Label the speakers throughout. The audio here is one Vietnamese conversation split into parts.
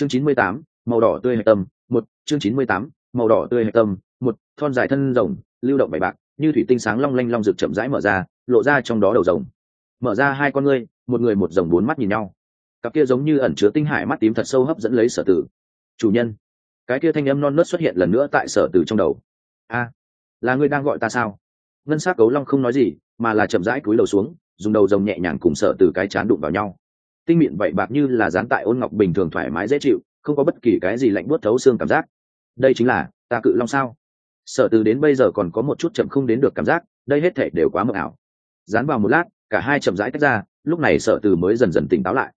Speaker 1: chương chín mươi tám, màu đỏ tươi hạch tâm, một, chương chín mươi tám, màu đỏ tươi hạch tâm, một, thon dài thân rồng, lưu động bảy bạc, như thủy tinh sáng long lanh long rực chậm rãi mở ra, lộ ra trong đó đầu rồng. Mở ra hai con ngươi, một người một rồng bốn mắt nhìn nhau. Cặp kia giống như ẩn chứa tinh hải mắt tím thật sâu hấp dẫn lấy sở tử. Chủ nhân, cái kia thanh âm non nớt xuất hiện lần nữa tại sở tử trong đầu. A, là ngươi đang gọi ta sao? Ngân s á c cấu long không nói gì, mà là chậm rãi cúi đầu xuống, dùng đầu rồng nhẹ nhàng cùng sở từ cái chán đụng vào nhau tinh mịn vậy bạc như là dán tại ôn ngọc bình thường thoải mái dễ chịu, không có bất kỳ cái gì lạnh buốt thấu xương cảm giác. Đây chính là, ta cự long sao? Sở từ đến bây giờ còn có một chút chậm không đến được cảm giác, đây hết thể đều quá mờ ảo. Dán vào một lát, cả hai chậm rãi tách ra, lúc này sở từ mới dần dần tỉnh táo lại.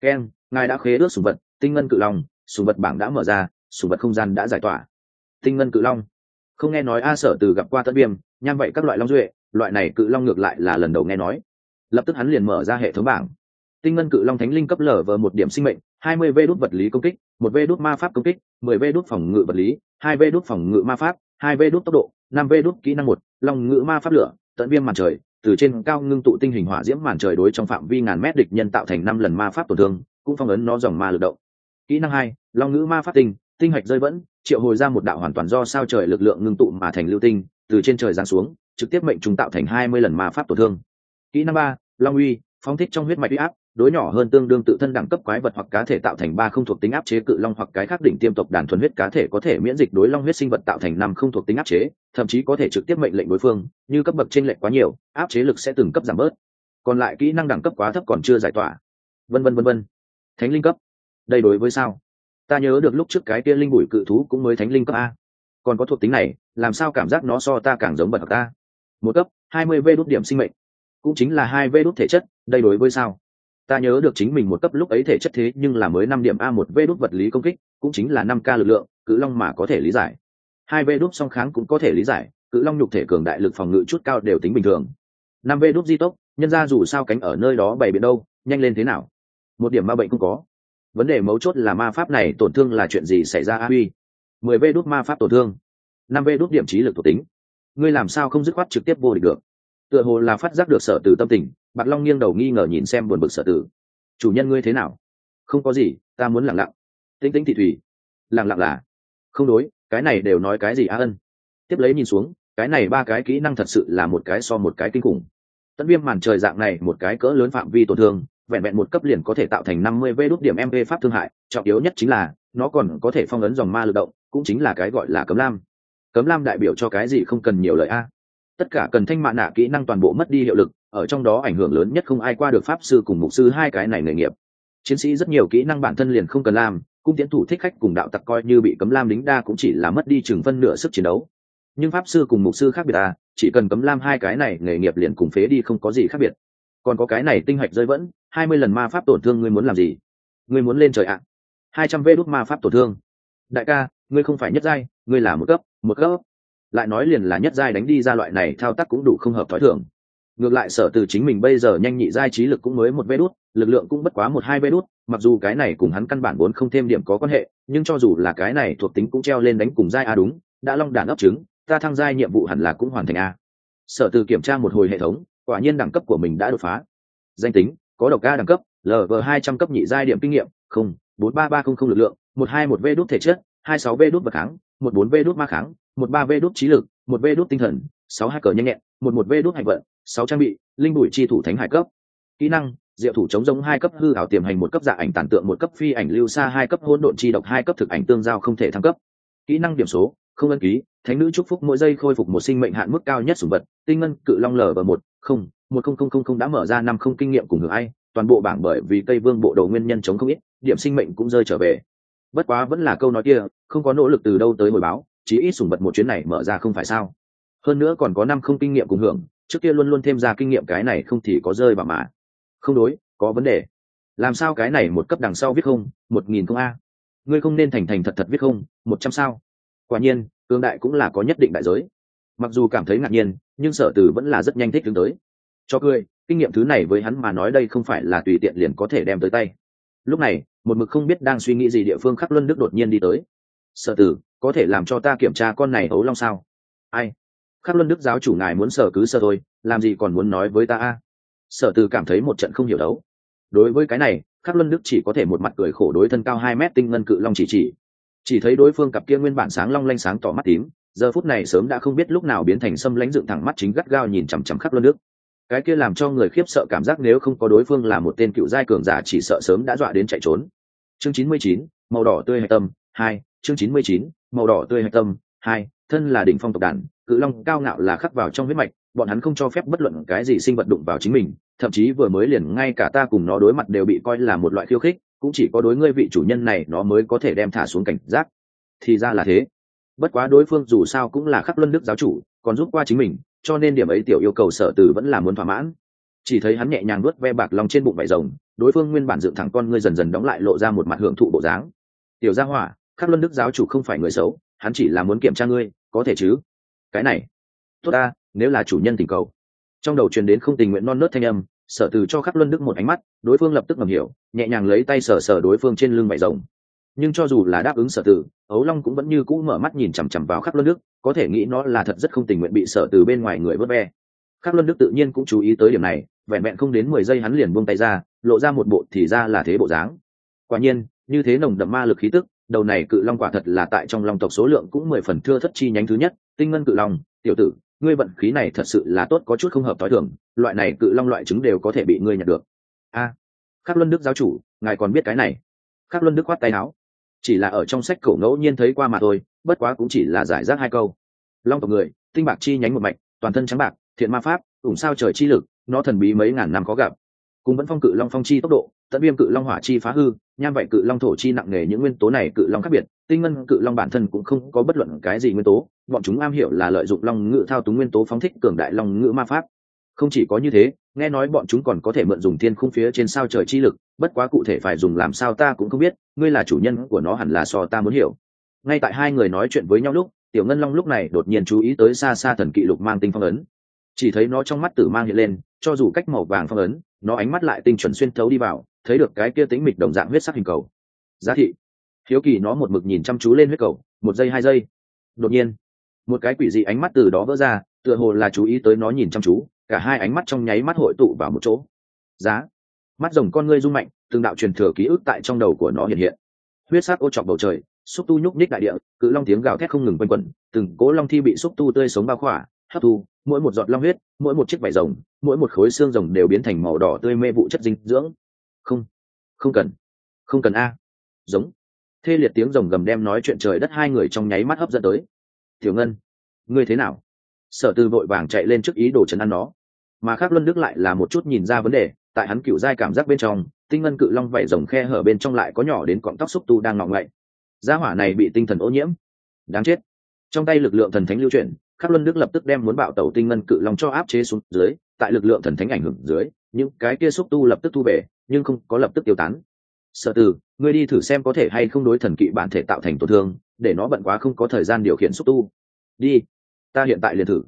Speaker 1: Keng ngài đã khế ước sùng vật, tinh ngân cự long, sùng vật bảng đã mở ra, sùng vật không gian đã giải tỏa. Tinh ngân cự long. Không nghe nói a sở từ gặp qua tất viêm, nham vậy các loại long duệ, loại này cự long ngược lại là lần đầu nghe nói. Lập tức hắn liền mở ra hệ thống bảng tinh ngân cự long thánh linh cấp lở vờ một điểm sinh mệnh, hai mươi v đốt vật lý công kích, một v đốt ma pháp công kích, mười v đốt phòng ngự vật lý, hai v đốt phòng ngự ma pháp, hai v đốt tốc độ, năm v đốt kỹ năng một long ngự ma pháp lửa, tận viêm màn trời, từ trên cao ngưng tụ tinh hình hỏa diễm màn trời đối trong phạm vi ngàn mét địch nhân tạo thành năm lần ma pháp tổn thương, cũng phong ấn nó dòng ma lực động. Kỹ năng hai long ngữ ma pháp tinh tinh hạch rơi vẫn, triệu hồi ra một đạo hoàn toàn do sao trời lực lượng ngưng tụ mà thành lưu tinh, từ trên trời giáng xuống, trực tiếp mệnh chúng tạo thành hai mươi lần ma pháp tổn thương. Kỹ năng ba, long uy, phóng thích trong huyết mạch uy áp đối nhỏ hơn tương đương tự thân đẳng cấp quái vật hoặc cá thể tạo thành ba không thuộc tính áp chế cự long hoặc cái khác đỉnh tiêm tộc đàn thuần huyết cá thể có thể miễn dịch đối long huyết sinh vật tạo thành năm không thuộc tính áp chế, thậm chí có thể trực tiếp mệnh lệnh đối phương, như cấp bậc trên lệnh quá nhiều, áp chế lực sẽ từng cấp giảm bớt. Còn lại kỹ năng đẳng cấp quá thấp còn chưa giải tỏa. Vân vân vân vân. Thánh linh cấp. Đây đối với sao? Ta nhớ được lúc trước cái kia linh bụi cự thú cũng mới thánh linh cấp a. Còn có thuộc tính này, làm sao cảm giác nó so ta càng giống bậc ta một cấp, hai mươi v đốt điểm sinh mệnh. Cũng chính là hai v đốt thể chất, đây đối với sao? Ta nhớ được chính mình một cấp lúc ấy thể chất thế nhưng là mới năm điểm a một v đốt vật lý công kích, cũng chính là năm k lực lượng, cự long mà có thể lý giải. Hai v đốt song kháng cũng có thể lý giải, cự long nhục thể cường đại lực phòng ngự chút cao đều tính bình thường. Năm v đốt di tốc, nhân ra dù sao cánh ở nơi đó bày biện đâu, nhanh lên thế nào? Một điểm ma bệnh không có. Vấn đề mấu chốt là ma pháp này tổn thương là chuyện gì xảy ra a huy? Mười v đốt ma pháp tổn thương. Năm v đốt điểm trí lực thuộc tính. Ngươi làm sao không dứt khoát trực tiếp vô địch được? Tựa hồ là phát giác được sở từ tâm tình bạc long nghiêng đầu nghi ngờ nhìn xem buồn bực sở tử. Chủ nhân ngươi thế nào? Không có gì, ta muốn lặng lặng. Tĩnh tĩnh thị thủy. Lặng lặng là? Không đối, cái này đều nói cái gì á ân? Tiếp lấy nhìn xuống, cái này ba cái kỹ năng thật sự là một cái so một cái kinh khủng. Tất viêm màn trời dạng này một cái cỡ lớn phạm vi tổn thương, vẹn vẹn một cấp liền có thể tạo thành năm mươi vê đốt điểm mv pháp thương hại, trọng yếu nhất chính là, nó còn có thể phong ấn dòng ma lực động, cũng chính là cái gọi là cấm lam. Cấm lam đại biểu cho cái gì không cần nhiều lời a tất cả cần thanh mạ nạ kỹ năng toàn bộ mất đi hiệu lực, ở trong đó ảnh hưởng lớn nhất không ai qua được pháp sư cùng mục sư hai cái này nghề nghiệp. Chiến sĩ rất nhiều kỹ năng bản thân liền không cần làm, cung tiến thủ thích khách cùng đạo tặc coi như bị cấm lam đính đa cũng chỉ là mất đi chừng phân nửa sức chiến đấu. Nhưng pháp sư cùng mục sư khác biệt à chỉ cần cấm lam hai cái này nghề nghiệp liền cùng phế đi không có gì khác biệt. Còn có cái này tinh hạch rơi vẫn, hai mươi lần ma pháp tổn thương ngươi muốn làm gì? Ngươi muốn lên trời ạ. Hai trăm vê đốt ma pháp tổn thương. Đại ca, ngươi không phải nhất giai, ngươi là một cấp một cấp lại nói liền là nhất giai đánh đi ra loại này thao tác cũng đủ không hợp thói thường. Ngược lại sở từ chính mình bây giờ nhanh nhị giai trí lực cũng mới một vê đút, lực lượng cũng bất quá một hai vê đút, mặc dù cái này cùng hắn căn bản vốn không thêm điểm có quan hệ, nhưng cho dù là cái này thuộc tính cũng treo lên đánh cùng giai a đúng, đã long đản ấp trứng, ta thăng giai nhiệm vụ hẳn là cũng hoàn thành a. Sở từ kiểm tra một hồi hệ thống, quả nhiên đẳng cấp của mình đã đột phá. Danh tính, có độc ca đẳng cấp lv hai trăm cấp nhị giai điểm kinh nghiệm, không, bốn ba ba không không lực lượng, một hai một v đút thể chất, hai sáu v đút vật kháng, một bốn v đút ma kháng một ba v đốt trí lực, một v đốt tinh thần, sáu hai cờ nhanh nhẹn, một một v đốt hành vận, sáu trang bị, linh bụi chi thủ thánh hải cấp. Kỹ năng, diệu thủ chống giống hai cấp hư ảo tiềm hành một cấp dạ ảnh tản tượng một cấp phi ảnh lưu xa hai cấp hỗn độn chi độc hai cấp thực ảnh tương giao không thể thăng cấp. Kỹ năng điểm số, không ân ký, thánh nữ chúc phúc mỗi giây khôi phục một sinh mệnh hạn mức cao nhất sủng vật, tinh ngân, cự long lở và một, không một không không không không đã mở ra năm không kinh nghiệm cùng hưởng ai, toàn bộ bảng bởi vì cây vương bộ đầu nguyên nhân chống không ít, điểm sinh mệnh cũng rơi trở về. Bất quá vẫn là câu nói kia, không có nỗ lực từ đâu tới hồi báo chỉ ít sùng vật một chuyến này mở ra không phải sao? Hơn nữa còn có năm không kinh nghiệm cùng hưởng, trước kia luôn luôn thêm ra kinh nghiệm cái này không thì có rơi vào mà. Không đối, có vấn đề. Làm sao cái này một cấp đằng sau viết không? Một nghìn không a. Ngươi không nên thành thành thật thật viết không? Một trăm sao? Quả nhiên cương đại cũng là có nhất định đại giới. Mặc dù cảm thấy ngạc nhiên, nhưng sở từ vẫn là rất nhanh thích hướng tới. Cho cười, kinh nghiệm thứ này với hắn mà nói đây không phải là tùy tiện liền có thể đem tới tay. Lúc này, một mực không biết đang suy nghĩ gì địa phương khắc luân đức đột nhiên đi tới. Sở tử có thể làm cho ta kiểm tra con này ấu long sao? Ai? Khắc luân đức giáo chủ ngài muốn sở cứ sơ thôi, làm gì còn muốn nói với ta a? Sở từ cảm thấy một trận không hiểu đấu. Đối với cái này, khắc luân đức chỉ có thể một mặt cười khổ đối thân cao hai mét tinh ngân cự long chỉ chỉ. Chỉ thấy đối phương cặp kia nguyên bản sáng long lanh sáng tỏ mắt tím, giờ phút này sớm đã không biết lúc nào biến thành sâm lãnh dựng thẳng mắt chính gắt gao nhìn chằm chằm khắc luân đức. Cái kia làm cho người khiếp sợ cảm giác nếu không có đối phương là một tên cựu giai cường giả chỉ sợ sớm đã dọa đến chạy trốn. Chương chín mươi chín, màu đỏ tươi hạch tâm, hai, chương chín mươi chín màu đỏ tươi hạch tâm, hai, thân là đỉnh phong tộc đàn, cự long cao ngạo là khắc vào trong huyết mạch, bọn hắn không cho phép bất luận cái gì sinh vật đụng vào chính mình, thậm chí vừa mới liền ngay cả ta cùng nó đối mặt đều bị coi là một loại khiêu khích, cũng chỉ có đối ngươi vị chủ nhân này nó mới có thể đem thả xuống cảnh giác. Thì ra là thế. Bất quá đối phương dù sao cũng là khắc luân đức giáo chủ, còn giúp qua chính mình, cho nên điểm ấy tiểu yêu cầu sở từ vẫn là muốn thỏa mãn. Chỉ thấy hắn nhẹ nhàng nuốt ve bạc lòng trên bụng vải rồng, đối phương nguyên bản dựng thẳng con ngươi dần dần đóng lại lộ ra một mặt hưởng thụ bộ dáng. Tiểu gia hỏa khắc luân đức giáo chủ không phải người xấu, hắn chỉ là muốn kiểm tra ngươi, có thể chứ? Cái này, tốt ta, nếu là chủ nhân tình cầu. Trong đầu truyền đến không tình nguyện non nớt thanh âm, sở từ cho khắc luân đức một ánh mắt, đối phương lập tức ngầm hiểu, nhẹ nhàng lấy tay sờ sờ đối phương trên lưng vải rồng nhưng cho dù là đáp ứng sở từ, ấu long cũng vẫn như cũ mở mắt nhìn chằm chằm vào khắc luân đức, có thể nghĩ nó là thật rất không tình nguyện bị sở từ bên ngoài người vớt ve. Khắc luân đức tự nhiên cũng chú ý tới điểm này, vẹn vẹn không đến mười giây hắn liền buông tay ra, lộ ra một bộ thì ra là thế bộ dáng. Quả nhiên, như thế nồng đậm ma lực khí tức đầu này cự long quả thật là tại trong long tộc số lượng cũng mười phần thưa thất chi nhánh thứ nhất, tinh ngân cự long, tiểu tử, ngươi vận khí này thật sự là tốt có chút không hợp t h ó i thường, loại này cự long loại trứng đều có thể bị ngươi nhận được. A, khắc luân đức giáo chủ, ngài còn biết cái này. Khắc luân đức khoát tay áo. Chỉ là ở trong sách cổ ngẫu nhiên thấy qua mà thôi, bất quá cũng chỉ là giải rác hai câu. Long tộc người, tinh bạc chi nhánh một mạch, toàn thân trắng bạc, thiện ma pháp, ủng sao trời chi lực, nó thần bí mấy ngàn năm có gặp. Cùng vẫn phong cự long phong chi tốc độ, tận viêm cự long hỏa chi phá hư nham vậy cự long thổ chi nặng nề những nguyên tố này cự long khác biệt, tinh ngân cự long bản thân cũng không có bất luận cái gì nguyên tố, bọn chúng am hiểu là lợi dụng long ngự thao túng nguyên tố phóng thích cường đại long ngự ma pháp. Không chỉ có như thế, nghe nói bọn chúng còn có thể mượn dùng thiên khung phía trên sao trời chi lực, bất quá cụ thể phải dùng làm sao ta cũng không biết, ngươi là chủ nhân của nó hẳn là so ta muốn hiểu. Ngay tại hai người nói chuyện với nhau lúc, tiểu ngân long lúc này đột nhiên chú ý tới xa xa thần kỵ lục mang tinh phong ấn chỉ thấy nó trong mắt tử mang hiện lên, cho dù cách màu vàng phong ấn, nó ánh mắt lại tinh chuẩn xuyên thấu đi vào, thấy được cái kia tính mịch đồng dạng huyết sắc hình cầu. Giá thị. Hiếu kỳ nó một mực nhìn chăm chú lên huyết cầu, một giây hai giây. Đột nhiên, một cái quỷ dị ánh mắt từ đó vỡ ra, tựa hồ là chú ý tới nó nhìn chăm chú, cả hai ánh mắt trong nháy mắt hội tụ vào một chỗ. Giá. Mắt rồng con ngươi rung mạnh, từng đạo truyền thừa ký ức tại trong đầu của nó hiện hiện. Huyết sắc ô trọc bầu trời, xúc tu nhúc nhích đại địa, cự long tiếng gào thét không ngừng quanh quẩn, từng cố long thi bị xúc tu tươi sống bao khỏa hấp thu, mỗi một giọt long huyết, mỗi một chiếc vải rồng, mỗi một khối xương rồng đều biến thành màu đỏ tươi mê vụ chất dinh dưỡng. Không không cần không cần a. Giống. Thê liệt tiếng rồng gầm đem nói chuyện trời đất hai người trong nháy mắt hấp dẫn tới. Tiểu ngân, ngươi thế nào? Sở tư vội vàng chạy lên trước ý đồ chấn ăn nó. Mà khác luân đức lại là một chút nhìn ra vấn đề, tại hắn cựu dai cảm giác bên trong, tinh ngân cự long vảy rồng khe hở bên trong lại có nhỏ đến cọng tóc xúc tu đang ngọng ngậy. Gia hỏa này bị tinh thần ô nhiễm. Đáng chết. Trong tay lực lượng thần thánh lưu chuyển khắc luân đức lập tức đem muốn bạo tẩu tinh ngân cự long cho áp chế xuống dưới, tại lực lượng thần thánh ảnh hưởng dưới, những cái kia xúc tu lập tức thu về, nhưng không có lập tức tiêu tán. Sợ từ ngươi đi thử xem có thể hay không đối thần kỵ bản thể tạo thành tổn thương, để nó bận quá không có thời gian điều khiển xúc tu. Đi, ta hiện tại liền thử.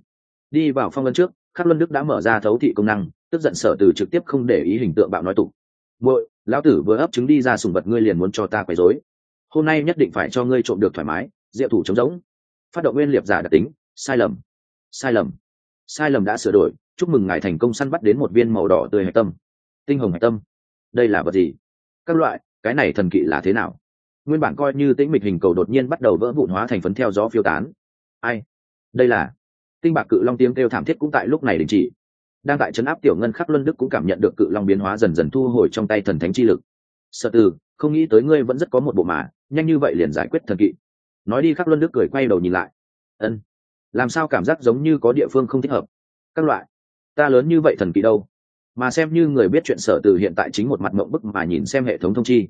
Speaker 1: Đi vào phong vân trước, khắc luân đức đã mở ra thấu thị công năng, tức giận sở từ trực tiếp không để ý hình tượng bạo nói tục. Muội, lão tử vừa ấp trứng đi ra sùng vật ngươi liền muốn cho ta quấy rối. Hôm nay nhất định phải cho ngươi trộm được thoải mái, diệu thủ chống giống. Phát động nguyên liệp giả đặc tính sai lầm. Sai lầm. Sai lầm đã sửa đổi. Chúc mừng ngài thành công săn bắt đến một viên màu đỏ tươi hạch tâm. Tinh hồng hạch tâm. Đây là vật gì? Các loại, cái này thần kỵ là thế nào? Nguyên bản coi như tĩnh mịch hình cầu đột nhiên bắt đầu vỡ vụn hóa thành phấn theo gió phiêu tán. Ai? Đây là. Tinh bạc cự long tiếng kêu thảm thiết cũng tại lúc này đình chỉ. Đang tại trấn áp tiểu ngân khắc luân đức cũng cảm nhận được cự long biến hóa dần dần thu hồi trong tay thần thánh chi lực. Sợ từ, không nghĩ tới ngươi vẫn rất có một bộ mà, nhanh như vậy liền giải quyết thần kỵ. Nói đi khắc luân đức cười quay đầu nhìn lại. Ân làm sao cảm giác giống như có địa phương không thích hợp? Các loại. Ta lớn như vậy thần kỳ đâu? Mà xem như người biết chuyện sở từ hiện tại chính một mặt mộng bức mà nhìn xem hệ thống thông chi.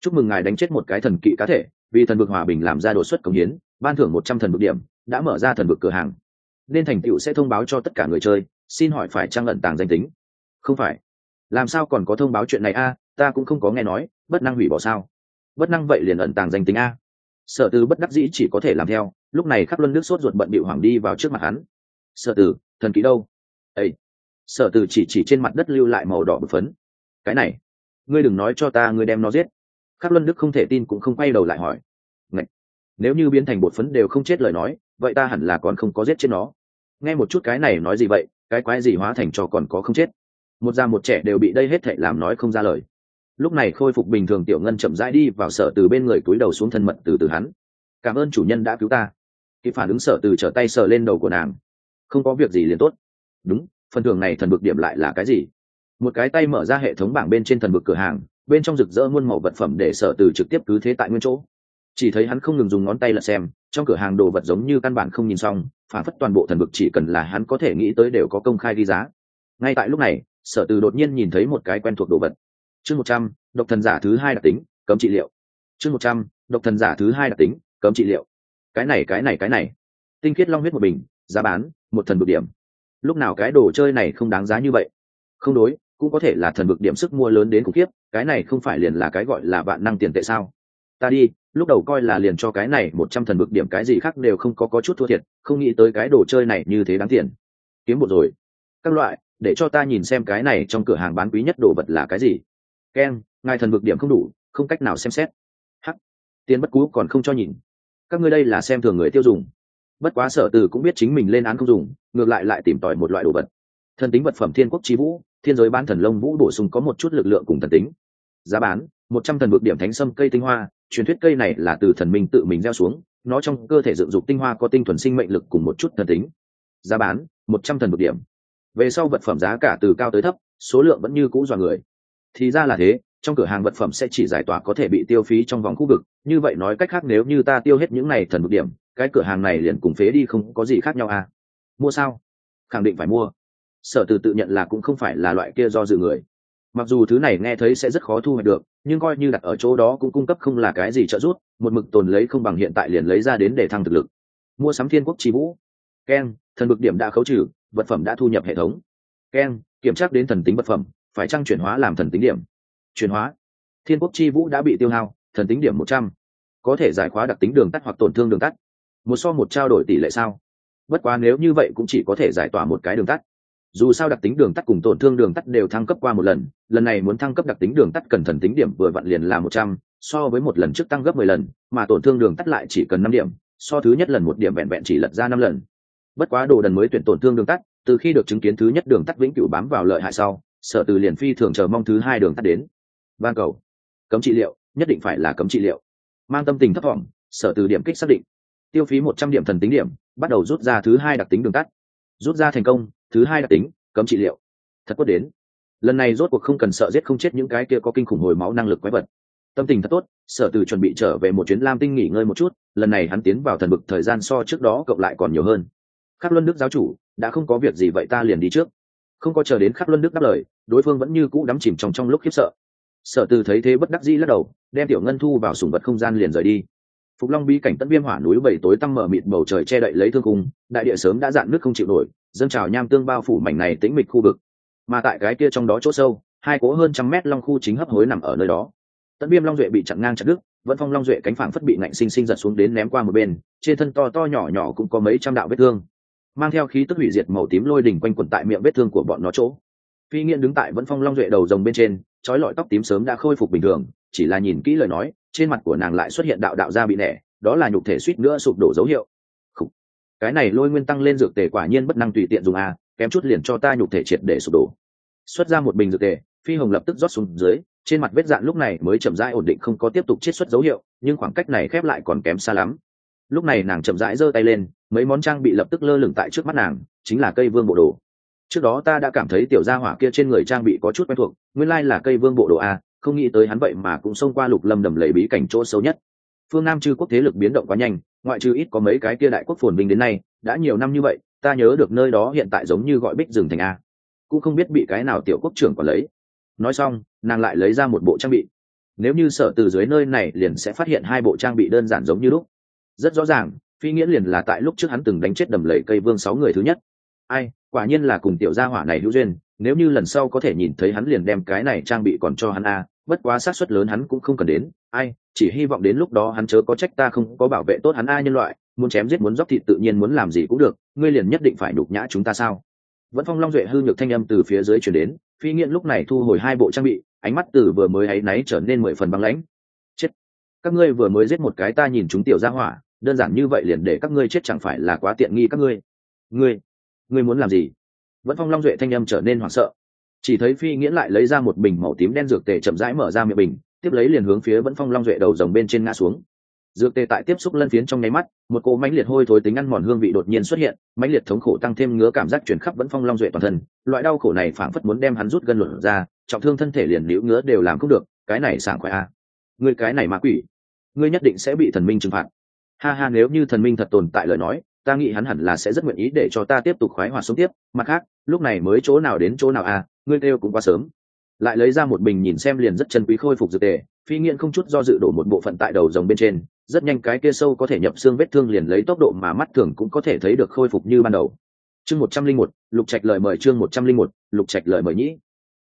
Speaker 1: Chúc mừng ngài đánh chết một cái thần kỵ cá thể, vì thần vực hòa bình làm ra đột xuất cống hiến, ban thưởng một trăm thần vực điểm, đã mở ra thần vực cửa hàng. Nên thành tựu sẽ thông báo cho tất cả người chơi, xin hỏi phải trang lận tàng danh tính? Không phải. Làm sao còn có thông báo chuyện này a? Ta cũng không có nghe nói, bất năng hủy bỏ sao? Bất năng vậy liền ẩn tàng danh tính a. Sở từ bất đắc dĩ chỉ có thể làm theo lúc này khắc luân nước sốt ruột bận bị hoàng đi vào trước mặt hắn. Sở tử, thần ký đâu? Ây sở tử chỉ chỉ trên mặt đất lưu lại màu đỏ bực phấn. Cái này ngươi đừng nói cho ta ngươi đem nó giết. Khắc luân đức không thể tin cũng không quay đầu lại hỏi. Ngậy! nếu như biến thành bột phấn đều không chết lời nói vậy ta hẳn là còn không có giết chết nó. Nghe một chút cái này nói gì vậy cái quái gì hóa thành cho còn có không chết? Một già một trẻ đều bị đây hết thệ làm nói không ra lời. Lúc này khôi phục bình thường tiểu ngân chậm rãi đi vào sở từ bên người túi đầu xuống thân mật từ từ hắn. Cảm ơn chủ nhân đã cứu ta kịp phản ứng sở từ trở tay sờ lên đầu của nàng. Không có việc gì liền tốt. Đúng, phần thưởng này thần bực điểm lại là cái gì? Một cái tay mở ra hệ thống bảng bên trên thần bực cửa hàng, bên trong rực rỡ muôn màu vật phẩm để sở từ trực tiếp cứ thế tại nguyên chỗ. Chỉ thấy hắn không ngừng dùng ngón tay lật xem, trong cửa hàng đồ vật giống như căn bản không nhìn xong, phản phất toàn bộ thần bực chỉ cần là hắn có thể nghĩ tới đều có công khai ghi giá. Ngay tại lúc này sở từ đột nhiên nhìn thấy một cái quen thuộc đồ vật. Chương một trăm, độc thần giả thứ hai đặc tính, cấm trị liệu. Chương một trăm, độc thần giả thứ hai đặc tính, cấm trị liệu cái này cái này cái này. Tinh khiết long huyết một bình, giá bán, một thần bực điểm. Lúc nào cái đồ chơi này không đáng giá như vậy? Không đối, cũng có thể là thần bực điểm sức mua lớn đến khủng khiếp, cái này không phải liền là cái gọi là vạn năng tiền tệ sao? Ta đi, lúc đầu coi là liền cho cái này một trăm thần bực điểm cái gì khác đều không có có chút thua thiệt, không nghĩ tới cái đồ chơi này như thế đáng tiền. Kiếm một rồi. Các loại, để cho ta nhìn xem cái này trong cửa hàng bán quý nhất đồ vật là cái gì. Keng ngài thần bực điểm không đủ, không cách nào xem xét. Hắc. Tiền bất cú còn không cho nhìn các ngươi đây là xem thường người tiêu dùng. Bất quá sở từ cũng biết chính mình lên án không dùng, ngược lại lại tìm tòi một loại đồ vật. Thần tính vật phẩm thiên quốc trí vũ, thiên giới bán thần lông vũ bổ sung có một chút lực lượng cùng thần tính. Giá bán, một trăm thần vực điểm thánh sâm cây tinh hoa, truyền thuyết cây này là từ thần minh tự mình gieo xuống, nó trong cơ thể dựng dục tinh hoa có tinh thuần sinh mệnh lực cùng một chút thần tính. Giá bán, một trăm thần vực điểm. Về sau vật phẩm giá cả từ cao tới thấp, số lượng vẫn như cũ dọa người. Thì ra là thế trong cửa hàng vật phẩm sẽ chỉ giải tỏa có thể bị tiêu phí trong vòng khu vực. Như vậy nói cách khác nếu như ta tiêu hết những này thần một điểm, cái cửa hàng này liền cùng phế đi không có gì khác nhau à? Mua sao? Khẳng định phải mua. Sở từ tự nhận là cũng không phải là loại kia do dự người. Mặc dù thứ này nghe thấy sẽ rất khó thu hoạch được, nhưng coi như đặt ở chỗ đó cũng cung cấp không là cái gì trợ giúp, một mực tồn lấy không bằng hiện tại liền lấy ra đến để thăng thực lực. Mua sắm thiên quốc trí vũ. Ken, thần bực điểm đã khấu trừ, vật phẩm đã thu nhập hệ thống. Ken, kiểm tra đến thần tính vật phẩm, phải trăng chuyển hóa làm thần tính điểm chuyển hóa. Thiên quốc chi vũ đã bị tiêu hao, thần tính điểm một trăm. Có thể giải khóa đặc tính đường tắt hoặc tổn thương đường tắt. Một so một trao đổi tỷ lệ sao? Bất quá nếu như vậy cũng chỉ có thể giải tỏa một cái đường tắt. Dù sao đặc tính đường tắt cùng tổn thương đường tắt đều thăng cấp qua một lần lần này muốn thăng cấp đặc tính đường tắt cần thần tính điểm vừa vặn liền là một trăm, so với một lần trước tăng gấp mười lần, mà tổn thương đường tắt lại chỉ cần năm điểm, so thứ nhất lần một điểm vẹn vẹn chỉ lật ra năm lần. Bất quá đồ đần mới tuyển tổn thương đường tắt, từ khi được chứng kiến thứ nhất đường tắt vĩnh cửu bám vào lợi hại sau, sở từ liền phi thường chờ mong thứ hai đường tắt đến van cầu. Cấm trị liệu, nhất định phải là cấm trị liệu. Mang tâm tình thấp thỏm, sở từ điểm kích xác định. Tiêu phí một trăm điểm thần tính điểm, bắt đầu rút ra thứ hai đặc tính đường tắt. Rút ra thành công, thứ hai đặc tính, cấm trị liệu. Thật quất đến. Lần này rốt cuộc không cần sợ giết không chết những cái kia có kinh khủng hồi máu năng lực quái vật. Tâm tình thật tốt, sở từ chuẩn bị trở về một chuyến lam tinh nghỉ ngơi một chút, lần này hắn tiến vào thần bực thời gian so trước đó cộng lại còn nhiều hơn. Khắc luân đức giáo chủ, đã không có việc gì vậy ta liền đi trước. Không có chờ đến khắc luân đức đáp lời, đối phương vẫn như cũ đắm chìm trong trong lúc khiếp sợ sở từ thấy thế bất đắc dĩ lắc đầu, đem tiểu ngân thu vào sùng vật không gian liền rời đi. Phục long bi cảnh tận viêm hỏa núi bảy tối tăm mở mịt bầu trời che đậy lấy thương cung, đại địa sớm đã dạn nước không chịu nổi, dâng trào nham tương bao phủ mảnh này tĩnh mịch khu vực. Mà tại cái kia trong đó chỗ sâu, hai cỗ hơn trăm mét long khu chính hấp hối nằm ở nơi đó. Tận viêm long duệ bị chặn ngang chặt đứt, vẫn phong long duệ cánh phẳng phất bị ngạnh sinh sinh giật xuống đến ném qua một bên, trên thân to to nhỏ nhỏ cũng có mấy trăm đạo vết thương. Mang theo khí tức hủy diệt màu tím lôi đỉnh quanh quẩn tại miệng vết thương của bọn nó chỗ. Phi nghiện đứng tại vẫn phong long duệ đầu rồng bên trên trói lọi tóc tím sớm đã khôi phục bình thường, chỉ là nhìn kỹ lời nói, trên mặt của nàng lại xuất hiện đạo đạo da bị nẻ, đó là nhục thể suýt nữa sụp đổ dấu hiệu. Khủ. cái này lôi nguyên tăng lên dược tề quả nhiên bất năng tùy tiện dùng a, kém chút liền cho ta nhục thể triệt để sụp đổ. Xuất ra một bình dược tề, phi hồng lập tức rót xuống dưới, trên mặt vết dạn lúc này mới chậm rãi ổn định không có tiếp tục chiết xuất dấu hiệu, nhưng khoảng cách này khép lại còn kém xa lắm. Lúc này nàng chậm rãi giơ tay lên, mấy món trang bị lập tức lơ lửng tại trước mắt nàng, chính là cây vương bộ đồ trước đó ta đã cảm thấy tiểu gia hỏa kia trên người trang bị có chút quen thuộc, nguyên lai là cây vương bộ đồ a, không nghĩ tới hắn vậy mà cũng xông qua lục lâm đầm lầy bí cảnh chỗ sâu nhất. Phương nam chư quốc thế lực biến động quá nhanh, ngoại trừ ít có mấy cái kia đại quốc phồn vinh đến nay, đã nhiều năm như vậy, ta nhớ được nơi đó hiện tại giống như gọi bích rừng thành a. Cũng không biết bị cái nào tiểu quốc trưởng còn lấy. Nói xong, nàng lại lấy ra một bộ trang bị. Nếu như sở từ dưới nơi này liền sẽ phát hiện hai bộ trang bị đơn giản giống như lúc. Rất rõ ràng, phi nghĩa liền là tại lúc trước hắn từng đánh chết đầm lầy cây vương sáu người thứ nhất ai, quả nhiên là cùng tiểu gia hỏa này hữu duyên, nếu như lần sau có thể nhìn thấy hắn liền đem cái này trang bị còn cho hắn a, bất quá xác suất lớn hắn cũng không cần đến. Ai, chỉ hy vọng đến lúc đó hắn chớ có trách ta không có bảo vệ tốt hắn a nhân loại, muốn chém giết muốn dóc thịt tự nhiên muốn làm gì cũng được, ngươi liền nhất định phải đục nhã chúng ta sao? Vẫn phong long duệ hư nhược thanh âm từ phía dưới chuyển đến, phi nghiện lúc này thu hồi hai bộ trang bị, ánh mắt từ vừa mới áy náy trở nên mười phần băng lãnh. Chết! Các ngươi vừa mới giết một cái ta nhìn chúng tiểu ra hỏa, đơn giản như vậy liền để các ngươi chết chẳng phải là quá tiện nghi các ngươi. Ngươi! Ngươi muốn làm gì? Vẫn phong long duệ thanh âm trở nên hoảng sợ. Chỉ thấy phi nghiễn lại lấy ra một bình màu tím đen dược tề chậm rãi mở ra miệng bình, tiếp lấy liền hướng phía vẫn phong long duệ đầu rồng bên trên ngã xuống. Dược tề tại tiếp xúc lân phiến trong nháy mắt, một cỗ mãnh liệt hôi thối tính ăn mòn hương vị đột nhiên xuất hiện, mãnh liệt thống khổ tăng thêm ngứa cảm giác chuyển khắp vẫn phong long duệ toàn thân, loại đau khổ này phảng phất muốn đem hắn rút gân luận ra, trọng thương thân thể liền liễu ngứa đều làm không được, cái này sảng khoái a à. ngươi cái này ma quỷ, ngươi nhất định sẽ bị thần minh trừng phạt. Ha ha, nếu như thần minh thật tồn tại lời nói ta nghĩ hắn hẳn là sẽ rất nguyện ý để cho ta tiếp tục khoái hoạt sống tiếp. Mặt khác, lúc này mới chỗ nào đến chỗ nào à? ngươi kêu cũng quá sớm. Lại lấy ra một bình nhìn xem liền rất chân quý khôi phục dược tề, phi nghiện không chút do dự đổ một bộ phận tại đầu rồng bên trên. Rất nhanh cái kia sâu có thể nhập xương vết thương liền lấy tốc độ mà mắt thường cũng có thể thấy được khôi phục như ban đầu. Chương một trăm linh một, lục trạch lời mời chương một trăm linh một, lục trạch lời mời nhĩ.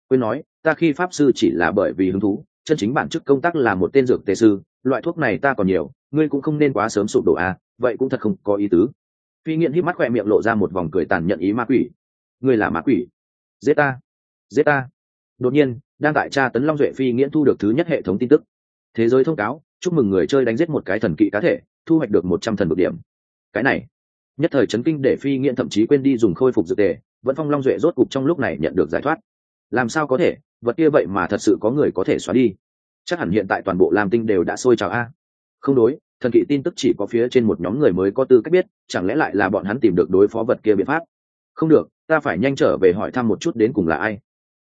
Speaker 1: Quên nói, ta khi pháp sư chỉ là bởi vì hứng thú, chân chính bản chức công tác là một tên dược tề sư, loại thuốc này ta còn nhiều, ngươi cũng không nên quá sớm sụp đổ à vậy cũng thật không có ý tứ phi nghiện hít mắt khoe miệng lộ ra một vòng cười tàn nhận ý ma quỷ. Người là ma quỷ. Giết ta. Giết ta. Đột nhiên, đang tại tra tấn long duệ phi nghiễn thu được thứ nhất hệ thống tin tức. Thế giới thông cáo, chúc mừng người chơi đánh giết một cái thần kỵ cá thể, thu hoạch được một trăm thần bực điểm. Cái này, nhất thời chấn kinh để phi nghiễn thậm chí quên đi dùng khôi phục dược tề, vẫn phong long duệ rốt cục trong lúc này nhận được giải thoát. Làm sao có thể, vật kia vậy mà thật sự có người có thể xóa đi. Chắc hẳn hiện tại toàn bộ lam tinh đều đã sôi trào a không đối, thần kỵ tin tức chỉ có phía trên một nhóm người mới có tư cách biết, chẳng lẽ lại là bọn hắn tìm được đối phó vật kia biện pháp? Không được, ta phải nhanh trở về hỏi thăm một chút đến cùng là ai.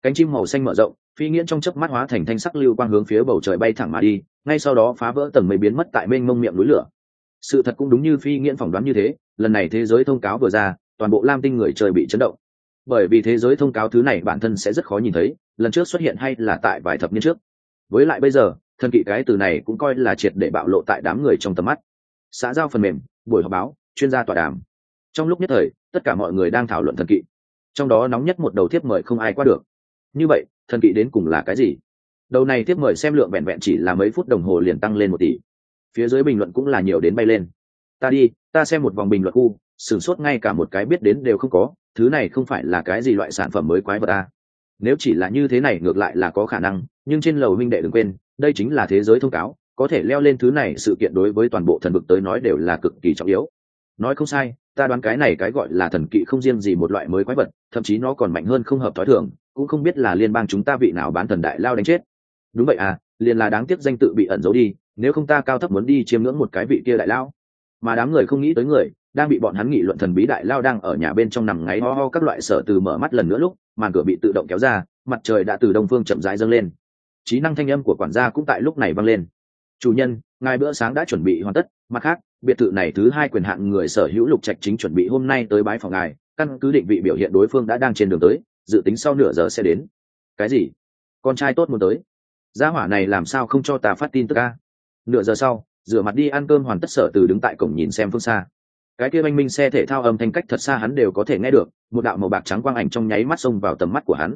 Speaker 1: Cánh chim màu xanh mở rộng, phi nghiễn trong chớp mắt hóa thành thanh sắc lưu quang hướng phía bầu trời bay thẳng mà đi, ngay sau đó phá vỡ tầng mây biến mất tại mênh mông miệng núi lửa. Sự thật cũng đúng như phi nghiễn phỏng đoán như thế, lần này thế giới thông cáo vừa ra, toàn bộ lam tinh người trời bị chấn động. Bởi vì thế giới thông cáo thứ này bản thân sẽ rất khó nhìn thấy, lần trước xuất hiện hay là tại vài thập niên trước. Với lại bây giờ thần kỵ cái từ này cũng coi là triệt để bạo lộ tại đám người trong tầm mắt. Xã giao phần mềm, buổi họp báo, chuyên gia tọa đàm. Trong lúc nhất thời, tất cả mọi người đang thảo luận thần kỵ. Trong đó nóng nhất một đầu thiếp mời không ai qua được. Như vậy, thần kỵ đến cùng là cái gì? Đầu này tiếp mời xem lượng vẹn vẹn chỉ là mấy phút đồng hồ liền tăng lên một tỷ. Phía dưới bình luận cũng là nhiều đến bay lên. Ta đi, ta xem một vòng bình luận khu, sửng sốt ngay cả một cái biết đến đều không có, thứ này không phải là cái gì loại sản phẩm mới quái vật ta nếu chỉ là như thế này ngược lại là có khả năng, nhưng trên lầu minh đệ đừng quên đây chính là thế giới thông cáo, có thể leo lên thứ này sự kiện đối với toàn bộ thần vực tới nói đều là cực kỳ trọng yếu. Nói không sai, ta đoán cái này cái gọi là thần kỵ không riêng gì một loại mới quái vật, thậm chí nó còn mạnh hơn không hợp thói thường, cũng không biết là liên bang chúng ta vị nào bán thần đại lao đánh chết. Đúng vậy à liền là đáng tiếc danh tự bị ẩn giấu đi, nếu không ta cao thấp muốn đi chiêm ngưỡng một cái vị kia đại lao. Mà đám người không nghĩ tới người, đang bị bọn hắn nghị luận thần bí đại lao đang ở nhà bên trong nằm ngáy ho ho các loại sở từ mở mắt lần nữa lúc, màn cửa bị tự động kéo ra, mặt trời đã từ đông phương chậm rãi dâng lên trí năng thanh âm của quản gia cũng tại lúc này vang lên. Chủ nhân, ngài bữa sáng đã chuẩn bị hoàn tất, mặt khác, biệt thự này thứ hai quyền hạn người sở hữu lục trạch chính chuẩn bị hôm nay tới bái phòng ngài, căn cứ định vị biểu hiện đối phương đã đang trên đường tới, dự tính sau nửa giờ sẽ đến. Cái gì? Con trai tốt muốn tới? Gia hỏa này làm sao không cho ta phát tin tức ca nửa giờ sau, rửa mặt đi ăn cơm hoàn tất sở từ đứng tại cổng nhìn xem phương xa. Cái kia anh minh xe thể thao âm thanh cách thật xa hắn đều có thể nghe được, một đạo màu bạc trắng quang ảnh trong nháy mắt xông vào tầm mắt của hắn.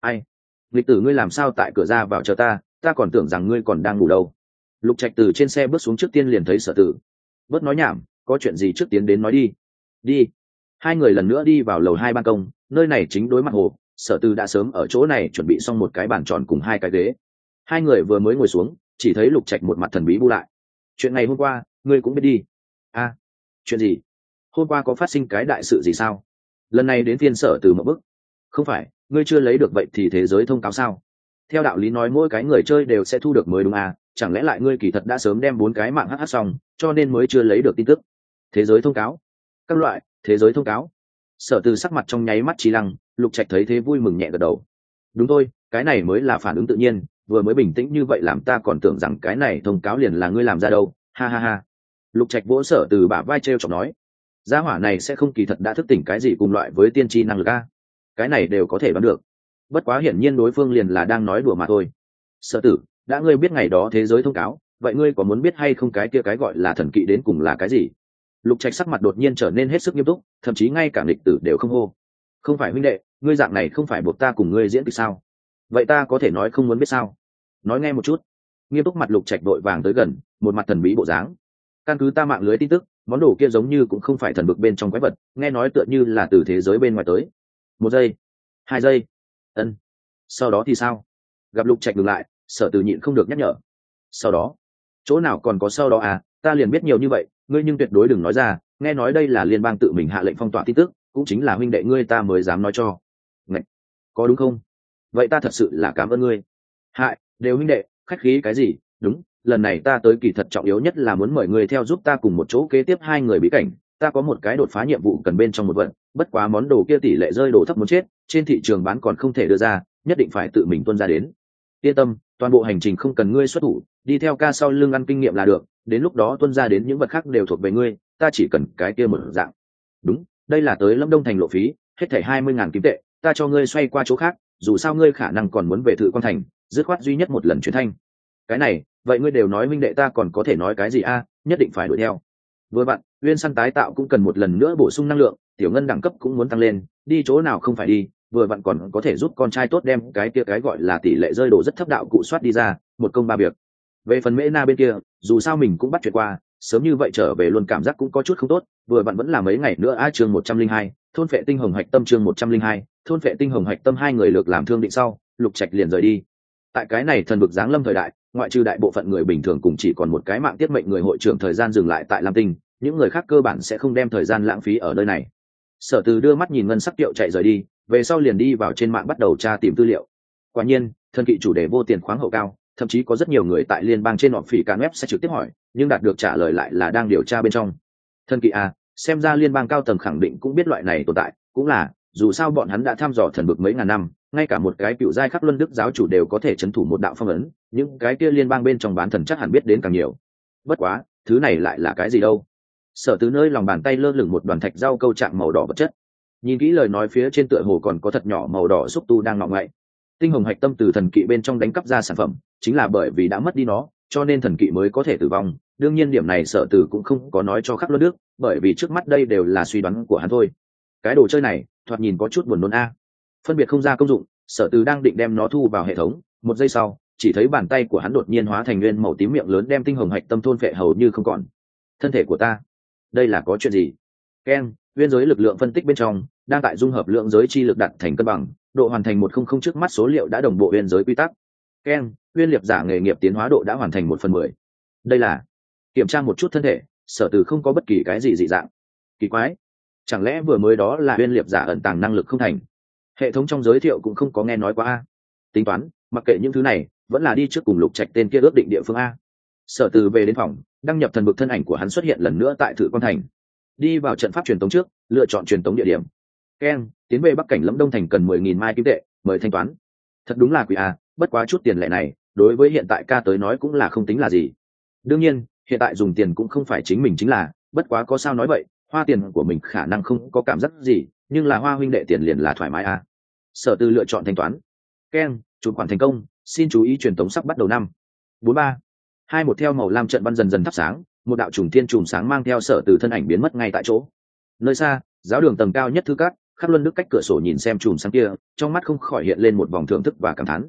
Speaker 1: Ai? Nghịch tử ngươi làm sao tại cửa ra vào chờ ta ta còn tưởng rằng ngươi còn đang ngủ đâu. Lục trạch từ trên xe bước xuống trước tiên liền thấy sở tử. Bớt nói nhảm, có chuyện gì trước tiến đến nói đi. Đi. Hai người lần nữa đi vào lầu hai ban công, nơi này chính đối mặt hồ, sở tư đã sớm ở chỗ này chuẩn bị xong một cái bàn tròn cùng hai cái ghế. Hai người vừa mới ngồi xuống, chỉ thấy lục trạch một mặt thần bí bu lại. Chuyện ngày hôm qua, ngươi cũng biết đi. A chuyện gì? Hôm qua có phát sinh cái đại sự gì sao? Lần này đến phiên sở từ một bức không phải ngươi chưa lấy được vậy thì thế giới thông cáo sao? Theo đạo lý nói mỗi cái người chơi đều sẽ thu được mới đúng à chẳng lẽ lại ngươi kỳ thật đã sớm đem bốn cái mạng hh xong, cho nên mới chưa lấy được tin tức? Thế giới thông cáo? Các loại, thế giới thông cáo? Sở từ sắc mặt trong nháy mắt trí lăng, lục trạch thấy thế vui mừng nhẹ gật đầu. Đúng thôi, cái này mới là phản ứng tự nhiên, vừa mới bình tĩnh như vậy làm ta còn tưởng rằng cái này thông cáo liền là ngươi làm ra đâu, ha ha ha. Lục trạch vỗ sở từ bả vai t r e o chọc nói, gia hỏa này sẽ không kỳ thật đã thức tỉnh cái gì cùng loại với tiên tri năng lực a cái này đều có thể đoán được. Bất quá hiển nhiên đối phương liền là đang nói đùa mà thôi. Sở tử, đã ngươi biết ngày đó thế giới thông cáo, vậy ngươi có muốn biết hay không cái kia cái gọi là thần kỵ đến cùng là cái gì? Lục trạch sắc mặt đột nhiên trở nên hết sức nghiêm túc, thậm chí ngay cả lịch tử đều không hô. Không phải huynh đệ, ngươi dạng này không phải buộc ta cùng ngươi diễn kịch sao? Vậy ta có thể nói không muốn biết sao? Nói nghe một chút. Nghiêm túc mặt lục trạch đội vàng tới gần, một mặt thần bí bộ dáng. Căn cứ ta mạng lưới tin tức, món đồ kia giống như cũng không phải thần vực bên trong quái vật, nghe nói tựa như là từ thế giới bên ngoài tới một giây. Hai giây. Ân. Sau đó thì sao? Gặp lục trạch ngừng lại, sở từ nhịn không được nhắc nhở. Sau đó. Chỗ nào còn có sau đó à? Ta liền biết nhiều như vậy, ngươi nhưng tuyệt đối đừng nói ra. Nghe nói đây là liên bang tự mình hạ lệnh phong tỏa tin tức, cũng chính là huynh đệ ngươi ta mới dám nói cho. Ngậy! có đúng không? Vậy ta thật sự là cảm ơn ngươi. Hại, đều huynh đệ, khách khí cái gì? Đúng, lần này ta tới kỳ thật trọng yếu nhất là muốn mời ngươi theo giúp ta cùng một chỗ kế tiếp hai người bí cảnh ta có một cái đột phá nhiệm vụ cần bên trong một vận, bất quá món đồ kia tỷ lệ rơi đồ thấp muốn chết, trên thị trường bán còn không thể đưa ra, nhất định phải tự mình tuân ra đến. Yên tâm, toàn bộ hành trình không cần ngươi xuất thủ, đi theo ca sau lưng ăn kinh nghiệm là được, đến lúc đó tuân ra đến những vật khác đều thuộc về ngươi, ta chỉ cần cái kia một dạng. Đúng, đây là tới lâm đông thành lộ phí, hết thảy hai mươi ngàn kim tệ, ta cho ngươi xoay qua chỗ khác, dù sao ngươi khả năng còn muốn về thự quan thành, dứt khoát duy nhất một lần chuyến thanh. Cái này, vậy ngươi đều nói minh đệ ta còn có thể nói cái gì a, nhất định phải đuổi theo vừa bạn, uyên săn tái tạo cũng cần một lần nữa bổ sung năng lượng, tiểu ngân đẳng cấp cũng muốn tăng lên, đi chỗ nào không phải đi, vừa bạn còn có thể giúp con trai tốt đem cái kia cái gọi là tỷ lệ rơi đồ rất thấp đạo cụ soát đi ra, một công ba việc. Về phần mễ na bên kia, dù sao mình cũng bắt chuyện qua, sớm như vậy trở về luôn cảm giác cũng có chút không tốt, vừa bạn vẫn là mấy ngày nữa a chương một trăm linh hai, thôn phệ tinh hồng hạch tâm chương một trăm linh hai, thôn phệ tinh hồng hạch tâm hai người lược làm thương định sau, lục trạch liền rời đi. Tại cái này thần vực giáng lâm thời đại ngoại trừ đại bộ phận người bình thường cùng chỉ còn một cái mạng tiết mệnh người hội trưởng thời gian dừng lại tại lam tinh, những người khác cơ bản sẽ không đem thời gian lãng phí ở nơi này. Sở từ đưa mắt nhìn ngân sắc tiệu chạy rời đi, về sau liền đi vào trên mạng bắt đầu tra tìm tư liệu. Quả nhiên, thân kỵ chủ đề vô tiền khoáng hậu cao, thậm chí có rất nhiều người tại liên bang trên họ phỉ can web sẽ trực tiếp hỏi, nhưng đạt được trả lời lại là đang điều tra bên trong. Thân kỵ a xem ra liên bang cao tầng khẳng định cũng biết loại này tồn tại, cũng là, dù sao bọn hắn đã thăm dò thần vực mấy ngàn năm ngay cả một cái cựu giai khắc luân đức giáo chủ đều có thể c h ấ n thủ một đạo phong ấn, những cái kia liên bang bên trong bán thần chắc hẳn biết đến càng nhiều. Bất quá, thứ này lại là cái gì đâu? Sở từ nơi lòng bàn tay lơ lửng một đoàn thạch rau câu trạng màu đỏ vật chất. Nhìn kỹ lời nói phía trên tựa hồ còn có thật nhỏ màu đỏ xúc tu đang ngọ ngậy tinh hồng hạch tâm từ thần kỵ bên trong đánh cắp ra sản phẩm, chính là bởi vì đã mất đi nó, cho nên thần kỵ mới có thể tử vong. Đương nhiên điểm này sở từ cũng không có nói cho khắc luân đức, bởi vì trước mắt đây đều là suy đoán của hắn thôi. Cái đồ chơi này, thoạt nhìn có chút buồn nôn a phân biệt không ra công dụng, sở từ đang định đem nó thu vào hệ thống, một giây sau, chỉ thấy bàn tay của hắn đột nhiên hóa thành nguyên màu tím miệng lớn đem tinh hồng hạch tâm thôn phệ hầu như không còn. Thân thể của ta, đây là có chuyện gì? Ken, nguyên giới lực lượng phân tích bên trong, đang tại dung hợp lượng giới chi lực đặt thành cân bằng, độ hoàn thành một không không trước mắt số liệu đã đồng bộ nguyên giới quy tắc. Ken, nguyên liệp giả nghề nghiệp tiến hóa độ đã hoàn thành một phần mười. Đây là, kiểm tra một chút thân thể, sở từ không có bất kỳ cái gì dị dạng. Kỳ quái, chẳng lẽ vừa mới đó là nguyên liệp giả ẩn tàng năng lực không thành? Hệ thống trong giới thiệu cũng không có nghe nói qua a. Tính toán, mặc kệ những thứ này, vẫn là đi trước cùng lục trạch tên kia ước định địa phương a. Sở từ về đến phòng, đăng nhập thần vực thân ảnh của hắn xuất hiện lần nữa tại thử quan thành. Đi vào trận pháp truyền tống trước, lựa chọn truyền tống địa điểm. Keng tiến về bắc cảnh lâm đông thành cần mười nghìn mai kim tệ, mời thanh toán. Thật đúng là quỷ a, bất quá chút tiền lệ này, đối với hiện tại ca tới nói cũng là không tính là gì. Đương nhiên, hiện tại dùng tiền cũng không phải chính mình chính là, bất quá có sao nói vậy, hoa tiền của mình khả năng không có cảm giác gì nhưng là hoa huynh đệ tiền liền là thoải mái à. sở tư lựa chọn thanh toán. Keng chủ khoản thành công, xin chú ý truyền tống sắp bắt đầu năm. Bốn ba. Hai một theo màu lam trận văn dần dần thắp sáng, một đạo trùng thiên trùm sáng mang theo sở từ thân ảnh biến mất ngay tại chỗ. Nơi xa, giáo đường tầng cao nhất thư cát khắc luân đức cách cửa sổ nhìn xem chùm sáng kia, trong mắt không khỏi hiện lên một vòng thưởng thức và cảm thán.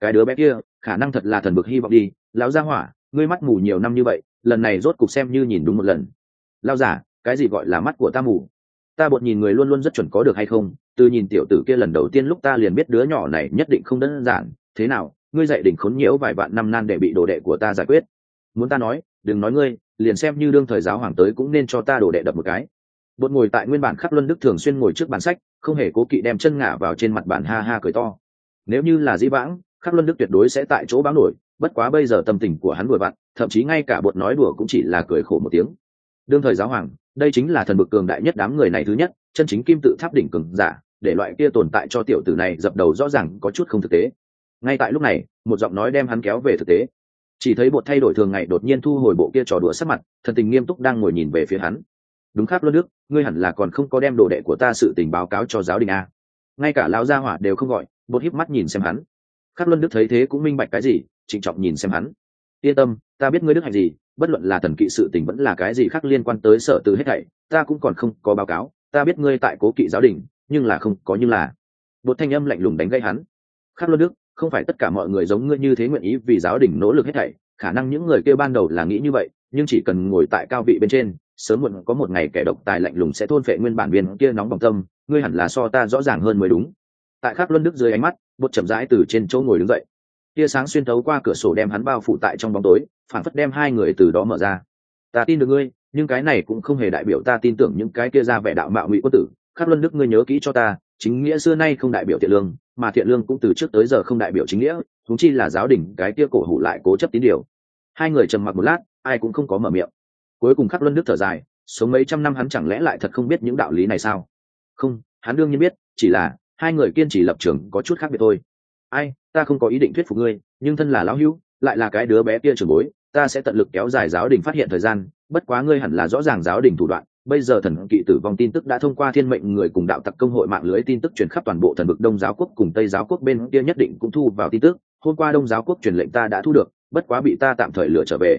Speaker 1: Cái đứa bé kia, khả năng thật là thần bực hy vọng đi. Lão gia hỏa, ngươi mắt mù nhiều năm như vậy, lần này rốt cục xem như nhìn đúng một lần. Lao giả cái gì gọi là mắt của ta mù? Ta bột nhìn người luôn luôn rất chuẩn có được hay không? Từ nhìn tiểu tử kia lần đầu tiên lúc ta liền biết đứa nhỏ này nhất định không đơn giản. Thế nào, ngươi dạy đỉnh khốn nhiễu vài vạn năm nan để bị đồ đệ của ta giải quyết. Muốn ta nói, đừng nói ngươi, liền xem như đương thời giáo hoàng tới cũng nên cho ta đồ đệ đập một cái. Bột ngồi tại nguyên bản khắc luân đức thường xuyên ngồi trước bàn sách, không hề cố kỵ đem chân ngả vào trên mặt bàn ha ha cười to. Nếu như là di vãng khắc luân đức tuyệt đối sẽ tại chỗ báo nổi, bất quá bây giờ tâm tình của hắn vừa vặn, thậm chí ngay cả bột nói đùa cũng chỉ là cười khổ một tiếng đương thời giáo hoàng, đây chính là thần bực cường đại nhất đám người này thứ nhất, chân chính kim tự tháp đỉnh cường giả, để loại kia tồn tại cho tiểu tử này dập đầu rõ ràng có chút không thực tế. Ngay tại lúc này, một giọng nói đem hắn kéo về thực tế. Chỉ thấy bột thay đổi thường ngày đột nhiên thu hồi bộ kia trò đùa sắc mặt, thần tình nghiêm túc đang ngồi nhìn về phía hắn. Đúng khác luân đức, ngươi hẳn là còn không có đem đồ đệ của ta sự tình báo cáo cho giáo đình a. Ngay cả lão gia hỏa đều không gọi, bột híp mắt nhìn xem hắn. Khắc luân đức thấy thế cũng minh bạch cái gì, trịnh trọng nhìn xem hắn. Yên tâm ta biết ngươi đức hạnh gì, bất luận là thần kỵ sự tình vẫn là cái gì khác liên quan tới sở từ hết thảy, ta cũng còn không có báo cáo, ta biết ngươi tại cố kỵ giáo đình, nhưng là không có nhưng là. Một thanh âm lạnh lùng đánh gây hắn. Khắc luân đức, không phải tất cả mọi người giống ngươi như thế nguyện ý vì giáo đình nỗ lực hết thảy, khả năng những người kia ban đầu là nghĩ như vậy, nhưng chỉ cần ngồi tại cao vị bên trên, sớm muộn có một ngày kẻ độc tài lạnh lùng sẽ thôn phệ nguyên bản viên kia nóng bỏng tâm, ngươi hẳn là so ta rõ ràng hơn mới đúng. Tại khắc luân đức dưới ánh mắt, bột chậm rãi từ trên chỗ ngồi đứng dậy tia sáng xuyên thấu qua cửa sổ đem hắn bao phủ tại trong bóng tối phản phất đem hai người từ đó mở ra. Ta tin được ngươi, nhưng cái này cũng không hề đại biểu ta tin tưởng những cái kia ra vẻ đạo mạo ngụy quân tử. Khắc luân đức ngươi nhớ kỹ cho ta, chính nghĩa xưa nay không đại biểu thiện lương, mà thiện lương cũng từ trước tới giờ không đại biểu chính nghĩa thúng chi là giáo đình cái kia cổ hủ lại cố chấp tín điều. Hai người trầm mặc một lát, ai cũng không có mở miệng. Cuối cùng khắc luân đức thở dài, sống mấy trăm năm hắn chẳng lẽ lại thật không biết những đạo lý này sao? Không, hắn đương nhiên biết, chỉ là hai người kiên trì lập trường có chút khác biệt thôi ai, ta không có ý định thuyết phục ngươi, nhưng thân là lão hữu, lại là cái đứa bé kia trường bối, ta sẽ tận lực kéo dài giáo đình phát hiện thời gian, bất quá ngươi hẳn là rõ ràng giáo đình thủ đoạn. Bây giờ thần kỵ tử vong tin tức đã thông qua thiên mệnh người cùng đạo tặc công hội mạng lưới tin tức truyền khắp toàn bộ thần vực đông giáo quốc cùng tây giáo quốc bên kia nhất định cũng thu vào tin tức. Hôm qua đông giáo quốc truyền lệnh ta đã thu được, bất quá bị ta tạm thời lựa trở về.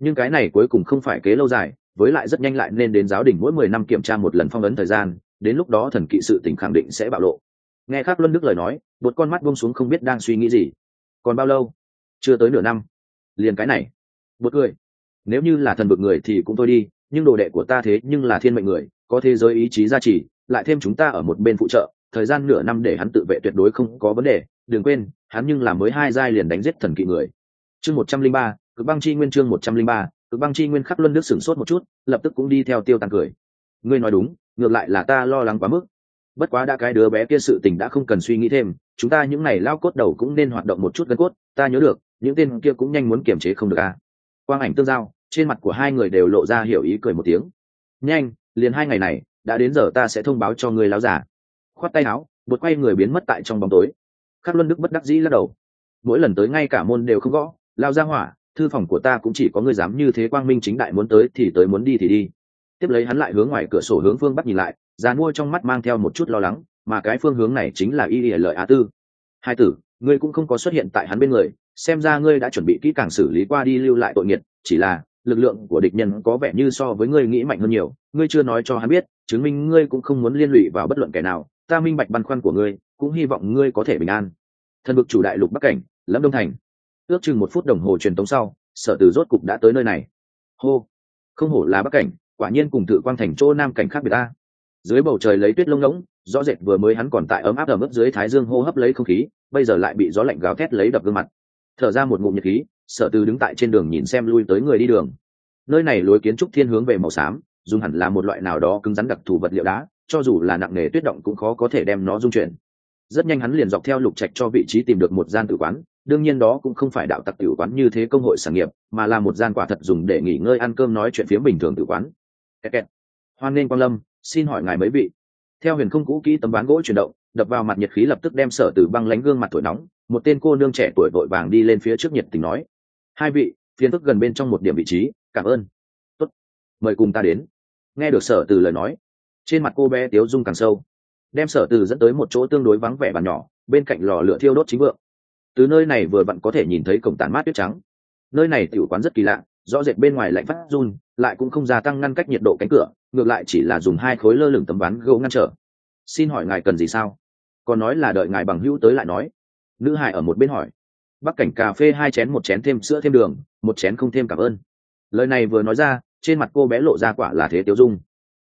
Speaker 1: Nhưng cái này cuối cùng không phải kế lâu dài, với lại rất nhanh lại nên đến giáo đình mỗi mười năm kiểm tra một lần phong ấn thời gian, đến lúc đó thần kỵ sự tình khẳng định sẽ bạo lộ nghe khác luân đức lời nói, một con mắt buông xuống không biết đang suy nghĩ gì. Còn bao lâu? Chưa tới nửa năm. Liền cái này. Một cười. nếu như là thần bực người thì cũng thôi đi, nhưng đồ đệ của ta thế nhưng là thiên mệnh người, có thế giới ý chí gia trì, lại thêm chúng ta ở một bên phụ trợ, thời gian nửa năm để hắn tự vệ tuyệt đối không có vấn đề. Đừng quên, hắn nhưng là mới hai giai liền đánh giết thần kỵ người. Chương một trăm linh ba, cực băng chi nguyên chương một trăm linh ba, cực băng chi nguyên khắc luân Đức sửng sốt một chút, lập tức cũng đi theo tiêu tàn cười. Ngươi nói đúng, ngược lại là ta lo lắng quá mức bất quá đã cái đứa bé kia sự tình đã không cần suy nghĩ thêm, chúng ta những này lao cốt đầu cũng nên hoạt động một chút gân cốt, ta nhớ được, những tên kia cũng nhanh muốn kiềm chế không được à. quang ảnh tương giao, trên mặt của hai người đều lộ ra hiểu ý cười một tiếng. Nhanh, liền hai ngày này, đã đến giờ ta sẽ thông báo cho người láo giả. Khoát tay áo bột quay người biến mất tại trong bóng tối. Khắc luân đức bất đắc dĩ lắc đầu. Mỗi lần tới ngay cả môn đều không gõ, lao ra hỏa, thư phòng của ta cũng chỉ có người dám như thế quang minh chính đại muốn tới thì tới muốn đi thì đi. Tiếp lấy hắn lại hướng ngoài cửa sổ hướng phương bắc nhìn lại già mua trong mắt mang theo một chút lo lắng, mà cái phương hướng này chính là y ỉa lợi á tư. Hai tử, ngươi cũng không có xuất hiện tại hắn bên người, xem ra ngươi đã chuẩn bị kỹ càng xử lý qua đi lưu lại tội nghiệt, chỉ là, lực lượng của địch nhân có vẻ như so với ngươi nghĩ mạnh hơn nhiều, ngươi chưa nói cho hắn biết, chứng minh ngươi cũng không muốn liên lụy vào bất luận kẻ nào, ta minh bạch băn khoăn của ngươi, cũng hy vọng ngươi có thể bình an. Thần vực chủ đại lục bắc cảnh, lâm đông thành. Ước chừng một phút đồng hồ truyền tống sau, sở từ rốt cục đã tới nơi này. Hô, không hổ là bắc cảnh, quả nhiên cùng tự quang thành chỗ nam cảnh khác biệt ta dưới bầu trời lấy tuyết lông ngỗng, rõ rệt vừa mới hắn còn tại ấm áp ở mức dưới thái dương hô hấp lấy không khí, bây giờ lại bị gió lạnh gào thét lấy đập gương mặt. Thở ra một ngụm nhiệt khí, sở từ đứng tại trên đường nhìn xem lui tới người đi đường. Nơi này lối kiến trúc thiên hướng về màu xám, dùng hẳn là một loại nào đó cứng rắn đặc thù vật liệu đá, cho dù là nặng nề tuyết động cũng khó có thể đem nó dung chuyển. Rất nhanh hắn liền dọc theo lục trạch cho vị trí tìm được một gian tử quán, đương nhiên đó cũng không phải đạo tặc tử quán như thế công hội sản nghiệp, mà là một gian quả thật dùng để nghỉ ngơi ăn cơm nói chuyện phía bình thường tử quán. Kẹt kẹt hoan nghênh quang lâm, xin hỏi ngài mấy vị. Theo huyền không cũ kỹ tấm ván gỗ chuyển động, đập vào mặt nhiệt khí lập tức đem sở từ băng lánh gương mặt thổi nóng, một tên cô nương trẻ tuổi vội vàng đi lên phía trước nhiệt tình nói. Hai vị phiến thức gần bên trong một điểm vị trí, cảm ơn. Tốt. mời cùng ta đến. Nghe được sở từ lời nói, trên mặt cô bé tiếu dung càng sâu. Đem sở từ dẫn tới một chỗ tương đối vắng vẻ bàn nhỏ, bên cạnh lò lửa thiêu đốt chính vượng. Từ nơi này vừa vặn có thể nhìn thấy cổng tàn mát tuyết trắng. Nơi này tiểu quán rất kỳ lạ rõ rệt bên ngoài lạnh phát run, lại cũng không gia tăng ngăn cách nhiệt độ cánh cửa, ngược lại chỉ là dùng hai khối lơ lửng tấm ván gỗ ngăn trở. Xin hỏi ngài cần gì sao? Còn nói là đợi ngài bằng hữu tới lại nói. Nữ hải ở một bên hỏi. Bắc cảnh cà phê hai chén một chén thêm sữa thêm đường, một chén không thêm cảm ơn. Lời này vừa nói ra, trên mặt cô bé lộ ra quả là thế tiêu dung.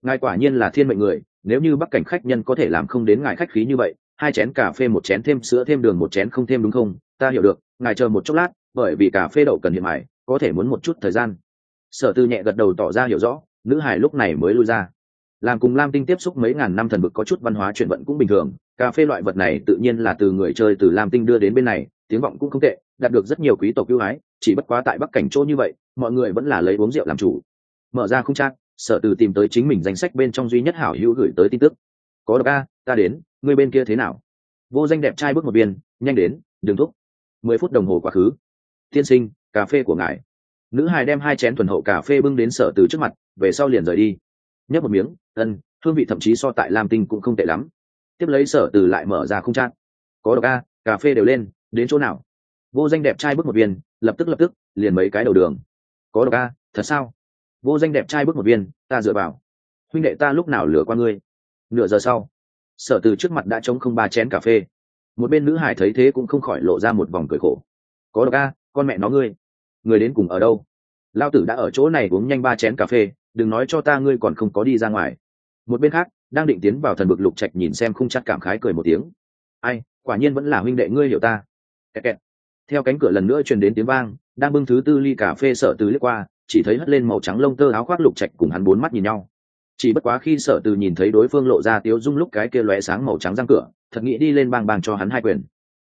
Speaker 1: Ngài quả nhiên là thiên mệnh người, nếu như bắc cảnh khách nhân có thể làm không đến ngài khách khí như vậy, hai chén cà phê một chén thêm sữa thêm đường một chén không thêm đúng không? Ta hiểu được, ngài chờ một chốc lát, bởi vì cà phê đậu cần hiện mải có thể muốn một chút thời gian. Sở tư nhẹ gật đầu tỏ ra hiểu rõ, nữ hải lúc này mới lui ra. Làm cùng lam tinh tiếp xúc mấy ngàn năm thần vực có chút văn hóa chuyển vận cũng bình thường, cà phê loại vật này tự nhiên là từ người chơi từ lam tinh đưa đến bên này, tiếng vọng cũng không tệ, đạt được rất nhiều quý tộc ưu ái, chỉ bất quá tại bắc cảnh chỗ như vậy, mọi người vẫn là lấy uống rượu làm chủ. Mở ra không chắc sở từ tìm tới chính mình danh sách bên trong duy nhất hảo hữu gửi tới tin tức. Có độc a, ta đến, người bên kia thế nào? Vô danh đẹp trai bước một viên nhanh đến, đừng thúc. Mười phút đồng hồ quá khứ. Tiên sinh cà phê của ngài. Nữ hài đem hai chén thuần hậu cà phê bưng đến sở từ trước mặt, về sau liền rời đi. Nhấp một miếng, ân, hương vị thậm chí so tại lam tinh cũng không tệ lắm. Tiếp lấy sở từ lại mở ra không chát có độc a, cà phê đều lên, đến chỗ nào? Vô danh đẹp trai bước một viên, lập tức lập tức, liền mấy cái đầu đường. Có độc a, thật sao? Vô danh đẹp trai bước một viên, ta dựa vào. Huynh đệ ta lúc nào lửa qua ngươi? Nửa giờ sau, sở từ trước mặt đã trống không ba chén cà phê. Một bên nữ hải thấy thế cũng không khỏi lộ ra một vòng cười khổ. Có độc a con mẹ nó ngươi. Người đến cùng ở đâu? Lao tử đã ở chỗ này uống nhanh ba chén cà phê, đừng nói cho ta ngươi còn không có đi ra ngoài. Một bên khác, đang định tiến vào thần bực lục trạch nhìn xem không chắc cảm khái cười một tiếng. Ai, quả nhiên vẫn là huynh đệ ngươi hiểu ta. Kẹt kẹt. theo cánh cửa lần nữa truyền đến tiếng vang, đang bưng thứ tư ly cà phê sợ từ liếc qua, chỉ thấy hất lên màu trắng lông tơ áo khoác lục trạch cùng hắn bốn mắt nhìn nhau. Chỉ bất quá khi sở từ nhìn thấy đối phương lộ ra tiếu dung lúc cái kia lóe sáng màu trắng răng cửa, thật nghĩ đi lên bang bang cho hắn hai quyền.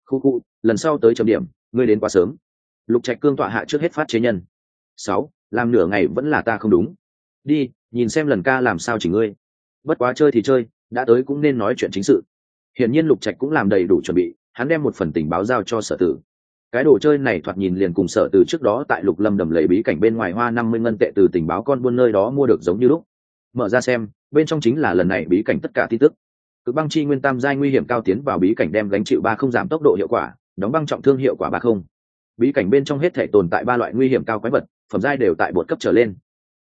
Speaker 1: Khu khu, lần sau tới chấm điểm, ngươi đến quá sớm lục trạch cương tọa hạ trước hết phát chế nhân. Sáu, làm nửa ngày vẫn là ta không đúng. Đi, nhìn xem lần ca làm sao chỉ ngươi. Bất quá chơi thì chơi, đã tới cũng nên nói chuyện chính sự. Hiển nhiên lục trạch cũng làm đầy đủ chuẩn bị, hắn đem một phần tình báo giao cho sở tử. Cái đồ chơi này thoạt nhìn liền cùng sở từ trước đó tại lục lâm đầm lầy bí cảnh bên ngoài hoa năm mươi ngân tệ từ tình báo con buôn nơi đó mua được giống như lúc. Mở ra xem, bên trong chính là lần này bí cảnh tất cả tin tức. Cực băng chi nguyên tam giai nguy hiểm cao tiến vào bí cảnh đem gánh chịu ba không giảm tốc độ hiệu quả, đóng băng trọng thương hiệu quả ba không bí cảnh bên trong hết thể tồn tại ba loại nguy hiểm cao quái vật, phẩm giai đều tại bột cấp trở lên.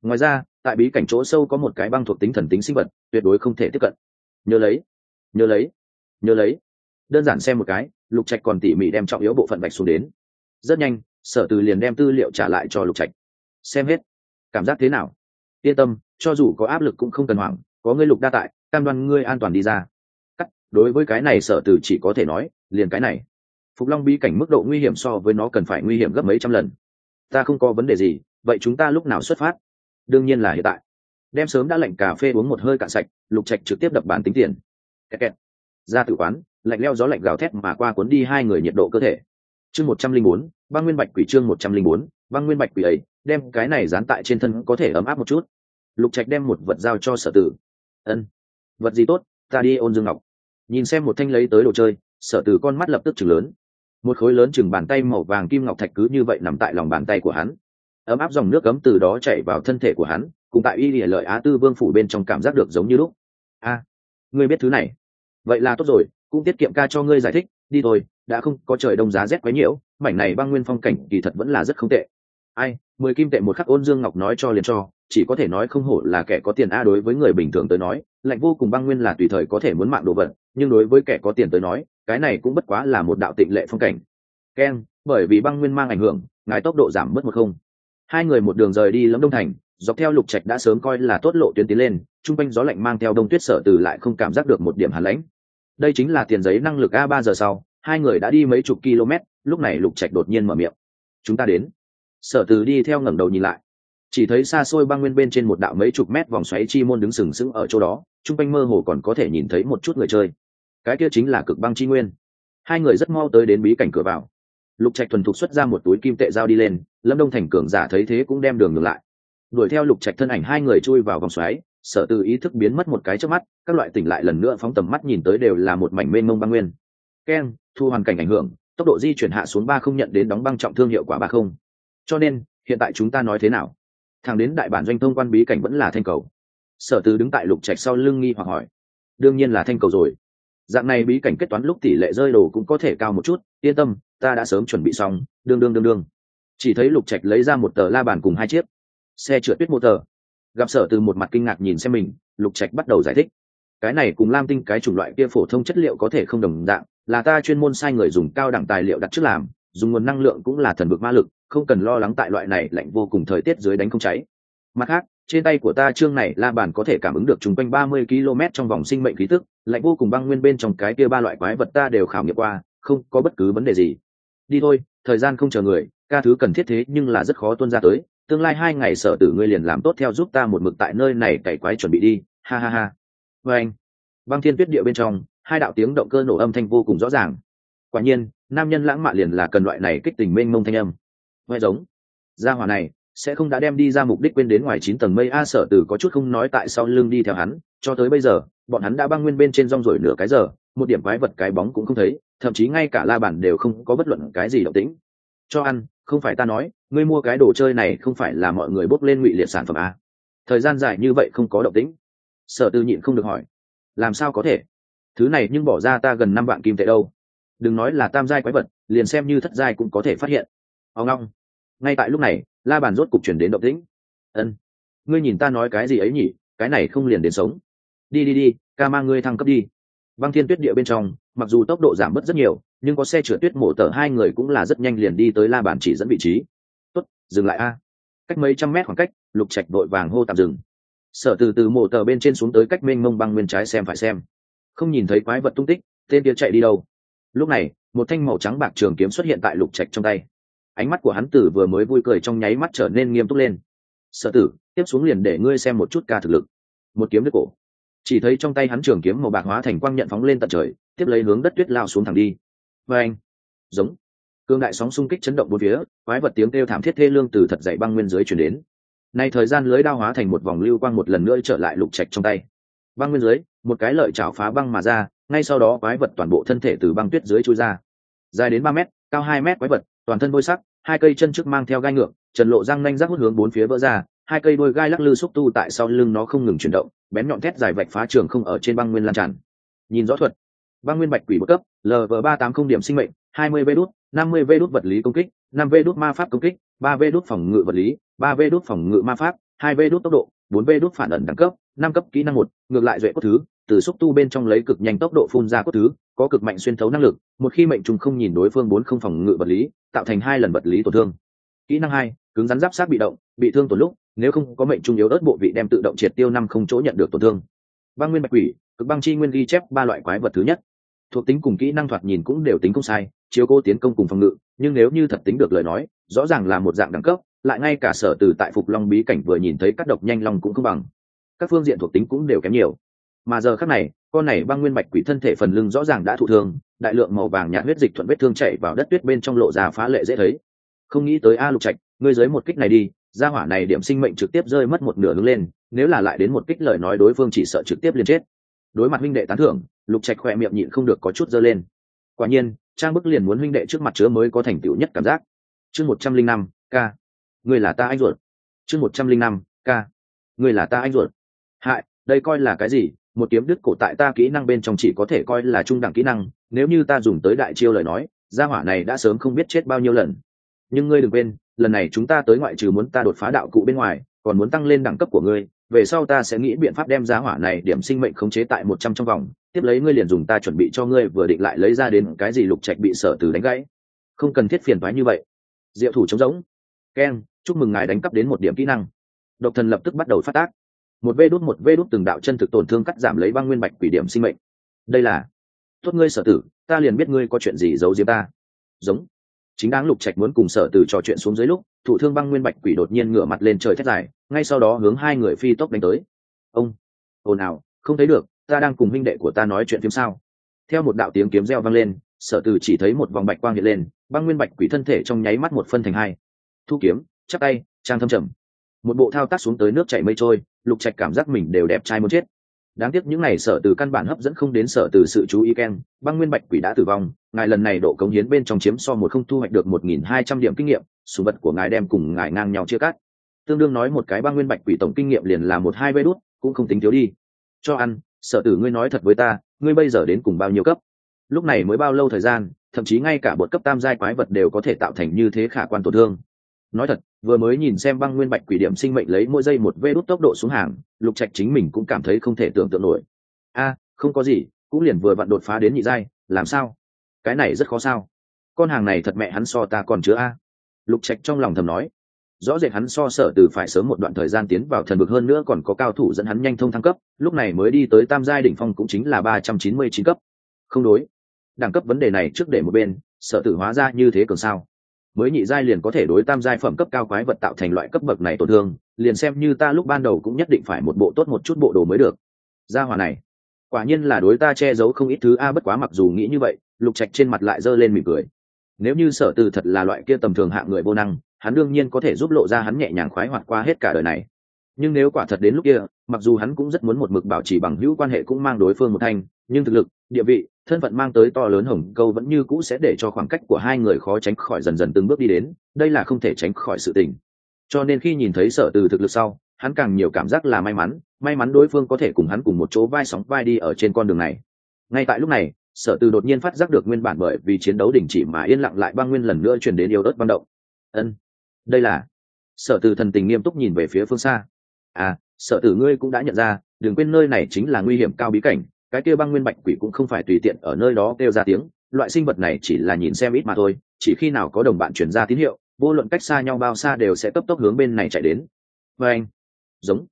Speaker 1: Ngoài ra, tại bí cảnh chỗ sâu có một cái băng thuộc tính thần tính sinh vật, tuyệt đối không thể tiếp cận. Nhớ lấy nhớ lấy nhớ lấy. Đơn giản xem một cái, lục trạch còn tỉ mỉ đem trọng yếu bộ phận bạch xuống đến. Rất nhanh, sở từ liền đem tư liệu trả lại cho lục trạch. Xem hết. Cảm giác thế nào? Yên tâm, cho dù có áp lực cũng không cần hoảng, có ngươi lục đa tại, cam đoan ngươi an toàn đi ra. Cắt, đối với cái này sở từ chỉ có thể nói, liền cái này phục long bí cảnh mức độ nguy hiểm so với nó cần phải nguy hiểm gấp mấy trăm lần. Ta không có vấn đề gì, vậy chúng ta lúc nào xuất phát? Đương nhiên là hiện tại. Đem sớm đã lệnh cà phê uống một hơi cạn sạch, lục trạch trực tiếp đập bàn tính tiền. Kẹt kẹt. ra tự quán, lạnh leo gió lạnh gào thét mà qua cuốn đi hai người nhiệt độ cơ thể. Chương một trăm linh bốn, băng nguyên bạch quỷ chương một trăm linh bốn, băng nguyên bạch quỷ ấy, đem cái này dán tại trên thân có thể ấm áp một chút. Lục trạch đem một vật giao cho sở tử. Ân, vật gì tốt, ta đi ôn dương ngọc. Nhìn xem một thanh lấy tới đồ chơi, sở tử con mắt lập tức chừng lớn một khối lớn chừng bàn tay màu vàng kim ngọc thạch cứ như vậy nằm tại lòng bàn tay của hắn. Ấm áp dòng nước cấm từ đó chảy vào thân thể của hắn, cùng tại y lìa lợi á tư vương phủ bên trong cảm giác được giống như lúc. A, ngươi biết thứ này. Vậy là tốt rồi, cũng tiết kiệm ca cho ngươi giải thích. Đi thôi, đã không có trời đông giá rét quấy nhiễu, mảnh này băng nguyên phong cảnh kỳ thật vẫn là rất không tệ. Ai, mười kim tệ một khắc ôn dương ngọc nói cho liền cho, chỉ có thể nói không hổ là kẻ có tiền a đối với người bình thường tới nói, lạnh vô cùng băng nguyên là tùy thời có thể muốn mạng đồ vật, nhưng đối với kẻ có tiền tới nói cái này cũng bất quá là một đạo tịnh lệ phong cảnh. Keng bởi vì băng nguyên mang ảnh hưởng, ngài tốc độ giảm mất một không. Hai người một đường rời đi lẫm đông thành, dọc theo lục trạch đã sớm coi là tốt lộ tuyến tiến lên chung quanh gió lạnh mang theo đông tuyết sở từ lại không cảm giác được một điểm hàn lãnh. Đây chính là tiền giấy năng lực a ba giờ sau, hai người đã đi mấy chục km, lúc này lục trạch đột nhiên mở miệng. Chúng ta đến. Sở từ đi theo ngẩng đầu nhìn lại. Chỉ thấy xa xôi băng nguyên bên trên một đạo mấy chục mét vòng xoáy chi môn đứng sừng sững ở chỗ đó chung quanh mơ hồ còn có thể nhìn thấy một chút người chơi cái kia chính là cực băng chi nguyên. Hai người rất mau tới đến bí cảnh cửa vào. Lục trạch thuần thục xuất ra một túi kim tệ dao đi lên, lâm đông thành cường giả thấy thế cũng đem đường ngược lại. Đuổi theo lục trạch thân ảnh hai người chui vào vòng xoáy, sở từ ý thức biến mất một cái trước mắt, các loại tỉnh lại lần nữa phóng tầm mắt nhìn tới đều là một mảnh mênh mông băng nguyên. Keng thu hoàn cảnh ảnh hưởng, tốc độ di chuyển hạ xuống ba không nhận đến đóng băng trọng thương hiệu quả ba không. Cho nên, hiện tại chúng ta nói thế nào? Thẳng đến đại bản doanh thông quan bí cảnh vẫn là thanh cầu. Sở từ đứng tại lục trạch sau lưng nghi hoặc hỏi. Đương nhiên là thanh cầu rồi dạng này bí cảnh kết toán lúc tỷ lệ rơi đồ cũng có thể cao một chút, yên tâm, ta đã sớm chuẩn bị xong, đương đương đương đương. Chỉ thấy lục trạch lấy ra một tờ la bàn cùng hai chiếc. Xe trượt tuyết mô tờ. Gặp sở từ một mặt kinh ngạc nhìn xem mình, lục trạch bắt đầu giải thích. Cái này cùng lam tinh cái chủng loại kia phổ thông chất liệu có thể không đồng dạng, là ta chuyên môn sai người dùng cao đẳng tài liệu đặt trước làm, dùng nguồn năng lượng cũng là thần bực ma lực, không cần lo lắng tại loại này lạnh vô cùng thời tiết dưới đánh không cháy. Mặt khác trên tay của ta chương này la bàn có thể cảm ứng được chung quanh ba mươi km trong vòng sinh mệnh khí tức, lạnh vô cùng băng nguyên bên trong cái kia ba loại quái vật ta đều khảo nghiệm qua, không có bất cứ vấn đề gì. Đi thôi, thời gian không chờ người, ca thứ cần thiết thế nhưng là rất khó tuân ra tới, tương lai hai ngày sở tử ngươi liền làm tốt theo giúp ta một mực tại nơi này cày quái chuẩn bị đi, ha ha ha. Và anh, băng thiên tuyết địa bên trong, hai đạo tiếng động cơ nổ âm thanh vô cùng rõ ràng. Quả nhiên, nam nhân lãng mạn liền là cần loại này kích tình mênh mông thanh âm. Ngoại giống, gia hỏa này sẽ không đã đem đi ra mục đích quên đến ngoài chín tầng mây. A sở tử có chút không nói tại sao lưng đi theo hắn, cho tới bây giờ, bọn hắn đã băng nguyên bên trên rong rồi nửa cái giờ, một điểm quái vật cái bóng cũng không thấy, thậm chí ngay cả la bản đều không có bất luận cái gì động tĩnh. Cho ăn, không phải ta nói, ngươi mua cái đồ chơi này không phải là mọi người bốc lên ngụy liệt sản phẩm à? thời gian dài như vậy không có động tĩnh. Sở tư nhịn không được hỏi, làm sao có thể? Thứ này nhưng bỏ ra ta gần năm vạn kim tệ đâu. Đừng nói là tam giai quái vật, liền xem như thất giai cũng có thể phát hiện. Ao ngong ngay tại lúc này la bàn rốt cục chuyển đến động tĩnh. Ân, ngươi nhìn ta nói cái gì ấy nhỉ? Cái này không liền đến sống. Đi đi đi, ca mang ngươi thăng cấp đi. Băng thiên tuyết địa bên trong, mặc dù tốc độ giảm bớt rất nhiều, nhưng có xe chở tuyết mổ tở hai người cũng là rất nhanh liền đi tới la bàn chỉ dẫn vị trí. Tốt, dừng lại a. Cách mấy trăm mét khoảng cách, lục trạch đội vàng hô tạm dừng. Sở từ từ mổ tờ bên trên xuống tới cách mênh mông băng nguyên trái xem phải xem. Không nhìn thấy quái vật tung tích, tên kia chạy đi đâu? Lúc này, một thanh màu trắng bạc trường kiếm xuất hiện tại lục trạch trong tay ánh mắt của hắn tử vừa mới vui cười trong nháy mắt trở nên nghiêm túc lên. Sợ tử, tiếp xuống liền để ngươi xem một chút ca thực lực. Một kiếm đứt cổ. Chỉ thấy trong tay hắn trường kiếm màu bạc hóa thành quang nhận phóng lên tận trời, tiếp lấy hướng đất tuyết lao xuống thẳng đi. Và anh, giống. Cương đại sóng xung kích chấn động bốn phía, quái vật tiếng kêu thảm thiết thê lương từ thật dậy băng nguyên dưới chuyển đến. Nay thời gian lưới đao hóa thành một vòng lưu quang một lần nữa trở lại lục trạch trong tay. Băng nguyên dưới, một cái lợi chảo phá băng mà ra, ngay sau đó quái vật toàn bộ thân thể từ băng tuyết dưới trôi ra. Dài đến ba mét, cao hai mét quái vật toàn thân bôi sắc, hai cây chân trước mang theo gai ngược, trần lộ răng nanh rác hút hướng bốn phía vỡ ra, hai cây đôi gai lắc lư xúc tu tại sau lưng nó không ngừng chuyển động, bén nhọn thét dài vạch phá trường không ở trên băng nguyên lan tràn. Nhìn rõ thuật, băng nguyên bạch quỷ một cấp lv ba tám không điểm sinh mệnh, hai mươi vê đốt năm mươi vê đốt vật lý công kích, năm vê đốt ma pháp công kích, ba vê đốt phòng ngự vật lý, ba vê đốt phòng ngự ma pháp, hai vê đốt tốc độ, bốn vê đốt phản ẩn đẳng cấp, năm cấp kỹ năng một, ngược lại duệ cốt thứ, từ xúc tu bên trong lấy cực nhanh tốc độ phun ra cốt thứ, có cực mạnh xuyên thấu năng lực, một khi mệnh trùng không nhìn đối phương bốn không phòng ngự vật lý tạo thành hai lần vật lý tổn thương. Kỹ năng hai, cứng rắn giáp sát bị động, bị thương tổn lúc, nếu không có mệnh trung yếu ớt bộ vị đem tự động triệt tiêu năm không chỗ nhận được tổn thương. Băng nguyên bạch quỷ, cực băng chi nguyên ghi chép ba loại quái vật thứ nhất. Thuộc tính cùng kỹ năng thoạt nhìn cũng đều tính không sai, chiếu cô tiến công cùng phòng ngự, nhưng nếu như thật tính được lời nói, rõ ràng là một dạng đẳng cấp, lại ngay cả sở từ tại phục long bí cảnh vừa nhìn thấy các độc nhanh long cũng không bằng. Các phương diện thuộc tính cũng đều kém nhiều. Mà giờ khác này con này băng nguyên bạch quỷ thân thể phần lưng rõ ràng đã thụ thương, đại lượng màu vàng nhạt huyết dịch thuận vết thương chảy vào đất tuyết bên trong lộ ra phá lệ dễ thấy. Không nghĩ tới a lục trạch, ngươi dưới một kích này đi, gia hỏa này điểm sinh mệnh trực tiếp rơi mất một nửa hướng lên, nếu là lại đến một kích lời nói đối phương chỉ sợ trực tiếp liền chết. Đối mặt huynh đệ tán thưởng, lục trạch khỏe miệng nhịn không được có chút dơ lên. Quả nhiên, trang bức liền muốn huynh đệ trước mặt chứa mới có thành tựu nhất cảm giác. Chương một trăm linh năm k người là ta anh ruột. Chương một trăm linh năm k người là ta anh ruột. Hại, đây coi là cái gì? Một kiếm đứt cổ tại ta kỹ năng bên trong chỉ có thể coi là trung đẳng kỹ năng, nếu như ta dùng tới đại chiêu lời nói, gia hỏa này đã sớm không biết chết bao nhiêu lần. Nhưng ngươi đừng quên, lần này chúng ta tới ngoại trừ muốn ta đột phá đạo cụ bên ngoài, còn muốn tăng lên đẳng cấp của ngươi, về sau ta sẽ nghĩ biện pháp đem gia hỏa này điểm sinh mệnh khống chế tại một trăm trong vòng, tiếp lấy ngươi liền dùng ta chuẩn bị cho ngươi vừa định lại lấy ra đến cái gì lục trạch bị sở từ đánh gãy. Không cần thiết phiền thoái như vậy. Diệu thủ trống rỗng. Keng chúc mừng ngài đánh cắp đến một điểm kỹ năng. Độc thần lập tức bắt đầu phát tác một vê đốt một vê đốt từng đạo chân thực tổn thương cắt giảm lấy băng nguyên bạch quỷ điểm sinh mệnh. Đây là, tốt ngươi sở tử, ta liền biết ngươi có chuyện gì giấu diếm ta. Giống. Chính đáng lục trạch muốn cùng sở tử trò chuyện xuống dưới lúc, thủ thương băng nguyên bạch quỷ đột nhiên ngửa mặt lên trời thét dài, ngay sau đó hướng hai người phi tốc đánh tới. Ông, ồn ào, không thấy được, ta đang cùng huynh đệ của ta nói chuyện phim sao? Theo một đạo tiếng kiếm reo vang lên, sở tử chỉ thấy một vòng bạch quang hiện lên, băng nguyên bạch quỷ thân thể trong nháy mắt một phân thành hai. Thu kiếm chắc tay, trang thâm trầm một bộ thao tác xuống tới nước chảy mây trôi, lục trạch cảm giác mình đều đẹp trai muốn chết. Đáng tiếc những n à y sở từ căn bản hấp dẫn không đến sở từ sự chú ý ken băng nguyên bạch quỷ đã tử vong, ngài lần này độ cống hiến bên trong chiếm so một không thu hoạch được một nghìn hai trăm điểm kinh nghiệm sủ vật của ngài đem cùng ngài ngang nhau chia cắt. Tương đương nói một cái băng nguyên bạch quỷ tổng kinh nghiệm liền là một hai vê đốt cũng không tính thiếu đi. Cho ăn, sở tử ngươi nói thật với ta, ngươi bây giờ đến cùng bao nhiêu cấp? Lúc này mới bao lâu thời gian, thậm chí ngay cả bột cấp tam giai quái vật đều có thể tạo thành như thế khả quan tổn thương nói thật, vừa mới nhìn xem băng nguyên bạch quỷ điểm sinh mệnh lấy mỗi giây một vê đốt tốc độ xuống hàng, lục trạch chính mình cũng cảm thấy không thể tưởng tượng nổi. A, không có gì, cũng liền vừa vặn đột phá đến nhị giai, làm sao? Cái này rất khó sao? Con hàng này thật mẹ hắn so ta còn chứa a. Lục trạch trong lòng thầm nói. Rõ rệt hắn so sở từ phải sớm một đoạn thời gian tiến vào thần vực hơn nữa còn có cao thủ dẫn hắn nhanh thông thăng cấp, lúc này mới đi tới tam giai đỉnh phong cũng chính là ba trăm chín mươi chín cấp. Không đối. Đẳng cấp vấn đề này trước để một bên sở tử hóa ra như thế cường sao? Mới nhị giai liền có thể đối tam giai phẩm cấp cao quái vật tạo thành loại cấp bậc này tổn thương, liền xem như ta lúc ban đầu cũng nhất định phải một bộ tốt một chút bộ đồ mới được. Gia hỏa này, quả nhiên là đối ta che giấu không ít thứ a, bất quá mặc dù nghĩ như vậy, lục trạch trên mặt lại giơ lên mỉm cười. Nếu như sở từ thật là loại kia tầm thường hạng người vô năng, hắn đương nhiên có thể giúp lộ ra hắn nhẹ nhàng khoái hoạt qua hết cả đời này nhưng nếu quả thật đến lúc kia, mặc dù hắn cũng rất muốn một mực bảo trì bằng hữu quan hệ cũng mang đối phương một thanh, nhưng thực lực, địa vị, thân phận mang tới to lớn hồng câu vẫn như cũ sẽ để cho khoảng cách của hai người khó tránh khỏi dần dần từng bước đi đến, đây là không thể tránh khỏi sự tình. Cho nên khi nhìn thấy sở từ thực lực sau, hắn càng nhiều cảm giác là may mắn may mắn đối phương có thể cùng hắn cùng một chỗ vai sóng vai đi ở trên con đường này. Ngay tại lúc này, sở từ đột nhiên phát giác được nguyên bản bởi vì chiến đấu đình chỉ mà yên lặng lại băng nguyên lần nữa chuyển đến yêu đất văn động. Ân, đây là. Sở từ thần tình nghiêm túc nhìn về phía phương xa à sở tử ngươi cũng đã nhận ra, đừng quên nơi này chính là nguy hiểm cao bí cảnh, cái kia băng nguyên bạch quỷ cũng không phải tùy tiện ở nơi đó kêu ra tiếng, loại sinh vật này chỉ là nhìn xem ít mà thôi, chỉ khi nào có đồng bạn chuyển ra tín hiệu, vô luận cách xa nhau bao xa đều sẽ cấp tốc hướng bên này chạy đến. Và anh, giống,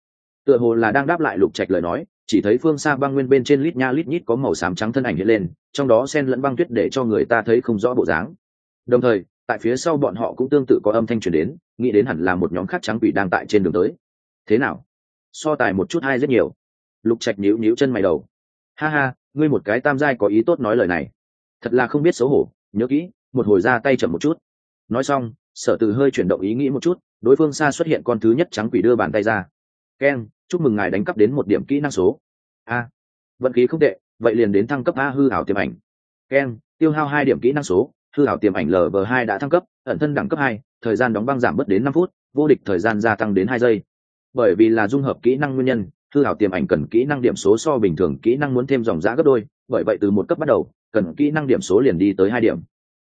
Speaker 1: tựa hồ là đang đáp lại lục trạch lời nói, chỉ thấy phương xa băng nguyên bên trên lít nha lít nhít có màu xám trắng thân ảnh hiện lên, trong đó sen lẫn băng tuyết để cho người ta thấy không rõ bộ dáng. Đồng thời, tại phía sau bọn họ cũng tương tự có âm thanh truyền đến, nghĩ đến hẳn là một nhóm khác trắng quỷ đang tại trên đường tới thế nào? So tài một chút hai rất nhiều. Lục trạch nhíu nhíu chân mày đầu. Ha ha, ngươi một cái tam giai có ý tốt nói lời này. Thật là không biết xấu hổ, nhớ kỹ, một hồi ra tay chậm một chút. Nói xong, sở từ hơi chuyển động ý nghĩ một chút, đối phương xa xuất hiện con thứ nhất trắng quỷ đưa bàn tay ra. Keng chúc mừng ngài đánh cắp đến một điểm kỹ năng số. A. Vận khí không tệ, vậy liền đến thăng cấp a hư hảo tiềm ảnh. Keng tiêu hao hai điểm kỹ năng số, hư hảo tiềm ảnh lv hai đã thăng cấp, ẩn thân đẳng cấp hai, thời gian đóng băng giảm bớt đến năm phút, vô địch thời gian gia tăng đến hai giây bởi vì là dung hợp kỹ năng nguyên nhân, hư hảo tiềm ảnh cần kỹ năng điểm số so bình thường kỹ năng muốn thêm dòng giá gấp đôi, bởi vậy từ một cấp bắt đầu, cần kỹ năng điểm số liền đi tới hai điểm.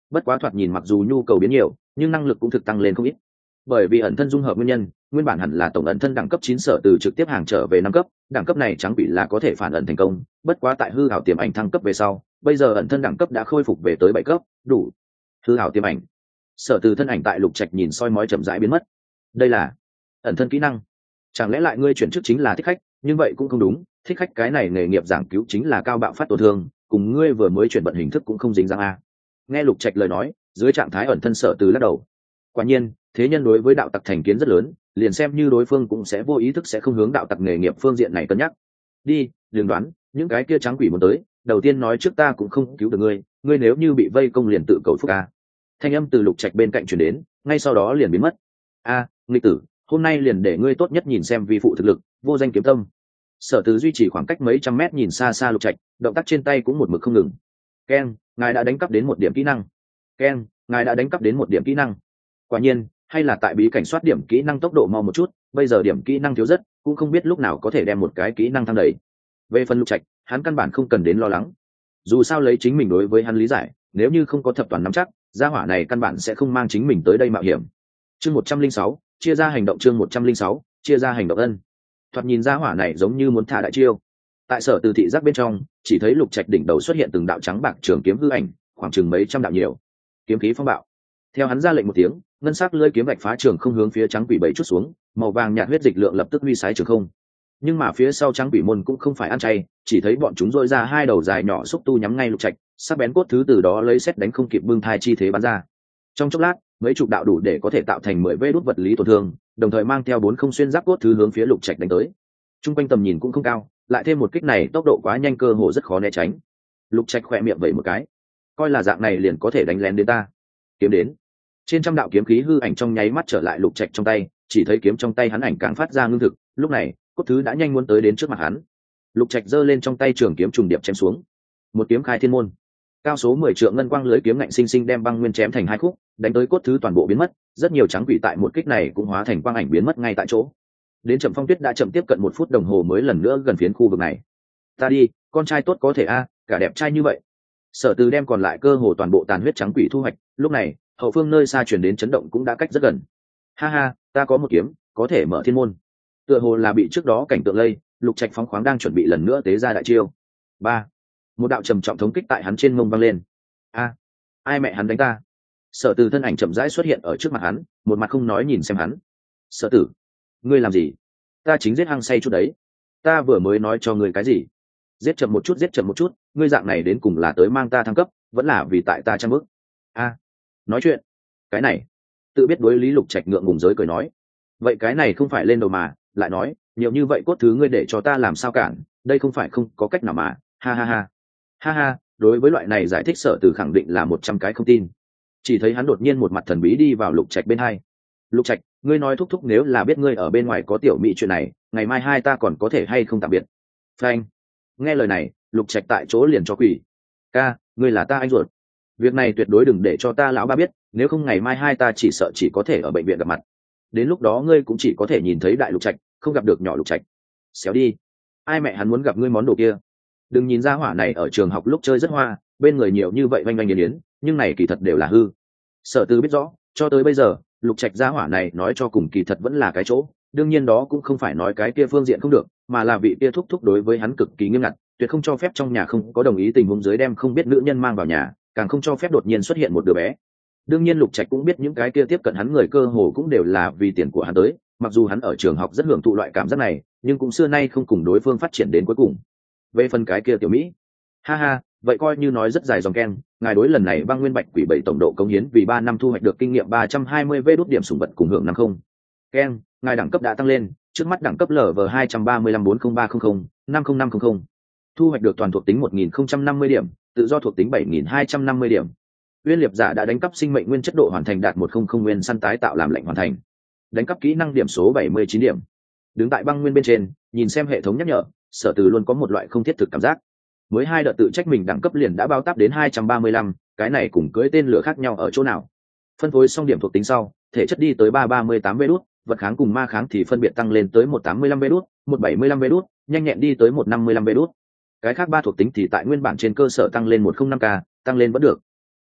Speaker 1: Bất quá thoạt nhìn mặc dù nhu cầu biến nhiều, nhưng năng lực cũng thực tăng lên không ít. Bởi vì ẩn thân dung hợp nguyên nhân, nguyên bản hẳn là tổng ẩn thân đẳng cấp chín sở từ trực tiếp hàng trở về năm cấp, đẳng cấp này trắng bị là có thể phản ẩn thành công, bất quá tại hư hảo tiềm ảnh thăng cấp về sau, bây giờ ẩn thân đẳng cấp đã khôi phục về tới bảy cấp, đủ. Hư hảo tiềm ảnh. Sở từ thân ảnh tại lục trạch nhìn soi mói chậm rãi biến mất. Đây là ẩn thân kỹ năng chẳng lẽ lại ngươi chuyển chức chính là thích khách? Nhưng vậy cũng không đúng. Thích khách cái này nghề nghiệp giảng cứu chính là cao bạo phát tổn thương cùng ngươi vừa mới chuyển bận hình thức cũng không dính dáng a. Nghe lục trạch lời nói dưới trạng thái ẩn thân sở từ lắc đầu. Quả nhiên thế nhân đối với đạo tặc thành kiến rất lớn liền xem như đối phương cũng sẽ vô ý thức sẽ không hướng đạo tặc nghề nghiệp phương diện này cân nhắc. Đi đừng đoán những cái kia trắng quỷ muốn tới đầu tiên nói trước ta cũng không cứu được ngươi ngươi nếu như bị vây công liền tự cầu phúc a. Thanh âm từ lục trạch bên cạnh chuyển đến ngay sau đó liền biến mất. A à, nghịch tử hôm nay liền để ngươi tốt nhất nhìn xem vi phụ thực lực, vô danh kiếm tâm. Sở từ duy trì khoảng cách mấy trăm mét nhìn xa xa lục trạch, động tác trên tay cũng một mực không ngừng. Keng ngài đã đánh cắp đến một điểm kỹ năng. Keng ngài đã đánh cắp đến một điểm kỹ năng. Quả nhiên, hay là tại bí cảnh soát điểm kỹ năng tốc độ mau một chút, bây giờ điểm kỹ năng thiếu rất, cũng không biết lúc nào có thể đem một cái kỹ năng thăng đầy. Về phần lục trạch, hắn căn bản không cần đến lo lắng. Dù sao lấy chính mình đối với hắn lý giải, nếu như không có thập toàn nắm chắc, gia hỏa này căn bản sẽ không mang chính mình tới đây mạo hiểm. Chương một trăm linh sáu chia ra hành động chương một trăm linh sáu, chia ra hành động ân. Thoạt nhìn ra hỏa này giống như muốn thả đại chiêu. Tại sở từ thị giác bên trong, chỉ thấy lục trạch đỉnh đầu xuất hiện từng đạo trắng bạc trường kiếm hư ảnh, khoảng chừng mấy trăm đạo nhiều. Kiếm khí phong bạo. Theo hắn ra lệnh một tiếng, ngân sắc lưỡi kiếm bạch phá trường không hướng phía trắng quỷ bảy chút xuống, màu vàng nhạt huyết dịch lượng lập tức huy sái trường không. Nhưng mà phía sau trắng quỷ môn cũng không phải ăn chay, chỉ thấy bọn chúng dội ra hai đầu dài nhỏ xúc tu nhắm ngay lục trạch, sắc bén cốt thứ từ đó lấy xét đánh không kịp bưng thai chi thế bắn ra. Trong chốc lát mấy chục đạo đủ để có thể tạo thành mười vê đốt vật lý tổn thương, đồng thời mang theo bốn không xuyên giáp cốt thứ hướng phía lục trạch đánh tới. T r u n g quanh tầm nhìn cũng không cao, lại thêm một kích này tốc độ quá nhanh cơ hồ rất khó né tránh. Lục trạch khỏe miệng vậy một cái. Coi là dạng này liền có thể đánh lén đến ta. Kiếm đến. Trên trăm đạo kiếm khí hư ảnh trong nháy mắt trở lại lục trạch trong tay, chỉ thấy kiếm trong tay hắn ảnh càng phát ra ngưng thực, lúc này, cốt thứ đã nhanh muốn tới đến trước mặt hắn. Lục trạch giơ lên trong tay trường kiếm trùng điệp chém xuống. Một kiếm khai thiên môn cao số mười triệu ngân quang lưới kiếm ngạnh sinh sinh đem băng nguyên chém thành hai khúc, đánh tới cốt thứ toàn bộ biến mất, rất nhiều trắng quỷ tại một kích này cũng hóa thành quang ảnh biến mất ngay tại chỗ. Đến trầm phong tuyết đã chậm tiếp cận một phút đồng hồ mới lần nữa gần phiến khu vực này. Ta đi, con trai tốt có thể a, cả đẹp trai như vậy. Sở từ đem còn lại cơ hồ toàn bộ tàn huyết trắng quỷ thu hoạch, lúc này, hậu phương nơi xa chuyển đến chấn động cũng đã cách rất gần. Ha ha, ta có một kiếm, có thể mở thiên môn. Tựa hồ là bị trước đó cảnh tượng lây, lục trạch phóng khoáng đang chuẩn bị lần nữa tế ra đại chiêu. Ba một đạo trầm trọng thống kích tại hắn trên mông văng lên. A, ai mẹ hắn đánh ta? Sở từ thân ảnh chậm rãi xuất hiện ở trước mặt hắn, một mặt không nói nhìn xem hắn. Sở tử, ngươi làm gì? Ta chính giết hăng say chút đấy. Ta vừa mới nói cho ngươi cái gì? Giết chậm một chút, giết chậm một chút, ngươi dạng này đến cùng là tới mang ta thăng cấp, vẫn là vì tại ta trang bức? A, nói chuyện. Cái này, tự biết đối lý lục trạch ngượng ngùng giới cười nói. Vậy cái này không phải lên đầu mà, lại nói, nhiều như vậy cốt thứ ngươi để cho ta làm sao cản, đây không phải không có cách nào mà. Ha ha ha ha ha, đối với loại này giải thích sở từ khẳng định là một trăm cái không tin. Chỉ thấy hắn đột nhiên một mặt thần bí đi vào lục trạch bên hai. Lục trạch, ngươi nói thúc thúc nếu là biết ngươi ở bên ngoài có tiểu mỹ chuyện này, ngày mai hai ta còn có thể hay không tạm biệt? Frank nghe lời này, lục trạch tại chỗ liền cho quỷ. Ca, ngươi là ta anh ruột. Việc này tuyệt đối đừng để cho ta lão ba biết, nếu không ngày mai hai ta chỉ sợ chỉ có thể ở bệnh viện gặp mặt. Đến lúc đó ngươi cũng chỉ có thể nhìn thấy đại lục trạch, không gặp được nhỏ lục trạch. Xéo đi. Ai mẹ hắn muốn gặp ngươi món đồ kia? Đừng nhìn ra hỏa này ở trường học lúc chơi rất hoa, bên người nhiều như vậy oanh oanh nghiền yến nhưng này kỳ thật đều là hư. Sở tư biết rõ, cho tới bây giờ, lục trạch gia hỏa này nói cho cùng kỳ thật vẫn là cái chỗ, đương nhiên đó cũng không phải nói cái kia phương diện không được, mà là vị kia thúc thúc đối với hắn cực kỳ nghiêm ngặt, tuyệt không cho phép trong nhà không có đồng ý tình huống dưới đem không biết nữ nhân mang vào nhà, càng không cho phép đột nhiên xuất hiện một đứa bé. Đương nhiên lục trạch cũng biết những cái kia tiếp cận hắn người cơ hồ cũng đều là vì tiền của hắn tới, mặc dù hắn ở trường học rất hưởng thụ loại cảm giác này, nhưng cũng xưa nay không cùng đối phương phát triển đến cuối cùng về phần cái kia tiểu mỹ. Ha ha, vậy coi như nói rất dài dòng keng, ngài đối lần này băng nguyên bạch quỷ bảy tổng độ công hiến vì ba năm thu hoạch được kinh nghiệm ba trăm hai mươi vê đốt điểm sủng vật cùng hưởng năm không. Keng, ngài đẳng cấp đã tăng lên, trước mắt đẳng cấp lv hai trăm ba mươi lăm bốn không ba không không, năm không năm không không. Thu hoạch được toàn thuộc tính một nghìn không trăm năm mươi điểm, tự do thuộc tính bảy nghìn hai trăm năm mươi điểm. Uyên liệp giả đã đánh cắp sinh mệnh nguyên chất độ hoàn thành đạt một không không nguyên săn tái tạo làm lệnh hoàn thành. Đánh cắp kỹ năng điểm số bảy mươi chín điểm. Đứng tại băng nguyên bên trên, nhìn xem hệ thống nhắc nhở sở từ luôn có một loại không thiết thực cảm giác. Mới hai đợt tự trách mình đẳng cấp liền đã bao tắp đến hai trăm ba mươi lăm, cái này cùng cưỡi tên lửa khác nhau ở chỗ nào? Phân phối xong điểm thuộc tính sau, thể chất đi tới ba ba mươi tám vê đốt vật kháng cùng ma kháng thì phân biệt tăng lên tới một tám mươi lăm vê đốt một bảy mươi lăm vê đốt nhanh nhẹn đi tới một năm mươi lăm vê đốt cái khác ba thuộc tính thì tại nguyên bản trên cơ sở tăng lên một không năm k, tăng lên vẫn được.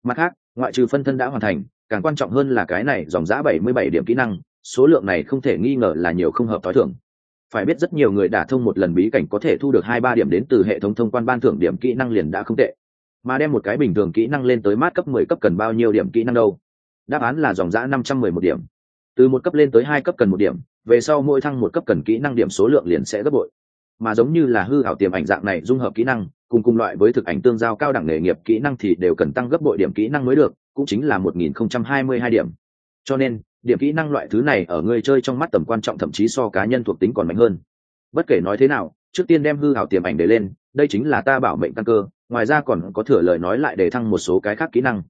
Speaker 1: Mặt khác, ngoại trừ phân thân đã hoàn thành, càng quan trọng hơn là cái này dòng giã bảy mươi bảy điểm kỹ năng, số lượng này không thể nghi ngờ là nhiều không hợp t h ó i thưởng phải biết rất nhiều người đả thông một lần bí cảnh có thể thu được hai ba điểm đến từ hệ thống thông quan ban thưởng điểm kỹ năng liền đã không tệ. Mà đem một cái bình thường kỹ năng lên tới mát cấp mười cấp cần bao nhiêu điểm kỹ năng đâu? Đáp án là dòng giã năm trăm mười một điểm. Từ một cấp lên tới hai cấp cần một điểm, về sau mỗi thăng một cấp cần kỹ năng điểm số lượng liền sẽ gấp bội. Mà giống như là hư hảo tiềm ảnh dạng này dung hợp kỹ năng, cùng cùng loại với thực ảnh tương giao cao đẳng nghề nghiệp kỹ năng thì đều cần tăng gấp bội điểm kỹ năng mới được, cũng chính là một nghìn không trăm hai mươi hai điểm. Cho nên điểm kỹ năng loại thứ này ở người chơi trong mắt tầm quan trọng thậm chí so cá nhân thuộc tính còn mạnh hơn. Bất kể nói thế nào, trước tiên đem hư hảo tiềm ảnh để lên, đây chính là ta bảo mệnh tăng cơ, ngoài ra còn có thừa lời nói lại để thăng một số cái khác kỹ năng.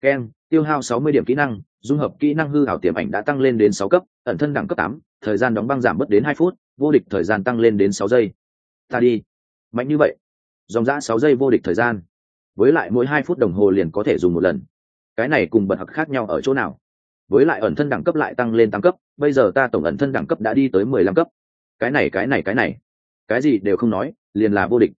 Speaker 1: Keng tiêu hao sáu mươi điểm kỹ năng, dung hợp kỹ năng hư hảo tiềm ảnh đã tăng lên đến sáu cấp, ẩn thân đẳng cấp tám, thời gian đóng băng giảm mất đến hai phút, vô địch thời gian tăng lên đến sáu giây. Ta đi. Mạnh như vậy. Dòng giã sáu giây vô địch thời gian. Với lại mỗi hai phút đồng hồ liền có thể dùng một lần. Cái này cùng bật học khác nhau ở chỗ nào? Với lại ẩn thân đẳng cấp lại tăng lên tám cấp, bây giờ ta tổng ẩn thân đẳng cấp đã đi tới mười lăm cấp. Cái này cái này cái này. Cái gì đều không nói, liền là vô địch.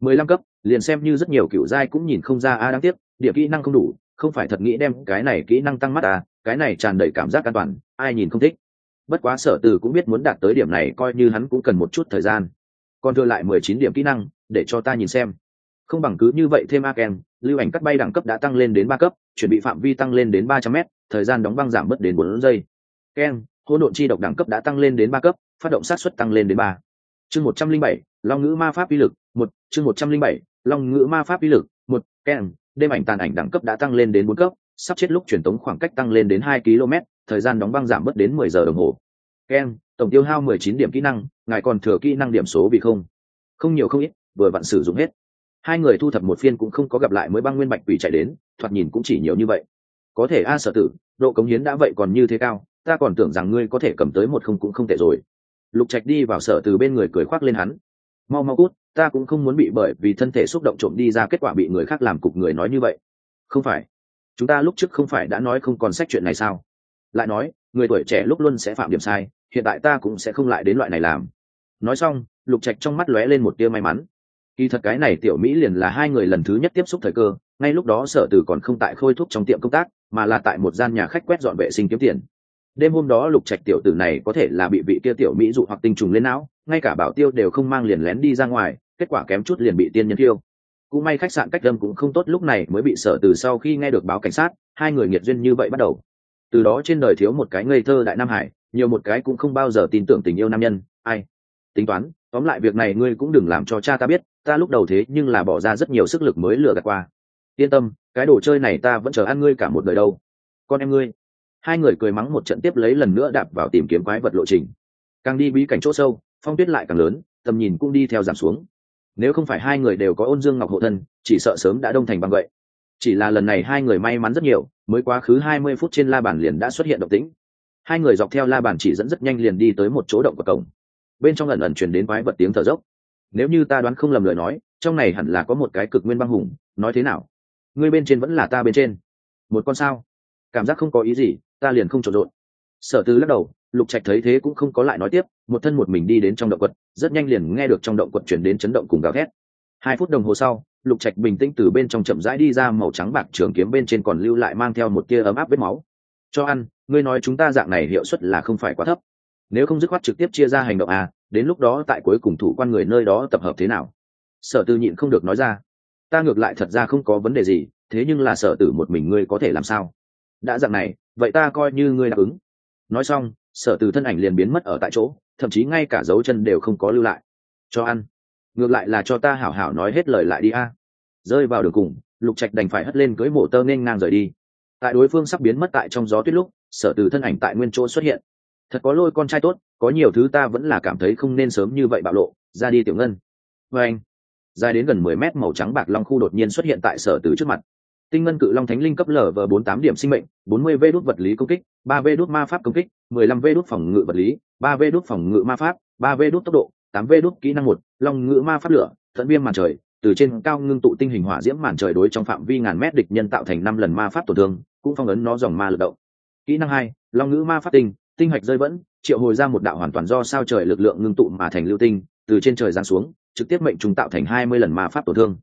Speaker 1: mười lăm cấp, liền xem như rất nhiều cựu giai cũng nhìn không ra a đáng tiếc địa kỹ năng không đủ, không phải thật nghĩ đem cái này kỹ năng tăng mắt à cái này tràn đầy cảm giác an toàn, ai nhìn không thích. Bất quá sở từ cũng biết muốn đạt tới điểm này, coi như hắn cũng cần một chút thời gian. Còn thừa lại mười chín điểm kỹ năng, để cho ta nhìn xem. Không bằng cứ như vậy thêm a ken, lưu ảnh cắt bay đẳng cấp đã tăng lên đến ba cấp, chuẩn bị phạm vi tăng lên đến ba trăm m thời gian đóng băng giảm mất đến bốn giây. Ken, hỗn độn chi độc đẳng cấp đã tăng lên đến ba cấp, phát động sát xuất tăng lên đến ba. Chương một trăm linh bảy, long ngữ ma pháp uy lực, một, chương một trăm linh bảy, long ngữ ma pháp uy lực, một, ken, đêm ảnh tàn ảnh đẳng cấp đã tăng lên đến bốn cấp, sắp chết lúc truyền tống khoảng cách tăng lên đến hai km, thời gian đóng băng giảm mất đến mười giờ đồng hồ. Ken, tổng tiêu hao mười chín điểm kỹ năng, ngài còn thừa kỹ năng điểm số vì không? Không nhiều không ít, vừa vặn sử dụng hết. Hai người thu thập một phiên cũng không có gặp lại mới băng nguyên bạch quỷ chạy đến, thoạt nhìn cũng chỉ nhiều như vậy có thể a sở tử, độ cống hiến đã vậy còn như thế cao, ta còn tưởng rằng ngươi có thể cầm tới một không cũng không tệ rồi. Lục trạch đi vào sở từ bên người cười khoác lên hắn. Mau mau cút, ta cũng không muốn bị bởi vì thân thể xúc động trộm đi ra kết quả bị người khác làm cục người nói như vậy. Không phải. Chúng ta lúc trước không phải đã nói không còn sách chuyện này sao? Lại nói, người tuổi trẻ lúc luôn sẽ phạm điểm sai, hiện tại ta cũng sẽ không lại đến loại này làm. Nói xong, lục trạch trong mắt lóe lên một tia may mắn kỳ thật cái này tiểu mỹ liền là hai người lần thứ nhất tiếp xúc thời cơ, ngay lúc đó sở từ còn không tại khôi thúc trong tiệm công tác, mà là tại một gian nhà khách quét dọn vệ sinh kiếm tiền. Đêm hôm đó lục trạch tiểu tử này có thể là bị vị kia tiểu mỹ dụ hoặc tinh trùng lên não, ngay cả bảo tiêu đều không mang liền lén đi ra ngoài, kết quả kém chút liền bị tiên nhân tiêu cũng may khách sạn cách đâm cũng không tốt lúc này mới bị sở từ sau khi nghe được báo cảnh sát, hai người nghiệt duyên như vậy bắt đầu. Từ đó trên đời thiếu một cái ngây thơ đại nam hải, nhiều một cái cũng không bao giờ tin tưởng tình yêu nam nhân, ai? Tính toán, tóm lại việc này ngươi cũng đừng làm cho cha ta biết ta lúc đầu thế nhưng là bỏ ra rất nhiều sức lực mới lừa gạt qua. Yên tâm, cái đồ chơi này ta vẫn chờ ăn ngươi cả một đời đâu. Con em ngươi. Hai người cười mắng một trận tiếp lấy lần nữa đạp vào tìm kiếm quái vật lộ trình. Càng đi bí cảnh chỗ sâu, phong tuyết lại càng lớn, tầm nhìn cũng đi theo giảm xuống. Nếu không phải hai người đều có ôn dương ngọc hộ thân, chỉ sợ sớm đã đông thành bằng vậy chỉ là lần này hai người may mắn rất nhiều, mới quá khứ hai mươi phút trên la bàn liền đã xuất hiện động tĩnh. Hai người dọc theo la bàn chỉ dẫn rất nhanh liền đi tới một chỗ động của cổng. Bên trong ẩn ẩn chuyển đến quái vật tiếng thở dốc nếu như ta đoán không lầm lời nói, trong này hẳn là có một cái cực nguyên băng hùng, nói thế nào? Ngươi bên trên vẫn là ta bên trên. Một con sao? Cảm giác không có ý gì, ta liền không trộn rộn. Sở tư lắc đầu, lục trạch thấy thế cũng không có lại nói tiếp, một thân một mình đi đến trong động quật, rất nhanh liền nghe được trong động quật chuyển đến chấn động cùng gào thét. Hai phút đồng hồ sau, lục trạch bình tĩnh từ bên trong chậm rãi đi ra màu trắng bạc trường kiếm bên trên còn lưu lại mang theo một tia ấm áp vết máu. Cho ăn, ngươi nói chúng ta dạng này hiệu suất là không phải quá thấp. Nếu không dứt khoát trực tiếp chia ra hành động à đến lúc đó tại cuối cùng thủ quan người nơi đó tập hợp thế nào? Sở tư nhịn không được nói ra. Ta ngược lại thật ra không có vấn đề gì, thế nhưng là sở tử một mình ngươi có thể làm sao? Đã dặn này, vậy ta coi như ngươi đáp ứng. Nói xong, sở tử thân ảnh liền biến mất ở tại chỗ, thậm chí ngay cả dấu chân đều không có lưu lại. Cho ăn. Ngược lại là cho ta hảo hảo nói hết lời lại đi a. Rơi vào đường cùng, lục trạch đành phải hất lên cưới mộ tơ nên ngang rời đi. Tại đối phương sắp biến mất tại trong gió tuyết lúc, sở từ thân ảnh tại nguyên chỗ xuất hiện thật có lôi con trai tốt, có nhiều thứ ta vẫn là cảm thấy không nên sớm như vậy bạo lộ, ra đi tiểu ngân. Vê anh, dài đến gần mười mét màu trắng bạc long khu đột nhiên xuất hiện tại sở tử trước mặt. Tinh ngân cự long thánh linh cấp lở vờ bốn tám điểm sinh mệnh, bốn mươi vê đốt vật lý công kích, ba vê đốt ma pháp công kích, mười lăm vê đốt phòng ngự vật lý, ba vê đốt phòng ngự ma pháp, ba vê đốt tốc độ, tám vê đốt kỹ năng một, long ngự ma pháp lửa, tận viêm màn trời, từ trên cao ngưng tụ tinh hình hỏa diễm màn trời đối trong phạm vi ngàn mét địch nhân tạo thành năm lần ma pháp tổn thương, cũng phong ấn nó dòng ma lực động. Kỹ năng hai, long ngữ ma pháp tinh tinh hạch rơi vẫn, triệu hồi ra một đạo hoàn toàn do sao trời lực lượng ngưng tụ mà thành lưu tinh, từ trên trời giáng xuống, trực tiếp mệnh chúng tạo thành hai mươi lần ma pháp tổn thương.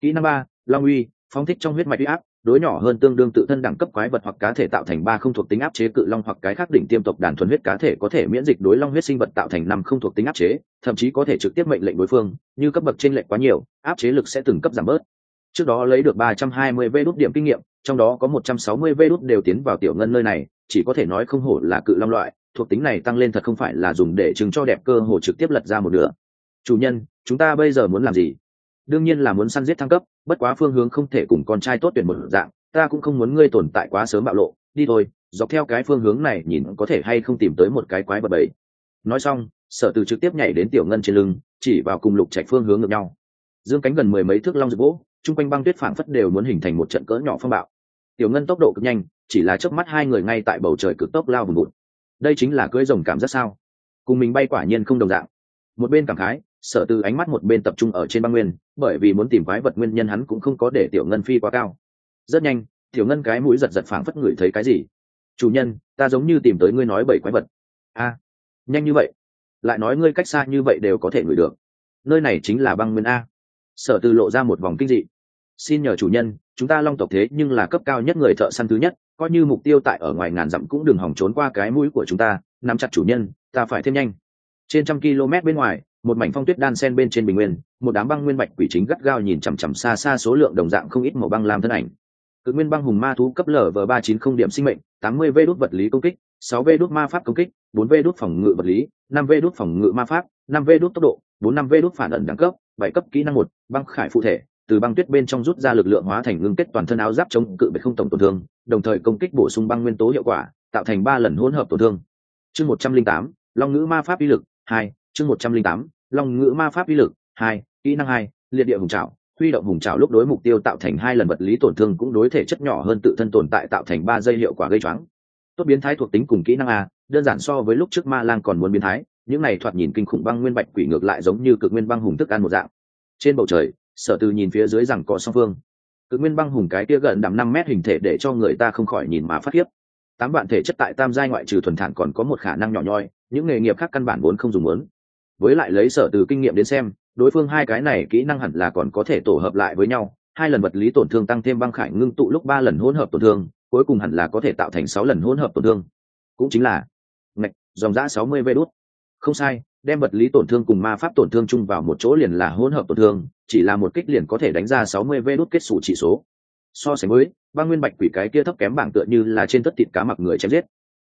Speaker 1: Kỹ năng ba, long uy, phóng thích trong huyết mạch uy áp, đối nhỏ hơn tương đương tự thân đẳng cấp quái vật hoặc cá thể tạo thành ba không thuộc tính áp chế cự long hoặc cái khác đỉnh tiêm tộc đàn thuần huyết cá thể có thể miễn dịch đối long huyết sinh vật tạo thành năm không thuộc tính áp chế, thậm chí có thể trực tiếp mệnh lệnh đối phương, như cấp bậc trên lệnh quá nhiều, áp chế lực sẽ từng cấp giảm bớt. Trước đó lấy được ba trăm hai mươi vê đốt điểm kinh nghiệm, trong đó có một trăm sáu mươi vê đốt đều tiến vào tiểu ngân nơi này chỉ có thể nói không hổ là cự long loại, thuộc tính này tăng lên thật không phải là dùng để chứng cho đẹp cơ hồ trực tiếp lật ra một nửa. Chủ nhân, chúng ta bây giờ muốn làm gì? Đương nhiên là muốn săn giết thăng cấp, bất quá phương hướng không thể cùng con trai tốt tuyển một dạng, ta cũng không muốn ngươi tồn tại quá sớm bạo lộ, đi thôi, dọc theo cái phương hướng này nhìn có thể hay không tìm tới một cái quái bật bẫy. Nói xong, sở từ trực tiếp nhảy đến tiểu ngân trên lưng, chỉ vào cùng lục trạch phương hướng ngược nhau. Dương cánh gần mười mấy thước long rực gỗ, chung quanh băng tuyết phảng phất đều muốn hình thành một trận cỡ nhỏ phong bạo tiểu ngân tốc độ cực nhanh, chỉ là chớp mắt hai người ngay tại bầu trời cực tốc lao vùng bụt. Đây chính là cưỡi rồng cảm giác sao? Cùng mình bay quả nhiên không đồng dạng. Một bên cảm khái sở từ ánh mắt một bên tập trung ở trên băng nguyên, bởi vì muốn tìm quái vật nguyên nhân hắn cũng không có để tiểu ngân phi quá cao. Rất nhanh, tiểu ngân cái mũi giật giật phảng phất ngửi thấy cái gì. Chủ nhân, ta giống như tìm tới ngươi nói bảy quái vật. A, nhanh như vậy? Lại nói ngươi cách xa như vậy đều có thể ngửi được. Nơi này chính là băng nguyên a. Sở từ lộ ra một vòng kinh dị xin nhờ chủ nhân, chúng ta long tộc thế nhưng là cấp cao nhất người thợ săn thứ nhất, coi như mục tiêu tại ở ngoài ngàn dặm cũng đừng hỏng trốn qua cái mũi của chúng ta, nắm chặt chủ nhân, ta phải thêm nhanh. Trên trăm km bên ngoài, một mảnh phong tuyết đan sen bên trên bình nguyên, một đám băng nguyên bạch quỷ chính gắt gao nhìn chằm chằm xa xa số lượng đồng dạng không ít màu băng làm thân ảnh. Cự nguyên băng hùng ma thú cấp lở v ba chín không điểm sinh mệnh, tám mươi v đốt vật lý công kích, sáu v đốt ma pháp công kích, bốn v đốt phòng ngự vật lý, năm v đốt phòng ngự ma pháp, năm v đốt tốc độ, bốn năm v đốt phản ẩn đẳng cấp, bảy cấp kỹ năng một, băng khải phụ thể từ băng tuyết bên trong rút ra lực lượng hóa thành ngưng kết toàn thân áo giáp chống cự bệ không tổng tổn thương, đồng thời công kích bổ sung băng nguyên tố hiệu quả, tạo thành ba lần hỗn hợp tổn thương. Chương một trăm linh tám, long ngữ ma pháp uy lực, hai, chương một trăm linh tám, long ngữ ma pháp uy lực, hai, kỹ năng hai, liệt địa hùng trào huy động hùng trào lúc đối mục tiêu tạo thành hai lần vật lý tổn thương cũng đối thể chất nhỏ hơn tự thân tồn tại tạo thành ba giây hiệu quả gây choáng. Tốt biến thái thuộc tính cùng kỹ năng a, đơn giản so với lúc trước ma lang còn muốn biến thái, những này thoạt nhìn kinh khủng băng nguyên bạch quỷ ngược lại giống như cực nguyên băng hùng thức ăn một dạng. Trên bầu trời sở từ nhìn phía dưới rằng có song phương. Cực nguyên băng hùng cái kia gần đắm năm mét hình thể để cho người ta không khỏi nhìn mà phát khiếp. Tám bạn thể chất tại tam giai ngoại trừ thuần thản còn có một khả năng nhỏ nhoi, những nghề nghiệp khác căn bản vốn không dùng lớn với lại lấy sở từ kinh nghiệm đến xem, đối phương hai cái này kỹ năng hẳn là còn có thể tổ hợp lại với nhau, hai lần vật lý tổn thương tăng thêm băng khải ngưng tụ lúc ba lần hỗn hợp tổn thương, cuối cùng hẳn là có thể tạo thành sáu lần hỗn hợp tổn thương. Cũng chính là, ngạch, dòng giã sáu mươi vê đốt không sai đem vật lý tổn thương cùng ma pháp tổn thương chung vào một chỗ liền là hỗn hợp tổn thương, chỉ là một kích liền có thể đánh ra sáu mươi vê đốt kết xù chỉ số. So sánh với băng nguyên bạch quỷ cái kia thấp kém bảng tựa như là trên tất thịt cá mặc người chém giết.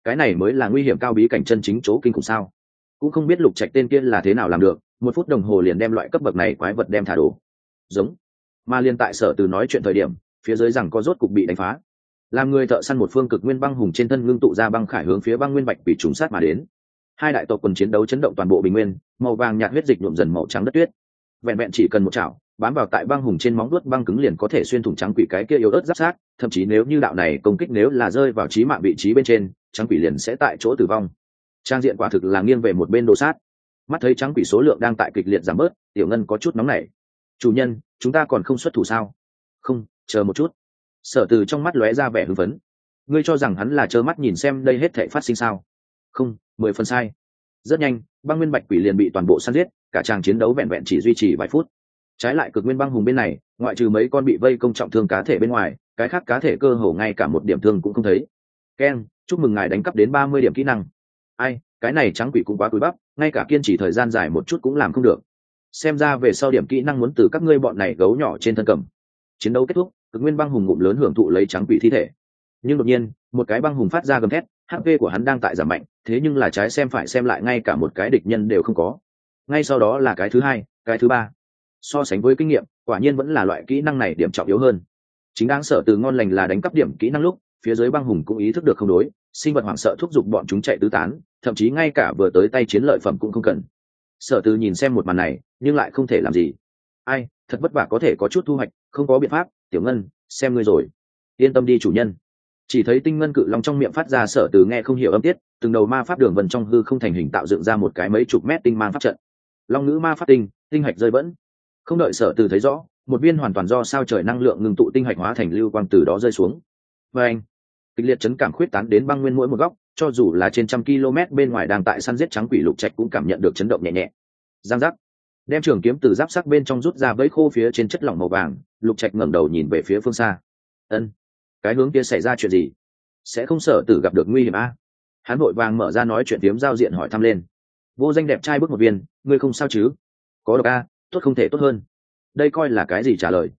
Speaker 1: Cái này mới là nguy hiểm cao bí cảnh chân chính chỗ kinh khủng sao? Cũng không biết lục trạch tên kia là thế nào làm được, một phút đồng hồ liền đem loại cấp bậc này quái vật đem thả đổ. Giống. Mà liên tại sở từ nói chuyện thời điểm, phía dưới rằng có rốt cục bị đánh phá. Làm người thợ săn một phương cực nguyên băng hùng trên thân ngưng tụ ra băng khải hướng phía băng nguyên bạch bị trùng sát mà đến hai đại tộc quần chiến đấu chấn động toàn bộ bình nguyên, màu vàng nhạt huyết dịch nhuộm dần màu trắng đất tuyết. Vẹn vẹn chỉ cần một chảo, bám vào tại băng hùng trên móng đuốt băng cứng liền có thể xuyên thủng trắng quỷ cái kia yếu ớt giáp sát, thậm chí nếu như đạo này công kích nếu là rơi vào trí mạng vị trí bên trên, trắng quỷ liền sẽ tại chỗ tử vong. Trang diện quả thực là nghiêng về một bên đồ sát. Mắt thấy trắng quỷ số lượng đang tại kịch liệt giảm bớt, tiểu ngân có chút nóng nảy. Chủ nhân, chúng ta còn không xuất thủ sao? Không, chờ một chút. Sở từ trong mắt lóe ra vẻ hưng phấn. Ngươi cho rằng hắn là trơ mắt nhìn xem đây hết thể phát sinh sao? Không mười phần sai. Rất nhanh, băng nguyên bạch quỷ liền bị toàn bộ săn giết, cả tràng chiến đấu vẹn vẹn chỉ duy trì vài phút. Trái lại cực nguyên băng hùng bên này, ngoại trừ mấy con bị vây công trọng thương cá thể bên ngoài, cái khác cá thể cơ hồ ngay cả một điểm thương cũng không thấy. Keng chúc mừng ngài đánh cắp đến ba mươi điểm kỹ năng. Ai, cái này trắng quỷ cũng quá cúi bắp, ngay cả kiên trì thời gian dài một chút cũng làm không được. Xem ra về sau điểm kỹ năng muốn từ các ngươi bọn này gấu nhỏ trên thân cầm. Chiến đấu kết thúc, cực nguyên băng hùng ngụm lớn hưởng thụ lấy trắng quỷ thi thể. Nhưng đột nhiên, một cái băng hùng phát ra gầm thét hp của hắn đang tại giảm mạnh, thế nhưng là trái xem phải xem lại ngay cả một cái địch nhân đều không có. Ngay sau đó là cái thứ hai, cái thứ ba. So sánh với kinh nghiệm, quả nhiên vẫn là loại kỹ năng này điểm trọng yếu hơn. Chính đáng sợ từ ngon lành là đánh cắp điểm kỹ năng lúc, phía dưới băng hùng cũng ý thức được không đối, sinh vật hoảng sợ thúc giục bọn chúng chạy tứ tán, thậm chí ngay cả vừa tới tay chiến lợi phẩm cũng không cần. Sở từ nhìn xem một màn này, nhưng lại không thể làm gì. Ai, thật vất vả có thể có chút thu hoạch, không có biện pháp, tiểu ngân, xem ngươi rồi. Yên tâm đi chủ nhân chỉ thấy tinh ngân cự long trong miệng phát ra sở từ nghe không hiểu âm tiết, từng đầu ma pháp đường vần trong hư không thành hình tạo dựng ra một cái mấy chục mét tinh mang pháp trận. Long ngữ ma pháp tinh tinh hạch rơi vẫn không đợi sở từ thấy rõ, một viên hoàn toàn do sao trời năng lượng ngừng tụ tinh hạch hóa thành lưu quang từ đó rơi xuống. Và anh kịch liệt chấn cảm khuyết tán đến băng nguyên mỗi một góc, cho dù là trên trăm km bên ngoài đang tại săn giết trắng quỷ lục trạch cũng cảm nhận được chấn động nhẹ nhẹ. Giang giác. Đem trường kiếm từ giáp sắc bên trong rút ra vẫy khô phía trên chất lỏng màu vàng, lục trạch ngẩng đầu nhìn về phía phương xa. Ân cái hướng kia xảy ra chuyện gì? Sẽ không sợ tử gặp được nguy hiểm a? À? hắn vội vàng mở ra nói chuyện tiếm giao diện hỏi thăm lên. Vô danh đẹp trai bước một viên, ngươi không sao chứ? Có độc a, tốt không thể tốt hơn. Đây coi là cái gì trả lời?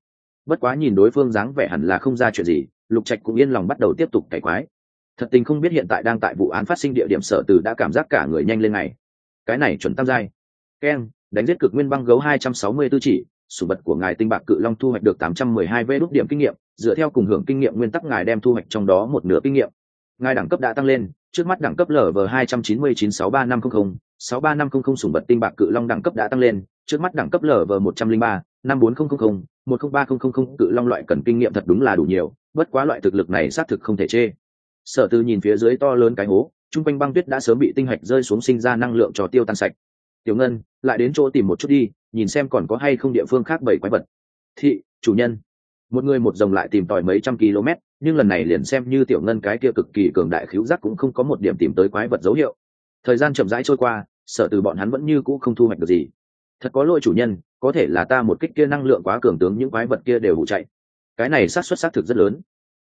Speaker 1: Bất quá nhìn đối phương dáng vẻ hẳn là không ra chuyện gì, lục trạch cũng yên lòng bắt đầu tiếp tục cải quái. Thật tình không biết hiện tại đang tại vụ án phát sinh địa điểm sở từ đã cảm giác cả người nhanh lên này cái này chuẩn tam giai. Keng, đánh giết cực nguyên băng gấu hai trăm sáu mươi 264 chỉ. Sủng bật của ngài tinh bạc cự long thu hoạch được tám trăm mười hai vé đúc điểm kinh nghiệm, dựa theo cùng hưởng kinh nghiệm nguyên tắc ngài đem thu hoạch trong đó một nửa kinh nghiệm. Ngài đẳng cấp đã tăng lên, trước mắt đẳng cấp lv hai trăm chín mươi chín sáu ba năm trăm linh sáu ba năm trăm linh sủng bật tinh bạc cự long đẳng cấp đã tăng lên, trước mắt đẳng cấp lv một trăm linh ba, năm bốn nghìn một không ba không không cự long loại cần kinh nghiệm thật đúng là đủ nhiều, bất quá loại thực lực này xác thực không thể chê. Sở tư nhìn phía dưới to lớn cái hố trung quanh băng tuyết đã sớm bị tinh hạch rơi xuống sinh ra năng lượng cho tiêu tan sạch. Tiểu ngân, lại đến chỗ tìm một chút đi nhìn xem còn có hay không địa phương khác bảy quái vật. Thị, chủ nhân. Một người một dòng lại tìm tòi mấy trăm km, nhưng lần này liền xem như tiểu ngân cái kia cực kỳ cường đại khiếu giác cũng không có một điểm tìm tới quái vật dấu hiệu. Thời gian chậm rãi trôi qua sở từ bọn hắn vẫn như cũ không thu hoạch được gì. Thật có lỗi chủ nhân, có thể là ta một kích kia năng lượng quá cường tướng những quái vật kia đều vụ chạy. Cái này sát xuất xác thực rất lớn.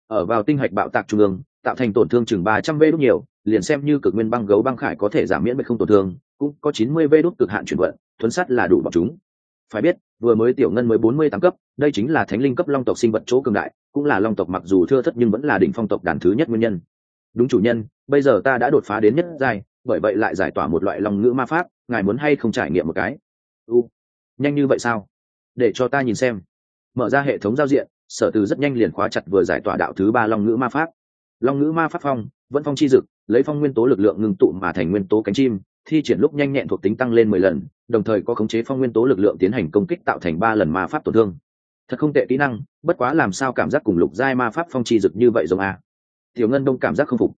Speaker 1: Ở vào tinh hạch bạo tạc trung ương, tạo thành tổn thương chừng ba trăm v đúc nhiều, liền xem như cực nguyên băng gấu băng khải có thể giảm miễn bệnh không tổn thương cũng có chín mươi v đốt cực hạn chuyển vận, thuấn sắt là đủ bọn chúng. Phải biết, vừa mới tiểu ngân mới bốn mươi tám cấp, đây chính là thánh linh cấp long tộc sinh vật chỗ cường đại, cũng là long tộc mặc dù thưa thất nhưng vẫn là đỉnh phong tộc đàn thứ nhất nguyên nhân. Đúng chủ nhân, bây giờ ta đã đột phá đến nhất giai, bởi vậy lại giải tỏa một loại long ngữ ma pháp, ngài muốn hay không trải nghiệm một cái? U, nhanh như vậy sao? Để cho ta nhìn xem. Mở ra hệ thống giao diện, sở từ rất nhanh liền khóa chặt vừa giải tỏa đạo thứ ba long ngữ ma pháp. Long ngữ ma pháp phong, vẫn phong chi dực, lấy phong nguyên tố lực lượng ngưng tụ mà thành nguyên tố cánh chim thi triển lúc nhanh nhẹn thuộc tính tăng lên mười lần, đồng thời có khống chế phong nguyên tố lực lượng tiến hành công kích tạo thành ba lần ma pháp tổn thương. Thật không tệ kỹ năng, bất quá làm sao cảm giác cùng lục giai ma pháp phong chi dực như vậy giống a? Tiểu ngân đông cảm giác không phục.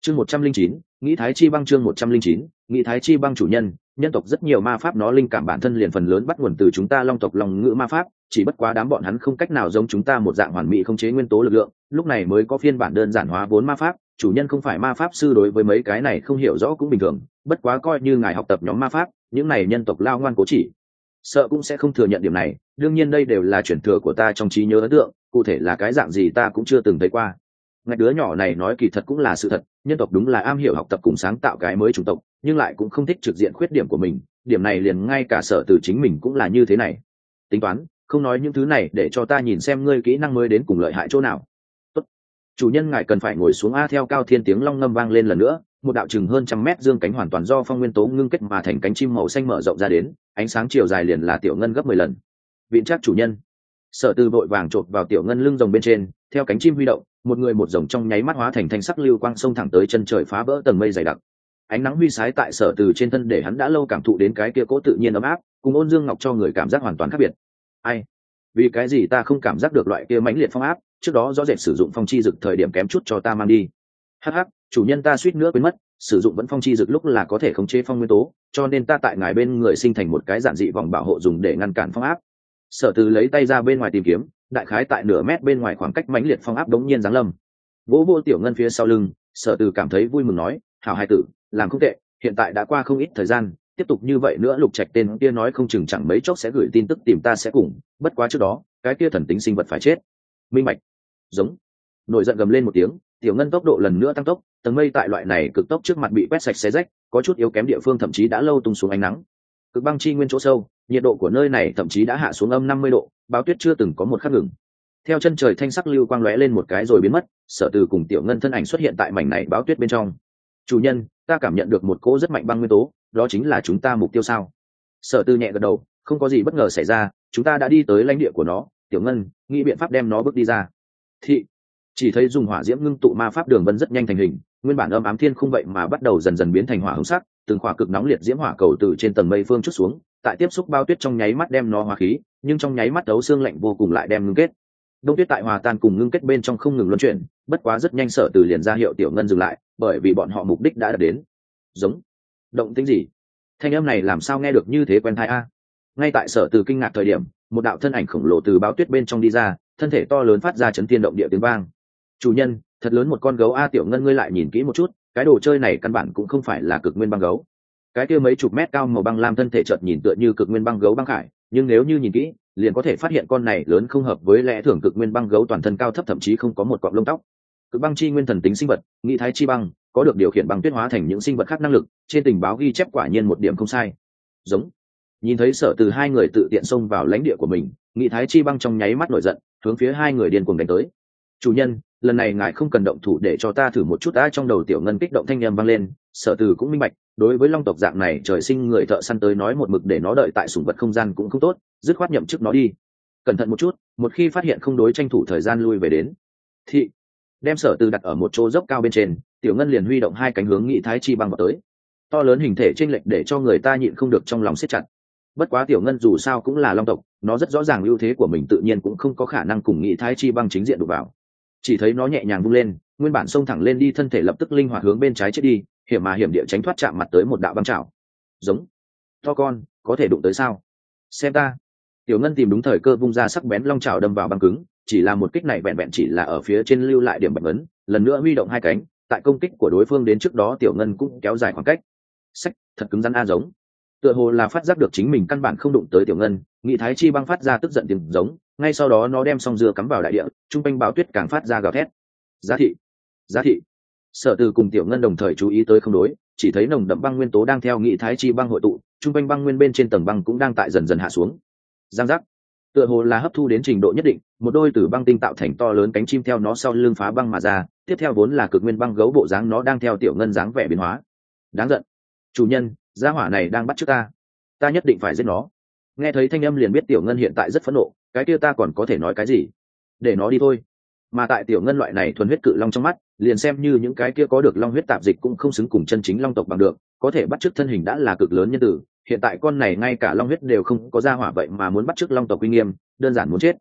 Speaker 1: Chương một trăm linh chín nghĩ thái chi băng chương một trăm linh chín nghĩ thái chi băng chủ nhân nhân tộc rất nhiều ma pháp nó linh cảm bản thân liền phần lớn bắt nguồn từ chúng ta long tộc lòng ngữ ma pháp, chỉ bất quá đám bọn hắn không cách nào giống chúng ta một dạng hoàn mỹ không chế nguyên tố lực lượng, lúc này mới có phiên bản đơn giản hóa vốn ma pháp chủ nhân không phải ma pháp sư đối với mấy cái này không hiểu rõ cũng bình thường, bất quá coi như ngài học tập nhóm ma pháp, những này nhân tộc lao ngoan cố chỉ, sợ cũng sẽ không thừa nhận điểm này, đương nhiên đây đều là chuyển thừa của ta trong trí nhớ ấn tượng, cụ thể là cái dạng gì ta cũng chưa từng thấy qua. Ngạch đứa nhỏ này nói kỳ thật cũng là sự thật, nhân tộc đúng là am hiểu học tập cùng sáng tạo cái mới chủng tộc, nhưng lại cũng không thích trực diện khuyết điểm của mình, điểm này liền ngay cả sở từ chính mình cũng là như thế này. Tính toán, không nói những thứ này để cho ta nhìn xem ngươi kỹ năng mới đến cùng lợi hại chỗ nào chủ nhân ngài cần phải ngồi xuống a theo cao thiên tiếng long ngâm vang lên lần nữa, một đạo chừng hơn trăm mét dương cánh hoàn toàn do phong nguyên tố ngưng kết mà thành cánh chim màu xanh mở rộng ra đến, ánh sáng chiều dài liền là tiểu ngân gấp mười lần. Viện chắc chủ nhân, sở tư vội vàng chộp vào tiểu ngân lưng rồng bên trên, theo cánh chim huy động, một người một rồng trong nháy mắt hóa thành thanh sắc lưu quang sông thẳng tới chân trời phá vỡ tầng mây dày đặc. Ánh nắng huy sái tại sở từ trên thân để hắn đã lâu cảm thụ đến cái kia cố tự nhiên ấm áp, cùng ôn dương ngọc cho người cảm giác hoàn toàn khác biệt. Ai? Vì cái gì ta không cảm giác được loại kia mãnh liệt phong áp? Trước đó rõ rệt sử dụng phong chi dực thời điểm kém chút cho ta mang đi. Hh chủ nhân ta suýt nữa quên mất, sử dụng vẫn phong chi dực lúc là có thể khống chế phong nguyên tố, cho nên ta tại ngài bên người sinh thành một cái giản dị vòng bảo hộ dùng để ngăn cản phong áp. Sở từ lấy tay ra bên ngoài tìm kiếm, đại khái tại nửa mét bên ngoài khoảng cách mãnh liệt phong áp đống nhiên giáng lâm. Vỗ vô tiểu ngân phía sau lưng, sở từ cảm thấy vui mừng nói, hảo hai tử, làm không tệ, hiện tại đã qua không ít thời gian, tiếp tục như vậy nữa lục trạch tên kia nói không chừng chẳng mấy chốc sẽ gửi tin tức tìm ta sẽ cùng, bất quá trước đó, cái kia thần tính sinh vật phải chết. Minh bạch giống. Nổi giận gầm lên một tiếng, tiểu ngân tốc độ lần nữa tăng tốc, tầng mây tại loại này cực tốc trước mặt bị quét sạch xé rách, có chút yếu kém địa phương thậm chí đã lâu tung xuống ánh nắng. Cực băng chi nguyên chỗ sâu, nhiệt độ của nơi này thậm chí đã hạ xuống âm năm mươi độ báo tuyết chưa từng có một khắc ngừng. Theo chân trời thanh sắc lưu quang lóe lên một cái rồi biến mất, sở từ cùng tiểu ngân thân ảnh xuất hiện tại mảnh này báo tuyết bên trong. Chủ nhân, ta cảm nhận được một cỗ rất mạnh băng nguyên tố, đó chính là chúng ta mục tiêu sao? Sở tư nhẹ gật đầu, không có gì bất ngờ xảy ra, chúng ta đã đi tới lãnh địa của nó. Tiểu ngân, nghĩ biện pháp đem nó bước đi ra thị, chỉ thấy dùng hỏa diễm ngưng tụ ma pháp đường vân rất nhanh thành hình, nguyên bản âm ám thiên không vậy mà bắt đầu dần dần biến thành hỏa hồng sắc, từng khỏa cực nóng liệt diễm hỏa cầu từ trên tầng mây phương chút xuống, tại tiếp xúc bao tuyết trong nháy mắt đem nó hóa khí, nhưng trong nháy mắt đấu xương lạnh vô cùng lại đem ngưng kết. Đông tuyết tại hòa tan cùng ngưng kết bên trong không ngừng luân chuyển, bất quá rất nhanh sở từ liền ra hiệu tiểu ngân dừng lại, bởi vì bọn họ mục đích đã đạt đến. Giống. Động tính gì? Thanh âm này làm sao nghe được như thế quen thai a? Ngay tại sở từ kinh ngạc thời điểm, một đạo thân ảnh khổng lồ từ báo tuyết bên trong đi ra thân thể to lớn phát ra chấn thiên động địa tiếng vang. Chủ nhân, thật lớn một con gấu a tiểu ngân ngươi lại nhìn kỹ một chút, cái đồ chơi này căn bản cũng không phải là cực nguyên băng gấu. Cái kia mấy chục mét cao màu băng lam thân thể chợt nhìn tựa như cực nguyên băng gấu băng khải, nhưng nếu như nhìn kỹ, liền có thể phát hiện con này lớn không hợp với lẽ thường cực nguyên băng gấu toàn thân cao thấp thậm chí không có một cọng lông tóc. Cực băng chi nguyên thần tính sinh vật nghị thái chi băng, có được điều khiển băng tuyết hóa thành những sinh vật khác năng lực, trên tình báo ghi chép quả nhiên một điểm không sai. Giống nhìn thấy sở từ hai người tự tiện xông vào lãnh địa của mình, nghị thái chi băng trong nháy mắt nổi giận, hướng phía hai người điên cuồng đánh tới. Chủ nhân, lần này ngài không cần động thủ để cho ta thử một chút đã. Trong đầu tiểu ngân kích động thanh â m vang lên, sở từ cũng minh bạch, đối với long tộc dạng này trời sinh người thợ săn tới nói một mực để nó đợi tại sùng vật không gian cũng không tốt, dứt khoát nhậm chức nó đi. Cẩn thận một chút, một khi phát hiện không đối tranh thủ thời gian lui về đến. Thị, đem sở từ đặt ở một chỗ dốc cao bên trên, tiểu ngân liền huy động hai cánh hướng nghị thái chi băng vào tới. To lớn hình thể t r ê n lệch để cho người ta nhịn không được trong lòng siết chặt bất quá tiểu ngân dù sao cũng là long tộc, nó rất rõ ràng ưu thế của mình tự nhiên cũng không có khả năng cùng nghị thái chi băng chính diện đụng vào. Chỉ thấy nó nhẹ nhàng vung lên, nguyên bản xông thẳng lên đi thân thể lập tức linh hoạt hướng bên trái chết đi, hiểm mà hiểm địa tránh thoát chạm mặt tới một đạo băng trào giống. To con, có thể đụng tới sao? Xem ta. Tiểu ngân tìm đúng thời cơ vung ra sắc bén long trào đâm vào băng cứng, chỉ là một kích này vẹn vẹn chỉ là ở phía trên lưu lại điểm bạch ấn, lần nữa huy động hai cánh, tại công kích của đối phương đến trước đó tiểu ngân cũng kéo dài khoảng cách. Sách thật cứng rắn a giống tựa hồ là phát giác được chính mình căn bản không đụng tới tiểu ngân, nghị thái chi băng phát ra tức giận tiếng giống, ngay sau đó nó đem song dưa cắm vào đại địa, trung quanh báo tuyết càng phát ra gào thét. Giá thị giá thị. Sở từ cùng tiểu ngân đồng thời chú ý tới không đối, chỉ thấy nồng đậm băng nguyên tố đang theo nghị thái chi băng hội tụ, trung quanh băng nguyên bên trên tầng băng cũng đang tại dần dần hạ xuống. Giang giác. Tựa hồ là hấp thu đến trình độ nhất định, một đôi từ băng tinh tạo thành to lớn cánh chim theo nó sau lưng phá băng mà ra, tiếp theo vốn là cực nguyên băng gấu bộ dáng nó đang theo tiểu ngân dáng vẻ biến hóa. Đáng giận. Chủ nhân gia hỏa này đang bắt trước ta. Ta nhất định phải giết nó. Nghe thấy thanh âm liền biết tiểu ngân hiện tại rất phẫn nộ, cái kia ta còn có thể nói cái gì? Để nó đi thôi. Mà tại tiểu ngân loại này thuần huyết cự long trong mắt, liền xem như những cái kia có được long huyết tạp dịch cũng không xứng cùng chân chính long tộc bằng được, có thể bắt chước thân hình đã là cực lớn nhân tử. Hiện tại con này ngay cả long huyết đều không có ra hỏa vậy mà muốn bắt chước long tộc uy nghiêm, đơn giản muốn chết.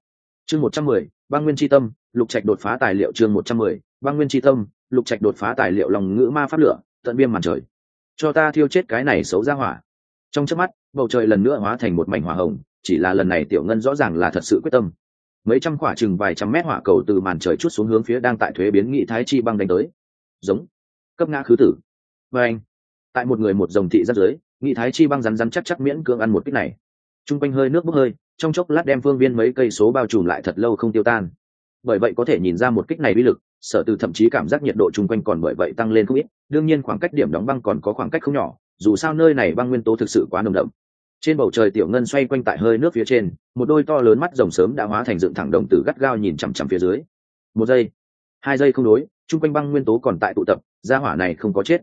Speaker 1: Chương một trăm mười, băng nguyên tri tâm, lục trạch đột phá tài liệu chương một trăm mười, băng nguyên tri tâm, lục trạch đột phá tài liệu lòng ngữ ma pháp lửa, tận viêm màn trời cho ta thiêu chết cái này xấu ra hỏa. Trong chớp mắt, bầu trời lần nữa hóa thành một mảnh hỏa hồng, chỉ là lần này tiểu ngân rõ ràng là thật sự quyết tâm. Mấy trăm quả chừng vài trăm mét hỏa cầu từ màn trời chút xuống hướng phía đang tại thuế biến nghị thái chi băng đánh tới. Giống. Cấp ngã khứ tử. Và anh, tại một người một dòng thị giáp dưới, nghị thái chi băng rắn rắn chắc chắc miễn cưỡng ăn một kích này. T r u n g quanh hơi nước bốc hơi, trong chốc lát đem phương viên mấy cây số bao trùm lại thật lâu không tiêu tan. Bởi vậy có thể nhìn ra một kích này uy lực sở từ thậm chí cảm giác nhiệt độ chung quanh còn bởi vậy tăng lên không ít. Đương nhiên khoảng cách điểm đóng băng còn có khoảng cách không nhỏ, dù sao nơi này băng nguyên tố thực sự quá nồng đậm. Trên bầu trời tiểu ngân xoay quanh tại hơi nước phía trên, một đôi to lớn mắt rồng sớm đã hóa thành dựng thẳng đồng tử gắt gao nhìn chằm chằm phía dưới. Một giây, hai giây không đối, chung quanh băng nguyên tố còn tại tụ tập, gia hỏa này không có chết.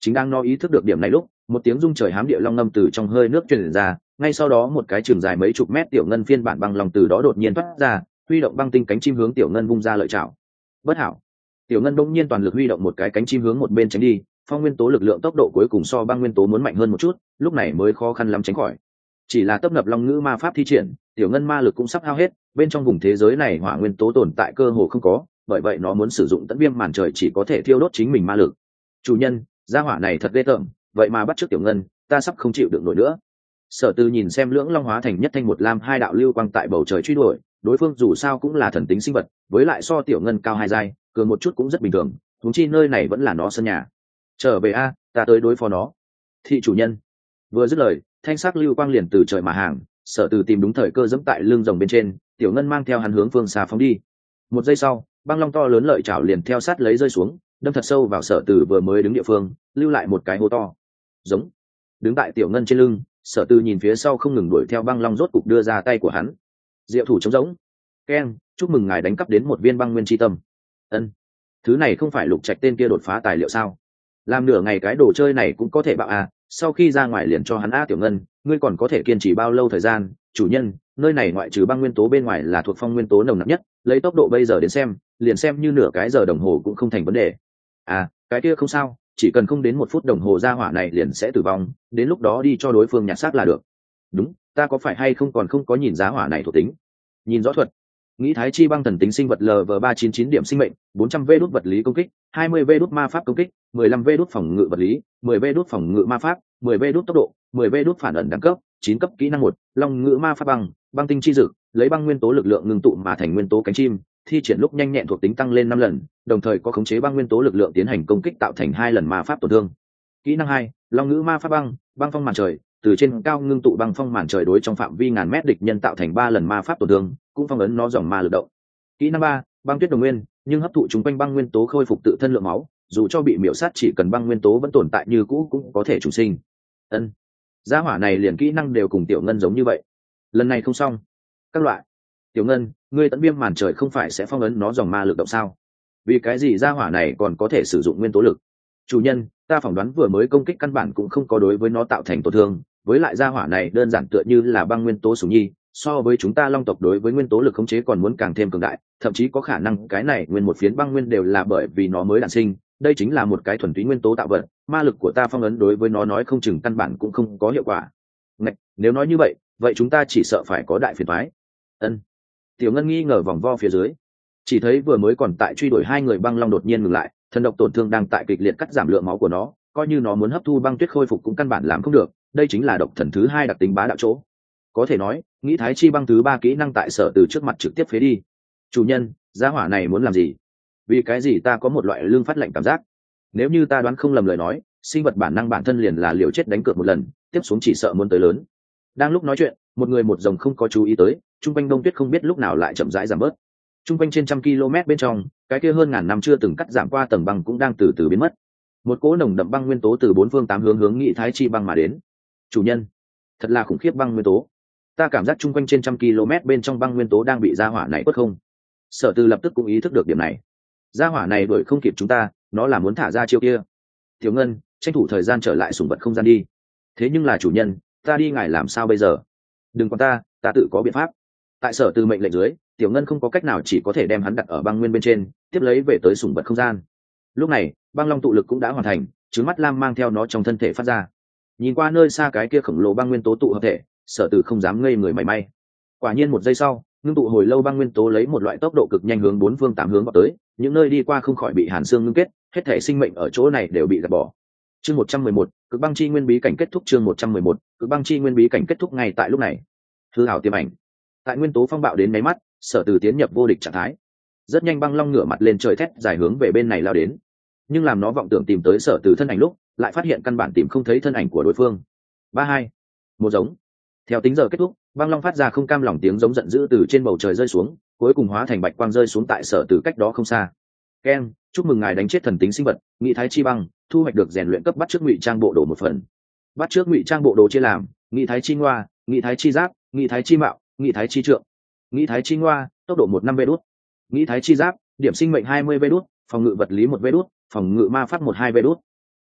Speaker 1: Chính đang no ý thức được điểm này lúc, một tiếng rung trời hám địa long ngâm từ trong hơi nước truyền ra, ngay sau đó một cái trường dài mấy chục mét tiểu ngân phiên bản băng lòng từ đó đột nhiên thoát ra, huy động băng tinh cánh chim hướng tiểu ngân vung ra lợi chảo bất hảo. Tiểu ngân đông nhiên toàn lực huy động một cái cánh chim hướng một bên tránh đi, phong nguyên tố lực lượng tốc độ cuối cùng so băng nguyên tố muốn mạnh hơn một chút, lúc này mới khó khăn lắm tránh khỏi. Chỉ là tấp nập long ngữ ma pháp thi triển, tiểu ngân ma lực cũng sắp hao hết, bên trong vùng thế giới này hỏa nguyên tố tồn tại cơ hồ không có, bởi vậy nó muốn sử dụng tận viêm màn trời chỉ có thể thiêu đốt chính mình ma lực. Chủ nhân, gia hỏa này thật ghê tởm, vậy mà bắt t tiểu ngân, ta sắp không chịu được nổi nữa. Sở tư nhìn xem lưỡng long hóa thành nhất thanh một lam hai đạo lưu quang tại bầu trời truy đuổi đối phương dù sao cũng là thần tính sinh vật, với lại so tiểu ngân cao hai giai, cường một chút cũng rất bình thường thúng chi nơi này vẫn là nó sân nhà. Trở về a, ta tới đối phó nó. Thị chủ nhân. Vừa dứt lời, thanh sắc lưu quang liền từ trời mà hàng, sở từ tìm đúng thời cơ dẫm tại lưng rồng bên trên, tiểu ngân mang theo hắn hướng phương xa phóng đi. Một giây sau, băng long to lớn lợi chảo liền theo sát lấy rơi xuống, đâm thật sâu vào sở từ vừa mới đứng địa phương, lưu lại một cái hố to. Giống. Đứng tại tiểu ngân trên lưng, sở từ nhìn phía sau không ngừng đuổi theo băng long rốt cục đưa ra tay của hắn diệu thủ trống giống keng chúc mừng ngài đánh cắp đến một viên băng nguyên tri tâm. Ân. Thứ này không phải lục trạch tên kia đột phá tài liệu sao? Làm nửa ngày cái đồ chơi này cũng có thể bạo à sau khi ra ngoài liền cho hắn a tiểu ngân, ngươi còn có thể kiên trì bao lâu thời gian? Chủ nhân, nơi này ngoại trừ băng nguyên tố bên ngoài là thuộc phong nguyên tố nồng nặc nhất, lấy tốc độ bây giờ đến xem, liền xem như nửa cái giờ đồng hồ cũng không thành vấn đề. À cái kia không sao, chỉ cần không đến một phút đồng hồ ra hỏa này liền sẽ tử vong, đến lúc đó đi cho đối phương nhặt xác là được. Đúng ta có phải hay không còn không có nhìn giá hỏa này thuộc tính? Nhìn rõ thuật. Nghĩ thái chi băng thần tính sinh vật lv ba chín chín điểm sinh mệnh, bốn trăm v đốt vật lý công kích, hai mươi v đốt ma pháp công kích, mười lăm v đốt phòng ngự vật lý, mười v đốt phòng ngự ma pháp, mười v đốt tốc độ, mười v đốt phản ẩn đẳng cấp, chín cấp kỹ năng một, long ngữ ma pháp băng băng tinh chi dực lấy băng nguyên tố lực lượng ngưng tụ mà thành nguyên tố cánh chim, thi triển lúc nhanh nhẹn thuộc tính tăng lên năm lần, đồng thời có khống chế băng nguyên tố lực lượng tiến hành công kích tạo thành hai lần ma pháp tổn thương. Kỹ năng hai, long ngữ ma pháp băng băng phong màn trời từ trên cao ngưng tụ băng phong màn trời đối trong phạm vi ngàn mét địch nhân tạo thành ba lần ma pháp tổn thương, cũng phong ấn nó dòng ma lực động. Kỹ năng ba, băng tuyết đồng nguyên, nhưng hấp thụ chúng quanh băng nguyên tố khôi phục tự thân lượng máu, dù cho bị miễu sát chỉ cần băng nguyên tố vẫn tồn tại như cũ cũng có thể chủ sinh. Ân. Gia hỏa này liền kỹ năng đều cùng tiểu ngân giống như vậy. Lần này không xong. Các loại. Tiểu ngân, ngươi tận viêm màn trời không phải sẽ phong ấn nó dòng ma lực động sao? Vì cái gì gia hỏa này còn có thể sử dụng nguyên tố lực? Chủ nhân, ta phỏng đoán vừa mới công kích căn bản cũng không có đối với nó tạo thành tổn thương với lại gia hỏa này đơn giản tựa như là băng nguyên tố sủng nhi so với chúng ta long tộc đối với nguyên tố lực khống chế còn muốn càng thêm cường đại thậm chí có khả năng cái này nguyên một phiến băng nguyên đều là bởi vì nó mới đản sinh. Đây chính là một cái thuần túy nguyên tố tạo vật ma lực của ta phong ấn đối với nó nói không chừng căn bản cũng không có hiệu quả. Ngạch, nếu nói như vậy vậy chúng ta chỉ sợ phải có đại phiền thoái ân. Tiểu ngân nghi ngờ vòng vo phía dưới. Chỉ thấy vừa mới còn tại truy đuổi hai người băng long đột nhiên ngừng lại thần độc tổn thương đang tại kịch liệt cắt giảm lượng máu của nó coi như nó muốn hấp thu băng tuyết khôi phục cũng căn bản làm không được, đây chính là độc thần thứ hai đặc tính bá đạo chỗ. Có thể nói, nghĩ thái chi băng thứ ba kỹ năng tại sở từ trước mặt trực tiếp phế đi. Chủ nhân, gia hỏa này muốn làm gì? Vì cái gì ta có một loại lương phát lệnh cảm giác? Nếu như ta đoán không lầm lời nói, sinh vật bản năng bản thân liền là liều chết đánh cược một lần, tiếp xuống chỉ sợ muốn tới lớn. Đang lúc nói chuyện, một người một rồng không có chú ý tới trung quanh đông tuyết không biết lúc nào lại chậm rãi giảm bớt. Trung quanh trên trăm km bên trong, cái kia hơn ngàn năm chưa từng cắt giảm qua tầng băng cũng đang từ từ biến mất một cỗ nồng đậm băng nguyên tố từ bốn phương tám hướng hướng nghị thái chi băng mà đến. Chủ nhân, thật là khủng khiếp băng nguyên tố. Ta cảm giác chung quanh trên trăm km bên trong băng nguyên tố đang bị gia hỏa này bất không. Sở tư lập tức cũng ý thức được điểm này. Gia hỏa này đuổi không kịp chúng ta, nó là muốn thả ra chiêu kia. Thiếu ngân, tranh thủ thời gian trở lại sùng vật không gian đi. Thế nhưng là chủ nhân, ta đi ngài làm sao bây giờ? Đừng quan ta ta tự có biện pháp. Tại sở tư mệnh lệnh dưới, tiểu ngân không có cách nào chỉ có thể đem hắn đặt ở băng nguyên bên trên, tiếp lấy về tới sùng vật không gian lúc này, băng long tụ lực cũng đã hoàn thành trứng mắt lam mang theo nó trong thân thể phát ra. Nhìn qua nơi xa cái kia khổng lồ băng nguyên tố tụ hợp thể, sở tử không dám ngây người mảy may. Quả nhiên một giây sau, ngưng tụ hồi lâu băng nguyên tố lấy một loại tốc độ cực nhanh hướng bốn phương tám hướng vào tới, những nơi đi qua không khỏi bị hàn xương ngưng kết, hết thể sinh mệnh ở chỗ này đều bị gạt bỏ. Chương một trăm mười một, cực băng chi nguyên bí cảnh kết thúc chương một trăm mười một, cực băng chi nguyên bí cảnh kết thúc ngay tại lúc này. Hư hảo tiêm ảnh. Tại nguyên tố phong bạo đến máy mắt, sở từ tiến nhập vô địch trạng thái. Rất nhanh băng long ngửa mặt lên trời thét dài hướng về bên này lao đến nhưng làm nó vọng tưởng tìm tới sở từ thân ảnh lúc, lại phát hiện căn bản tìm không thấy thân ảnh của đối phương. Ba hai, một giống. Theo tính giờ kết thúc, băng long phát ra không cam lòng tiếng giống giận dữ từ trên bầu trời rơi xuống, cuối cùng hóa thành bạch quang rơi xuống tại sở từ cách đó không xa. Ken, chúc mừng ngài đánh chết thần tính sinh vật, nghị thái chi băng, thu hoạch được rèn luyện cấp bắt trước ngụy trang bộ đồ một phần. Bắt trước ngụy trang bộ đồ chia làm, nghị thái chi ngoa, nghị thái chi giáp, nghị thái chi mạo, nghị thái chi trượng. Nghị thái chi ngoa, tốc độ một năm vê đốt nghị thái chi giáp, điểm sinh mệnh hai mươi vê đốt phòng ngự vật lý một vê đốt phòng ngự ma pháp một hai vê đốt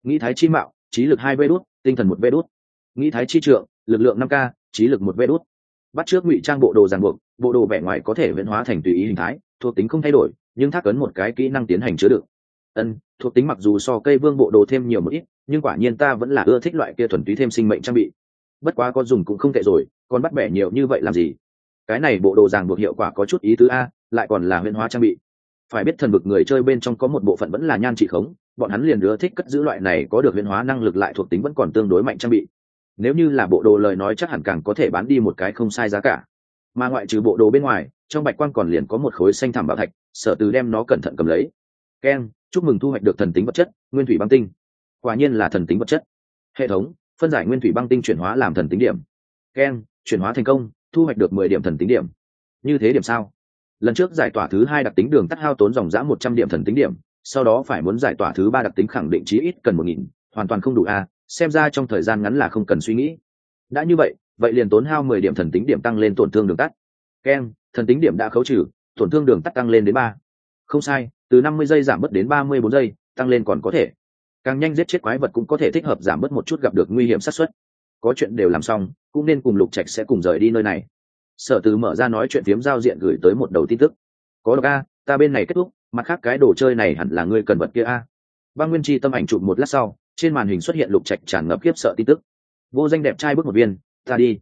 Speaker 1: nghĩ thái chi mạo, trí lực hai vê đốt tinh thần một vê đốt nghĩ thái chi trượng, lực lượng năm k, trí lực một vê đốt bắt trước ngụy trang bộ đồ ràng buộc, bộ đồ vẻ ngoài có thể viễn hóa thành tùy ý hình thái, thuộc tính không thay đổi, nhưng thác ấn một cái kỹ năng tiến hành chứa đựng. Ân, thuộc tính mặc dù so cây vương bộ đồ thêm nhiều một ít, nhưng quả nhiên ta vẫn là ưa thích loại kia thuần túy thêm sinh mệnh trang bị. Bất quá con dùng cũng không tệ rồi, còn bắt bẻ nhiều như vậy làm gì? Cái này bộ đồ ràng buộc hiệu quả có chút ý tứ a, lại còn là huyên hóa trang bị phải biết thần vực người chơi bên trong có một bộ phận vẫn là nhan trị khống, bọn hắn liền ưa thích cất giữ loại này có được huyền hóa năng lực lại thuộc tính vẫn còn tương đối mạnh trang bị. Nếu như là bộ đồ lời nói chắc hẳn càng có thể bán đi một cái không sai giá cả. Mà ngoại trừ bộ đồ bên ngoài, trong bạch quan còn liền có một khối xanh thảm bảo thạch, sở từ đem nó cẩn thận cầm lấy. Keng chúc mừng thu hoạch được thần tính vật chất, nguyên thủy băng tinh. Quả nhiên là thần tính vật chất. Hệ thống, phân giải nguyên thủy băng tinh chuyển hóa làm thần tính điểm. Keng chuyển hóa thành công, thu hoạch được mười điểm thần tính điểm. Như thế điểm sao? Lần trước giải tỏa thứ hai đặc tính đường tắt hao tốn dòng giã một trăm điểm thần tính điểm, sau đó phải muốn giải tỏa thứ ba đặc tính khẳng định chí ít cần một nghìn, hoàn toàn không đủ a, xem ra trong thời gian ngắn là không cần suy nghĩ. Đã như vậy vậy liền tốn hao mười điểm thần tính điểm tăng lên tổn thương đường tắt. Keng thần tính điểm đã khấu trừ, tổn thương đường tắt tăng lên đến ba. Không sai, từ năm mươi giây giảm bớt đến ba mươi bốn giây, tăng lên còn có thể. Càng nhanh giết chết quái vật cũng có thể thích hợp giảm bớt một chút gặp được nguy hiểm sát xuất có chuyện đều làm xong, cũng nên cùng lục trạch sẽ cùng rời đi nơi này sở từ mở ra nói chuyện phiếm giao diện gửi tới một đầu tin tức. Có độc a, ta bên này kết thúc, mặt khác cái đồ chơi này hẳn là ngươi cần vật kia a. Băng nguyên chi tâm ảnh chụp một lát sau, trên màn hình xuất hiện lục trạch tràn ngập khiếp sợ tin tức. Vô danh đẹp trai bước một viên, ta đi.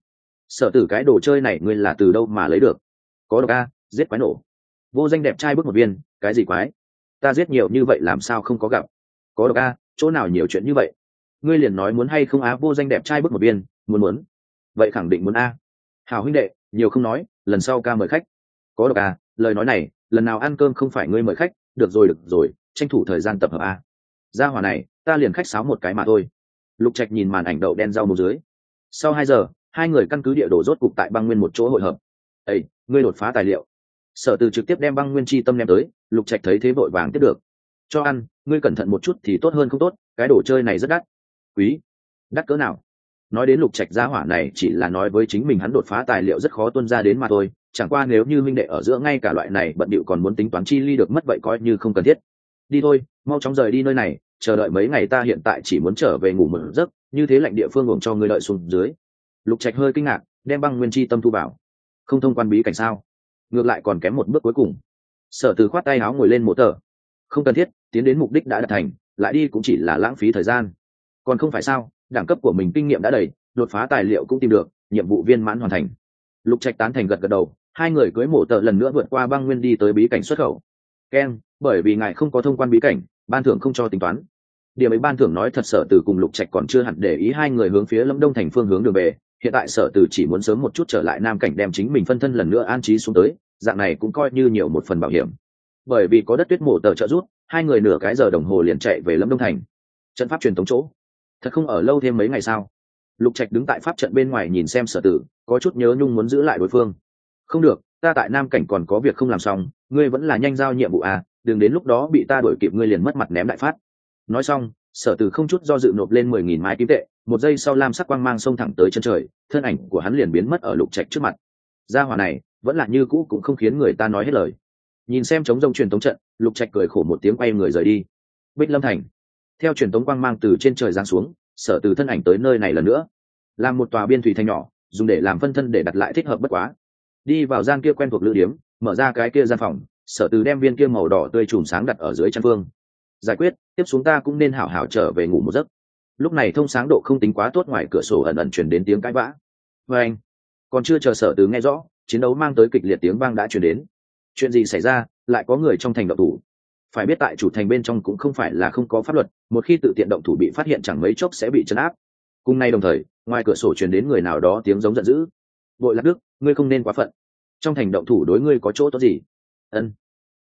Speaker 1: Sở tử cái đồ chơi này ngươi là từ đâu mà lấy được? Có độc a, giết quái nổ. Vô danh đẹp trai bước một viên, cái gì quái? Ta giết nhiều như vậy làm sao không có gặp? Có độc a, chỗ nào nhiều chuyện như vậy? Ngươi liền nói muốn hay không á vô danh đẹp trai bước một viên, muốn muốn. Vậy khẳng định muốn a. Hào huynh đệ nhiều không nói, lần sau ca mời khách. Có độc à? lời nói này, lần nào ăn cơm không phải ngươi mời khách, được rồi được rồi, tranh thủ thời gian tập hợp à. a ra hỏa này, ta liền khách sáo một cái mà thôi. Lục trạch nhìn màn ảnh đậu đen rau mù dưới. Sau hai giờ, hai người căn cứ địa đồ rốt cục tại băng nguyên một chỗ hội hợp. Ây ngươi đột phá tài liệu. Sở từ trực tiếp đem băng nguyên chi tâm đem tới, lục trạch thấy thế vội vàng tiếp được. Cho ăn, ngươi cẩn thận một chút thì tốt hơn không tốt, cái đồ chơi này rất đắt. Quý, đắt cỡ nào? Nói đến lục trạch gia hỏa này chỉ là nói với chính mình hắn đột phá tài liệu rất khó tuân ra đến mà thôi, chẳng qua nếu như minh đệ ở giữa ngay cả loại này bận điệu còn muốn tính toán chi ly được mất vậy coi như không cần thiết. Đi thôi, mau chóng rời đi nơi này, chờ đợi mấy ngày ta hiện tại chỉ muốn trở về ngủ một giấc, như thế lạnh địa phương gồm cho ngươi đợi xuống dưới. Lục trạch hơi kinh ngạc, đem băng nguyên chi tâm thu bảo không thông quan bí cảnh sao? Ngược lại còn kém một bước cuối cùng. Sở từ khoát tay áo ngồi lên một tờ. Không cần thiết, tiến đến mục đích đã đạt thành, lại đi cũng chỉ là lãng phí thời gian. Còn không phải sao? Đẳng cấp của mình kinh nghiệm đã đầy, đột phá tài liệu cũng tìm được, nhiệm vụ viên mãn hoàn thành. Lục trạch tán thành gật gật đầu, hai người cưới mổ tợ lần nữa vượt qua băng nguyên đi tới bí cảnh xuất khẩu. Ken, bởi vì ngài không có thông quan bí cảnh, ban thưởng không cho tính toán. Điểm ấy ban thưởng nói thật sở từ cùng lục trạch còn chưa hẳn để ý hai người hướng phía lâm đông thành phương hướng đường về, hiện tại sở từ chỉ muốn sớm một chút trở lại nam cảnh đem chính mình phân thân lần nữa an trí xuống tới, dạng này cũng coi như nhiều một phần bảo hiểm. Bởi vì có đất tuyết mổ tờ trợ rút hai người nửa cái giờ đồng hồ liền chạy về lâm đông thành. Trận pháp truyền thống chỗ thật không ở lâu thêm mấy ngày sao? Lục trạch đứng tại pháp trận bên ngoài nhìn xem sở tử, có chút nhớ nhung muốn giữ lại đối phương. Không được, ta tại nam cảnh còn có việc không làm xong, ngươi vẫn là nhanh giao nhiệm vụ à đừng đến lúc đó bị ta đuổi kịp ngươi liền mất mặt ném đại phát. Nói xong, sở tử không chút do dự nộp lên mười nghìn mái kim tệ, một giây sau lam sắc quang mang xông thẳng tới chân trời, thân ảnh của hắn liền biến mất ở lục trạch trước mặt. Gia hỏa này, vẫn là như cũ cũng không khiến người ta nói hết lời. Nhìn xem chống rông truyền thống trận, lục trạch cười khổ một tiếng quay người rời đi. Bích lâm thành theo truyền tống quang mang từ trên trời giáng xuống, sở từ thân ảnh tới nơi này lần nữa. Làm một tòa biên thủy thanh nhỏ, dùng để làm phân thân để đặt lại thích hợp bất quá. Đi vào gian kia quen thuộc lữ điếm, mở ra cái kia gian phòng, sở từ đem viên kia màu đỏ tươi chùm sáng đặt ở dưới chăn phương giải quyết, tiếp xuống ta cũng nên hảo hảo trở về ngủ một giấc. Lúc này thông sáng độ không tính quá tốt ngoài cửa sổ ẩn ẩn chuyển đến tiếng cãi vã. Và anh, còn chưa chờ sở từ nghe rõ, chiến đấu mang tới kịch liệt tiếng vang đã chuyển đến. Chuyện gì xảy ra, lại có người trong thành động thủ phải biết tại chủ thành bên trong cũng không phải là không có pháp luật, một khi tự tiện động thủ bị phát hiện chẳng mấy chốc sẽ bị chấn áp. Cùng nay đồng thời, ngoài cửa sổ truyền đến người nào đó tiếng giống giận dữ. Bội lạc đức, ngươi không nên quá phận. Trong thành động thủ đối ngươi có chỗ tốt gì? Ân.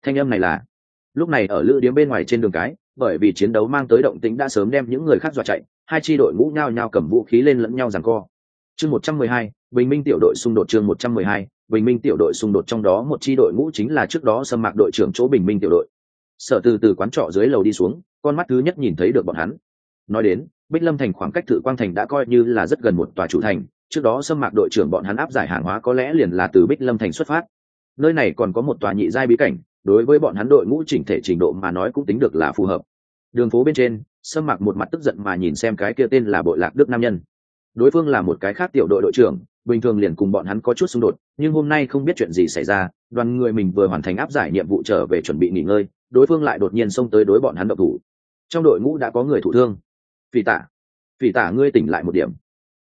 Speaker 1: Thanh âm này là, lúc này ở lữ điếm bên ngoài trên đường cái, bởi vì chiến đấu mang tới động tĩnh đã sớm đem những người khác dọa chạy, hai tri đội ngũ nhao nhao cầm vũ khí lên lẫn nhau giằng co. Chương một trăm mười hai, bình minh tiểu đội xung đột chương một trăm mười hai, bình minh tiểu đội xung đột trong đó một tri đội ngũ chính là trước đó xâm mạc đội trưởng chỗ bình minh tiểu đội sở từ từ quán trọ dưới lầu đi xuống, con mắt thứ nhất nhìn thấy được bọn hắn. Nói đến, bích lâm thành khoảng cách thự quang thành đã coi như là rất gần một tòa chủ thành, trước đó xâm mạc đội trưởng bọn hắn áp giải hàng hóa có lẽ liền là từ bích lâm thành xuất phát. Nơi này còn có một tòa nhị giai bí cảnh, đối với bọn hắn đội ngũ chỉnh thể trình độ mà nói cũng tính được là phù hợp. Đường phố bên trên xâm mạc một mặt tức giận mà nhìn xem cái kia tên là bội lạc đức nam nhân. Đối phương là một cái khác tiểu đội đội trưởng, bình thường liền cùng bọn hắn có chút xung đột, nhưng hôm nay không biết chuyện gì xảy ra đoàn người mình vừa hoàn thành áp giải nhiệm vụ trở về chuẩn bị nghỉ ngơi, đối phương lại đột nhiên xông tới đối bọn hắn độc thủ. Trong đội ngũ đã có người thụ thương. Phỉ tả. Phỉ tả, ngươi tỉnh lại một điểm.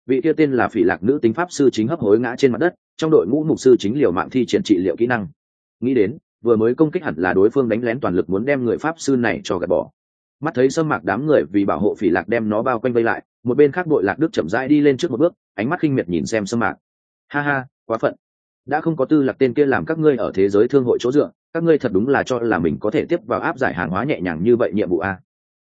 Speaker 1: Vị kia tên là phỉ lạc nữ tính pháp sư chính hấp hối ngã trên mặt đất, trong đội ngũ mục sư chính liều mạng thi triển trị liệu kỹ năng. Nghĩ đến, vừa mới công kích hẳn là đối phương đánh lén toàn lực muốn đem người pháp sư này cho gạt bỏ. Mắt thấy sâm mạc đám người vì bảo hộ phỉ lạc đem nó bao quanh vây lại, một bên khác đội lạc đức chậm rãi đi lên trước một bước, ánh mắt khinh miệt nhìn xem sâm mạc. Ha ha, quá phận đã không có tư lạc tên kia làm các ngươi ở thế giới thương hội chỗ dựa, các ngươi thật đúng là cho là mình có thể tiếp vào áp giải hàng hóa nhẹ nhàng như vậy nhiệm vụ a.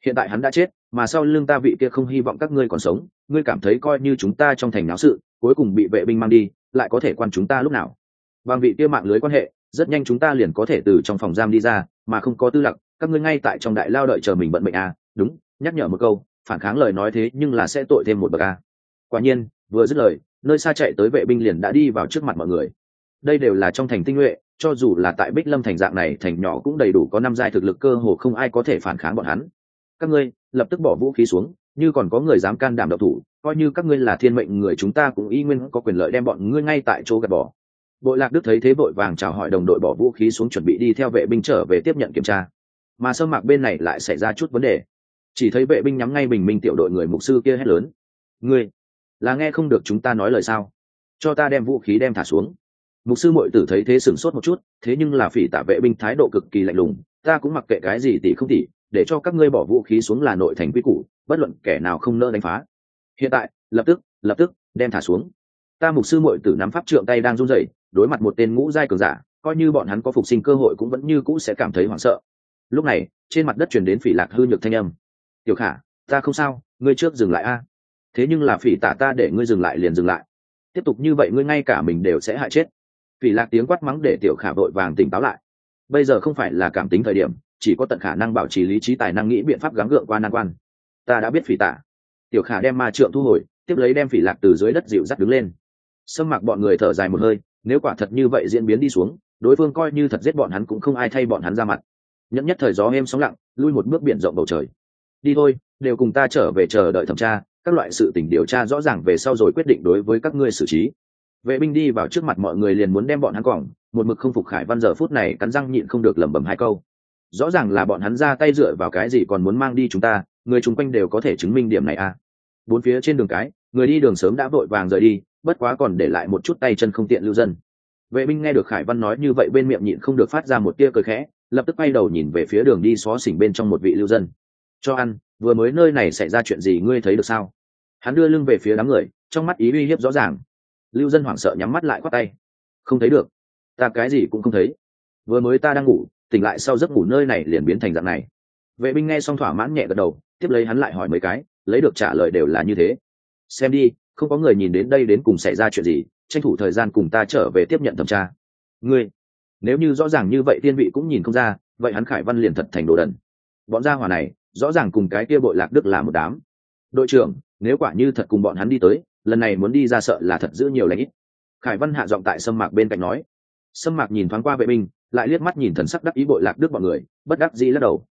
Speaker 1: Hiện tại hắn đã chết, mà sau lưng ta vị kia không hy vọng các ngươi còn sống, ngươi cảm thấy coi như chúng ta trong thành náo sự, cuối cùng bị vệ binh mang đi, lại có thể quan chúng ta lúc nào? Bằng vị kia mạng lưới quan hệ, rất nhanh chúng ta liền có thể từ trong phòng giam đi ra, mà không có tư lặc, các ngươi ngay tại trong đại lao đợi chờ mình bận mệnh à đúng, nhắc nhở một câu, phản kháng lời nói thế nhưng là sẽ tội thêm một bậc à quả nhiên, vừa dứt lời, nơi xa chạy tới vệ binh liền đã đi vào trước mặt mọi người đây đều là trong thành tinh nhuệ, cho dù là tại bích lâm thành dạng này, thành nhỏ cũng đầy đủ có năm giai thực lực cơ hồ không ai có thể phản kháng bọn hắn. Các ngươi, lập tức bỏ vũ khí xuống, như còn có người dám can đảm độc thủ, coi như các ngươi là thiên mệnh người chúng ta cũng y nguyên có quyền lợi đem bọn ngươi ngay tại chỗ gạt bỏ. Bội lạc đức thấy thế vội vàng chào hỏi đồng đội bỏ vũ khí xuống chuẩn bị đi theo vệ binh trở về tiếp nhận kiểm tra. Mà sơ mạc bên này lại xảy ra chút vấn đề. Chỉ thấy vệ binh nhắm ngay bình minh tiểu đội người mục sư kia hét lớn. Ngươi, là nghe không được chúng ta nói lời sao? Cho ta đem vũ khí đem thả xuống mục sư mội tử thấy thế sửng sốt một chút, thế nhưng là phỉ tả vệ binh thái độ cực kỳ lạnh lùng, ta cũng mặc kệ cái gì tỷ không tỷ, để cho các ngươi bỏ vũ khí xuống là nội thành quy củ, bất luận kẻ nào không nỡ đánh phá. Hiện tại, lập tức lập tức, đem thả xuống. Ta mục sư mội tử nắm pháp trượng tay đang run rẩy, đối mặt một tên ngũ giai cường giả, coi như bọn hắn có phục sinh cơ hội cũng vẫn như cũ sẽ cảm thấy hoảng sợ. Lúc này, trên mặt đất truyền đến phỉ lạc hư nhược thanh âm. Tiểu khả, ta không sao, ngươi trước dừng lại a. Thế nhưng là phỉ tả ta để ngươi dừng lại liền dừng lại. Tiếp tục như vậy ngươi ngay cả mình đều sẽ hại chết phỉ lạc tiếng quát mắng để tiểu khả vội vàng tỉnh táo lại. Bây giờ không phải là cảm tính thời điểm, chỉ có tận khả năng bảo trì lý trí tài năng nghĩ biện pháp gắng gượng qua nan quan. Ta đã biết phỉ tả tiểu khả đem ma trượng thu hồi, tiếp lấy đem phỉ lạc từ dưới đất dịu dắt đứng lên. Sâm mặc bọn người thở dài một hơi, nếu quả thật như vậy diễn biến đi xuống, đối phương coi như thật giết bọn hắn cũng không ai thay bọn hắn ra mặt. Nhẫn nhất thời gió êm sóng lặng, lui một bước biển rộng bầu trời. Đi thôi, đều cùng ta trở về chờ đợi thẩm tra, các loại sự tình điều tra rõ ràng về sau rồi quyết định đối với các ngươi xử trí vệ binh đi vào trước mặt mọi người liền muốn đem bọn hắn quẳng. một mực không phục khải văn giờ phút này cắn răng nhịn không được lẩm bẩm hai câu. Rõ ràng là bọn hắn ra tay dựa vào cái gì còn muốn mang đi chúng ta, người chung quanh đều có thể chứng minh điểm này à. Bốn phía trên đường cái, người đi đường sớm đã vội vàng rời đi, bất quá còn để lại một chút tay chân không tiện lưu dân. Vệ binh nghe được khải văn nói như vậy bên miệng nhịn không được phát ra một tia cười khẽ, lập tức quay đầu nhìn về phía đường đi xó xỉnh bên trong một vị lưu dân. Cho ăn, vừa mới nơi này xảy ra chuyện gì ngươi thấy được sao? Hắn đưa lưng về phía đám người, trong mắt ý uy hiếp rõ ràng lưu dân hoảng sợ nhắm mắt lại khoác tay. Không thấy được. Ta cái gì cũng không thấy. Vừa mới ta đang ngủ, tỉnh lại sau giấc ngủ nơi này liền biến thành dạng này. Vệ binh nghe xong thỏa mãn nhẹ gật đầu, tiếp lấy hắn lại hỏi mấy cái, lấy được trả lời đều là như thế. Xem đi, không có người nhìn đến đây đến cùng xảy ra chuyện gì, tranh thủ thời gian cùng ta trở về tiếp nhận thẩm tra. Ngươi, nếu như rõ ràng như vậy tiên vị cũng nhìn không ra, vậy hắn khải văn liền thật thành đồ đần. Bọn gia hỏa này, rõ ràng cùng cái kia bội lạc đức là một đám. Đội trưởng, nếu quả như thật cùng bọn hắn đi tới lần này muốn đi ra sợ là thật giữ nhiều lãnh ít. Khải văn hạ giọng tại sâm mạc bên cạnh nói. Sâm mạc nhìn thoáng qua vệ binh, lại liếc mắt nhìn thần sắc đắc ý bội lạc đức bọn người, bất đắc dĩ lắc đầu.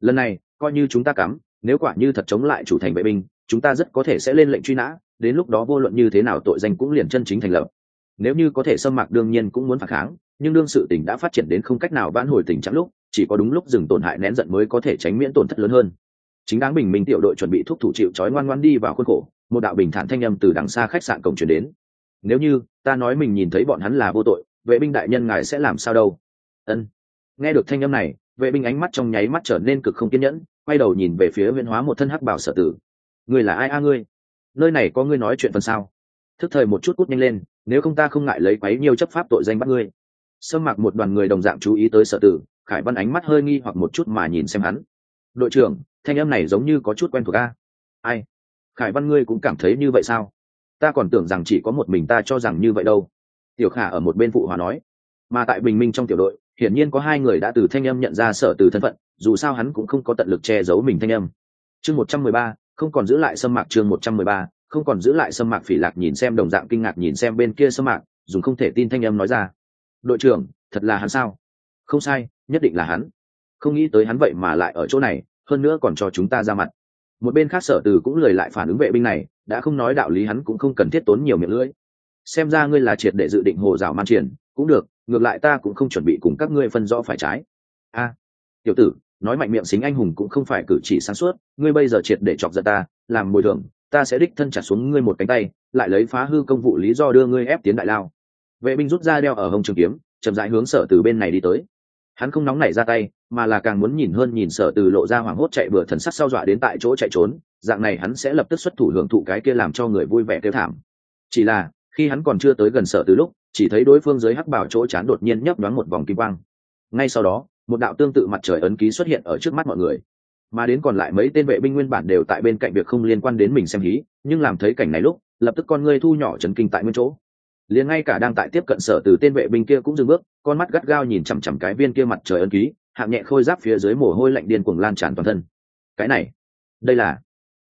Speaker 1: Lần này, coi như chúng ta cắm, nếu quả như thật chống lại chủ thành vệ binh, chúng ta rất có thể sẽ lên lệnh truy nã, đến lúc đó vô luận như thế nào tội danh cũng liền chân chính thành lập. Nếu như có thể xâm mạc đương nhiên cũng muốn phản kháng, nhưng đương sự tình đã phát triển đến không cách nào vãn hồi tình trạng lúc, chỉ có đúng lúc dừng tổn hại nén giận mới có thể tránh miễn tổn thất lớn hơn. Chính đáng bình minh tiểu đội chuẩn bị thúc thủ chịu trói ngoan ngoan đi vào khuôn khổ một đạo bình thản thanh âm từ đằng xa khách sạn cổng chuyển đến. Nếu như ta nói mình nhìn thấy bọn hắn là vô tội, vệ binh đại nhân ngài sẽ làm sao đâu? Ân. Nghe được thanh âm này, vệ binh ánh mắt trong nháy mắt trở nên cực không kiên nhẫn, quay đầu nhìn về phía huyễn hóa một thân hắc bảo sở tử. Ngươi là ai a ngươi? Nơi này có ngươi nói chuyện phần sao? Thức thời một chút cút nhanh lên, nếu không ta không ngại lấy quấy nhiều chấp pháp tội danh bắt ngươi. Sâm mặc một đoàn người đồng dạng chú ý tới sở tử, khải văn ánh mắt hơi nghi hoặc một chút mà nhìn xem hắn. Đội trưởng, thanh âm này giống như có chút quen thuộc a. Ai? Khải văn ngươi cũng cảm thấy như vậy sao? Ta còn tưởng rằng chỉ có một mình ta cho rằng như vậy đâu. Tiểu khả ở một bên phụ hòa nói. Mà tại bình minh trong tiểu đội, hiển nhiên có hai người đã từ thanh âm nhận ra sở từ thân phận, dù sao hắn cũng không có tận lực che giấu mình thanh âm. Chương một trăm mười ba, không còn giữ lại sâm mạc chương một trăm mười ba, không còn giữ lại sâm mạc phỉ lạc nhìn xem đồng dạng kinh ngạc nhìn xem bên kia sâm mạc, dùng không thể tin thanh âm nói ra. Đội trưởng, thật là hắn sao? Không sai, nhất định là hắn. Không nghĩ tới hắn vậy mà lại ở chỗ này, hơn nữa còn cho chúng ta ra mặt một bên khác sở từ cũng lời lại phản ứng vệ binh này, đã không nói đạo lý hắn cũng không cần thiết tốn nhiều miệng lưỡi. Xem ra ngươi là triệt để dự định hồ rào man triển, cũng được, ngược lại ta cũng không chuẩn bị cùng các ngươi phân rõ phải trái. A, tiểu tử, nói mạnh miệng xính anh hùng cũng không phải cử chỉ sáng suốt, ngươi bây giờ triệt để chọc giận ta, làm bồi thường, ta sẽ đích thân trả xuống ngươi một cánh tay, lại lấy phá hư công vụ lý do đưa ngươi ép tiến đại lao. Vệ binh rút ra đeo ở hông trường kiếm, chậm rãi hướng sở từ bên này đi tới. Hắn không nóng nảy ra tay mà là càng muốn nhìn hơn nhìn sở từ lộ ra hoảng hốt chạy bừa thần sắc sau dọa đến tại chỗ chạy trốn, dạng này hắn sẽ lập tức xuất thủ hưởng thụ cái kia làm cho người vui vẻ kêu thảm. Chỉ là, khi hắn còn chưa tới gần sở từ lúc, chỉ thấy đối phương dưới hắc bảo chỗ chán đột nhiên nhấp đoán một vòng kim quang. Ngay sau đó, một đạo tương tự mặt trời ấn ký xuất hiện ở trước mắt mọi người. Mà đến còn lại mấy tên vệ binh nguyên bản đều tại bên cạnh việc không liên quan đến mình xem hí, nhưng làm thấy cảnh này lúc, lập tức con ngươi thu nhỏ chấn kinh tại nguyên chỗ. Liền ngay cả đang tại tiếp cận sở từ tên vệ binh kia cũng dừng bước, con mắt gắt gao nhìn chằm chằm cái viên kia mặt trời ấn ký hạng nhẹ khôi giáp phía dưới mồ hôi lạnh điên cuồng lan tràn toàn thân. Cái này, đây là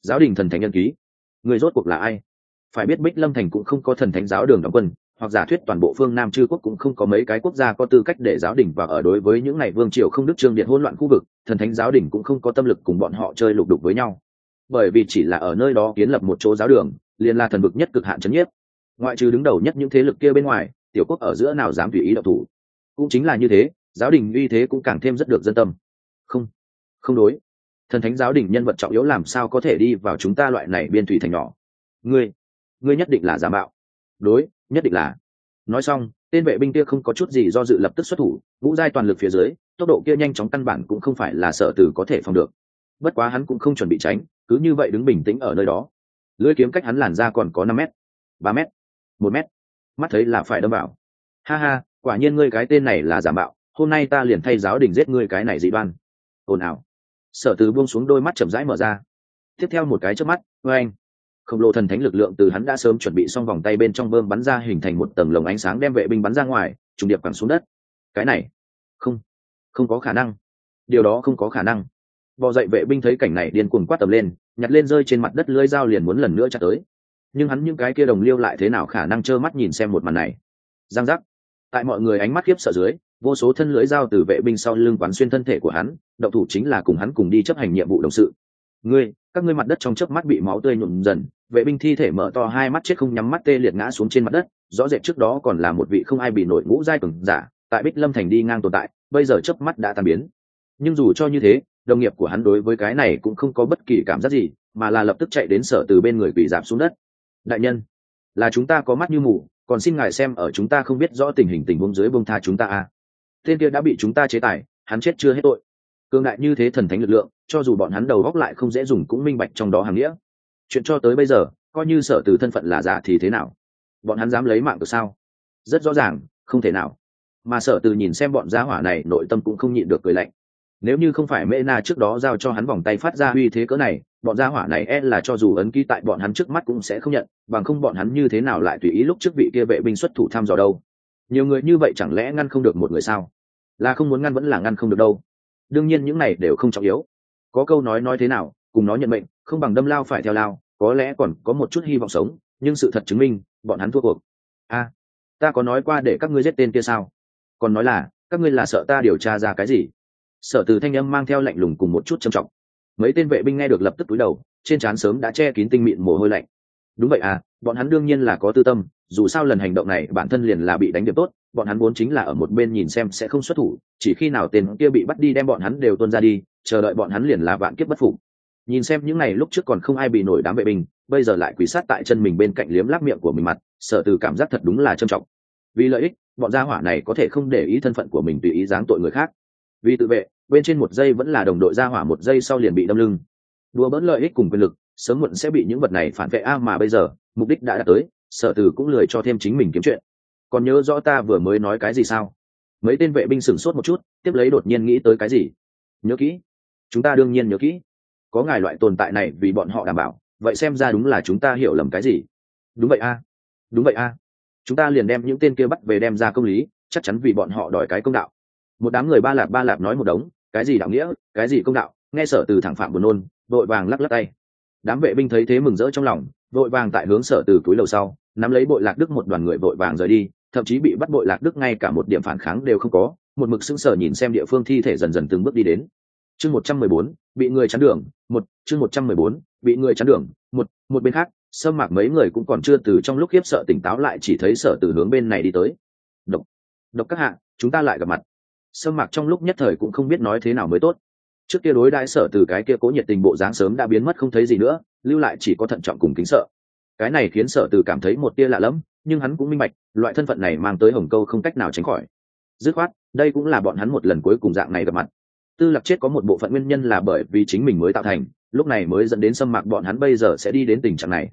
Speaker 1: giáo đình thần thánh nhân ký. Người rốt cuộc là ai? Phải biết bích lâm thành cũng không có thần thánh giáo đường đóng quân, hoặc giả thuyết toàn bộ phương nam chư quốc cũng không có mấy cái quốc gia có tư cách để giáo đình và ở đối với những ngày vương triều không đức trương điện hỗn loạn khu vực, thần thánh giáo đình cũng không có tâm lực cùng bọn họ chơi lục đục với nhau. Bởi vì chỉ là ở nơi đó kiến lập một chỗ giáo đường, liền là thần vực nhất cực hạn chấn nhiếp. Ngoại trừ đứng đầu nhất những thế lực kia bên ngoài, tiểu quốc ở giữa nào dám tùy ý độc thủ? Cũng chính là như thế giáo đình uy thế cũng càng thêm rất được dân tâm. Không không đối. Thần thánh giáo đình nhân vật trọng yếu làm sao có thể đi vào chúng ta loại này biên thủy thành nhỏ? Ngươi ngươi nhất định là giả mạo. Đối, nhất định là. Nói xong, tên vệ binh kia không có chút gì do dự lập tức xuất thủ vũ giai toàn lực phía dưới, tốc độ kia nhanh chóng căn bản cũng không phải là sợ từ có thể phòng được. Bất quá hắn cũng không chuẩn bị tránh, cứ như vậy đứng bình tĩnh ở nơi đó. Lưỡi kiếm cách hắn làn ra còn có năm m ba m một m mắt thấy là phải đâm vào. Ha ha, quả nhiên ngươi cái tên này là giả mạo hôm nay ta liền thay giáo đình giết ngươi cái này dị đoan. Ồn ào. Sở từ buông xuống đôi mắt chậm rãi mở ra. Tiếp theo một cái trước mắt vê anh khổng lồ thần thánh lực lượng từ hắn đã sớm chuẩn bị xong vòng tay bên trong bơm bắn ra hình thành một tầng lồng ánh sáng đem vệ binh bắn ra ngoài, trùng điệp cẳng xuống đất. Cái này, không không có khả năng. Điều đó không có khả năng. Bò dậy vệ binh thấy cảnh này điên cuồng quát tầm lên, nhặt lên rơi trên mặt đất lưỡi dao liền muốn lần nữa chặt tới. Nhưng hắn những cái kia đồng liêu lại thế nào khả năng trơ mắt nhìn xem một màn này? Giang giác tại mọi người ánh mắt khiếp sợ dưới, vô số thân lưới dao từ vệ binh sau lưng quán xuyên thân thể của hắn, động thủ chính là cùng hắn cùng đi chấp hành nhiệm vụ đồng sự. Ngươi, các ngươi mặt đất trong chớp mắt bị máu tươi nhuộm dần, vệ binh thi thể mở to hai mắt chết không nhắm mắt tê liệt ngã xuống trên mặt đất, rõ rệt trước đó còn là một vị không ai bị nổi ngũ giai cường giả, tại bích lâm thành đi ngang tồn tại, bây giờ chớp mắt đã tàn biến. Nhưng dù cho như thế, đồng nghiệp của hắn đối với cái này cũng không có bất kỳ cảm giác gì, mà là lập tức chạy đến sở từ bên người quỷ giảm xuống đất. Đại nhân, là chúng ta có mắt như mù còn xin ngài xem ở chúng ta không biết rõ tình hình tình huống dưới bông tha chúng ta à. tên kia đã bị chúng ta chế tài, hắn chết chưa hết tội. Cương đại như thế thần thánh lực lượng, cho dù bọn hắn đầu góc lại không dễ dùng cũng minh bạch trong đó hàng nghĩa. Chuyện cho tới bây giờ, coi như sở từ thân phận là giả thì thế nào? Bọn hắn dám lấy mạng từ sao? Rất rõ ràng, không thể nào. Mà sở từ nhìn xem bọn gia hỏa này, nội tâm cũng không nhịn được cười lạnh nếu như không phải mê na trước đó giao cho hắn vòng tay phát ra uy thế cỡ này, bọn gia hỏa này e là cho dù ấn ký tại bọn hắn trước mắt cũng sẽ không nhận, bằng không bọn hắn như thế nào lại tùy ý lúc trước vị kia vệ binh xuất thủ thăm dò đâu. Nhiều người như vậy chẳng lẽ ngăn không được một người sao? Là không muốn ngăn vẫn là ngăn không được đâu. Đương nhiên những này đều không trọng yếu. Có câu nói nói thế nào, cùng nó nhận mệnh, không bằng đâm lao phải theo lao, có lẽ còn có một chút hy vọng sống, nhưng sự thật chứng minh, bọn hắn thua cuộc. A, ta có nói qua để các ngươi giết tên kia sao? Còn nói là, các ngươi là sợ ta điều tra ra cái gì? Sở từ thanh âm mang theo lạnh lùng cùng một chút trầm trọng. Mấy tên vệ binh nghe được lập tức túi đầu, trên trán sớm đã che kín tinh mịn mồ hôi lạnh. Đúng vậy à bọn hắn đương nhiên là có tư tâm, dù sao lần hành động này bản thân liền là bị đánh điểm tốt, bọn hắn vốn chính là ở một bên nhìn xem sẽ không xuất thủ, chỉ khi nào tên kia bị bắt đi đem bọn hắn đều tuân ra đi, chờ đợi bọn hắn liền là vạn kiếp bất phục. Nhìn xem những ngày lúc trước còn không ai bị nổi đám vệ binh, bây giờ lại quỳ sát tại chân mình bên cạnh liếm láp miệng của mình mặt sợ từ cảm giác thật đúng là trầm trọng. Vì lợi ích, bọn gia hỏa này có thể không để ý thân phận của mình tùy ý giáng tội người khác vì tự vệ, bên trên một giây vẫn là đồng đội ra hỏa một giây sau liền bị đâm lưng. Đùa bỡn lợi ích cùng quyền lực, sớm muộn sẽ bị những vật này phản vệ a mà bây giờ, mục đích đã đạt tới, sở từ cũng lười cho thêm chính mình kiếm chuyện. Còn nhớ rõ ta vừa mới nói cái gì sao? Mấy tên vệ binh sửng sốt một chút, tiếp lấy đột nhiên nghĩ tới cái gì? Nhớ kỹ. Chúng ta đương nhiên nhớ kỹ. Có ngài loại tồn tại này vì bọn họ đảm bảo, vậy xem ra đúng là chúng ta hiểu lầm cái gì? Đúng vậy a. Đúng vậy a. Chúng ta liền đem những tên kia bắt về đem ra công lý, chắc chắn vì bọn họ đòi cái công đạo một đám người ba lạp ba lạp nói một đống, cái gì đạo nghĩa, cái gì công đạo, nghe sở từ thẳng phạm buồn nôn, vội vàng lắc lắc tay. Đám vệ binh thấy thế mừng rỡ trong lòng, vội vàng tại hướng sở từ túi lầu sau, nắm lấy bội lạc đức một đoàn người vội vàng rời đi, thậm chí bị bắt bội lạc đức ngay cả một điểm phản kháng đều không có, một mực sững sờ nhìn xem địa phương thi thể dần dần từng bước đi đến. Chương một trăm mười bốn, bị người chắn đường, một, chương một trăm mười bốn, bị người chắn đường, một một bên khác, sâm mạc mấy người cũng còn chưa từ trong lúc khiếp sợ tỉnh táo lại chỉ thấy sở từ hướng bên này đi tới. Độc độc các hạ, chúng ta lại gặp mặt sâm mạc trong lúc nhất thời cũng không biết nói thế nào mới tốt. Trước kia đối đãi sở từ cái kia cố nhiệt tình bộ dáng sớm đã biến mất không thấy gì nữa, lưu lại chỉ có thận trọng cùng kính sợ. Cái này khiến sở từ cảm thấy một tia lạ lẫm, nhưng hắn cũng minh bạch, loại thân phận này mang tới hồng câu không cách nào tránh khỏi. Dứt khoát, đây cũng là bọn hắn một lần cuối cùng dạng này gặp mặt. Tư lạc chết có một bộ phận nguyên nhân là bởi vì chính mình mới tạo thành, lúc này mới dẫn đến xâm mạc bọn hắn bây giờ sẽ đi đến tình trạng này.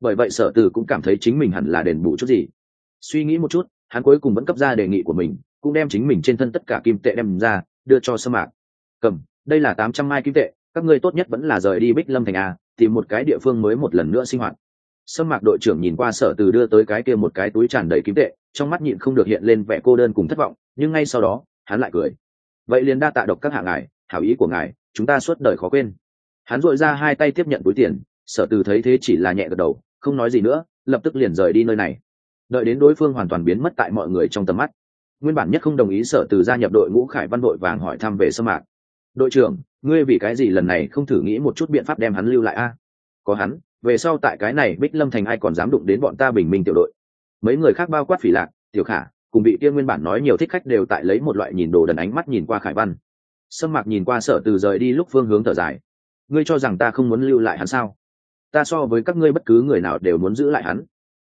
Speaker 1: Bởi vậy sở từ cũng cảm thấy chính mình hẳn là đền bù chút gì. Suy nghĩ một chút, hắn cuối cùng vẫn cấp ra đề nghị của mình cũng đem chính mình trên thân tất cả kim tệ đem ra, đưa cho sâm mạc. Cầm, đây là tám trăm mai kim tệ, các ngươi tốt nhất vẫn là rời đi bích lâm thành a, tìm một cái địa phương mới một lần nữa sinh hoạt. Sâm mạc đội trưởng nhìn qua sở từ đưa tới cái kia một cái túi tràn đầy kim tệ, trong mắt nhịn không được hiện lên vẻ cô đơn cùng thất vọng, nhưng ngay sau đó, hắn lại cười. Vậy liền đa tạ độc các hạ ngài, hảo ý của ngài, chúng ta suốt đời khó quên. Hắn dội ra hai tay tiếp nhận túi tiền, sở từ thấy thế chỉ là nhẹ gật đầu, không nói gì nữa, lập tức liền rời đi nơi này. Đợi đến đối phương hoàn toàn biến mất tại mọi người trong tầm mắt nguyên bản nhất không đồng ý sở từ gia nhập đội ngũ khải văn đội vàng hỏi thăm về sơ mạc. Đội trưởng, ngươi vì cái gì lần này không thử nghĩ một chút biện pháp đem hắn lưu lại a? Có hắn, về sau tại cái này bích lâm thành ai còn dám đụng đến bọn ta bình minh tiểu đội? Mấy người khác bao quát phỉ lạc, tiểu khả, cùng bị kia nguyên bản nói nhiều thích khách đều tại lấy một loại nhìn đồ đần ánh mắt nhìn qua khải văn. Sâm mạc nhìn qua sở từ rời đi lúc phương hướng thở dài. Ngươi cho rằng ta không muốn lưu lại hắn sao? Ta so với các ngươi bất cứ người nào đều muốn giữ lại hắn.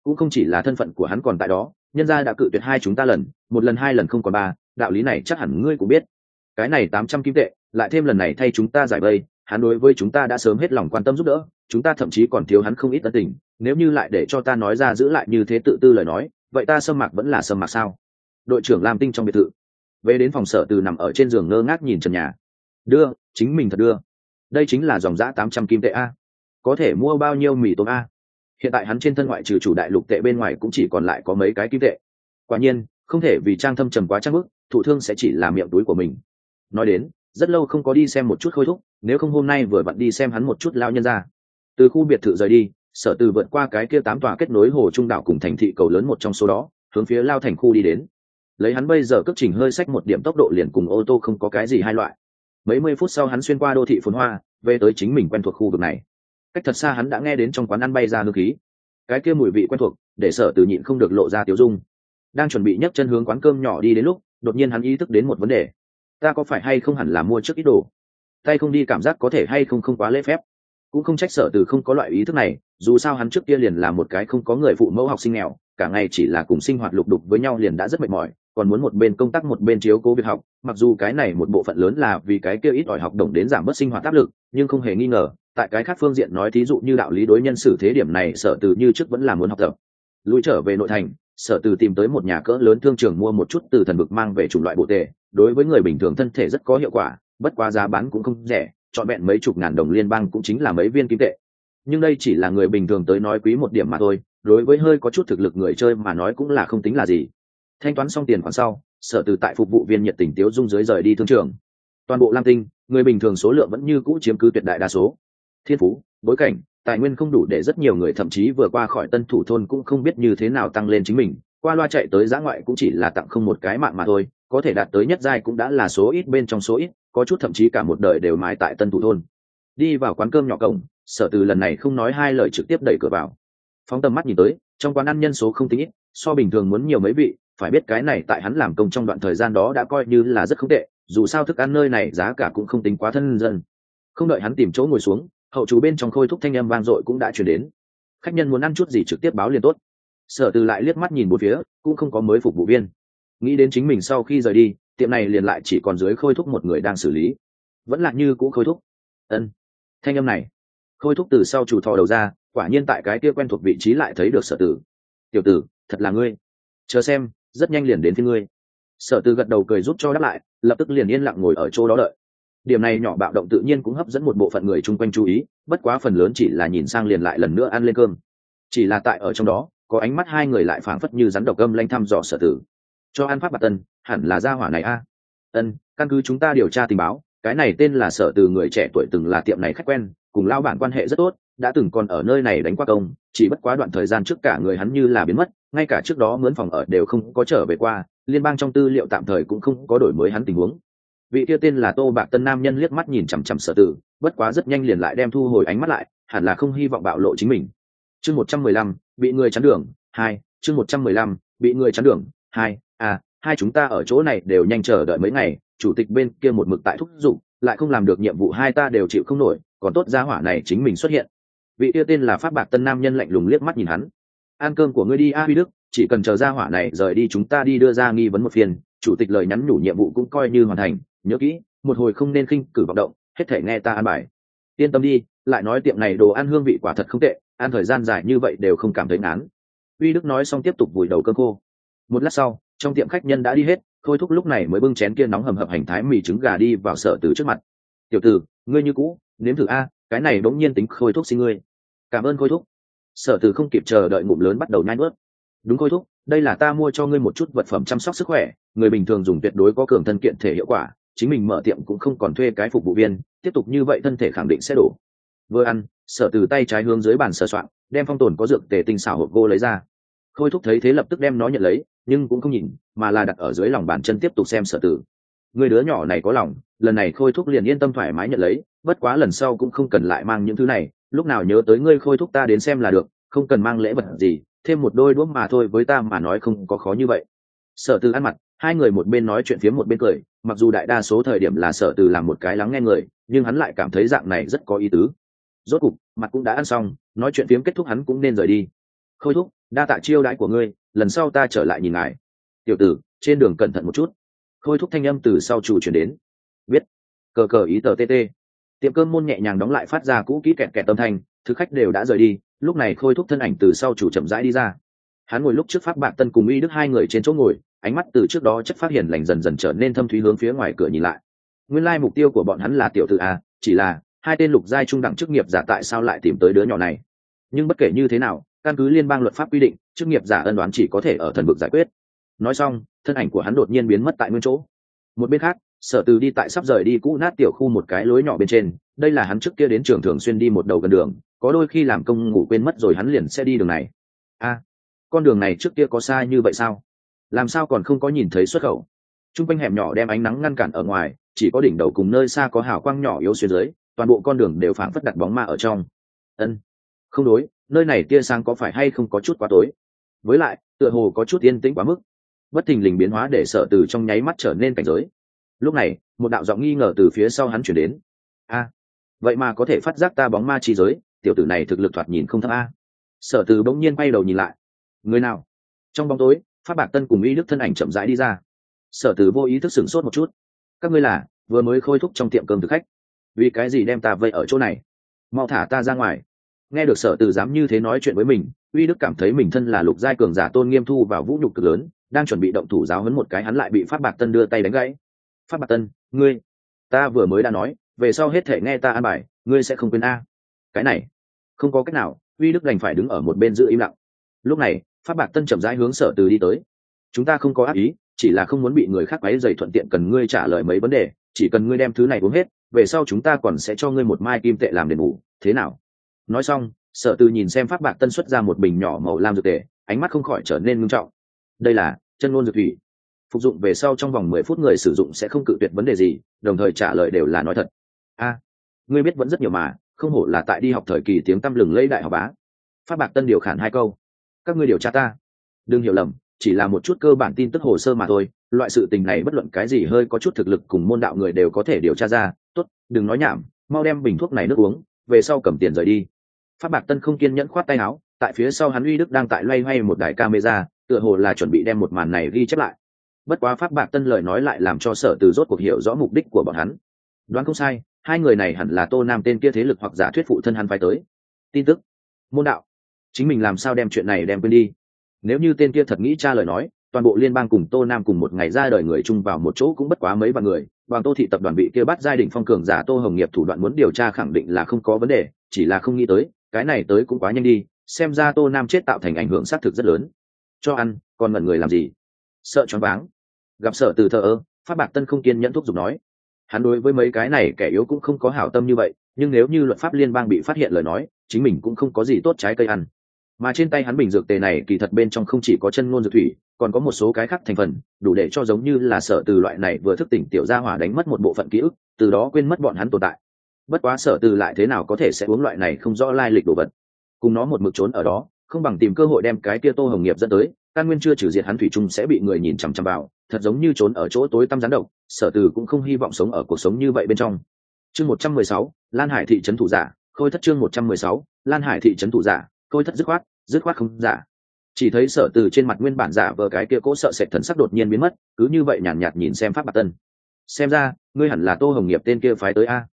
Speaker 1: Cũng không chỉ là thân phận của hắn còn tại đó nhân gia đã cự tuyệt hai chúng ta lần, một lần hai lần không còn ba, đạo lý này chắc hẳn ngươi cũng biết. Cái này tám trăm kim tệ, lại thêm lần này thay chúng ta giải vây, hắn đối với chúng ta đã sớm hết lòng quan tâm giúp đỡ, chúng ta thậm chí còn thiếu hắn không ít tân tình, nếu như lại để cho ta nói ra giữ lại như thế tự tư lời nói, vậy ta sâm mạc vẫn là sâm mạc sao? Đội trưởng lam tinh trong biệt thự. Về đến phòng sở từ nằm ở trên giường ngơ ngác nhìn trần nhà. Đưa, chính mình thật đưa. Đây chính là dòng giã tám trăm kim tệ a. Có thể mua bao nhiêu mì tôm a? Hiện tại hắn trên thân ngoại trừ chủ đại lục tệ bên ngoài cũng chỉ còn lại có mấy cái kim tệ. Quả nhiên, không thể vì trang thâm trầm quá trang bức, thụ thương sẽ chỉ là miệng túi của mình. Nói đến, rất lâu không có đi xem một chút khôi thúc, nếu không hôm nay vừa vặn đi xem hắn một chút lao nhân ra từ khu biệt thự rời đi, sở từ vượt qua cái kia tám tòa kết nối hồ trung đảo cùng thành thị cầu lớn một trong số đó, hướng phía lao thành khu đi đến. Lấy hắn bây giờ cất trình hơi sách một điểm tốc độ liền cùng ô tô không có cái gì hai loại. Mấy mươi phút sau hắn xuyên qua đô thị phồn hoa, về tới chính mình quen thuộc khu vực này cách thật xa hắn đã nghe đến trong quán ăn bay ra hương khí. Cái kia mùi vị quen thuộc, để sở từ nhịn không được lộ ra tiếu dung. Đang chuẩn bị nhấc chân hướng quán cơm nhỏ đi đến lúc, đột nhiên hắn ý thức đến một vấn đề. Ta có phải hay không hẳn là mua trước ít đồ? Tay không đi cảm giác có thể hay không không quá lễ phép. Cũng không trách sở từ không có loại ý thức này, dù sao hắn trước kia liền là một cái không có người phụ mẫu học sinh nghèo, cả ngày chỉ là cùng sinh hoạt lục đục với nhau liền đã rất mệt mỏi, còn muốn một bên công tác một bên chiếu cố việc học, mặc dù cái này một bộ phận lớn là vì cái kia ít ỏi học đồng đến giảm bớt sinh hoạt áp lực, nhưng không hề nghi ngờ tại cái khác phương diện nói thí dụ như đạo lý đối nhân xử thế điểm này, sở từ như trước vẫn là muốn học tập. Lui trở về nội thành, sở từ tìm tới một nhà cỡ lớn thương trường mua một chút từ thần vực mang về chủng loại bộ tệ đối với người bình thường thân thể rất có hiệu quả, bất quá giá bán cũng không rẻ chọn vẹn mấy chục ngàn đồng liên bang cũng chính là mấy viên kim tệ. Nhưng đây chỉ là người bình thường tới nói quý một điểm mà thôi, đối với hơi có chút thực lực người chơi mà nói cũng là không tính là gì. Thanh toán xong tiền khoản sau, sở từ tại phục vụ viên nhiệt tình tiếu dung dưới rời đi thương trường. Toàn bộ lam tinh, người bình thường số lượng vẫn như cũ chiếm cứ tuyệt đại đa số thiên phú, bối cảnh, tài nguyên không đủ để rất nhiều người thậm chí vừa qua khỏi tân thủ thôn cũng không biết như thế nào tăng lên chính mình. Qua loa chạy tới giã ngoại cũng chỉ là tặng không một cái mạng mà thôi, có thể đạt tới nhất giai cũng đã là số ít bên trong số ít, có chút thậm chí cả một đời đều mãi tại tân thủ thôn. Đi vào quán cơm nhỏ cổng, sở từ lần này không nói hai lời trực tiếp đẩy cửa vào. Phóng tầm mắt nhìn tới, trong quán ăn nhân số không tính ít, so bình thường muốn nhiều mấy vị, phải biết cái này tại hắn làm công trong đoạn thời gian đó đã coi như là rất không tệ, dù sao thức ăn nơi này giá cả cũng không tính quá thân dân. Không đợi hắn tìm chỗ ngồi xuống hậu chú bên trong khôi thúc thanh âm vang dội cũng đã chuyển đến. Khách nhân muốn ăn chút gì trực tiếp báo liền tốt. Sở từ lại liếc mắt nhìn một phía, cũng không có mới phục vụ viên. Nghĩ đến chính mình sau khi rời đi, tiệm này liền lại chỉ còn dưới khôi thúc một người đang xử lý. Vẫn là như cũ khôi thúc. Ân. Thanh âm này, khôi thúc từ sau chủ thò đầu ra, quả nhiên tại cái kia quen thuộc vị trí lại thấy được sở tử tiểu tử, thật là ngươi. Chờ xem, rất nhanh liền đến thế ngươi. Sở tử gật đầu cười giúp cho đáp lại, lập tức liền yên lặng ngồi ở chỗ đó đợi điểm này nhỏ bạo động tự nhiên cũng hấp dẫn một bộ phận người chung quanh chú ý, bất quá phần lớn chỉ là nhìn sang liền lại lần nữa ăn lên cơm. Chỉ là tại ở trong đó, có ánh mắt hai người lại phảng phất như rắn độc gâm lanh thăm dò sở tử. Cho ăn pháp bạc tân hẳn là gia hỏa này a. Ân, căn cứ chúng ta điều tra tình báo, cái này tên là sở từ người trẻ tuổi từng là tiệm này khách quen, cùng lao bản quan hệ rất tốt, đã từng còn ở nơi này đánh qua công, chỉ bất quá đoạn thời gian trước cả người hắn như là biến mất, ngay cả trước đó mướn phòng ở đều không có trở về qua, liên bang trong tư liệu tạm thời cũng không có đổi mới hắn tình huống vị kia tên là tô bạc tân nam nhân liếc mắt nhìn chằm chằm sở tử, bất quá rất nhanh liền lại đem thu hồi ánh mắt lại, hẳn là không hy vọng bạo lộ chính mình. Chương một trăm mười lăm, bị người chắn đường, hai, chương một trăm mười lăm, bị người chắn đường, hai à hai chúng ta ở chỗ này đều nhanh chờ đợi mấy ngày, chủ tịch bên kia một mực tại thúc giục, lại không làm được nhiệm vụ hai ta đều chịu không nổi, còn tốt gia hỏa này chính mình xuất hiện. Vị kia tên là pháp bạc tân nam nhân lạnh lùng liếc mắt nhìn hắn. Ăn cơm của ngươi đi, a huy đức, chỉ cần chờ gia hỏa này rời đi chúng ta đi đưa ra nghi vấn một phiên chủ tịch lời nhắn nhủ nhiệm vụ cũng coi như hoàn thành nhớ kỹ, một hồi không nên khinh cử vọng động, hết thể nghe ta ăn bài. Yên tâm đi, lại nói tiệm này đồ ăn hương vị quả thật không tệ, ăn thời gian dài như vậy đều không cảm thấy ngán. Uy đức nói xong tiếp tục vùi đầu cơm khô. Một lát sau, trong tiệm khách nhân đã đi hết khôi thúc lúc này mới bưng chén kia nóng hầm hập hành thái mì trứng gà đi vào sở tử trước mặt. Tiểu tử, ngươi như cũ, nếm thử a, cái này đống nhiên tính khôi thúc xin ngươi. Cảm ơn khôi thúc. Sở tử không kịp chờ đợi ngụm lớn bắt đầu nhai nuốt. Đúng khôi thúc, đây là ta mua cho ngươi một chút vật phẩm chăm sóc sức khỏe, người bình thường dùng tuyệt đối có cường thân kiện thể hiệu quả chính mình mở tiệm cũng không còn thuê cái phục vụ viên, tiếp tục như vậy thân thể khẳng định sẽ đổ. Vừa ăn, sở từ tay trái hướng dưới bàn sờ soạn, đem phong tồn có dược tề tinh xảo hộp gô lấy ra. Khôi thúc thấy thế lập tức đem nó nhận lấy, nhưng cũng không nhìn, mà là đặt ở dưới lòng bàn chân tiếp tục xem sở tử người đứa nhỏ này có lòng, lần này khôi thúc liền yên tâm thoải mái nhận lấy, bất quá lần sau cũng không cần lại mang những thứ này, lúc nào nhớ tới ngươi khôi thúc ta đến xem là được, không cần mang lễ vật gì, thêm một đôi đũa mà thôi, với ta mà nói không có khó như vậy. Sở tử ăn mặt hai người một bên nói chuyện phía một bên cười, mặc dù đại đa số thời điểm là sở từ làm một cái lắng nghe người, nhưng hắn lại cảm thấy dạng này rất có ý tứ. Rốt cục, mặt cũng đã ăn xong, nói chuyện phiếm kết thúc hắn cũng nên rời đi. Khôi thúc, đa tạ chiêu đãi của ngươi, lần sau ta trở lại nhìn ngài. Tiểu tử, trên đường cẩn thận một chút. Khôi thúc thanh âm từ sau chủ chuyển đến. Biết cờ cờ ý tờ tt tiệm cơm môn nhẹ nhàng đóng lại phát ra cũ kỹ kẹt kẹt tâm thanh, thực khách đều đã rời đi, lúc này khôi thúc thân ảnh từ sau chủ chậm rãi đi ra hắn ngồi lúc trước pháp bạc tân cùng y đức hai người trên chỗ ngồi, ánh mắt từ trước đó chất phát hiện lành dần dần trở nên thâm thúy hướng phía ngoài cửa nhìn lại. Nguyên lai mục tiêu của bọn hắn là tiểu tự a, chỉ là, hai tên lục giai trung đẳng chức nghiệp giả tại sao lại tìm tới đứa nhỏ này? Nhưng bất kể như thế nào, căn cứ liên bang luật pháp quy định, chức nghiệp giả ân đoán chỉ có thể ở thần vực giải quyết. Nói xong, thân ảnh của hắn đột nhiên biến mất tại nguyên chỗ. Một bên khác, sở từ đi tại sắp rời đi cũ nát tiểu khu một cái lối nhỏ bên trên, đây là hắn trước kia đến trường thường xuyên đi một đầu gần đường, có đôi khi làm công ngủ quên mất rồi hắn liền sẽ đi đường này. A con đường này trước kia có xa như vậy sao? Làm sao còn không có nhìn thấy xuất khẩu? T r u n g quanh hẻm nhỏ đem ánh nắng ngăn cản ở ngoài, chỉ có đỉnh đầu cùng nơi xa có hào quang nhỏ yếu xuyên dưới, toàn bộ con đường đều phảng phất đặt bóng ma ở trong. Ân, không đối, nơi này tia sáng có phải hay không có chút quá tối? Với lại, tựa hồ có chút yên tĩnh quá mức. Bất thình lình biến hóa để sợ từ trong nháy mắt trở nên cảnh giới. Lúc này, một đạo giọng nghi ngờ từ phía sau hắn chuyển đến. A, vậy mà có thể phát giác ta bóng ma chi giới, tiểu tử này thực lực thoạt nhìn không thấp a. Sở từ bỗng nhiên bay đầu nhìn lại người nào? Trong bóng tối phát bạc tân cùng y đức thân ảnh chậm rãi đi ra. Sở tử vô ý thức sửng sốt một chút. Các ngươi là, vừa mới khôi thúc trong tiệm cơm thực khách. Vì cái gì đem ta vây ở chỗ này? Mau thả ta ra ngoài. Nghe được sở tử dám như thế nói chuyện với mình uy đức cảm thấy mình thân là lục giai cường giả tôn nghiêm thu vào vũ nhục cực lớn, đang chuẩn bị động thủ giáo hấn một cái hắn lại bị phát bạc tân đưa tay đánh gãy. Phát bạc tân, ngươi, ta vừa mới đã nói, về sau hết thể nghe ta an bài, ngươi sẽ không quên a. Cái này, không có cách nào uy đức đành phải đứng ở một bên giữ im lặng lúc này, pháp bạc tân chậm rãi hướng sở từ đi tới. Chúng ta không có ác ý, chỉ là không muốn bị người khác quấy dày thuận tiện cần ngươi trả lời mấy vấn đề, chỉ cần ngươi đem thứ này uống hết, về sau chúng ta còn sẽ cho ngươi một mai kim tệ làm đền bù, thế nào? Nói xong, sở từ nhìn xem pháp bạc tân xuất ra một bình nhỏ màu lam dược tệ ánh mắt không khỏi trở nên ngưng trọng. Đây là chân ngôn dược thủy. Phục dụng về sau trong vòng mười phút người sử dụng sẽ không cự tuyệt vấn đề gì, đồng thời trả lời đều là nói thật. A, ngươi biết vẫn rất nhiều mà, không hổ là tại đi học thời kỳ tiếng tăm lừng lây đại học bá. Pháp bạc tân điều khản hai câu các ngươi điều tra ta. Đừng hiểu lầm, chỉ là một chút cơ bản tin tức hồ sơ mà thôi, loại sự tình này bất luận cái gì hơi có chút thực lực cùng môn đạo người đều có thể điều tra ra. Tốt, đừng nói nhảm, mau đem bình thuốc này nước uống, về sau cầm tiền rời đi. Phát bạc tân không kiên nhẫn khoát tay áo, tại phía sau hắn uy đức đang tại loay hoay một đài camera, tựa hồ là chuẩn bị đem một màn này ghi chép lại. Bất quá pháp bạc tân lời nói lại làm cho sở từ rốt cuộc hiểu rõ mục đích của bọn hắn. Đoán không sai, hai người này hẳn là tô nam tên kia thế lực hoặc giả thuyết phụ thân hắn phải tới. Tin tức. Môn đạo chính mình làm sao đem chuyện này đem quên đi. Nếu như tên kia thật nghĩ cha lời nói, toàn bộ liên bang cùng tô nam cùng một ngày ra đời người chung vào một chỗ cũng bất quá mấy vạn người. Bằng tô thị tập đoàn bị kia bắt giai đình phong cường giả tô hồng nghiệp thủ đoạn muốn điều tra khẳng định là không có vấn đề, chỉ là không nghĩ tới, cái này tới cũng quá nhanh đi, xem ra tô nam chết tạo thành ảnh hưởng xác thực rất lớn. Cho ăn, còn ngẩn người làm gì? Sợ choáng váng. Gặp sợ từ thờ ơ phát bạc tân không kiên nhẫn thuốc dùng nói. Hắn đối với mấy cái này kẻ yếu cũng không có hảo tâm như vậy, nhưng nếu như luật pháp liên bang bị phát hiện lời nói, chính mình cũng không có gì tốt trái cây ăn mà trên tay hắn bình dược tề này kỳ thật bên trong không chỉ có chân ngôn dược thủy, còn có một số cái khác thành phần, đủ để cho giống như là sở từ loại này vừa thức tỉnh tiểu gia hỏa đánh mất một bộ phận ký ức, từ đó quên mất bọn hắn tồn tại. Bất quá sở từ lại thế nào có thể sẽ uống loại này không rõ lai lịch đồ vật. Cùng nó một mực trốn ở đó, không bằng tìm cơ hội đem cái kia tô hồng nghiệp dẫn tới, căn nguyên chưa trừ diệt hắn thủy chung sẽ bị người nhìn chằm chằm vào, thật giống như trốn ở chỗ tối tăm gián độc, sở từ cũng không hy vọng sống ở cuộc sống như vậy bên trong. Chương một trăm mười sáu, lan hải thị trấn thủ giả, khôi thất chương một trăm mười sáu, lan hải thị trấn thủ giả khôi thất dứt khoát dứt khoát không giả. Chỉ thấy sở từ trên mặt nguyên bản giả vờ cái kia cỗ sợ sệt thần sắc đột nhiên biến mất cứ như vậy nhàn nhạt, nhạt nhìn xem pháp bạc tân. Xem ra ngươi hẳn là tô hồng nghiệp tên kia phái tới a.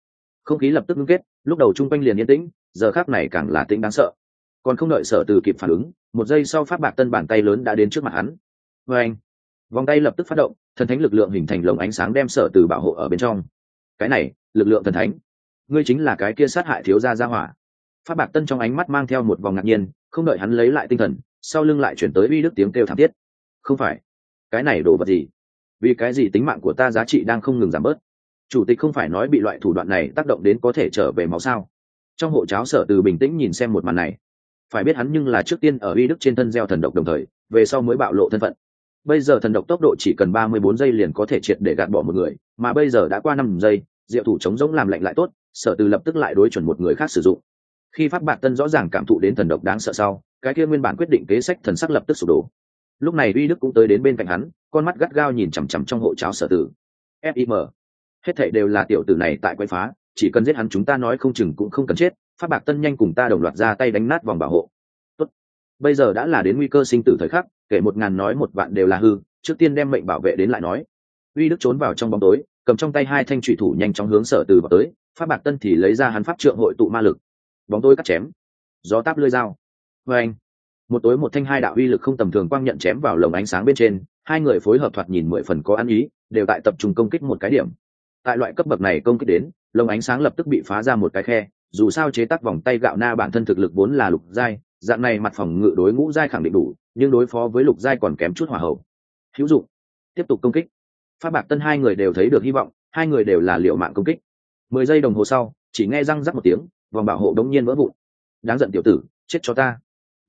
Speaker 1: Không khí lập tức ngưng kết lúc đầu chung quanh liền yên tĩnh giờ khác này càng là tĩnh đáng sợ. Còn không đợi sở từ kịp phản ứng một giây sau pháp bạc tân bàn tay lớn đã đến trước mặt hắn. Vê anh vòng tay lập tức phát động thần thánh lực lượng hình thành lồng ánh sáng đem sở từ bảo hộ ở bên trong. Cái này lực lượng thần thánh. Ngươi chính là cái kia sát hại thiếu gia gia hỏa pháp bạc tân trong ánh mắt mang theo một vòng ngạc nhiên, không đợi hắn lấy lại tinh thần, sau lưng lại chuyển tới uy đức tiếng kêu thảm thiết. Không phải. Cái này đồ vật gì? Vì cái gì tính mạng của ta giá trị đang không ngừng giảm bớt? Chủ tịch không phải nói bị loại thủ đoạn này tác động đến có thể trở về máu sao? Trong hộ cháo sở từ bình tĩnh nhìn xem một màn này. Phải biết hắn nhưng là trước tiên ở uy đức trên thân gieo thần độc đồng thời, về sau mới bạo lộ thân phận. Bây giờ thần độc tốc độ chỉ cần ba mươi bốn giây liền có thể triệt để gạt bỏ một người, mà bây giờ đã qua năm giây, diệu thủ chống giống làm lạnh lại tốt, sở từ lập tức lại đối chuẩn một người khác sử dụng khi pháp bạc tân rõ ràng cảm thụ đến thần độc đáng sợ sau, cái kia nguyên bản quyết định kế sách thần sắc lập tức sụp đổ. Lúc này uy đức cũng tới đến bên cạnh hắn, con mắt gắt gao nhìn chằm chằm trong hộ cháo sở tử. Fim hết thảy đều là tiểu tử này tại quay phá, chỉ cần giết hắn chúng ta nói không chừng cũng không cần chết, pháp bạc tân nhanh cùng ta đồng loạt ra tay đánh nát vòng bảo hộ. Tốt. bây giờ đã là đến nguy cơ sinh tử thời khắc, kể một ngàn nói một vạn đều là hư, trước tiên đem mệnh bảo vệ đến lại nói. Uy đức trốn vào trong bóng tối, cầm trong tay hai thanh trụy thủ nhanh chóng hướng sở từ vào tới, pháp bạc tân thì lấy ra hắn pháp trượng hội tụ ma lực bóng tối cắt chém. Gió táp lưới dao. Vê anh, một tối một thanh hai đạo uy lực không tầm thường quang nhận chém vào lồng ánh sáng bên trên, hai người phối hợp thoạt nhìn mười phần có ăn ý, đều tại tập trung công kích một cái điểm. Tại loại cấp bậc này công kích đến, lồng ánh sáng lập tức bị phá ra một cái khe, dù sao chế tác vòng tay gạo na bản thân thực lực vốn là lục giai, dạng này mặt phòng ngự đối ngũ giai khẳng định đủ, nhưng đối phó với lục giai còn kém chút hỏa hậu. Hữu dụng. Tiếp tục công kích. Phát bạc tân hai người đều thấy được hy vọng, hai người đều là liệu mạng công kích. Mười giây đồng hồ sau, chỉ nghe răng rắc một tiếng vòng bảo hộ đống nhiên vỡ vụn. Đáng giận tiểu tử, chết cho ta.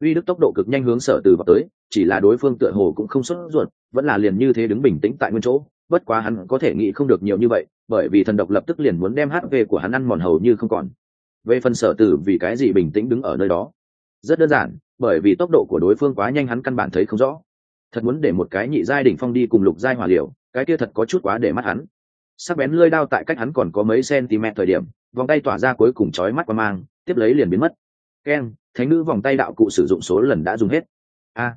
Speaker 1: Uy đức tốc độ cực nhanh hướng sở từ vào tới, chỉ là đối phương tựa hồ cũng không xuất ruột, vẫn là liền như thế đứng bình tĩnh tại nguyên chỗ. Bất quá hắn có thể nghĩ không được nhiều như vậy, bởi vì thần độc lập tức liền muốn đem hp của hắn ăn mòn hầu như không còn. Về phần sở tử vì cái gì bình tĩnh đứng ở nơi đó? Rất đơn giản, bởi vì tốc độ của đối phương quá nhanh hắn căn bản thấy không rõ. Thật muốn để một cái nhị giai đỉnh phong đi cùng lục giai hỏa liều, cái kia thật có chút quá để mắt hắn. Sắc bén lơi đao tại cách hắn còn có mấy cm thời điểm vòng tay tỏa ra cuối cùng chói mắt qua mang, tiếp lấy liền biến mất. Keng thánh nữ vòng tay đạo cụ sử dụng số lần đã dùng hết. A.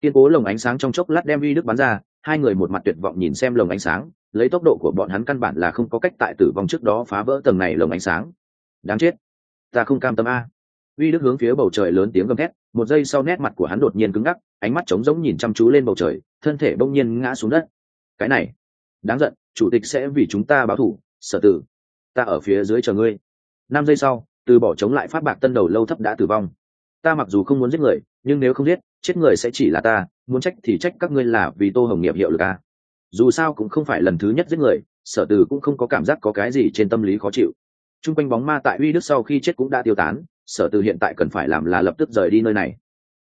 Speaker 1: Kiên cố lồng ánh sáng trong chốc lát đem uy đức bắn ra, hai người một mặt tuyệt vọng nhìn xem lồng ánh sáng, lấy tốc độ của bọn hắn căn bản là không có cách tại tử vong trước đó phá vỡ tầng này lồng ánh sáng. Đáng chết. Ta không cam tâm a. Uy đức hướng phía bầu trời lớn tiếng gầm thét, một giây sau nét mặt của hắn đột nhiên cứng ngắc, ánh mắt trống rỗng nhìn chăm chú lên bầu trời, thân thể bỗng nhiên ngã xuống đất. Cái này, đáng giận, chủ tịch sẽ vì chúng ta báo thủ, sở tử ta ở phía dưới chờ ngươi. Năm giây sau, từ bỏ chống lại phát bạc tân đầu lâu thấp đã tử vong. Ta mặc dù không muốn giết người, nhưng nếu không giết, chết người sẽ chỉ là ta, muốn trách thì trách các ngươi là vì tô hồng nghiệp hiệu lực a. Dù sao cũng không phải lần thứ nhất giết người, sở từ cũng không có cảm giác có cái gì trên tâm lý khó chịu. T r u n g quanh bóng ma tại uy đức sau khi chết cũng đã tiêu tán, sở từ hiện tại cần phải làm là lập tức rời đi nơi này.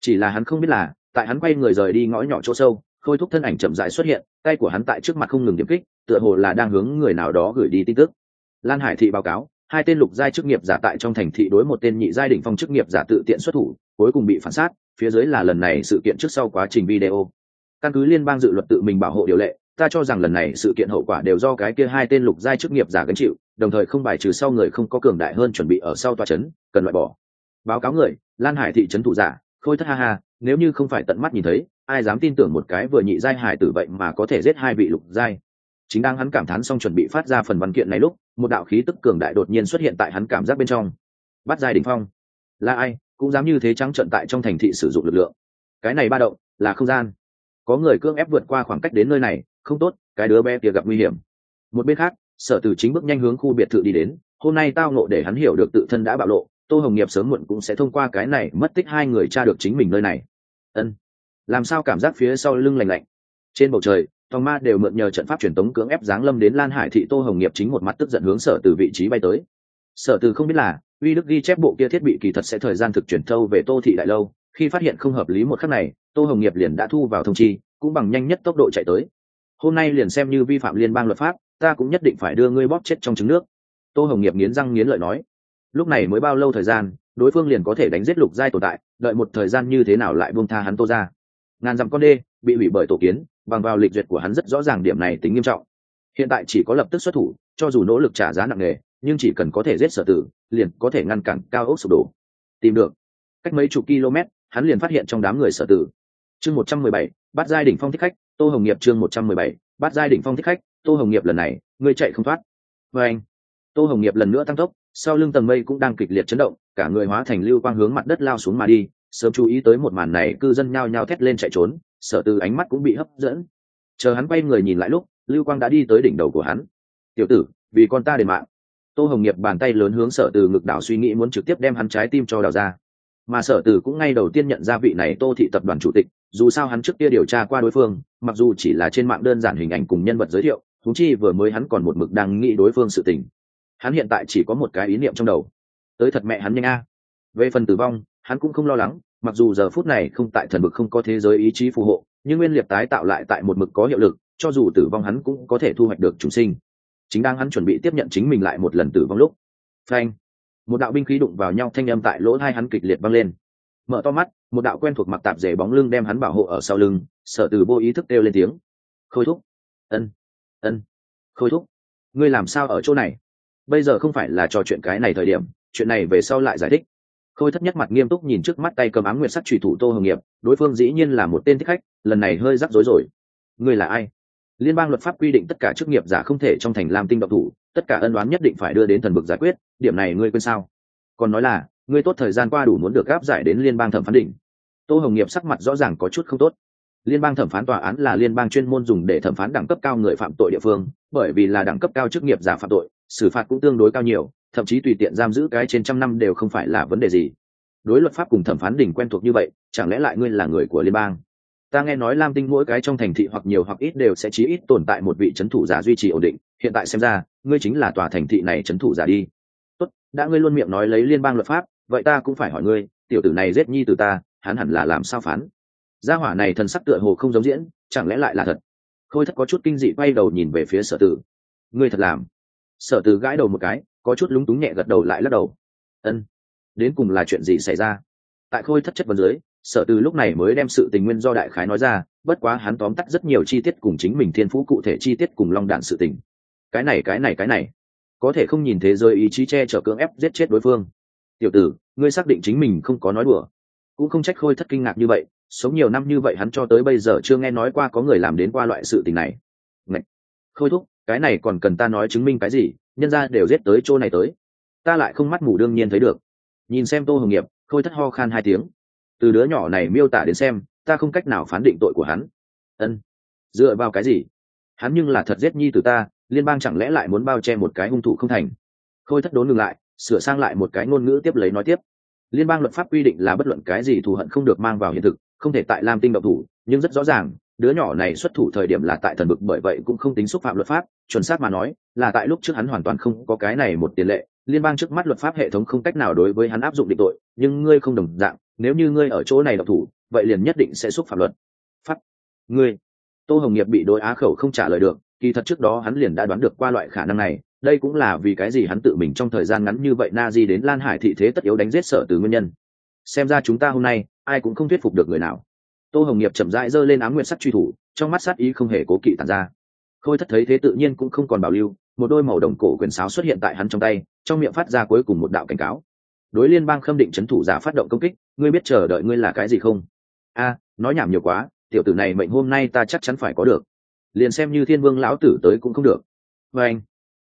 Speaker 1: Chỉ là hắn không biết là, tại hắn quay người rời đi ngõ nhỏ chỗ sâu, khôi thúc thân ảnh chậm dại xuất hiện, tay của hắn tại trước mặt không ngừng điểm kích, tựa hồ là đang hướng người nào đó gửi đi tin tức lan hải thị báo cáo, hai tên lục giai chức nghiệp giả tại trong thành thị đối một tên nhị giai đ ỉ n h phong chức nghiệp giả tự tiện xuất thủ, cuối cùng bị phản sát, phía dưới là lần này sự kiện trước sau quá trình video. Căn cứ liên bang dự luật tự mình bảo hộ điều lệ, ta cho rằng lần này sự kiện hậu quả đều do cái kia hai tên lục giai chức nghiệp giả gánh chịu, đồng thời không bài trừ sau người không có cường đại hơn chuẩn bị ở sau tòa trấn cần loại bỏ. Báo cáo người, lan hải thị trấn thủ giả, khôi thất ha ha, nếu như không phải tận mắt nhìn thấy, ai dám tin tưởng một cái vừa nhị giai hải tử vậy mà có thể giết hai vị lục giai? Chính đang hắn cảm thán xong chuẩn bị phát ra phần văn kiện này lúc, một đạo khí tức cường đại đột nhiên xuất hiện tại hắn cảm giác bên trong. Bắt giai đình phong. Là ai, cũng dám như thế trắng trận tại trong thành thị sử dụng lực lượng. Cái này ba động, là không gian. Có người cưỡng ép vượt qua khoảng cách đến nơi này, không tốt, cái đứa bé kia gặp nguy hiểm. Một bên khác, sở từ chính bước nhanh hướng khu biệt thự đi đến, hôm nay tao nộ để hắn hiểu được tự thân đã bạo lộ, tô hồng nghiệp sớm muộn cũng sẽ thông qua cái này mất tích hai người cha được chính mình nơi này. Ân. Làm sao cảm giác phía sau lưng lành lạnh? Trên bầu trời tòng ma đều mượn nhờ trận pháp truyền tống cưỡng ép giáng lâm đến lan hải thị tô hồng nghiệp chính một mặt tức giận hướng sở từ vị trí bay tới. Sở từ không biết là, uy đức ghi chép bộ kia thiết bị kỳ thật sẽ thời gian thực chuyển thâu về tô thị đại lâu, khi phát hiện không hợp lý một khắc này, tô hồng nghiệp liền đã thu vào thông chi, cũng bằng nhanh nhất tốc độ chạy tới. Hôm nay liền xem như vi phạm liên bang luật pháp, ta cũng nhất định phải đưa ngươi bóp chết trong trứng nước. Tô hồng nghiệp nghiến răng nghiến lợi nói. Lúc này mới bao lâu thời gian, đối phương liền có thể đánh giết lục giai tồn tại, đợi một thời gian như thế nào lại buông tha hắn tô ra. Ngàn dặm con đê, bị hủy bởi tổ kiến bằng vào lịch duyệt của hắn rất rõ ràng điểm này tính nghiêm trọng. Hiện tại chỉ có lập tức xuất thủ, cho dù nỗ lực trả giá nặng nề, nhưng chỉ cần có thể giết sở tử, liền có thể ngăn cản cao ốc sụp đổ. Tìm được. Cách mấy chục km, hắn liền phát hiện trong đám người sở tử. Chương một trăm mười bảy, bắt giai đỉnh phong thích khách, tô hồng nghiệp chương một trăm mười bảy, bắt giai đỉnh phong thích khách, tô hồng nghiệp lần này ngươi chạy không thoát. Và anh, tô hồng nghiệp lần nữa tăng tốc, sau lưng tầng mây cũng đang kịch liệt chấn động, cả người hóa thành lưu quang hướng mặt đất lao xuống mà đi, sớm chú ý tới một màn này, cư dân nhao nhao thét lên chạy trốn sở từ ánh mắt cũng bị hấp dẫn. Chờ hắn quay người nhìn lại lúc, lưu quang đã đi tới đỉnh đầu của hắn. Tiểu tử, vì con ta đền mạng. Tô hồng nghiệp bàn tay lớn hướng sở từ ngực đảo suy nghĩ muốn trực tiếp đem hắn trái tim cho đào ra. Mà sở từ cũng ngay đầu tiên nhận ra vị này tô thị tập đoàn chủ tịch, dù sao hắn trước kia điều tra qua đối phương, mặc dù chỉ là trên mạng đơn giản hình ảnh cùng nhân vật giới thiệu thú chi vừa mới hắn còn một mực đang nghĩ đối phương sự tình. Hắn hiện tại chỉ có một cái ý niệm trong đầu. Tới thật mẹ hắn nhanh a. Về phần tử vong, hắn cũng không lo lắng mặc dù giờ phút này không tại thần vực không có thế giới ý chí phù hộ, nhưng nguyên liệt tái tạo lại tại một mực có hiệu lực, cho dù tử vong hắn cũng có thể thu hoạch được chủ sinh. Chính đang hắn chuẩn bị tiếp nhận chính mình lại một lần tử vong lúc. Phanh. Một đạo binh khí đụng vào nhau thanh âm tại lỗ hai hắn kịch liệt vang lên. Mở to mắt, một đạo quen thuộc mặc tạp dề bóng lưng đem hắn bảo hộ ở sau lưng, sở từ vô ý thức kêu lên tiếng. Khôi thúc. Ân. Ân. Khôi thúc. Ngươi làm sao ở chỗ này? Bây giờ không phải là trò chuyện cái này thời điểm, chuyện này về sau lại giải thích khôi thất nhất mặt nghiêm túc nhìn trước mắt tay cầm ám nguyệt sắc trùy thủ tô hồng nghiệp, đối phương dĩ nhiên là một tên thích khách, lần này hơi rắc rối rồi. Ngươi là ai? Liên bang luật pháp quy định tất cả chức nghiệp giả không thể trong thành làm tinh độc thủ, tất cả ân đoán nhất định phải đưa đến thần vực giải quyết, điểm này ngươi quên sao? Còn nói là, ngươi tốt thời gian qua đủ muốn được gáp giải đến liên bang thẩm phán định tô hồng nghiệp sắc mặt rõ ràng có chút không tốt. Liên bang thẩm phán tòa án là liên bang chuyên môn dùng để thẩm phán đẳng cấp cao người phạm tội địa phương, bởi vì là đẳng cấp cao chức nghiệp giả phạm tội, xử phạt cũng tương đối cao nhiều thậm chí tùy tiện giam giữ cái trên trăm năm đều không phải là vấn đề gì. Đối luật pháp cùng thẩm phán đỉnh quen thuộc như vậy, chẳng lẽ lại ngươi là người của liên bang? Ta nghe nói lam tinh mỗi cái trong thành thị hoặc nhiều hoặc ít đều sẽ chí ít tồn tại một vị c h ấ n thủ giả duy trì ổn định. Hiện tại xem ra, ngươi chính là tòa thành thị này c h ấ n thủ giả đi. Tốt, đã ngươi luôn miệng nói lấy liên bang luật pháp, vậy ta cũng phải hỏi ngươi, tiểu tử này giết nhi từ ta, hắn hẳn là làm sao phán? Gia hỏa này thần sắc tựa hồ không giống diễn, chẳng lẽ lại là thật? Khôi thất có chút kinh dị quay đầu nhìn về phía sở tử. Ngươi thật làm. Sở tử gãi đầu một cái có chút lúng túng nhẹ gật đầu lại lắc đầu. Ân, đến cùng là chuyện gì xảy ra? Tại khôi thất chất vấn dưới, sở từ lúc này mới đem sự tình nguyên do đại khái nói ra, bất quá hắn tóm tắt rất nhiều chi tiết cùng chính mình thiên phú cụ thể chi tiết cùng long đạn sự tình. Cái này cái này cái này, có thể không nhìn thế giới ý chí che chở cưỡng ép giết chết đối phương. Tiểu tử, ngươi xác định chính mình không có nói đùa. Cũng không trách khôi thất kinh ngạc như vậy, sống nhiều năm như vậy hắn cho tới bây giờ chưa nghe nói qua có người làm đến qua loại sự tình này. Ngậy! khôi thúc, cái này còn cần ta nói chứng minh cái gì? Nhân ra đều giết tới chỗ này tới. Ta lại không mắt mù đương nhiên thấy được. Nhìn xem tô hồng nghiệp, khôi thất ho khan hai tiếng. Từ đứa nhỏ này miêu tả đến xem, ta không cách nào phán định tội của hắn. Ân. Dựa vào cái gì? Hắn nhưng là thật giết nhi từ ta, liên bang chẳng lẽ lại muốn bao che một cái hung thủ không thành? Khôi thất đốn ngừng lại, sửa sang lại một cái ngôn ngữ tiếp lấy nói tiếp. Liên bang luật pháp quy định là bất luận cái gì thù hận không được mang vào hiện thực, không thể tại lam tinh độc thủ, nhưng rất rõ ràng đứa nhỏ này xuất thủ thời điểm là tại thần bực bởi vậy cũng không tính xúc phạm luật pháp, chuẩn xác mà nói, là tại lúc trước hắn hoàn toàn không có cái này một tiền lệ. Liên bang trước mắt luật pháp hệ thống không cách nào đối với hắn áp dụng định tội, nhưng ngươi không đồng dạng, nếu như ngươi ở chỗ này độc thủ, vậy liền nhất định sẽ xúc phạm luật. Pháp. Ngươi. Tô hồng nghiệp bị đối á khẩu không trả lời được, kỳ thật trước đó hắn liền đã đoán được qua loại khả năng này, đây cũng là vì cái gì hắn tự mình trong thời gian ngắn như vậy na di đến lan hải thị thế tất yếu đánh giết sở từ nguyên nhân. Xem ra chúng ta hôm nay, ai cũng không thuyết phục được người nào tô hồng nghiệp chậm rãi giơ lên ám nguyện sắt truy thủ, trong mắt sát ý không hề cố kỵ tàn ra. Khôi thất thấy thế tự nhiên cũng không còn bảo lưu, một đôi màu đồng cổ quyền sáo xuất hiện tại hắn trong tay, trong miệng phát ra cuối cùng một đạo cảnh cáo. Đối liên bang khâm định c h ấ n thủ giả phát động công kích, ngươi biết chờ đợi ngươi là cái gì không? A, nói nhảm nhiều quá, tiểu tử này mệnh hôm nay ta chắc chắn phải có được. Liền xem như thiên vương lão tử tới cũng không được. Vê anh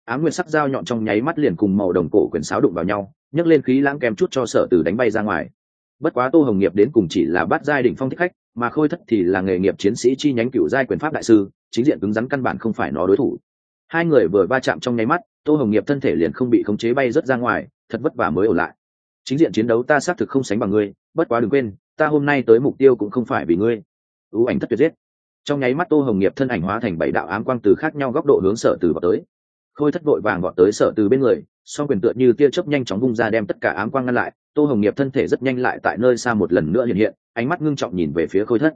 Speaker 1: á nguyên sắc dao nhọn trong nháy mắt liền cùng màu đồng cổ quyền sáo đụng vào nhau, nhấc lên khí lãng kèm chút cho sở tử đánh bay ra ngoài. Bất quá tô hồng nghiệp đến cùng chỉ là bắt giai đ ỉ n h phong thích khách mà khôi thất thì là nghề nghiệp chiến sĩ chi nhánh cựu giai quyền pháp đại sư, chính diện cứng rắn căn bản không phải nó đối thủ. Hai người vừa va chạm trong nháy mắt, tô hồng nghiệp thân thể liền không bị khống chế bay rớt ra ngoài, thật vất vả mới ổn lại. Chính diện chiến đấu ta xác thực không sánh bằng ngươi, bất quá đừng quên, ta hôm nay tới mục tiêu cũng không phải vì ngươi. Ưu ảnh thất tuyệt giết. Trong nháy mắt tô hồng nghiệp thân ảnh hóa thành bảy đạo ám quang từ khác nhau góc độ hướng sở từ vào tới. Khôi thất vội vàng gọn tới sở từ bên người, song quyền tựa như tia chớp nhanh chóng vung ra đem tất cả ám quang ngăn lại tô hồng nghiệp thân thể rất nhanh lại tại nơi xa một lần nữa hiện hiện, ánh mắt ngưng trọng nhìn về phía khôi thất.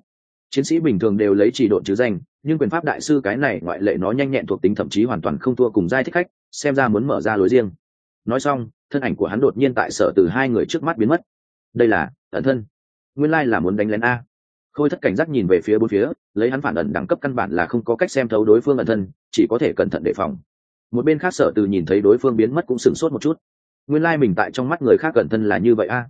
Speaker 1: Chiến sĩ bình thường đều lấy chỉ độn chứ danh, nhưng quyền pháp đại sư cái này ngoại lệ nó nhanh nhẹn thuộc tính thậm chí hoàn toàn không thua cùng giai thích khách, xem ra muốn mở ra lối riêng. Nói xong, thân ảnh của hắn đột nhiên tại sở từ hai người trước mắt biến mất. Đây là ẩn thân. Nguyên lai là muốn đánh lén a. Khôi thất cảnh giác nhìn về phía bốn phía, lấy hắn phản ẩn đẳng cấp căn bản là không có cách xem thấu đối phương ẩn thân, chỉ có thể cẩn thận đề phòng. Một bên khác sở từ nhìn thấy đối phương biến mất cũng sửng sốt một chút nguyên lai mình tại trong mắt người khác cẩn thân là như vậy a.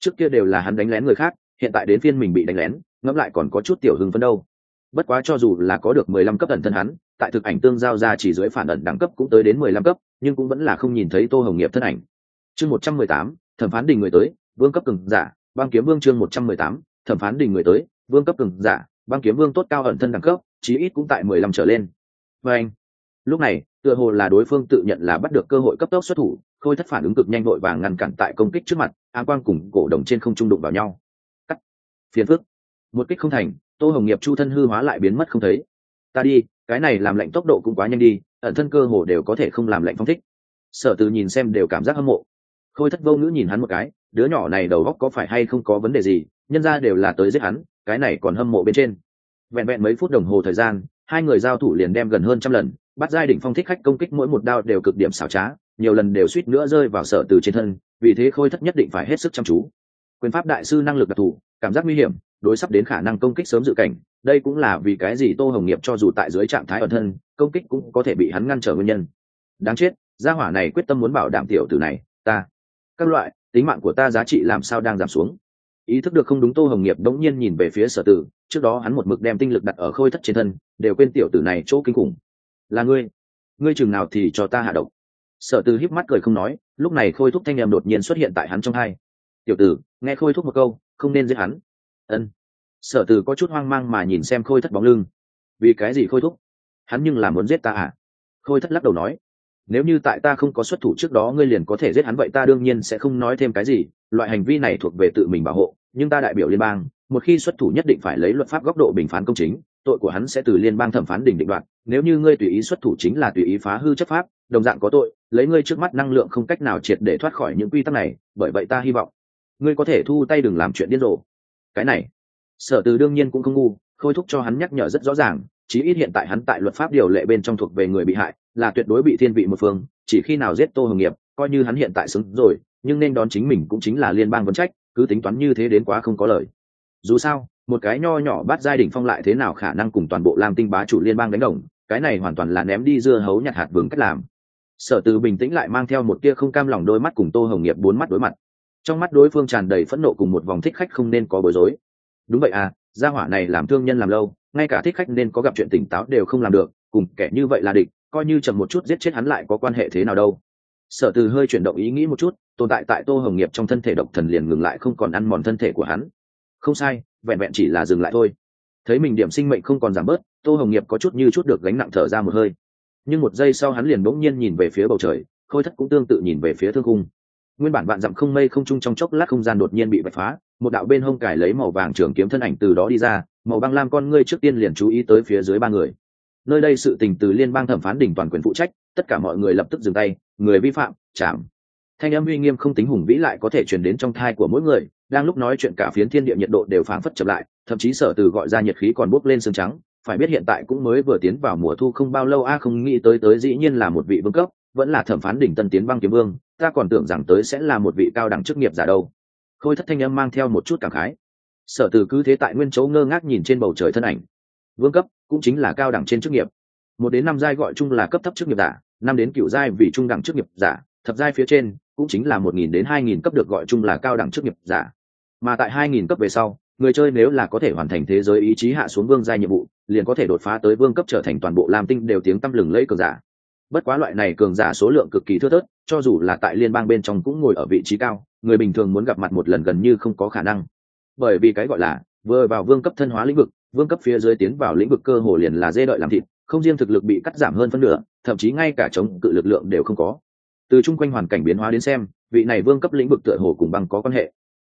Speaker 1: Trước kia đều là hắn đánh lén người khác, hiện tại đến phiên mình bị đánh lén, ngẫm lại còn có chút tiểu hưng phấn đâu. Bất quá cho dù là có được mười lăm cấp ẩn thân hắn, tại thực ảnh tương giao ra chỉ dưới phản ẩn đẳng cấp cũng tới đến mười lăm cấp, nhưng cũng vẫn là không nhìn thấy tô hồng nghiệp thân ảnh. Chương một trăm mười tám, thẩm phán đình người tới, vương cấp cường giả, băng kiếm vương chương một trăm mười tám, thẩm phán đình người tới, vương cấp cường giả, băng kiếm vương tốt cao ẩn thân đẳng cấp, chí ít cũng tại mười lăm trở lên. Và anh, lúc này, tựa hồ là đối phương tự nhận là bắt được cơ hội cấp tốc xuất thủ khôi thất phản ứng cực nhanh vội vàng ngăn cản tại công kích trước mặt, a quang cùng cổ đồng trên không trung đụng vào nhau. Cắt. Phiền phức. Một kích không thành, tô hồng nghiệp chu thân hư hóa lại biến mất không thấy. Ta đi, cái này làm lệnh tốc độ cũng quá nhanh đi, ẩn thân cơ hồ đều có thể không làm lệnh phong thích. Sở từ nhìn xem đều cảm giác hâm mộ. Khôi thất vô ngữ nhìn hắn một cái, đứa nhỏ này đầu góc có phải hay không có vấn đề gì, nhân ra đều là tới giết hắn, cái này còn hâm mộ bên trên. Vẹn vẹn mấy phút đồng hồ thời gian, hai người giao thủ liền đem gần hơn trăm lần, bắt giai đỉnh phong thích khách công kích mỗi một đao đều cực điểm xảo trá nhiều lần đều suýt nữa rơi vào sở từ trên thân, vì thế khôi thất nhất định phải hết sức chăm chú. Quyền pháp đại sư năng lực đặc thù, cảm giác nguy hiểm, đối sắp đến khả năng công kích sớm dự cảnh, đây cũng là vì cái gì tô hồng nghiệp cho dù tại dưới trạng thái ẩn thân, công kích cũng có thể bị hắn ngăn trở nguyên nhân. Đáng chết, gia hỏa này quyết tâm muốn bảo đảm tiểu tử này, ta, các loại, tính mạng của ta giá trị làm sao đang giảm xuống. Ý thức được không đúng tô hồng nghiệp đống nhiên nhìn về phía sở tử, trước đó hắn một mực đem tinh lực đặt ở khôi thất trên thân, đều quên tiểu tử này chỗ kinh khủng. Là ngươi ngươi chừng nào thì cho ta hạ độc sở Từ híp mắt cười không nói, lúc này khôi thúc thanh em đột nhiên xuất hiện tại hắn trong hai. Tiểu tử, nghe khôi thúc một câu, không nên giết hắn. Ân. Sở Từ có chút hoang mang mà nhìn xem khôi thất bóng lưng. Vì cái gì khôi thúc? Hắn nhưng là muốn giết ta à? Khôi thất lắc đầu nói. Nếu như tại ta không có xuất thủ trước đó ngươi liền có thể giết hắn vậy ta đương nhiên sẽ không nói thêm cái gì. Loại hành vi này thuộc về tự mình bảo hộ, nhưng ta đại biểu liên bang, một khi xuất thủ nhất định phải lấy luật pháp góc độ bình phán công chính tội của hắn sẽ từ liên bang thẩm phán đỉnh định đoạt. nếu như ngươi tùy ý xuất thủ chính là tùy ý phá hư chấp pháp, đồng dạng có tội, lấy ngươi trước mắt năng lượng không cách nào triệt để thoát khỏi những quy tắc này, bởi vậy ta hy vọng ngươi có thể thu tay đừng làm chuyện điên rồ cái này, sở từ đương nhiên cũng không ngu, khôi thúc cho hắn nhắc nhở rất rõ ràng, chí ít hiện tại hắn tại luật pháp điều lệ bên trong thuộc về người bị hại, là tuyệt đối bị thiên vị một phương, chỉ khi nào giết tô hồng nghiệp, coi như hắn hiện tại xứng rồi, nhưng nên đón chính mình cũng chính là liên bang vấn trách, cứ tính toán như thế đến quá không có lời dù sao một cái nho nhỏ bắt giai đỉnh phong lại thế nào khả năng cùng toàn bộ lam tinh bá chủ liên bang đánh đồng, cái này hoàn toàn là ném đi dưa hấu nhặt hạt vừng cách làm. Sở từ bình tĩnh lại mang theo một tia không cam lòng đôi mắt cùng tô hồng nghiệp bốn mắt đối mặt. Trong mắt đối phương tràn đầy phẫn nộ cùng một vòng thích khách không nên có bối rối. Đúng vậy à gia hỏa này làm thương nhân làm lâu, ngay cả thích khách nên có gặp chuyện tỉnh táo đều không làm được, cùng kẻ như vậy là địch, coi như chậm một chút giết chết hắn lại có quan hệ thế nào đâu. Sở từ hơi chuyển động ý nghĩ một chút, tồn tại tại tô hồng nghiệp trong thân thể độc thần liền ngừng lại không còn ăn mòn thân thể của hắn. Không sai vẹn vẹn chỉ là dừng lại thôi. Thấy mình điểm sinh mệnh không còn giảm bớt, tô hồng nghiệp có chút như chút được gánh nặng thở ra một hơi. Nhưng một giây sau hắn liền bỗng nhiên nhìn về phía bầu trời, khôi thất cũng tương tự nhìn về phía thương cung nguyên bản vạn dặm không mây không trung trong chốc lát không gian đột nhiên bị bạch phá, một đạo bên hông cải lấy màu vàng trường kiếm thân ảnh từ đó đi ra, màu băng lam con ngươi trước tiên liền chú ý tới phía dưới ba người. Nơi đây sự tình từ liên bang thẩm phán đỉnh toàn quyền phụ trách, tất cả mọi người lập tức dừng tay, người vi phạm, chạm. Thanh âm uy nghiêm không tính hùng vĩ lại có thể truyền đến trong thai của mỗi người đang lúc nói chuyện cả phiến thiên địa nhiệt độ đều phảng phất chậm lại, thậm chí sở từ gọi ra nhiệt khí còn bốc lên sương trắng, phải biết hiện tại cũng mới vừa tiến vào mùa thu không bao lâu a, không nghĩ tới tới dĩ nhiên là một vị vương cấp, vẫn là thẩm phán đỉnh tân tiến băng kiếm vương, ta còn tưởng rằng tới sẽ là một vị cao đẳng chức nghiệp giả đâu. Khôi thất thanh âm mang theo một chút cảm khái. Sở từ cứ thế tại nguyên chỗ ngơ ngác nhìn trên bầu trời thân ảnh. Vương cấp, cũng chính là cao đẳng trên chức nghiệp. Một đến năm giai gọi chung là cấp thấp chức nghiệp giả, năm đến cựu giai vì trung đẳng chức nghiệp giả, thập giai phía trên, cũng chính là một nghìn đến hai nghìn cấp được gọi chung là cao đẳng chức nghiệp giả mà tại hai nghìn cấp về sau, người chơi nếu là có thể hoàn thành thế giới ý chí hạ xuống vương giai nhiệm vụ, liền có thể đột phá tới vương cấp trở thành toàn bộ lam tinh đều tiếng tăm lừng lẫy cường giả. Bất quá loại này cường giả số lượng cực kỳ thưa thớt, cho dù là tại liên bang bên trong cũng ngồi ở vị trí cao, người bình thường muốn gặp mặt một lần gần như không có khả năng. Bởi vì cái gọi là, vừa vào vương cấp thân hóa lĩnh vực, vương cấp phía dưới tiến vào lĩnh vực cơ hồ liền là dê đợi làm thịt, không riêng thực lực bị cắt giảm hơn phân nửa, thậm chí ngay cả chống cự lực lượng đều không có. Từ chung quanh hoàn cảnh biến hóa đến xem, vị này vương cấp lĩnh vực tựa hồ cùng băng có quan hệ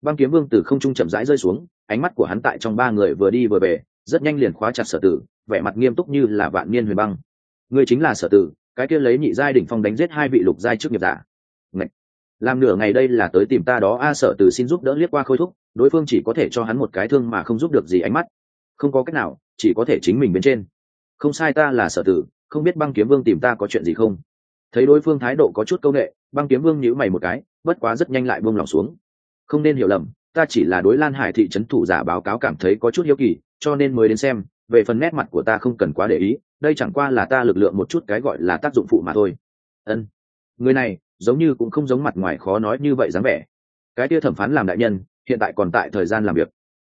Speaker 1: băng kiếm vương từ không trung chậm rãi rơi xuống, ánh mắt của hắn tại trong ba người vừa đi vừa về, rất nhanh liền khóa chặt sở tử, vẻ mặt nghiêm túc như là vạn niên huyền băng. Người chính là sở tử, cái kia lấy nhị giai đỉnh phong đánh giết hai vị lục giai trước nghiệp giả. Ngậy! làm nửa ngày đây là tới tìm ta đó, a, sở tử xin giúp đỡ liếc qua khôi thúc, đối phương chỉ có thể cho hắn một cái thương mà không giúp được gì ánh mắt. Không có cách nào, chỉ có thể chính mình bên trên. Không sai ta là sở tử, không biết băng kiếm vương tìm ta có chuyện gì không? Thấy đối phương thái độ có chút c â u n ệ băng kiếm vương nhữ mày một cái, bất quá rất nhanh lại buông lỏng xuống không nên hiểu lầm, ta chỉ là đối lan hải thị trấn thủ giả báo cáo cảm thấy có chút hiếu kỳ, cho nên mới đến xem, về phần nét mặt của ta không cần quá để ý, đây chẳng qua là ta lực lượng một chút cái gọi là tác dụng phụ mà thôi. Ân. Người này, giống như cũng không giống mặt ngoài khó nói như vậy dáng vẻ. Cái tia thẩm phán làm đại nhân, hiện tại còn tại thời gian làm việc.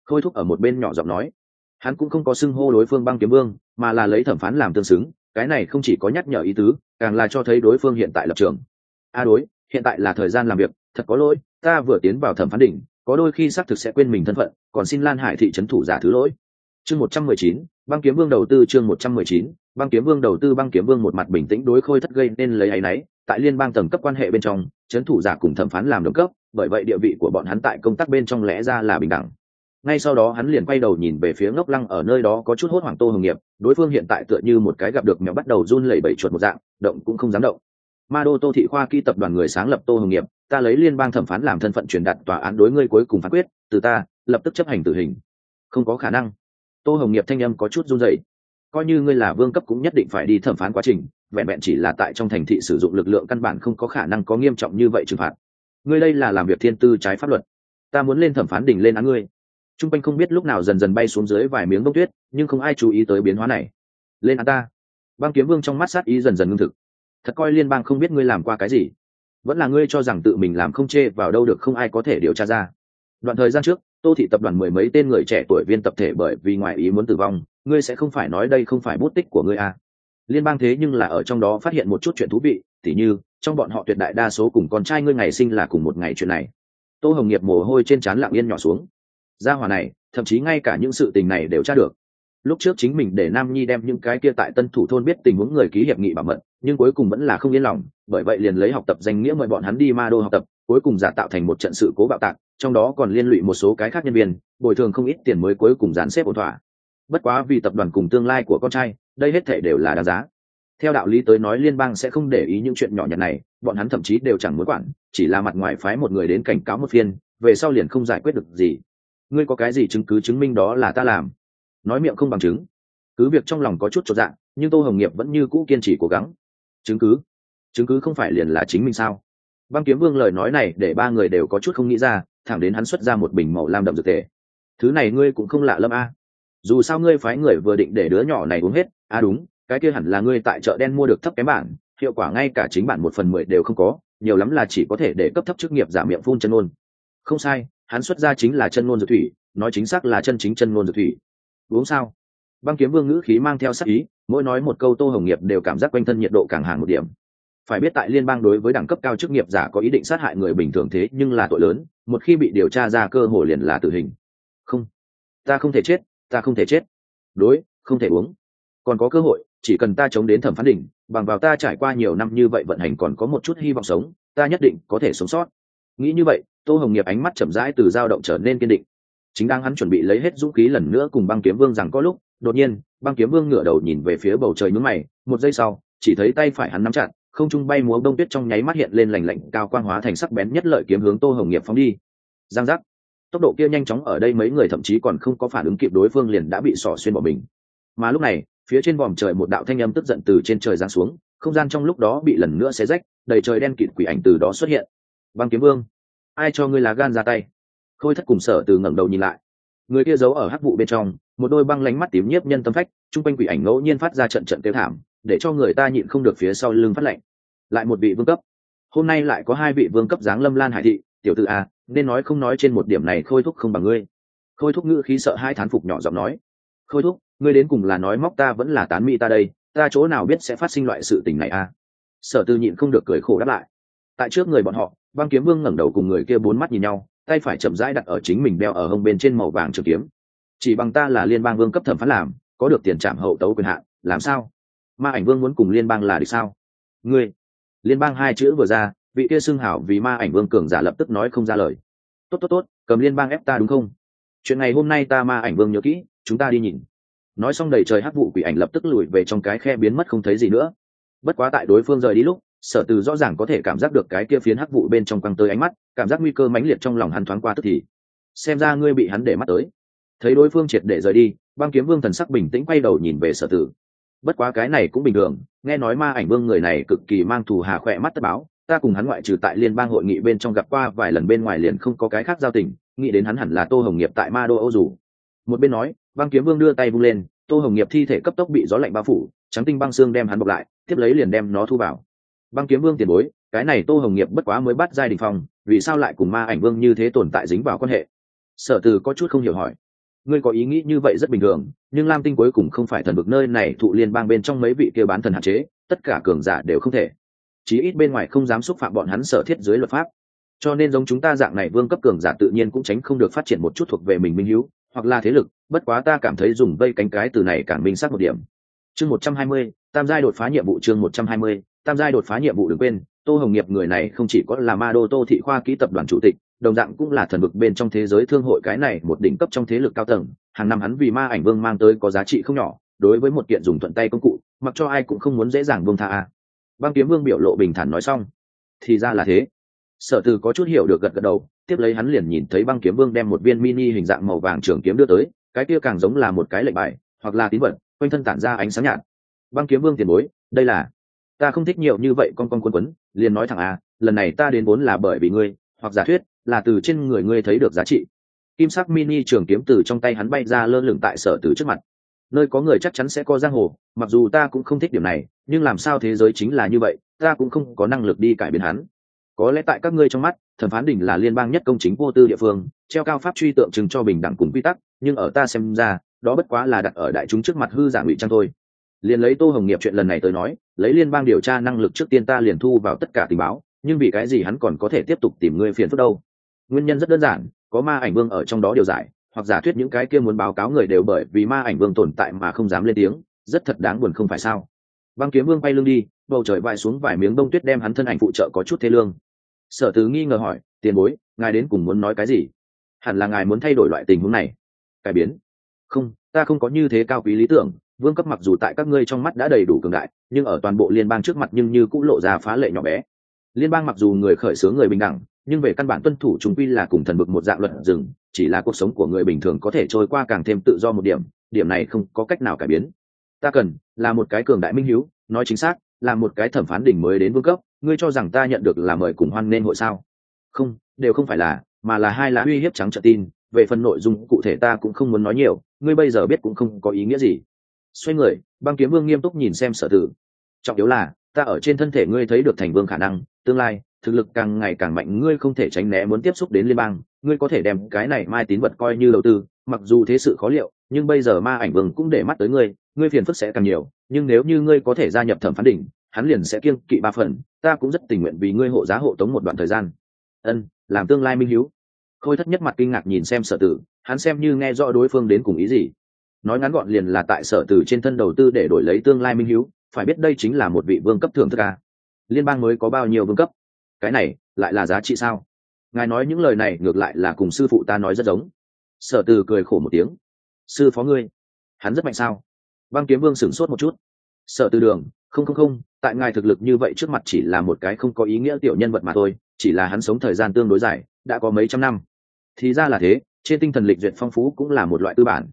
Speaker 1: Khôi thúc ở một bên nhỏ giọng nói. Hắn cũng không có xưng hô đối phương băng kiếm vương, mà là lấy thẩm phán làm tương xứng, cái này không chỉ có nhắc nhở ý tứ, càng là cho thấy đối phương hiện tại lập trường. A đối, hiện tại là thời gian làm việc thật có lỗi, ta vừa tiến vào thẩm phán đỉnh, có đôi khi xác thực sẽ quên mình thân phận, còn xin lan hải thị trấn thủ giả thứ lỗi. Chương một trăm mười chín, băng kiếm vương đầu tư chương một trăm mười chín, băng kiếm vương đầu tư, băng kiếm vương một mặt bình tĩnh đối khôi thất gây nên lấy áy náy, tại liên bang tầng cấp quan hệ bên trong, trấn thủ giả cùng thẩm phán làm đồng cấp, bởi vậy địa vị của bọn hắn tại công tác bên trong lẽ ra là bình đẳng. Ngay sau đó hắn liền quay đầu nhìn về phía ngốc lăng ở nơi đó có chút hốt hoảng tô hồng nghiệp, đối phương hiện tại tựa như một cái gặp được mèo bắt đầu run lẩy bẩy chuột một dạng, động cũng không dám động. Ma đô tô thị khoa kỹ tập đoàn người sáng lập tô hồng nghiệp ta lấy liên bang thẩm phán làm thân phận truyền đạt tòa án đối ngươi cuối cùng phán quyết, từ ta lập tức chấp hành tử hình. Không có khả năng. Tô hồng nghiệp thanh âm có chút run dậy coi như ngươi là vương cấp cũng nhất định phải đi thẩm phán quá trình, vẹn vẹn chỉ là tại trong thành thị sử dụng lực lượng căn bản không có khả năng có nghiêm trọng như vậy trừng phạt. Ngươi đây là làm việc thiên tư trái pháp luật. Ta muốn lên thẩm phán đỉnh lên án ngươi. T r u n g quanh không biết lúc nào dần dần bay xuống dưới vài miếng bông tuyết, nhưng không ai chú ý tới biến hóa này. Lên án ta. Băng kiếm vương trong mắt sát ý dần dần ngưng thực. Thật coi liên bang không biết ngươi làm qua cái gì vẫn là ngươi cho rằng tự mình làm không chê vào đâu được không ai có thể điều tra ra. Đoạn thời gian trước, tô thị tập đoàn mười mấy tên người trẻ tuổi viên tập thể bởi vì ngoại ý muốn tử vong, ngươi sẽ không phải nói đây không phải bút tích của ngươi à. liên bang thế nhưng là ở trong đó phát hiện một chút chuyện thú vị, tỉ như, trong bọn họ tuyệt đại đa số cùng con trai ngươi ngày sinh là cùng một ngày chuyện này. Tô hồng nghiệp mồ hôi trên trán lặng yên nhỏ xuống. Gia hòa này, thậm chí ngay cả những sự tình này đều tra được lúc trước chính mình để nam nhi đem những cái kia tại tân thủ thôn biết tình huống người ký hiệp nghị bảo mật, nhưng cuối cùng vẫn là không yên lòng, bởi vậy liền lấy học tập danh nghĩa mời bọn hắn đi ma đô học tập, cuối cùng giả tạo thành một trận sự cố bạo tạc, trong đó còn liên lụy một số cái khác nhân viên, bồi thường không ít tiền mới cuối cùng dàn xếp ổn thỏa. Bất quá vì tập đoàn cùng tương lai của con trai, đây hết thể đều là đáng giá. Theo đạo lý tới nói liên bang sẽ không để ý những chuyện nhỏ nhặt này, bọn hắn thậm chí đều chẳng muốn quản, chỉ là mặt ngoài phái một người đến cảnh cáo một phiên, về sau liền không giải quyết được gì. Ngươi có cái gì chứng cứ chứng minh đó là ta làm? Nói miệng không bằng chứng. Cứ việc trong lòng có chút cho dạng nhưng tô hồng nghiệp vẫn như cũ kiên trì cố gắng. Chứng cứ? Chứng cứ không phải liền là chính mình sao? Băng kiếm vương lời nói này để ba người đều có chút không nghĩ ra, thẳng đến hắn xuất ra một bình màu lam đậm dược tề. Thứ này ngươi cũng không lạ lâm a. À. Dù sao ngươi phái người vừa định để đứa nhỏ này uống hết à đúng, cái kia hẳn là ngươi tại chợ đen mua được thấp kém bản, hiệu quả ngay cả chính bản một phần mười đều không có, nhiều lắm là chỉ có thể để cấp thấp chức nghiệp giảm miệng phun chân ngôn không sai, hắn xuất ra chính là chân ngôn dược thủy, nói chính xác là chân chính chân ngôn dược thủy uống sao? Băng kiếm vương ngữ khí mang theo sắc ý, mỗi nói một câu tô hồng nghiệp đều cảm giác quanh thân nhiệt độ càng hàng một điểm. Phải biết tại liên bang đối với đẳng cấp cao chức nghiệp giả có ý định sát hại người bình thường thế nhưng là tội lớn, một khi bị điều tra ra cơ hội liền là tử hình. Không. Ta không thể chết, ta không thể chết. Đối, không thể uống. Còn có cơ hội, chỉ cần ta chống đến thẩm phán đỉnh, bằng vào ta trải qua nhiều năm như vậy vận hành còn có một chút hy vọng sống, ta nhất định có thể sống sót. Nghĩ như vậy, tô hồng nghiệp ánh mắt chậm rãi từ dao động trở nên kiên định chính đang hắn chuẩn bị lấy hết dũng khí lần nữa cùng băng kiếm vương rằng có lúc, đột nhiên, băng kiếm vương ngửa đầu nhìn về phía bầu trời nhúng mày, một giây sau, chỉ thấy tay phải hắn nắm chặt, không trung bay múa đông tuyết trong nháy mắt hiện lên lành lạnh, cao quang hóa thành sắc bén nhất lợi kiếm hướng tô hồng nghiệp phóng đi. Giang giác. Tốc độ kia nhanh chóng ở đây mấy người thậm chí còn không có phản ứng kịp đối phương liền đã bị sỏ xuyên bỏ mình. Mà lúc này, phía trên vòm trời một đạo thanh âm tức giận từ trên trời giáng xuống, không gian trong lúc đó bị lần nữa xé rách, đầy trời đen kịt quỷ ảnh từ đó xuất hiện. Băng kiếm vương, ai cho ngươi lá gan ra tay? Khôi thất cùng sở từ ngẩng đầu nhìn lại. Người kia giấu ở hắc vụ bên trong, một đôi băng lánh mắt tím nhiếp nhân tâm phách chung quanh quỷ ảnh ngẫu nhiên phát ra trận trận kêu thảm, để cho người ta nhịn không được phía sau lưng phát lệnh. lại một vị vương cấp. Hôm nay lại có hai vị vương cấp dáng lâm lan hải thị, tiểu tự a, nên nói không nói trên một điểm này khôi thúc không bằng ngươi. Khôi thúc ngữ khí sợ hai thán phục nhỏ giọng nói. Khôi thúc, ngươi đến cùng là nói móc ta vẫn là tán mỹ ta đây, ta chỗ nào biết sẽ phát sinh loại sự tình này a. Sở tư nhịn không được cười khổ đáp lại. Tại trước người bọn họ, băng kiếm vương ngẩng đầu cùng người kia bốn mắt nhìn nhau tay phải chậm rãi đặt ở chính mình đeo ở hông bên trên màu vàng trường kiếm. Chỉ bằng ta là liên bang vương cấp thẩm phán làm, có được tiền trạm hậu tấu quyền hạn, làm sao? Ma ảnh vương muốn cùng liên bang là được sao? Ngươi, liên bang hai chữ vừa ra, vị kia xưng hảo vì ma ảnh vương cường giả lập tức nói không ra lời. Tốt tốt tốt, cầm liên bang ép ta đúng không? Chuyện này hôm nay ta ma ảnh vương nhớ kỹ, chúng ta đi nhìn. Nói xong đầy trời hắc vụ quỷ ảnh lập tức lùi về trong cái khe biến mất không thấy gì nữa. Bất quá tại đối phương rời đi lúc sở từ rõ ràng có thể cảm giác được cái kia phiến hắc vụ bên trong căng tới ánh mắt, cảm giác nguy cơ mãnh liệt trong lòng hắn thoáng qua tức thì. Xem ra ngươi bị hắn để mắt tới. Thấy đối phương triệt để rời đi, băng kiếm vương thần sắc bình tĩnh quay đầu nhìn về sở tử bất quá cái này cũng bình thường, nghe nói ma ảnh vương người này cực kỳ mang thù hà khỏe mắt tất báo, ta cùng hắn ngoại trừ tại liên bang hội nghị bên trong gặp qua vài lần bên ngoài liền không có cái khác giao tình, nghĩ đến hắn hẳn là tô hồng nghiệp tại ma đô âu dù. Một bên nói, băng kiếm vương đưa tay vung lên, tô hồng nghiệp thi thể cấp tốc bị gió lạnh bao phủ, trắng tinh băng xương đem hắn bọc lại, tiếp lấy liền đem nó thu vào băng kiếm vương tiền bối, cái này tô hồng nghiệp bất quá mới bắt giai đình phong, vì sao lại cùng ma ảnh vương như thế tồn tại dính vào quan hệ? Sở từ có chút không hiểu hỏi. Ngươi có ý nghĩ như vậy rất bình thường, nhưng lam tinh cuối cùng không phải thần vực nơi này thụ liên bang bên trong mấy vị kêu bán thần hạn chế, tất cả cường giả đều không thể. Chí ít bên ngoài không dám xúc phạm bọn hắn sở thiết dưới luật pháp. Cho nên giống chúng ta dạng này vương cấp cường giả tự nhiên cũng tránh không được phát triển một chút thuộc về mình minh hữu, hoặc là thế lực, bất quá ta cảm thấy dùng vây cánh cái từ này càng minh sát một điểm. Chương một trăm hai mươi, tam giai đột phá nhiệm vụ chương một trăm hai mươi tam giai đột phá nhiệm vụ đừng quên, tô hồng nghiệp người này không chỉ có là ma đô tô thị khoa kỹ tập đoàn chủ tịch, đồng dạng cũng là thần vực bên trong thế giới thương hội cái này một đỉnh cấp trong thế lực cao tầng. Hàng năm hắn vì ma ảnh vương mang tới có giá trị không nhỏ, đối với một kiện dùng thuận tay công cụ, mặc cho ai cũng không muốn dễ dàng vương tha a. Băng kiếm vương biểu lộ bình thản nói xong, thì ra là thế. Sở từ có chút hiểu được gật gật đầu, tiếp lấy hắn liền nhìn thấy băng kiếm vương đem một viên mini hình dạng màu vàng trường kiếm đưa tới, cái kia càng giống là một cái lệnh bài, hoặc là tín vật, quanh thân tản ra ánh sáng nhạt. Băng kiếm vương tiền bối, đây là ta không thích nhiều như vậy con con quân quấn, liền nói thẳng à lần này ta đến vốn là bởi vì ngươi, hoặc giả thuyết, là từ trên người ngươi thấy được giá trị. Kim sắc mini trường kiếm từ trong tay hắn bay ra lơ lửng tại sở tử trước mặt. Nơi có người chắc chắn sẽ có giang hồ, mặc dù ta cũng không thích điểm này, nhưng làm sao thế giới chính là như vậy, ta cũng không có năng lực đi cải biến hắn. Có lẽ tại các ngươi trong mắt, thẩm phán đỉnh là liên bang nhất công chính vô tư địa phương, treo cao pháp truy tượng trưng cho bình đẳng cùng quy tắc, nhưng ở ta xem ra, đó bất quá là đặt ở đại chúng trước mặt hư giả ngụy trang thôi liền lấy tô hồng nghiệp chuyện lần này tới nói, lấy liên bang điều tra năng lực trước tiên ta liền thu vào tất cả tình báo, nhưng vì cái gì hắn còn có thể tiếp tục tìm ngươi phiền phức đâu? Nguyên nhân rất đơn giản, có ma ảnh vương ở trong đó điều giải, hoặc giả thuyết những cái kia muốn báo cáo người đều bởi vì ma ảnh vương tồn tại mà không dám lên tiếng, rất thật đáng buồn không phải sao? Băng kiếm vương bay lưng đi, bầu trời vai xuống vài miếng bông tuyết đem hắn thân ảnh phụ trợ có chút thế lương. Sở tứ nghi ngờ hỏi, tiền bối, ngài đến cùng muốn nói cái gì? Hẳn là ngài muốn thay đổi loại tình huống này. Cải biến. Không, ta không có như thế cao quý lý tưởng vương cấp mặc dù tại các ngươi trong mắt đã đầy đủ cường đại, nhưng ở toàn bộ liên bang trước mặt nhưng như cũng lộ ra phá lệ nhỏ bé. Liên bang mặc dù người khởi xướng người bình đẳng, nhưng về căn bản tuân thủ chúng quy là cùng thần bực một dạng luật rừng, chỉ là cuộc sống của người bình thường có thể trôi qua càng thêm tự do một điểm điểm này không có cách nào cải biến. Ta cần là một cái cường đại minh hiếu, nói chính xác, là một cái thẩm phán đỉnh mới đến vương cấp, ngươi cho rằng ta nhận được là mời cùng hoan nên hội sao? Không, đều không phải là, mà là hai lá uy hiếp trắng trợ tin, về phần nội dung cụ thể ta cũng không muốn nói nhiều, ngươi bây giờ biết cũng không có ý nghĩa gì xoay người, băng kiếm vương nghiêm túc nhìn xem sở tử. Trọng yếu là, ta ở trên thân thể ngươi thấy được thành vương khả năng, tương lai, thực lực càng ngày càng mạnh, ngươi không thể tránh né muốn tiếp xúc đến liên bang, ngươi có thể đem cái này mai tín vật coi như đầu tư, mặc dù thế sự khó liệu, nhưng bây giờ ma ảnh vương cũng để mắt tới ngươi ngươi phiền phức sẽ càng nhiều, nhưng nếu như ngươi có thể gia nhập thẩm phán đỉnh, hắn liền sẽ kiêng kỵ ba phần, ta cũng rất tình nguyện vì ngươi hộ giá hộ tống một đoạn thời gian. Ân, làm tương lai minh hiếu. Khôi thất nhất mặt kinh ngạc nhìn xem sở tử, hắn xem như nghe rõ đối phương đến cùng ý gì nói ngắn gọn liền là tại sở từ trên thân đầu tư để đổi lấy tương lai minh hiếu, phải biết đây chính là một vị vương cấp thưởng thức ca liên bang mới có bao nhiêu vương cấp? Cái này lại là giá trị sao? Ngài nói những lời này ngược lại là cùng sư phụ ta nói rất giống. Sở từ cười khổ một tiếng. Sư phó ngươi, hắn rất mạnh sao? Băng kiếm vương sửng sốt một chút. Sở từ đường, không không không, tại ngài thực lực như vậy trước mặt chỉ là một cái không có ý nghĩa tiểu nhân vật mà thôi, chỉ là hắn sống thời gian tương đối dài, đã có mấy trăm năm. Thì ra là thế, trên tinh thần lịch duyệt phong phú cũng là một loại tư bản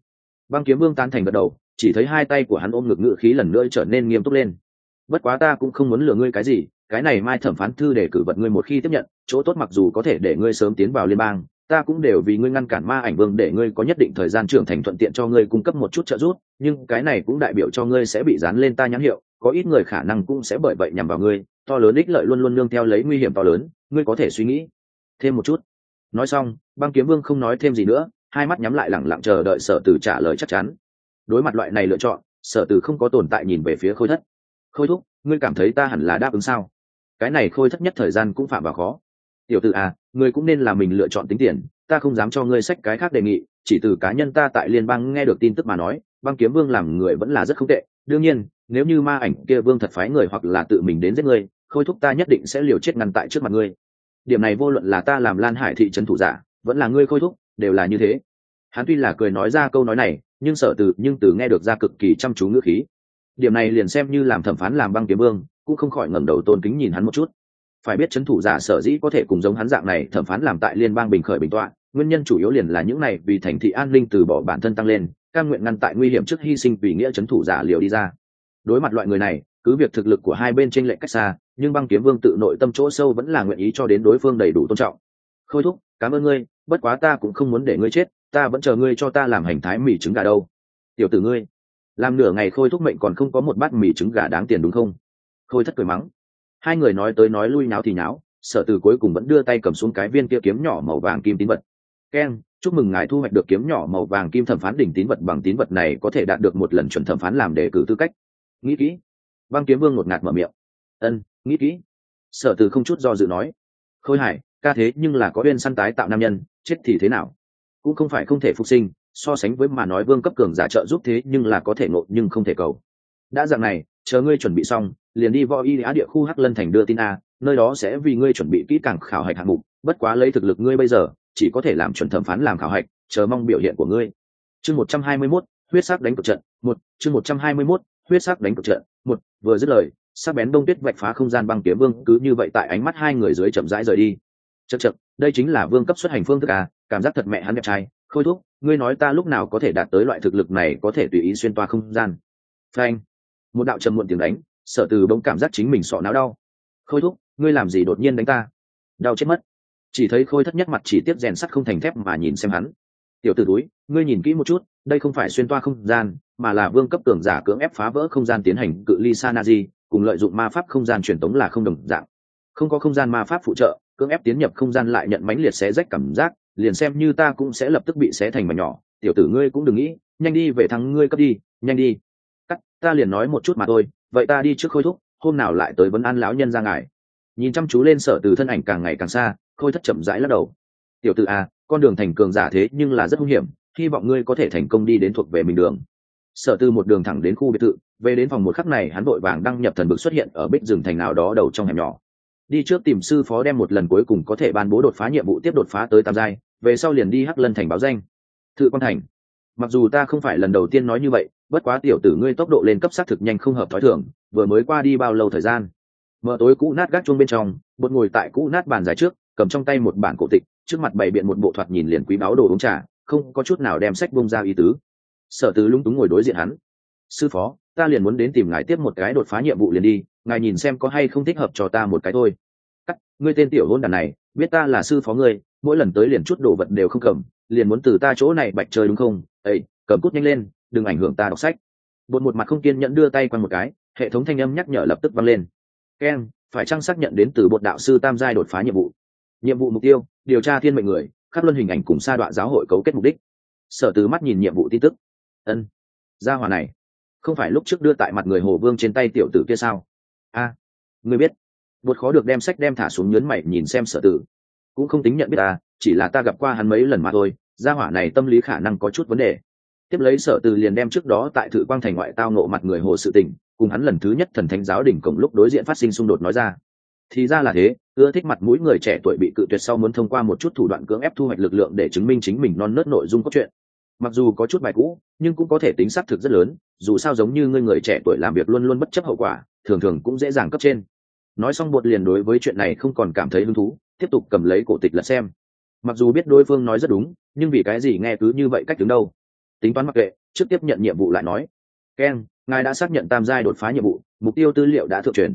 Speaker 1: băng kiếm vương tán thành gật đầu, chỉ thấy hai tay của hắn ôm ngực ngự khí lần nữa trở nên nghiêm túc lên. Bất quá ta cũng không muốn lừa ngươi cái gì, cái này mai thẩm phán thư để cử vật ngươi một khi tiếp nhận, chỗ tốt mặc dù có thể để ngươi sớm tiến vào liên bang, ta cũng đều vì ngươi ngăn cản ma ảnh vương để ngươi có nhất định thời gian trưởng thành thuận tiện cho ngươi cung cấp một chút trợ giúp, nhưng cái này cũng đại biểu cho ngươi sẽ bị dán lên ta nhãn hiệu, có ít người khả năng cũng sẽ bởi vậy nhằm vào ngươi, to lớn ích lợi luôn luôn nương theo lấy nguy hiểm to lớn, ngươi có thể suy nghĩ thêm một chút. Nói xong, băng kiếm vương không nói thêm gì nữa hai mắt nhắm lại lẳng lặng chờ đợi sở từ trả lời chắc chắn. Đối mặt loại này lựa chọn, sở từ không có tồn tại nhìn về phía khôi thất. Khôi thúc, ngươi cảm thấy ta hẳn là đáp ứng sao? Cái này khôi thất nhất thời gian cũng phạm vào khó. Tiểu t à ngươi cũng nên là mình lựa chọn tính tiền, ta không dám cho ngươi sách cái khác đề nghị, chỉ từ cá nhân ta tại liên bang nghe được tin tức mà nói, băng kiếm vương làm người vẫn là rất không tệ. Đương nhiên, nếu như ma ảnh kia vương thật phái người hoặc là tự mình đến giết ngươi, khôi thúc ta nhất định sẽ liều chết ngăn tại trước mặt ngươi. Điểm này vô luận là ta làm lan hải thị trấn thủ giả, vẫn là ngươi khôi thúc đều là như thế. Hắn tuy là cười nói ra câu nói này, nhưng sợ từ, nhưng từ nghe được ra cực kỳ chăm chú ngữ khí. Điểm này liền xem như làm thẩm phán làm băng kiếm vương, cũng không khỏi ngẩng đầu tôn kính nhìn hắn một chút. Phải biết c h ấ n thủ giả sở dĩ có thể cùng giống hắn dạng này thẩm phán làm tại liên bang bình khởi bình tọa, nguyên nhân chủ yếu liền là những này vì thành thị an ninh từ bỏ bản thân tăng lên cam nguyện ngăn tại nguy hiểm trước hy sinh vì nghĩa c h ấ n thủ giả liều đi ra. Đối mặt loại người này, cứ việc thực lực của hai bên t r ê n lệch cách xa, nhưng băng kiếm vương tự nội tâm chỗ sâu vẫn là nguyện ý cho đến đối phương đầy đủ tôn trọng. Khôi thúc, cảm ơn ngươi bất quá ta cũng không muốn để ngươi chết, ta vẫn chờ ngươi cho ta làm hành thái mì trứng gà đâu. Tiểu tử ngươi, làm nửa ngày khôi thúc mệnh còn không có một bát mì trứng gà đáng tiền đúng không? Khôi thất cười mắng. Hai người nói tới nói lui nháo thì nháo, sở từ cuối cùng vẫn đưa tay cầm xuống cái viên kia kiếm nhỏ màu vàng kim tín vật. Keng chúc mừng ngài thu hoạch được kiếm nhỏ màu vàng kim thẩm phán đỉnh tín vật bằng tín vật này có thể đạt được một lần chuẩn thẩm phán làm đề cử tư cách. Nghĩ kỹ. Băng kiếm vương ngột ngạt mở miệng. Ân, nghĩ kỹ. Sở từ không chút do dự nói. Khôi hải ca thế nhưng là có bên săn tái tạo nam nhân chết thì thế nào? Cũng không phải không thể phục sinh so sánh với mà nói vương cấp cường giả trợ giúp thế nhưng là có thể ngộ nhưng không thể cầu. Đã dạng này chờ ngươi chuẩn bị xong liền đi võ y á địa khu hắc lân thành đưa tin a nơi đó sẽ vì ngươi chuẩn bị kỹ càng khảo hạch hạng mục bất quá lấy thực lực ngươi bây giờ chỉ có thể làm chuẩn thẩm phán làm khảo hạch chờ mong biểu hiện của ngươi. Chương một trăm hai mươi 121, huyết sắc đánh cực trận một chương một trăm hai mươi 121, huyết sắc đánh cực trận một vừa dứt lời sắc bén đông tuyết vạch phá không gian băng kiếm vương cứ như vậy tại ánh mắt hai người dưới chậm rãi rời đi. Chật chật đây chính là vương cấp xuất hành phương thức à cảm giác thật mẹ hắn đẹp trai. Khôi thúc, ngươi nói ta lúc nào có thể đạt tới loại thực lực này có thể tùy ý xuyên toa không gian? Frank một đạo trầm muộn tiếng đánh, sở từ bỗng cảm giác chính mình sọ não đau. Khôi thúc, ngươi làm gì đột nhiên đánh ta? Đau chết mất. Chỉ thấy khôi thất nhất mặt chỉ tiếp rèn sắt không thành thép mà nhìn xem hắn. Tiểu t ử túi, ngươi nhìn kỹ một chút, đây không phải xuyên toa không gian, mà là vương cấp cường giả cưỡng ép phá vỡ không gian tiến hành cự ly sa na di cùng lợi dụng ma pháp không gian truyền tống là không đồng dạng. Không có không gian ma pháp phụ trợ cưỡng ép tiến nhập không gian lại nhận mãnh liệt xé rách cảm giác, liền xem như ta cũng sẽ lập tức bị xé thành mảnh nhỏ. Tiểu tử ngươi cũng đừng nghĩ, nhanh đi về thắng ngươi cấp đi, nhanh đi. Cắt, ta liền nói một chút mà thôi, vậy ta đi trước khôi thúc, hôm nào lại tới vấn an lão nhân ra ngài. Nhìn chăm chú lên sở từ thân ảnh càng ngày càng xa, khôi thất chậm rãi lắc đầu. Tiểu t ử a à, con đường thành cường giả thế nhưng là rất hung hiểm, hy vọng ngươi có thể thành công đi đến thuộc về mình đường. Sở từ một đường thẳng đến khu biệt thự, về đến phòng một khắc này hắn vội vàng đăng nhập thần bực xuất hiện ở bích rừng thành nào đó đầu trong hẻm nhỏ đi trước tìm sư phó đem một lần cuối cùng có thể ban bố đột phá nhiệm vụ tiếp đột phá tới tam giai, về sau liền đi hắc lân thành báo danh. Thự quan thành. Mặc dù ta không phải lần đầu tiên nói như vậy, bất quá tiểu tử ngươi tốc độ lên cấp xác thực nhanh không hợp thói thường, vừa mới qua đi bao lâu thời gian? Mở tối cũ nát gác chuông bên trong, bột ngồi tại cũ nát bàn dài trước, cầm trong tay một bản cổ tịch, trước mặt bày biện một bộ thoạt nhìn liền quý báo đồ uống trà, không có chút nào đem sách bông ra ý tứ. Sở tứ lúng túng ngồi đối diện hắn. Sư phó, ta liền muốn đến tìm ngài tiếp một cái đột phá nhiệm vụ liền đi ngài nhìn xem có hay không thích hợp cho ta một cái thôi. Cắt, ngươi tên tiểu hôn đàn này, biết ta là sư phó ngươi, mỗi lần tới liền chút đồ vật đều không cầm, liền muốn từ ta chỗ này bạch chơi đúng không? Ấy cầm cút nhanh lên, đừng ảnh hưởng ta đọc sách. Bột một mặt không kiên nhẫn đưa tay qua một cái, hệ thống thanh âm nhắc nhở lập tức vang lên. Keng phải chăng xác nhận đến từ bột đạo sư tam giai đột phá nhiệm vụ? Nhiệm vụ mục tiêu, điều tra thiên mệnh người, khắc luân hình ảnh cùng sa đoạn giáo hội cấu kết mục đích. Sở từ mắt nhìn nhiệm vụ tin tức. Ân, gia hòa này, không phải lúc trước đưa tại mặt người hồ vương trên tay tiểu tử kia sao? A à, người biết. Bột khó được đem sách đem thả xuống nhớn mày nhìn xem sở tử. Cũng không tính nhận biết ta chỉ là ta gặp qua hắn mấy lần mà thôi gia hỏa này tâm lý khả năng có chút vấn đề. Tiếp lấy sở từ liền đem trước đó tại thự quang thành ngoại tao nộ mặt người hồ sự tình cùng hắn lần thứ nhất thần thánh giáo đỉnh cổng lúc đối diện phát sinh xung đột nói ra. Thì ra là thế ưa thích mặt mũi người trẻ tuổi bị cự tuyệt sau muốn thông qua một chút thủ đoạn cưỡng ép thu hoạch lực lượng để chứng minh chính mình non nớt nội dung cốt truyện. Mặc dù có chút bài cũ nhưng cũng có thể tính xác thực rất lớn dù sao giống như ngươi người trẻ tuổi làm việc luôn luôn bất chấp hậu quả thường thường cũng dễ dàng cấp trên. Nói xong bột liền đối với chuyện này không còn cảm thấy hứng thú, tiếp tục cầm lấy cổ tịch là xem. Mặc dù biết đối phương nói rất đúng, nhưng vì cái gì nghe cứ như vậy cách đứng đâu? Tính toán mặc kệ, trước tiếp nhận nhiệm vụ lại nói. Ken, ngài đã xác nhận tam giai đột phá nhiệm vụ, mục tiêu tư liệu đã thượng truyền.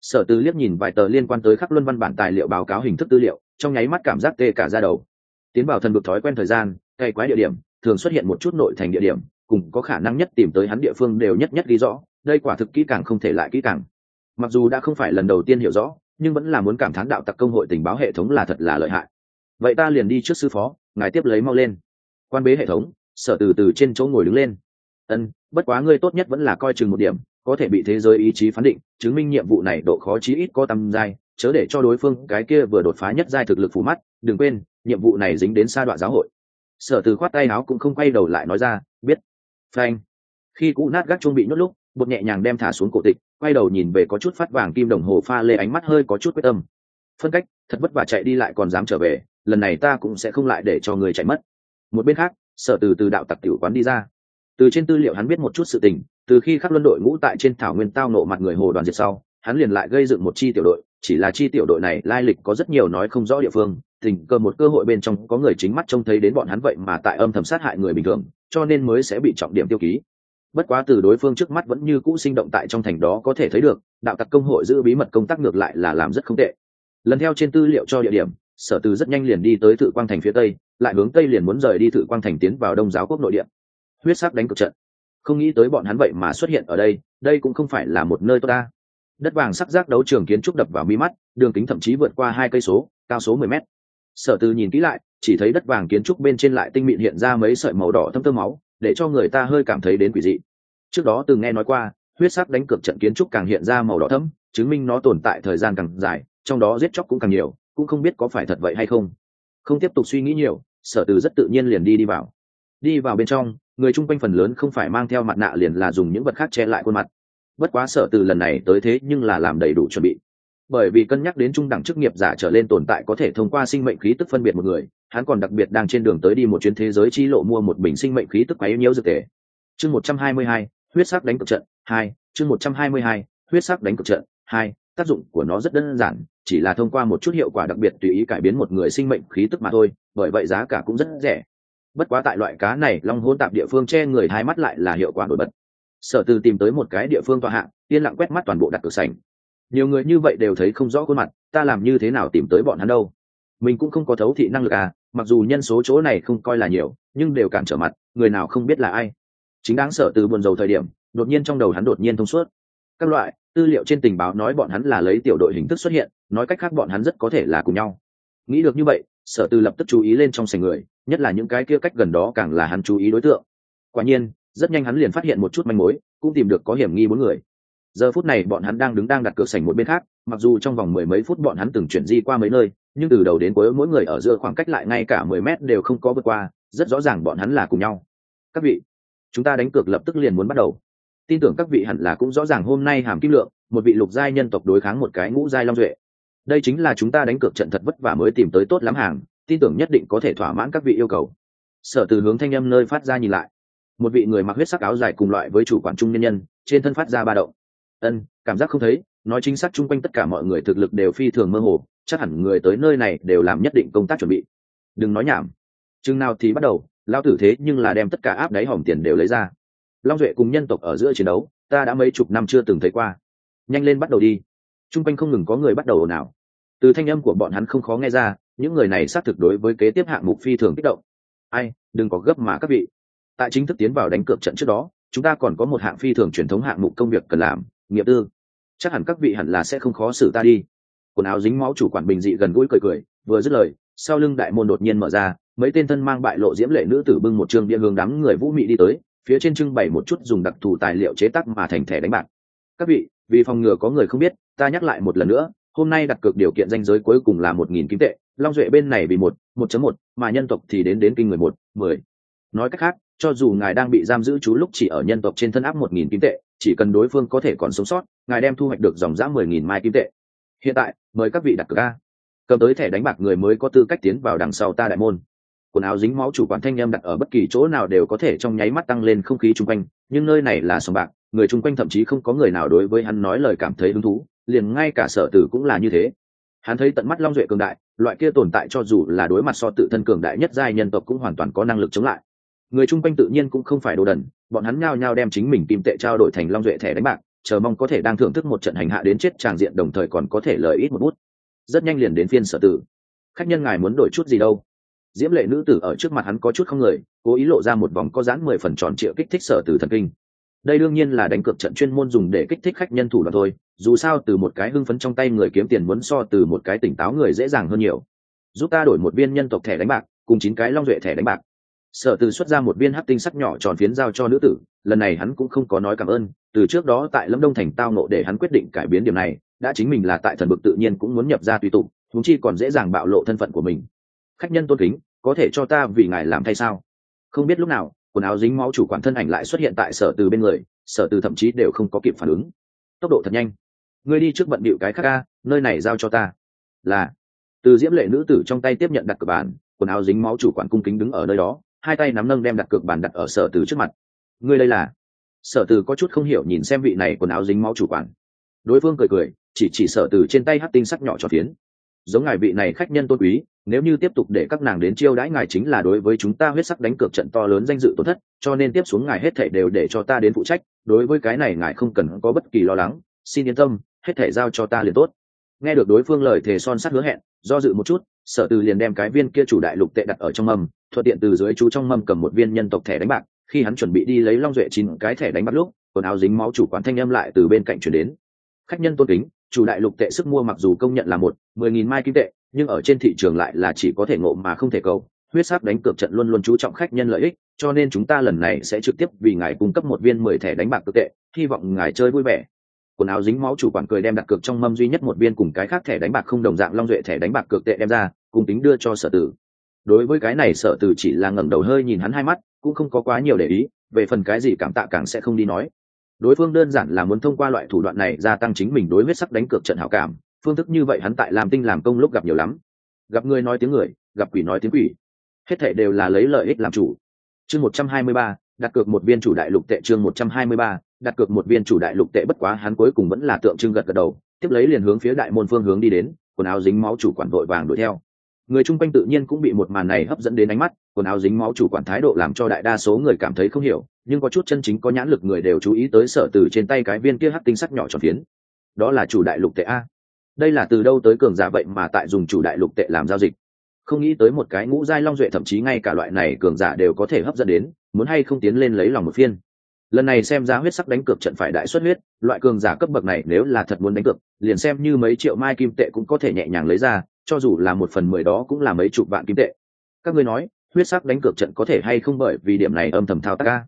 Speaker 1: Sở tư liếc nhìn vài tờ liên quan tới khắc luân văn bản tài liệu báo cáo hình thức tư liệu, trong nháy mắt cảm giác tê cả ra đầu. Tiến vào thần vực thói quen thời gian, cày quái địa điểm, thường xuất hiện một chút nội thành địa điểm, cùng có khả năng nhất tìm tới hắn địa phương đều nhất nhất ghi rõ đây quả thực kỹ càng không thể lại kỹ càng. Mặc dù đã không phải lần đầu tiên hiểu rõ, nhưng vẫn là muốn cảm thán đạo tặc công hội tình báo hệ thống là thật là lợi hại. Vậy ta liền đi trước sư phó, ngài tiếp lấy mau lên. Quan bế hệ thống, sở từ từ trên chỗ ngồi đứng lên. Ân, bất quá ngươi tốt nhất vẫn là coi chừng một điểm, có thể bị thế giới ý chí phán định, chứng minh nhiệm vụ này độ khó chí ít có tầm giai, chớ để cho đối phương cái kia vừa đột phá nhất giai thực lực phủ mắt, đừng quên, nhiệm vụ này dính đến sa đoạn giáo hội. Sở từ khoát tay áo cũng không quay đầu lại nói ra, biết. Phanh. Khi cũ nát gác chuông bị nhốt lúc bột nhẹ nhàng đem thả xuống cổ tịch, quay đầu nhìn về có chút phát vàng kim đồng hồ pha lê ánh mắt hơi có chút quyết tâm. Phân cách, thật vất vả chạy đi lại còn dám trở về, lần này ta cũng sẽ không lại để cho người chạy mất. Một bên khác, sở từ từ đạo tặc tiểu quán đi ra. Từ trên tư liệu hắn biết một chút sự tình, từ khi khắc luân đội ngũ tại trên thảo nguyên tao nộ mặt người hồ đoàn diệt sau, hắn liền lại gây dựng một chi tiểu đội, chỉ là chi tiểu đội này lai lịch có rất nhiều nói không rõ địa phương, tình cờ một cơ hội bên trong có người chính mắt trông thấy đến bọn hắn vậy mà tại âm thầm sát hại người bình thường, cho nên mới sẽ bị trọng điểm tiêu ký bất quá từ đối phương trước mắt vẫn như cũ sinh động tại trong thành đó có thể thấy được, đạo tặc công hội giữ bí mật công tác ngược lại là làm rất không tệ. Lần theo trên tư liệu cho địa điểm, sở từ rất nhanh liền đi tới thự quang thành phía tây, lại hướng tây liền muốn rời đi thự quang thành tiến vào đông giáo quốc nội địa. Huyết sắc đánh cực trận. Không nghĩ tới bọn hắn vậy mà xuất hiện ở đây đây cũng không phải là một nơi tốt ta. Đất vàng sắc rác đấu trường kiến trúc đập vào mi mắt, đường kính thậm chí vượt qua hai cây số, cao số mười mét. Sở từ nhìn kỹ lại, chỉ thấy đất vàng kiến trúc bên trên lại tinh mịn hiện ra mấy sợi màu đỏ thâm tơ máu để cho người ta hơi cảm thấy đến quỷ dị. Trước đó từng nghe nói qua huyết sắc đánh cược trận kiến trúc càng hiện ra màu đỏ thẫm, chứng minh nó tồn tại thời gian càng dài trong đó giết chóc cũng càng nhiều cũng không biết có phải thật vậy hay không. Không tiếp tục suy nghĩ nhiều sở từ rất tự nhiên liền đi đi vào. Đi vào bên trong người chung quanh phần lớn không phải mang theo mặt nạ liền là dùng những vật khác che lại khuôn mặt. Bất quá sở từ lần này tới thế nhưng là làm đầy đủ chuẩn bị. Bởi vì cân nhắc đến trung đẳng chức nghiệp giả trở lên tồn tại có thể thông qua sinh mệnh khí tức phân biệt một người hắn còn đặc biệt đang trên đường tới đi một chuyến thế giới chi lộ mua một bình sinh mệnh khí tức quấy nhiễu dược tề. Chương một trăm hai mươi hai, huyết sắc đánh cực trận, hai, chương một trăm hai mươi hai, huyết sắc đánh cực trận, hai, tác dụng của nó rất đơn giản, chỉ là thông qua một chút hiệu quả đặc biệt tùy ý cải biến một người sinh mệnh khí tức mà thôi, bởi vậy giá cả cũng rất rẻ. Bất quá tại loại cá này, long hôn tạp địa phương che người hai mắt lại là hiệu quả nổi bật. Sở từ tìm tới một cái địa phương tọa hạng yên lặng quét mắt toàn bộ đặt cửa sảnh. nhiều người như vậy đều thấy không rõ khuôn mặt, ta làm như thế nào tìm tới bọn hắn đâu? Mình cũng không có thấu thị năng lực à mặc dù nhân số chỗ này không coi là nhiều, nhưng đều cản trở mặt, người nào không biết là ai. Chính đáng sợ từ buồn dầu thời điểm, đột nhiên trong đầu hắn đột nhiên thông suốt. Các loại, tư liệu trên tình báo nói bọn hắn là lấy tiểu đội hình thức xuất hiện, nói cách khác bọn hắn rất có thể là cùng nhau. Nghĩ được như vậy sở từ lập tức chú ý lên trong sành người, nhất là những cái kia cách gần đó càng là hắn chú ý đối tượng. Quả nhiên, rất nhanh hắn liền phát hiện một chút manh mối, cũng tìm được có hiểm nghi bốn người. Giờ phút này bọn hắn đang đứng đang đặt cược sành một bên khác, mặc dù trong vòng mười mấy phút bọn hắn từng chuyển di qua mấy nơi nhưng từ đầu đến cuối mỗi người ở giữa khoảng cách lại ngay cả mười mét đều không có vượt qua, rất rõ ràng bọn hắn là cùng nhau. Các vị, chúng ta đánh cược lập tức liền muốn bắt đầu. Tin tưởng các vị hẳn là cũng rõ ràng hôm nay hàm kim lượng, một vị lục giai nhân tộc đối kháng một cái ngũ giai long duệ. Đây chính là chúng ta đánh cược trận thật vất vả mới tìm tới tốt lắm hàng, tin tưởng nhất định có thể thỏa mãn các vị yêu cầu. Sở từ hướng thanh âm nơi phát ra nhìn lại. Một vị người mặc huyết sắc áo dài cùng loại với chủ quản trung nhân nhân, trên thân phát ra ba động. Ân, cảm giác không thấy, nói chính xác chung quanh tất cả mọi người thực lực đều phi thường mơ hồ chắc hẳn người tới nơi này đều làm nhất định công tác chuẩn bị. Đừng nói nhảm. Chừng nào thì bắt đầu lao tử thế nhưng là đem tất cả áp đáy hỏng tiền đều lấy ra. Long duệ cùng nhân tộc ở giữa chiến đấu, ta đã mấy chục năm chưa từng thấy qua. Nhanh lên bắt đầu đi. T r u n g quanh không ngừng có người bắt đầu ồn ào. Từ thanh âm của bọn hắn không khó nghe ra, những người này xác thực đối với kế tiếp hạng mục phi thường kích động. Ai, đừng có gấp mà các vị. Tại chính thức tiến vào đánh cược trận trước đó, chúng ta còn có một hạng phi thường truyền thống hạng mục công việc cần làm, nghiệp tư. Chắc hẳn các vị hẳn là sẽ không khó xử ta đi quần áo dính máu chủ quản bình dị gần gũi cười cười, vừa dứt lời, sau lưng đại môn đột nhiên mở ra, mấy tên thân mang bại lộ diễm lệ nữ tử bưng một trường bia hướng đám người vũ mị đi tới, phía trên trưng bày một chút dùng đặc thù tài liệu chế tác mà thành thẻ đánh bạc. Các vị, vì phòng ngừa có người không biết, ta nhắc lại một lần nữa, hôm nay đặt cược điều kiện danh giới cuối cùng là một nghìn kim tệ, long duệ bên này vì một một chấm một, mà nhân tộc thì đến đến kinh người một, mười. Nói cách khác, cho dù ngài đang bị giam giữ chú lúc chỉ ở nhân tộc trên thân áp một nghìn kim tệ, chỉ cần đối phương có thể còn sống sót, ngài đem thu hoạch được dòng giã mười nghìn mai kim tệ hiện tại, mời các vị đặt cược a. Cầm tới thẻ đánh bạc người mới có tư cách tiến vào đằng sau ta đại môn. Quần áo dính máu chủ quản thanh em đặt ở bất kỳ chỗ nào đều có thể trong nháy mắt tăng lên không khí chung quanh, nhưng nơi này là sòng bạc, người chung quanh thậm chí không có người nào đối với hắn nói lời cảm thấy hứng thú, liền ngay cả sở tử cũng là như thế. Hắn thấy tận mắt long duệ cường đại, loại kia tồn tại cho dù là đối mặt so tự thân cường đại nhất giai nhân tộc cũng hoàn toàn có năng lực chống lại. Người chung quanh tự nhiên cũng không phải đồ đần, bọn hắn nhao nhao đem chính mình kim tệ trao đổi thành long duệ thẻ đánh bạc chờ mong có thể đang thưởng thức một trận hành hạ đến chết tràng diện đồng thời còn có thể lời ít một bút. Rất nhanh liền đến phiên sở tử. Khách nhân ngài muốn đổi chút gì đâu? Diễm lệ nữ tử ở trước mặt hắn có chút không người cố ý lộ ra một vòng có dán mười phần tròn trịa kích thích sở tử thần kinh. Đây đương nhiên là đánh cược trận chuyên môn dùng để kích thích khách nhân thủ đoạn thôi, dù sao từ một cái hưng phấn trong tay người kiếm tiền muốn so từ một cái tỉnh táo người dễ dàng hơn nhiều. Giúp ta đổi một viên nhân tộc thẻ đánh bạc, cùng chín cái long duệ thẻ đánh bạc sở từ xuất ra một viên hắc tinh sắc nhỏ tròn phiến giao cho nữ tử, lần này hắn cũng không có nói cảm ơn, từ trước đó tại lâm đông thành tao nộ để hắn quyết định cải biến điểm này, đã chính mình là tại thần bực tự nhiên cũng muốn nhập ra tùy tụ thúng chi còn dễ dàng bạo lộ thân phận của mình. Khách nhân tôn kính, có thể cho ta vì ngài làm thay sao? Không biết lúc nào, quần áo dính máu chủ quản thân ảnh lại xuất hiện tại sở từ bên người, sở từ thậm chí đều không có kịp phản ứng. Tốc độ thật nhanh. Ngươi đi trước bận bịu cái khác ca nơi này giao cho ta. Là. Từ diễm lệ nữ tử trong tay tiếp nhận đặt cửa bản quần áo dính máu chủ quản cung kính đứng ở nơi đó hai tay nắm nâng đem đặt cược bàn đặt ở sở từ trước mặt. Ngươi đây là? Sở từ có chút không hiểu nhìn xem vị này quần áo dính máu chủ quản. Đối phương cười cười, chỉ chỉ sở từ trên tay hát tinh sắc nhỏ cho phiến. Giống ngài vị này khách nhân tôn quý, nếu như tiếp tục để các nàng đến chiêu đãi ngài chính là đối với chúng ta huyết sắc đánh cược trận to lớn danh dự tổn thất, cho nên tiếp xuống ngài hết thể đều để cho ta đến phụ trách, đối với cái này ngài không cần có bất kỳ lo lắng. Xin yên tâm, hết thể giao cho ta liền tốt nghe được đối phương lời thề son sắt hứa hẹn, do dự một chút, sở từ liền đem cái viên kia chủ đại lục tệ đặt ở trong mâm, thuận tiện từ dưới chú trong mâm cầm một viên nhân tộc thẻ đánh bạc. Khi hắn chuẩn bị đi lấy long duệ chín cái thẻ đánh bạc lúc, quần áo dính máu chủ quán thanh âm lại từ bên cạnh chuyển đến. Khách nhân tôn kính, chủ đại lục tệ sức mua mặc dù công nhận là một, mười nghìn mai kim tệ, nhưng ở trên thị trường lại là chỉ có thể ngộ mà không thể cầu. Huyết sắc đánh cược trận luôn luôn chú trọng khách nhân lợi ích, cho nên chúng ta lần này sẽ trực tiếp vì ngài cung cấp một viên mười thẻ đánh bạc cực tệ, hy vọng ngài chơi vui vẻ quần áo dính máu chủ quản cười đem đặt cược trong mâm duy nhất một viên cùng cái khác thẻ đánh bạc không đồng dạng long duệ thẻ đánh bạc cược tệ đem ra, cùng tính đưa cho sở tử. Đối với cái này sở tử chỉ là ngẩng đầu hơi nhìn hắn hai mắt, cũng không có quá nhiều để ý, về phần cái gì cảm tạ càng sẽ không đi nói. Đối phương đơn giản là muốn thông qua loại thủ đoạn này gia tăng chính mình đối huyết sắc đánh cược trận hảo cảm, phương thức như vậy hắn tại làm tinh làm công lúc gặp nhiều lắm. Gặp người nói tiếng người, gặp quỷ nói tiếng quỷ. Hết thể đều là lấy lợi ích làm chủ. Chương một trăm hai mươi ba, đặt cược một viên chủ đại lục tệ chương một trăm hai mươi ba đặt cược một viên chủ đại lục tệ bất quá hắn cuối cùng vẫn là tượng trưng gật gật đầu, tiếp lấy liền hướng phía đại môn phương hướng đi đến, quần áo dính máu chủ quản vội vàng đuổi theo. Người chung quanh tự nhiên cũng bị một màn này hấp dẫn đến ánh mắt, quần áo dính máu chủ quản thái độ làm cho đại đa số người cảm thấy không hiểu, nhưng có chút chân chính có nhãn lực người đều chú ý tới sở từ trên tay cái viên kia hắc tinh sắc nhỏ tròn phiến. Đó là chủ đại lục tệ a. Đây là từ đâu tới cường giả vậy mà tại dùng chủ đại lục tệ làm giao dịch? Không nghĩ tới một cái ngũ giai long duệ thậm chí ngay cả loại này cường giả đều có thể hấp dẫn đến, muốn hay không tiến lên lấy lòng một phiên lần này xem ra huyết sắc đánh cược trận phải đại xuất huyết, loại cường giả cấp bậc này nếu là thật muốn đánh cược, liền xem như mấy triệu mai kim tệ cũng có thể nhẹ nhàng lấy ra, cho dù là một phần mười đó cũng là mấy chục vạn kim tệ. Các ngươi nói, huyết sắc đánh cược trận có thể hay không bởi vì điểm này âm thầm thao tác ca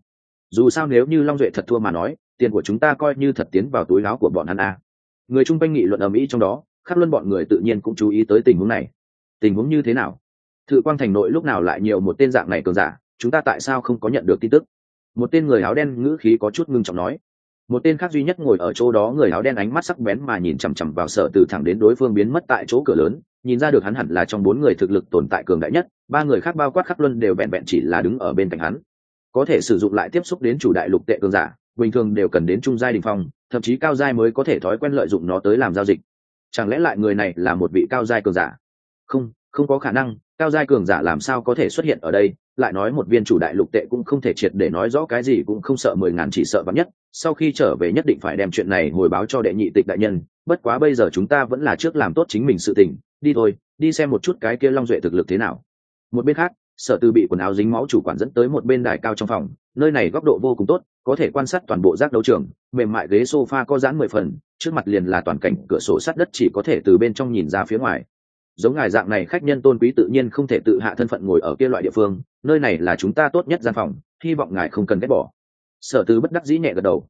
Speaker 1: dù sao nếu như long duệ thật thua mà nói, tiền của chúng ta coi như thật tiến vào túi áo của bọn hắn a. Người chung quanh nghị luận ở mỹ trong đó, khắc luân bọn người tự nhiên cũng chú ý tới tình huống này. Tình huống như thế nào? Thự quang thành nội lúc nào lại nhiều một tên dạng này cường giả, chúng ta tại sao không có nhận được tin tức? Một tên người áo đen ngữ khí có chút ngưng trọng nói. Một tên khác duy nhất ngồi ở chỗ đó, người áo đen ánh mắt sắc bén mà nhìn chằm chằm vào sở từ thẳng đến đối phương biến mất tại chỗ cửa lớn, nhìn ra được hắn hẳn là trong bốn người thực lực tồn tại cường đại nhất, ba người khác bao quát khắc luân đều vẹn vẹn chỉ là đứng ở bên cạnh hắn. Có thể sử dụng lại tiếp xúc đến chủ đại lục tệ cường giả, bình thường đều cần đến trung giai đình phong, thậm chí cao giai mới có thể thói quen lợi dụng nó tới làm giao dịch. Chẳng lẽ lại người này là một vị cao giai cường giả? Không không có khả năng cao giai cường giả làm sao có thể xuất hiện ở đây? Lại nói một viên chủ đại lục tệ cũng không thể triệt để nói rõ cái gì, cũng không sợ mười ngàn chỉ sợ vắng nhất. Sau khi trở về nhất định phải đem chuyện này hồi báo cho đệ nhị tịch đại nhân. Bất quá bây giờ chúng ta vẫn là trước làm tốt chính mình sự tình. Đi thôi, đi xem một chút cái kia long duệ thực lực thế nào. Một bên khác, sở tư bị quần áo dính máu chủ quản dẫn tới một bên đài cao trong phòng. Nơi này góc độ vô cùng tốt, có thể quan sát toàn bộ giác đấu trường. Mềm mại ghế sofa có giãn mười phần, trước mặt liền là toàn cảnh cửa sổ sát đất chỉ có thể từ bên trong nhìn ra phía ngoài giống ngài dạng này khách nhân tôn quý tự nhiên không thể tự hạ thân phận ngồi ở kia loại địa phương, nơi này là chúng ta tốt nhất gian phòng, hy vọng ngài không cần ghét bỏ. Sở tư bất đắc dĩ nhẹ gật đầu.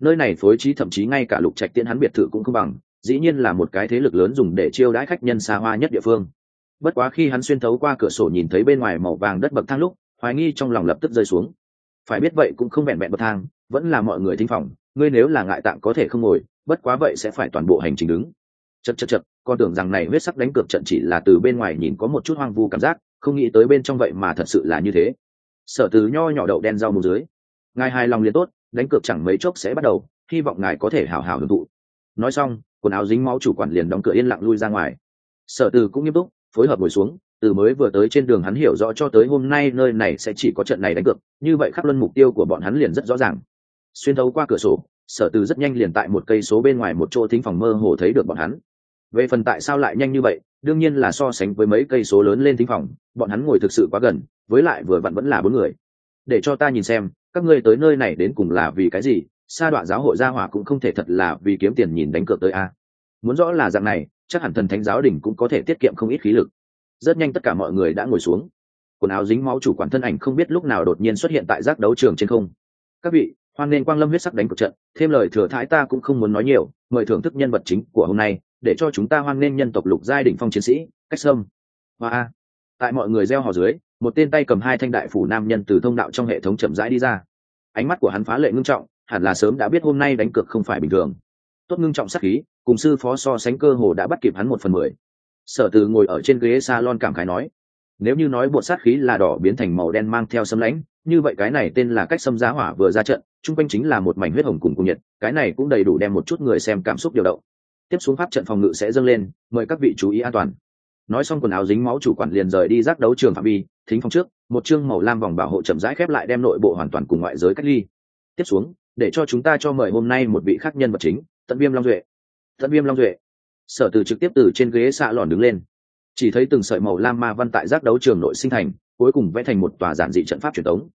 Speaker 1: Nơi này phối trí thậm chí ngay cả lục trạch tiễn hắn biệt thự cũng không bằng, dĩ nhiên là một cái thế lực lớn dùng để chiêu đãi khách nhân xa hoa nhất địa phương. Bất quá khi hắn xuyên thấu qua cửa sổ nhìn thấy bên ngoài màu vàng đất bậc thang lúc, hoài nghi trong lòng lập tức rơi xuống. Phải biết vậy cũng không vẹn vẹn bậc thang, vẫn là mọi người thính phòng, ngươi nếu là ngại tạm có thể không ngồi, bất quá vậy sẽ phải toàn bộ hành trình đứng. Chật chật chật con tưởng rằng này huyết sắc đánh cược trận chỉ là từ bên ngoài nhìn có một chút hoang vu cảm giác, không nghĩ tới bên trong vậy mà thật sự là như thế. Sở từ nho nhỏ đậu đen rau mù dưới. Ngài hài lòng liền tốt, đánh cược chẳng mấy chốc sẽ bắt đầu, hy vọng ngài có thể hào hào hưởng thụ. Nói xong, quần áo dính máu chủ quản liền đóng cửa yên lặng lui ra ngoài. Sở từ cũng nghiêm túc, phối hợp ngồi xuống, từ mới vừa tới trên đường hắn hiểu rõ cho tới hôm nay nơi này sẽ chỉ có trận này đánh cược, như vậy khắc luân mục tiêu của bọn hắn liền rất rõ ràng. Xuyên thấu qua cửa sổ, sở từ rất nhanh liền tại một cây số bên ngoài một chỗ thính phòng mơ hồ thấy được bọn hắn về phần tại sao lại nhanh như vậy, đương nhiên là so sánh với mấy cây số lớn lên thính phòng, bọn hắn ngồi thực sự quá gần, với lại vừa vặn vẫn là bốn người. Để cho ta nhìn xem, các ngươi tới nơi này đến cùng là vì cái gì? Sa đoạn giáo hội gia hỏa cũng không thể thật là vì kiếm tiền nhìn đánh cược tới a. Muốn rõ là dạng này, chắc hẳn thần thánh giáo đình cũng có thể tiết kiệm không ít khí lực. Rất nhanh tất cả mọi người đã ngồi xuống. Quần áo dính máu chủ quản thân ảnh không biết lúc nào đột nhiên xuất hiện tại giác đấu trường trên không. Các vị, hoan nên quang lâm huyết sắc đánh cuộc trận, thêm lời thừa thái ta cũng không muốn nói nhiều, mời thưởng thức nhân vật chính của hôm nay để cho chúng ta hoan nghênh nhân tộc lục giai đỉnh phong chiến sĩ, cách sâm. Và tại mọi người gieo hò dưới, một tên tay cầm hai thanh đại phủ nam nhân từ thông đạo trong hệ thống chậm rãi đi ra. Ánh mắt của hắn phá lệ ngưng trọng, hẳn là sớm đã biết hôm nay đánh cược không phải bình thường. Tốt ngưng trọng sắc khí, cùng sư phó so sánh cơ hồ đã bắt kịp hắn một phần mười. Sở từ ngồi ở trên ghế salon cảm khái nói, nếu như nói bột sát khí là đỏ biến thành màu đen mang theo sấm lãnh, như vậy cái này tên là cách xâm giá hỏa vừa ra trận, chung quanh chính là một mảnh huyết hồng cùng cung nhiệt, cái này cũng đầy đủ đem một chút người xem cảm xúc điều động tiếp xuống pháp trận phòng ngự sẽ dâng lên, mời các vị chú ý an toàn. Nói xong quần áo dính máu chủ quản liền rời đi giác đấu trường phạm vi, thính phòng trước, một chương màu lam vòng bảo hộ chậm rãi khép lại đem nội bộ hoàn toàn cùng ngoại giới cách ly. Tiếp xuống, để cho chúng ta cho mời hôm nay một vị khác nhân vật chính tận viêm long duệ. Tận viêm long duệ. Sở từ trực tiếp từ trên ghế xạ lòn đứng lên. Chỉ thấy từng sợi màu lam ma văn tại giác đấu trường nội sinh thành, cuối cùng vẽ thành một tòa giản dị trận pháp truyền thống.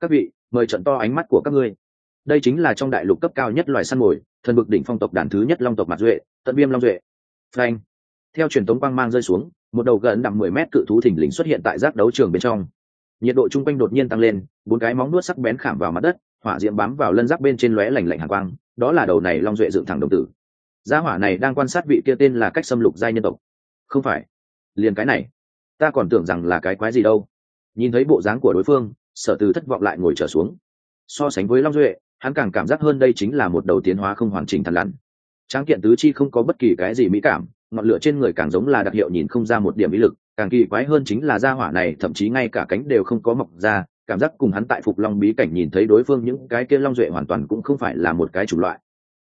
Speaker 1: Các vị, mời trận to ánh mắt của các ngươi. Đây chính là trong đại lục cấp cao nhất loài săn mồi, thần bực đỉnh phong tộc đàn thứ nhất long tộc mặt duệ tận viêm long duệ. Phanh. Theo truyền tống quang mang rơi xuống, một đầu gần đặng mười mét cự thú thình lình xuất hiện tại giác đấu trường bên trong. Nhiệt độ chung quanh đột nhiên tăng lên, bốn cái móng nuốt sắc bén khảm vào mặt đất, hỏa diễm bám vào lân giáp bên trên lóe lành lạnh hàng quang, đó là đầu này long duệ dựng thẳng đồng tử. Gia hỏa này đang quan sát vị kia tên là cách xâm lục giai nhân tộc. Không phải. Liền cái này. Ta còn tưởng rằng là cái quái gì đâu. Nhìn thấy bộ dáng của đối phương, sở từ thất vọng lại ngồi trở xuống. So sánh với long duệ, hắn càng cảm giác hơn đây chính là một đầu tiến hóa không hoàn chỉnh thằn lằn tráng kiện tứ chi không có bất kỳ cái gì mỹ cảm ngọn lửa trên người càng giống là đặc hiệu nhìn không ra một điểm ý lực càng kỳ quái hơn chính là da hỏa này thậm chí ngay cả cánh đều không có mọc ra cảm giác cùng hắn tại phục long bí cảnh nhìn thấy đối phương những cái kia long duệ hoàn toàn cũng không phải là một cái chủng loại.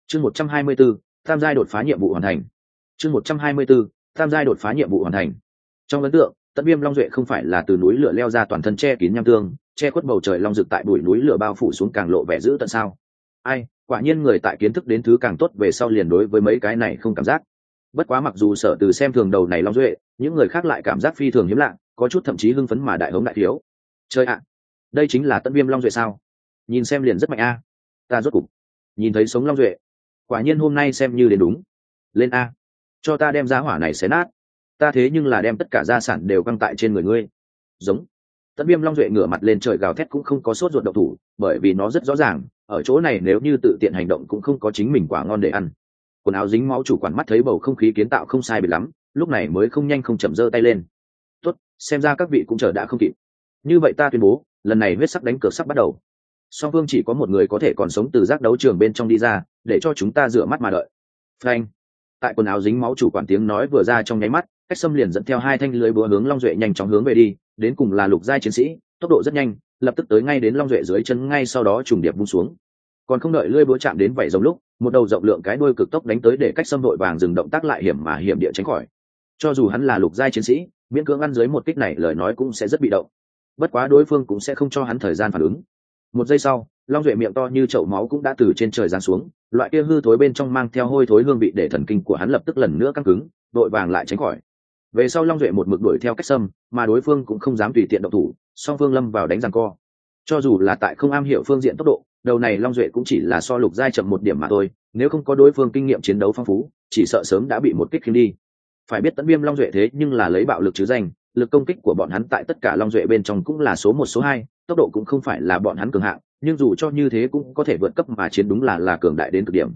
Speaker 1: Chương một trăm hai mươi 124, tam giai đột phá nhiệm vụ hoàn thành. Chương một trăm hai mươi 124, tam giai đột phá nhiệm vụ hoàn thành. Trong ấn tượng tận viêm long duệ không phải là từ núi lửa leo ra toàn thân che kín nham tương che khuất bầu trời long rực tại bụi núi lửa bao phủ xuống càng lộ vẻ dữ tận sao? Ai, quả nhiên người tại kiến thức đến thứ càng tốt về sau liền đối với mấy cái này không cảm giác. Bất quá mặc dù sở từ xem thường đầu này long duệ, những người khác lại cảm giác phi thường hiếm lạ, có chút thậm chí hưng phấn mà đại hống đại thiếu. Chơi ạ, đây chính là tân viêm long duệ sao? Nhìn xem liền rất mạnh a. Ta rốt cục nhìn thấy sống long duệ. Quả nhiên hôm nay xem như đến đúng. Lên a. Cho ta đem giá hỏa này xé nát. Ta thế nhưng là đem tất cả gia sản đều căng tại trên người ngươi. Giống tất viêm long duệ ngửa mặt lên trời gào thét cũng không có sốt ruột độc thủ, bởi vì nó rất rõ ràng, ở chỗ này nếu như tự tiện hành động cũng không có chính mình quả ngon để ăn. Quần áo dính máu chủ quản mắt thấy bầu không khí kiến tạo không sai bị lắm, lúc này mới không nhanh không chậm giơ tay lên. Tốt, xem ra các vị cũng chờ đã không kịp. Như vậy ta tuyên bố, lần này huyết sắc đánh cược sắp bắt đầu. Song phương chỉ có một người có thể còn sống từ giác đấu trường bên trong đi ra, để cho chúng ta rửa mắt mà đợi. Frank tại quần áo dính máu chủ quản tiếng nói vừa ra trong nháy mắt cách xâm liền dẫn theo hai thanh lưới búa hướng long duệ nhanh chóng hướng về đi, đến cùng là lục giai chiến sĩ, tốc độ rất nhanh, lập tức tới ngay đến long duệ dưới chân, ngay sau đó trùng điệp bung xuống. Còn không đợi lưới búa chạm đến vảy giống lúc, một đầu rộng lượng cái đuôi cực tốc đánh tới để cách xâm đội vàng dừng động tác lại hiểm mà hiểm địa tránh khỏi. Cho dù hắn là lục giai chiến sĩ, miễn cưỡng ăn dưới một kích này lời nói cũng sẽ rất bị động. Bất quá đối phương cũng sẽ không cho hắn thời gian phản ứng. Một giây sau, long duệ miệng to như chậu máu cũng đã từ trên trời giáng xuống, loại kia hư thối bên trong mang theo hôi thối hương vị để thần kinh của hắn lập tức lần nữa căng cứng, đội vàng lại tránh khỏi về sau long duệ một mực đuổi theo cách sâm, mà đối phương cũng không dám tùy tiện độc thủ, song phương lâm vào đánh rằng co. Cho dù là tại không am hiểu phương diện tốc độ, đầu này long duệ cũng chỉ là so lục giai chậm một điểm mà thôi, nếu không có đối phương kinh nghiệm chiến đấu phong phú, chỉ sợ sớm đã bị một kích khiêm đi. Phải biết tấn viêm long duệ thế nhưng là lấy bạo lực chứ danh, lực công kích của bọn hắn tại tất cả long duệ bên trong cũng là số một, số hai, tốc độ cũng không phải là bọn hắn cường hạng, nhưng dù cho như thế cũng có thể vượt cấp mà chiến đúng là là cường đại đến cực điểm.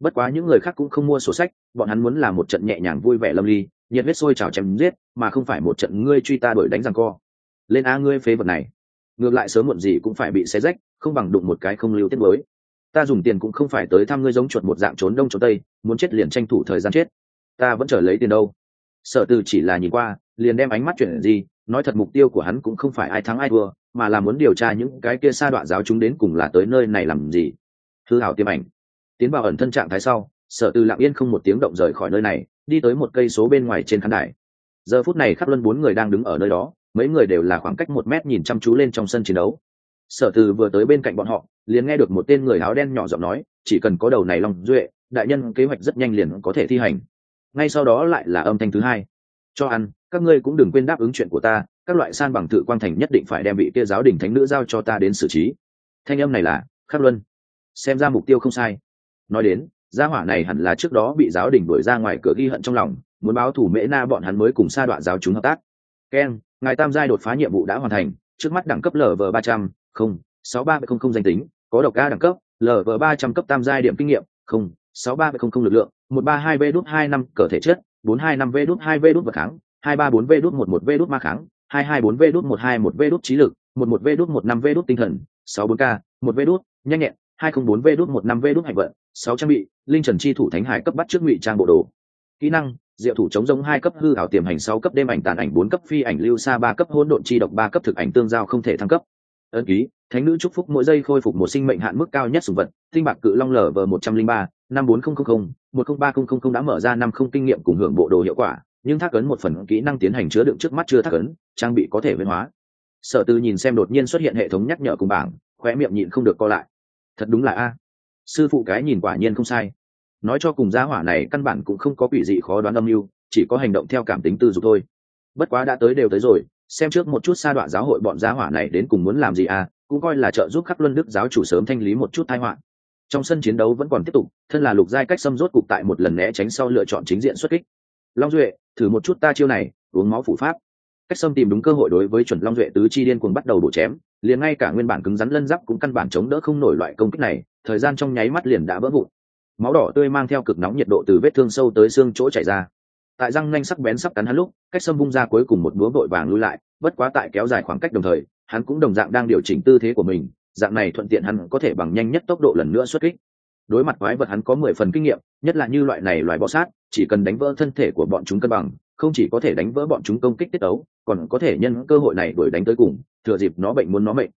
Speaker 1: Bất quá những người khác cũng không mua sổ sách, bọn hắn muốn là một trận nhẹ nhàng vui vẻ lâm ly nhiệt huyết sôi trào chém giết, mà không phải một trận ngươi truy ta đuổi đánh rằng co. Lên a ngươi phế vật này. Ngược lại sớm muộn gì cũng phải bị xé rách, không bằng đụng một cái không lưu tiết mới. Ta dùng tiền cũng không phải tới thăm ngươi giống chuột một dạng trốn đông trốn tây, muốn chết liền tranh thủ thời gian chết. Ta vẫn chờ lấy tiền đâu. Sở từ chỉ là nhìn qua, liền đem ánh mắt chuyển gì nói thật mục tiêu của hắn cũng không phải ai thắng ai thua, mà là muốn điều tra những cái kia sa đoạn giáo chúng đến cùng là tới nơi này làm gì. Hư hảo tiêm ảnh. Tiến vào ẩn thân trạng thái sau, sở từ lặng yên không một tiếng động rời khỏi nơi này đi tới một cây số bên ngoài trên khán đài. Giờ phút này Khắc luân bốn người đang đứng ở nơi đó, mấy người đều là khoảng cách một mét nhìn chăm chú lên trong sân chiến đấu. Sở từ vừa tới bên cạnh bọn họ, liền nghe được một tên người áo đen nhỏ giọng nói, chỉ cần có đầu này lòng duệ, đại nhân kế hoạch rất nhanh liền có thể thi hành. Ngay sau đó lại là âm thanh thứ hai. Cho ăn, các ngươi cũng đừng quên đáp ứng chuyện của ta, các loại san bằng tự quang thành nhất định phải đem vị kia giáo đình thánh nữ giao cho ta đến xử trí. Thanh âm này là khắc luân, xem ra mục tiêu không sai. Nói đến gia hỏa này hẳn là trước đó bị giáo đình đuổi ra ngoài cửa ghi hận trong lòng, muốn báo thủ mễ na bọn hắn mới cùng sa đoạn giáo chúng hợp tác. Ken, ngài tam giai đột phá nhiệm vụ đã hoàn thành, trước mắt đẳng cấp lv ba trăm, không, sáu ba không không danh tính, có độc ca đẳng cấp lv ba trăm cấp tam giai điểm kinh nghiệm, không, sáu ba không không lực lượng, một ba hai v đút hai năm cờ thể chất, bốn hai năm v đút hai v đút vật kháng, hai ba bốn v đút một một v đút ma kháng, hai hai bốn v đút một hai một v đút trí lực, một một v đút một năm v đút tinh thần, sáu bốn k, một v đút, nhanh nhẹn hai không bốn v đút một năm v đút hành vận, sáu trang bị, linh trần chi thủ thánh hải cấp bắt trước ngụy trang bộ đồ. Kỹ năng, diệu thủ chống giống hai cấp hư ảo tiềm hành sáu cấp đêm ảnh tàn ảnh bốn cấp, phi ảnh lưu xa ba cấp, hỗn độn chi độc ba cấp, thực ảnh tương giao không thể thăng cấp. Ấn ký, thánh nữ chúc phúc mỗi giây khôi phục một sinh mệnh hạn mức cao nhất sùng vật, tinh bạc cự long lở vờ một trăm linh ba, năm bốn không không không, một không ba không không không đã mở ra năm không kinh nghiệm cùng hưởng bộ đồ hiệu quả, nhưng thác ấn một phần kỹ năng tiến hành chứa đựng trước mắt chưa thác ấn, trang bị có thể biến hóa. Sở tư nhìn xem đột nhiên xuất hiện hệ thống nhắc nhở cùng bảng khoe miệng nhịn không được co lại thật đúng là a. Sư phụ cái nhìn quả nhiên không sai. Nói cho cùng gia hỏa này căn bản cũng không có quỷ dị khó đoán âm mưu, chỉ có hành động theo cảm tính tư dục thôi. Bất quá đã tới đều tới rồi, xem trước một chút sa đoạn giáo hội bọn gia hỏa này đến cùng muốn làm gì à cũng coi là trợ giúp khắc luân đức giáo chủ sớm thanh lý một chút tai họa. Trong sân chiến đấu vẫn còn tiếp tục, thân là lục giai cách xâm rốt cục tại một lần né tránh sau lựa chọn chính diện xuất kích. Long duệ, thử một chút ta chiêu này, uống máu phủ pháp. Cách xâm tìm đúng cơ hội đối với chuẩn long duệ tứ chi điên cuồng bắt đầu đổ chém liền ngay cả nguyên bản cứng rắn lân giáp cũng căn bản chống đỡ không nổi loại công kích này, thời gian trong nháy mắt liền đã vỡ vụn. Máu đỏ tươi mang theo cực nóng nhiệt độ từ vết thương sâu tới xương chỗ chảy ra. Tại răng nanh sắc bén sắp cắn hắn lúc, cách sâm vung ra cuối cùng một búa vội vàng lui lại, bất quá tại kéo dài khoảng cách đồng thời, hắn cũng đồng dạng đang điều chỉnh tư thế của mình, dạng này thuận tiện hắn có thể bằng nhanh nhất tốc độ lần nữa xuất kích. Đối mặt quái vật hắn có mười phần kinh nghiệm, nhất là như loại này loài bọ sát, chỉ cần đánh vỡ thân thể của bọn chúng cân bằng không chỉ có thể đánh vỡ bọn chúng công kích tiết ấu, còn có thể nhân cơ hội này đuổi đánh tới cùng, thừa dịp nó bệnh muốn nó mệnh.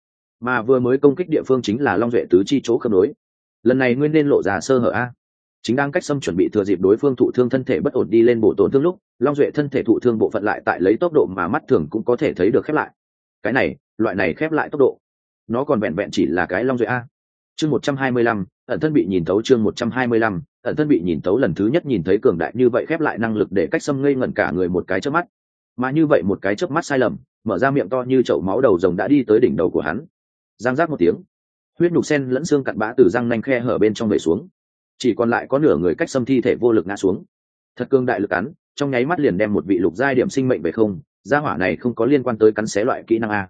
Speaker 1: Mà vừa mới công kích địa phương chính là long duệ tứ chi chỗ khớp nối. Lần này nguyên nên lộ ra sơ hở a. Chính đang cách xâm chuẩn bị thừa dịp đối phương thụ thương thân thể bất ổn đi lên bổ tổn thương lúc, long duệ thân thể thụ thương bộ phận lại tại lấy tốc độ mà mắt thường cũng có thể thấy được khép lại. Cái này, loại này khép lại tốc độ. Nó còn vẹn vẹn chỉ là cái long duệ a. Chương một trăm hai mươi lăm ẩn thân bị nhìn tấu chương một trăm hai mươi lăm, ẩn thân bị nhìn tấu lần thứ nhất nhìn thấy cường đại như vậy khép lại năng lực để cách xâm ngây ngẩn cả người một cái trước mắt. Mà như vậy một cái chớp mắt sai lầm, mở ra miệng to như chậu máu đầu rồng đã đi tới đỉnh đầu của hắn. Giang rác một tiếng, huyết nhục sen lẫn xương cặn bã từ răng nanh khe hở bên trong vẩy xuống. Chỉ còn lại có nửa người cách xâm thi thể vô lực ngã xuống. Thật cương đại lực cắn trong nháy mắt liền đem một vị lục giai điểm sinh mệnh về không, gia hỏa này không có liên quan tới cắn xé loại kỹ năng a.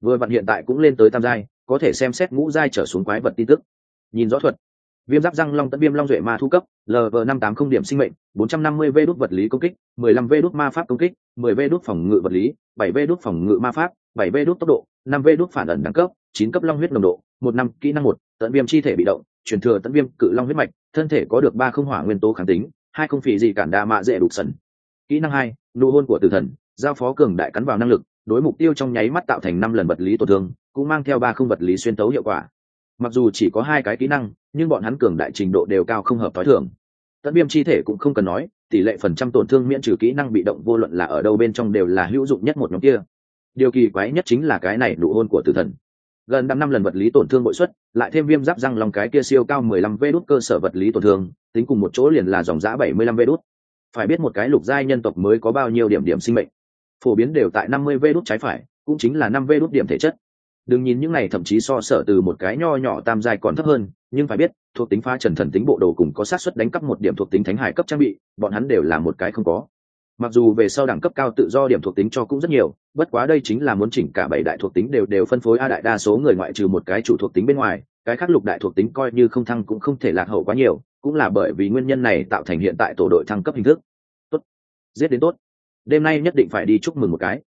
Speaker 1: Vừa vặn hiện tại cũng lên tới tam giai, có thể xem xét ngũ giai trở xuống quái vật tin tức nhìn rõ thuật. Viêm giáp răng long tận viêm long duệ ma thu cấp lv năm tám không điểm sinh mệnh, bốn trăm năm mươi v đốt vật lý công kích, mười lăm v đốt ma pháp công kích, mười v đốt phòng ngự vật lý, bảy v đốt phòng ngự ma pháp, bảy v đốt tốc độ, năm v đốt phản ẩn đẳng cấp, chín cấp long huyết nồng độ, một năm kỹ năng một, tận viêm chi thể bị động, truyền thừa tận viêm cự long huyết mạch, thân thể có được ba không hỏa nguyên tố kháng tính, hai không phỉ gì cản đa mạ dễ đục sần. Kỹ năng hai, nụ hôn của tử thần, giao phó cường đại cắn vào năng lực, đối mục tiêu trong nháy mắt tạo thành năm lần vật lý tổn thương, cũng mang theo ba không vật lý xuyên tấu hiệu quả mặc dù chỉ có hai cái kỹ năng, nhưng bọn hắn cường đại trình độ đều cao không hợp t h o i thường. Tận viêm chi thể cũng không cần nói, tỷ lệ phần trăm tổn thương miễn trừ kỹ năng bị động vô luận là ở đâu bên trong đều là hữu dụng nhất một nhóm kia. Điều kỳ quái nhất chính là cái này nụ hôn của tử thần. Gần năm năm lần vật lý tổn thương bội xuất, lại thêm viêm giáp răng lòng cái kia siêu cao mười lăm vê đốt cơ sở vật lý tổn thương, tính cùng một chỗ liền là dòng giã bảy mươi lăm vê đốt phải biết một cái lục giai nhân tộc mới có bao nhiêu điểm điểm sinh mệnh. Phổ biến đều tại năm mươi vê đốt trái phải, cũng chính là năm vê đốt điểm thể chất đừng nhìn những này, thậm chí so sở từ một cái nho nhỏ tam giai còn thấp hơn, nhưng phải biết, thuộc tính pha trần thần tính bộ đồ cùng có sát xuất đánh cắp một điểm thuộc tính thánh hải cấp trang bị, bọn hắn đều là một cái không có. Mặc dù về sau đẳng cấp cao tự do điểm thuộc tính cho cũng rất nhiều, bất quá đây chính là muốn chỉnh cả bảy đại thuộc tính đều đều phân phối a đại đa số người ngoại trừ một cái chủ thuộc tính bên ngoài, cái khác lục đại thuộc tính coi như không thăng cũng không thể lạc hậu quá nhiều, cũng là bởi vì nguyên nhân này tạo thành hiện tại tổ đội thăng cấp hình thức. Tốt. Giết đến tốt. Đêm nay nhất định phải đi chúc mừng một cái.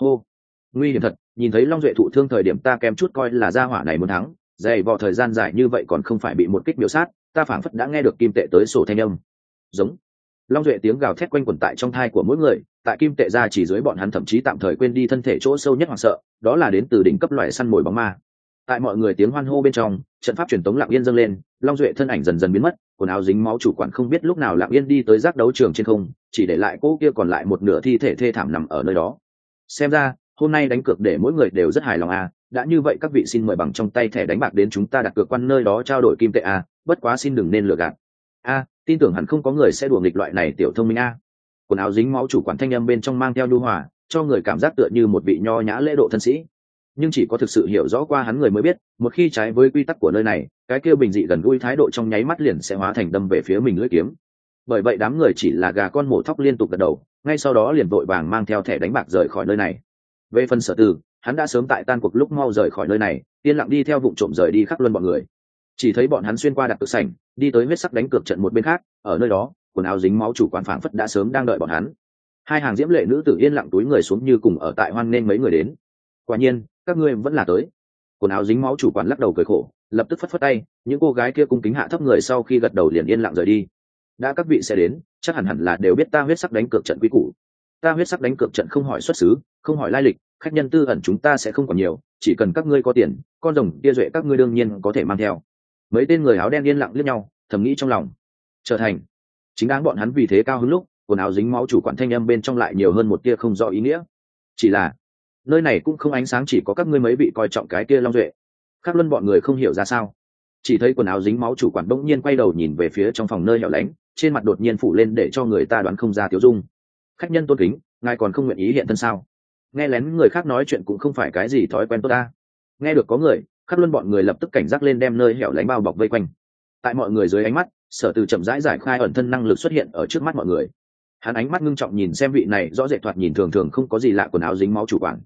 Speaker 1: Hô. Nguy hiểm thật nhìn thấy long duệ thụ thương thời điểm ta kém chút coi là gia hỏa này muốn thắng, dày vò thời gian dài như vậy còn không phải bị một kích biểu sát, ta phảng phất đã nghe được kim tệ tới sổ thanh âm. Giống. Long duệ tiếng gào thét quanh quẩn tại trong thai của mỗi người, tại kim tệ ra chỉ dưới bọn hắn thậm chí tạm thời quên đi thân thể chỗ sâu nhất hoảng sợ, đó là đến từ đỉnh cấp loại săn mồi bóng ma. Tại mọi người tiếng hoan hô bên trong, trận pháp truyền tống lạng yên dâng lên, long duệ thân ảnh dần dần biến mất, quần áo dính máu chủ quản không biết lúc nào lạng yên đi tới giác đấu trường trên không, chỉ để lại cô kia còn lại một nửa thi thể thê thảm nằm ở nơi đó. Xem ra hôm nay đánh cược để mỗi người đều rất hài lòng à đã như vậy các vị xin mời bằng trong tay thẻ đánh bạc đến chúng ta đặt cược quan nơi đó trao đổi kim tệ à bất quá xin đừng nên lừa gạt. A tin tưởng hẳn không có người sẽ đùa nghịch loại này tiểu thông minh a quần áo dính máu chủ quản thanh âm bên trong mang theo nhu hòa, cho người cảm giác tựa như một vị nho nhã lễ độ thân sĩ. Nhưng chỉ có thực sự hiểu rõ qua hắn người mới biết, một khi trái với quy tắc của nơi này, cái kia bình dị gần gũi thái độ trong nháy mắt liền sẽ hóa thành đâm về phía mình lưỡi kiếm. Bởi vậy đám người chỉ là gà con mổ thóc liên tục gật đầu, ngay sau đó liền vội vàng mang theo thẻ đánh bạc rời khỏi nơi này về phần sở tư hắn đã sớm tại tan cuộc lúc mau rời khỏi nơi này, yên lặng đi theo vụ trộm rời đi khắc luân bọn người. Chỉ thấy bọn hắn xuyên qua đặt cược sảnh, đi tới huyết sắc đánh cược trận một bên khác, ở nơi đó, quần áo dính máu chủ quản phảng phất đã sớm đang đợi bọn hắn. Hai hàng diễm lệ nữ tử yên lặng túi người xuống như cùng ở tại hoan nên mấy người đến. Quả nhiên, các ngươi vẫn là tới. Quần áo dính máu chủ quản lắc đầu cười khổ, lập tức phất phất tay, những cô gái kia cung kính hạ thấp người sau khi gật đầu liền yên lặng rời đi. Đã các vị sẽ đến, chắc hẳn hẳn là đều biết ta huyết sắc đánh cược trận quý củ ta huyết sắc đánh cược trận không hỏi xuất xứ, không hỏi lai lịch, khách nhân tư ẩn chúng ta sẽ không còn nhiều, chỉ cần các ngươi có tiền, con rồng tia duệ các ngươi đương nhiên có thể mang theo. Mấy tên người áo đen yên lặng liếc nhau, thầm nghĩ trong lòng. Trở thành. Chính đáng bọn hắn vì thế cao hứng lúc, quần áo dính máu chủ quản thanh âm bên trong lại nhiều hơn một tia không rõ ý nghĩa. Chỉ là, nơi này cũng không ánh sáng chỉ có các ngươi mấy vị coi trọng cái kia long duệ. Khác luân bọn người không hiểu ra sao. Chỉ thấy quần áo dính máu chủ quản bỗng nhiên quay đầu nhìn về phía trong phòng nơi hẻo lánh, trên mặt đột nhiên phủ lên để cho người ta đoán không ra tiểu dung khách nhân tôn kính, ngài còn không nguyện ý hiện thân sao? Nghe lén người khác nói chuyện cũng không phải cái gì thói quen tốt ta. Nghe được có người, khắc luân bọn người lập tức cảnh giác lên đem nơi hẻo lánh bao bọc vây quanh. Tại mọi người dưới ánh mắt, sở từ chậm rãi giải khai ẩn thân năng lực xuất hiện ở trước mắt mọi người. Hắn ánh mắt ngưng trọng nhìn xem vị này, rõ rệt thoạt nhìn thường thường không có gì lạ quần áo dính máu chủ quản.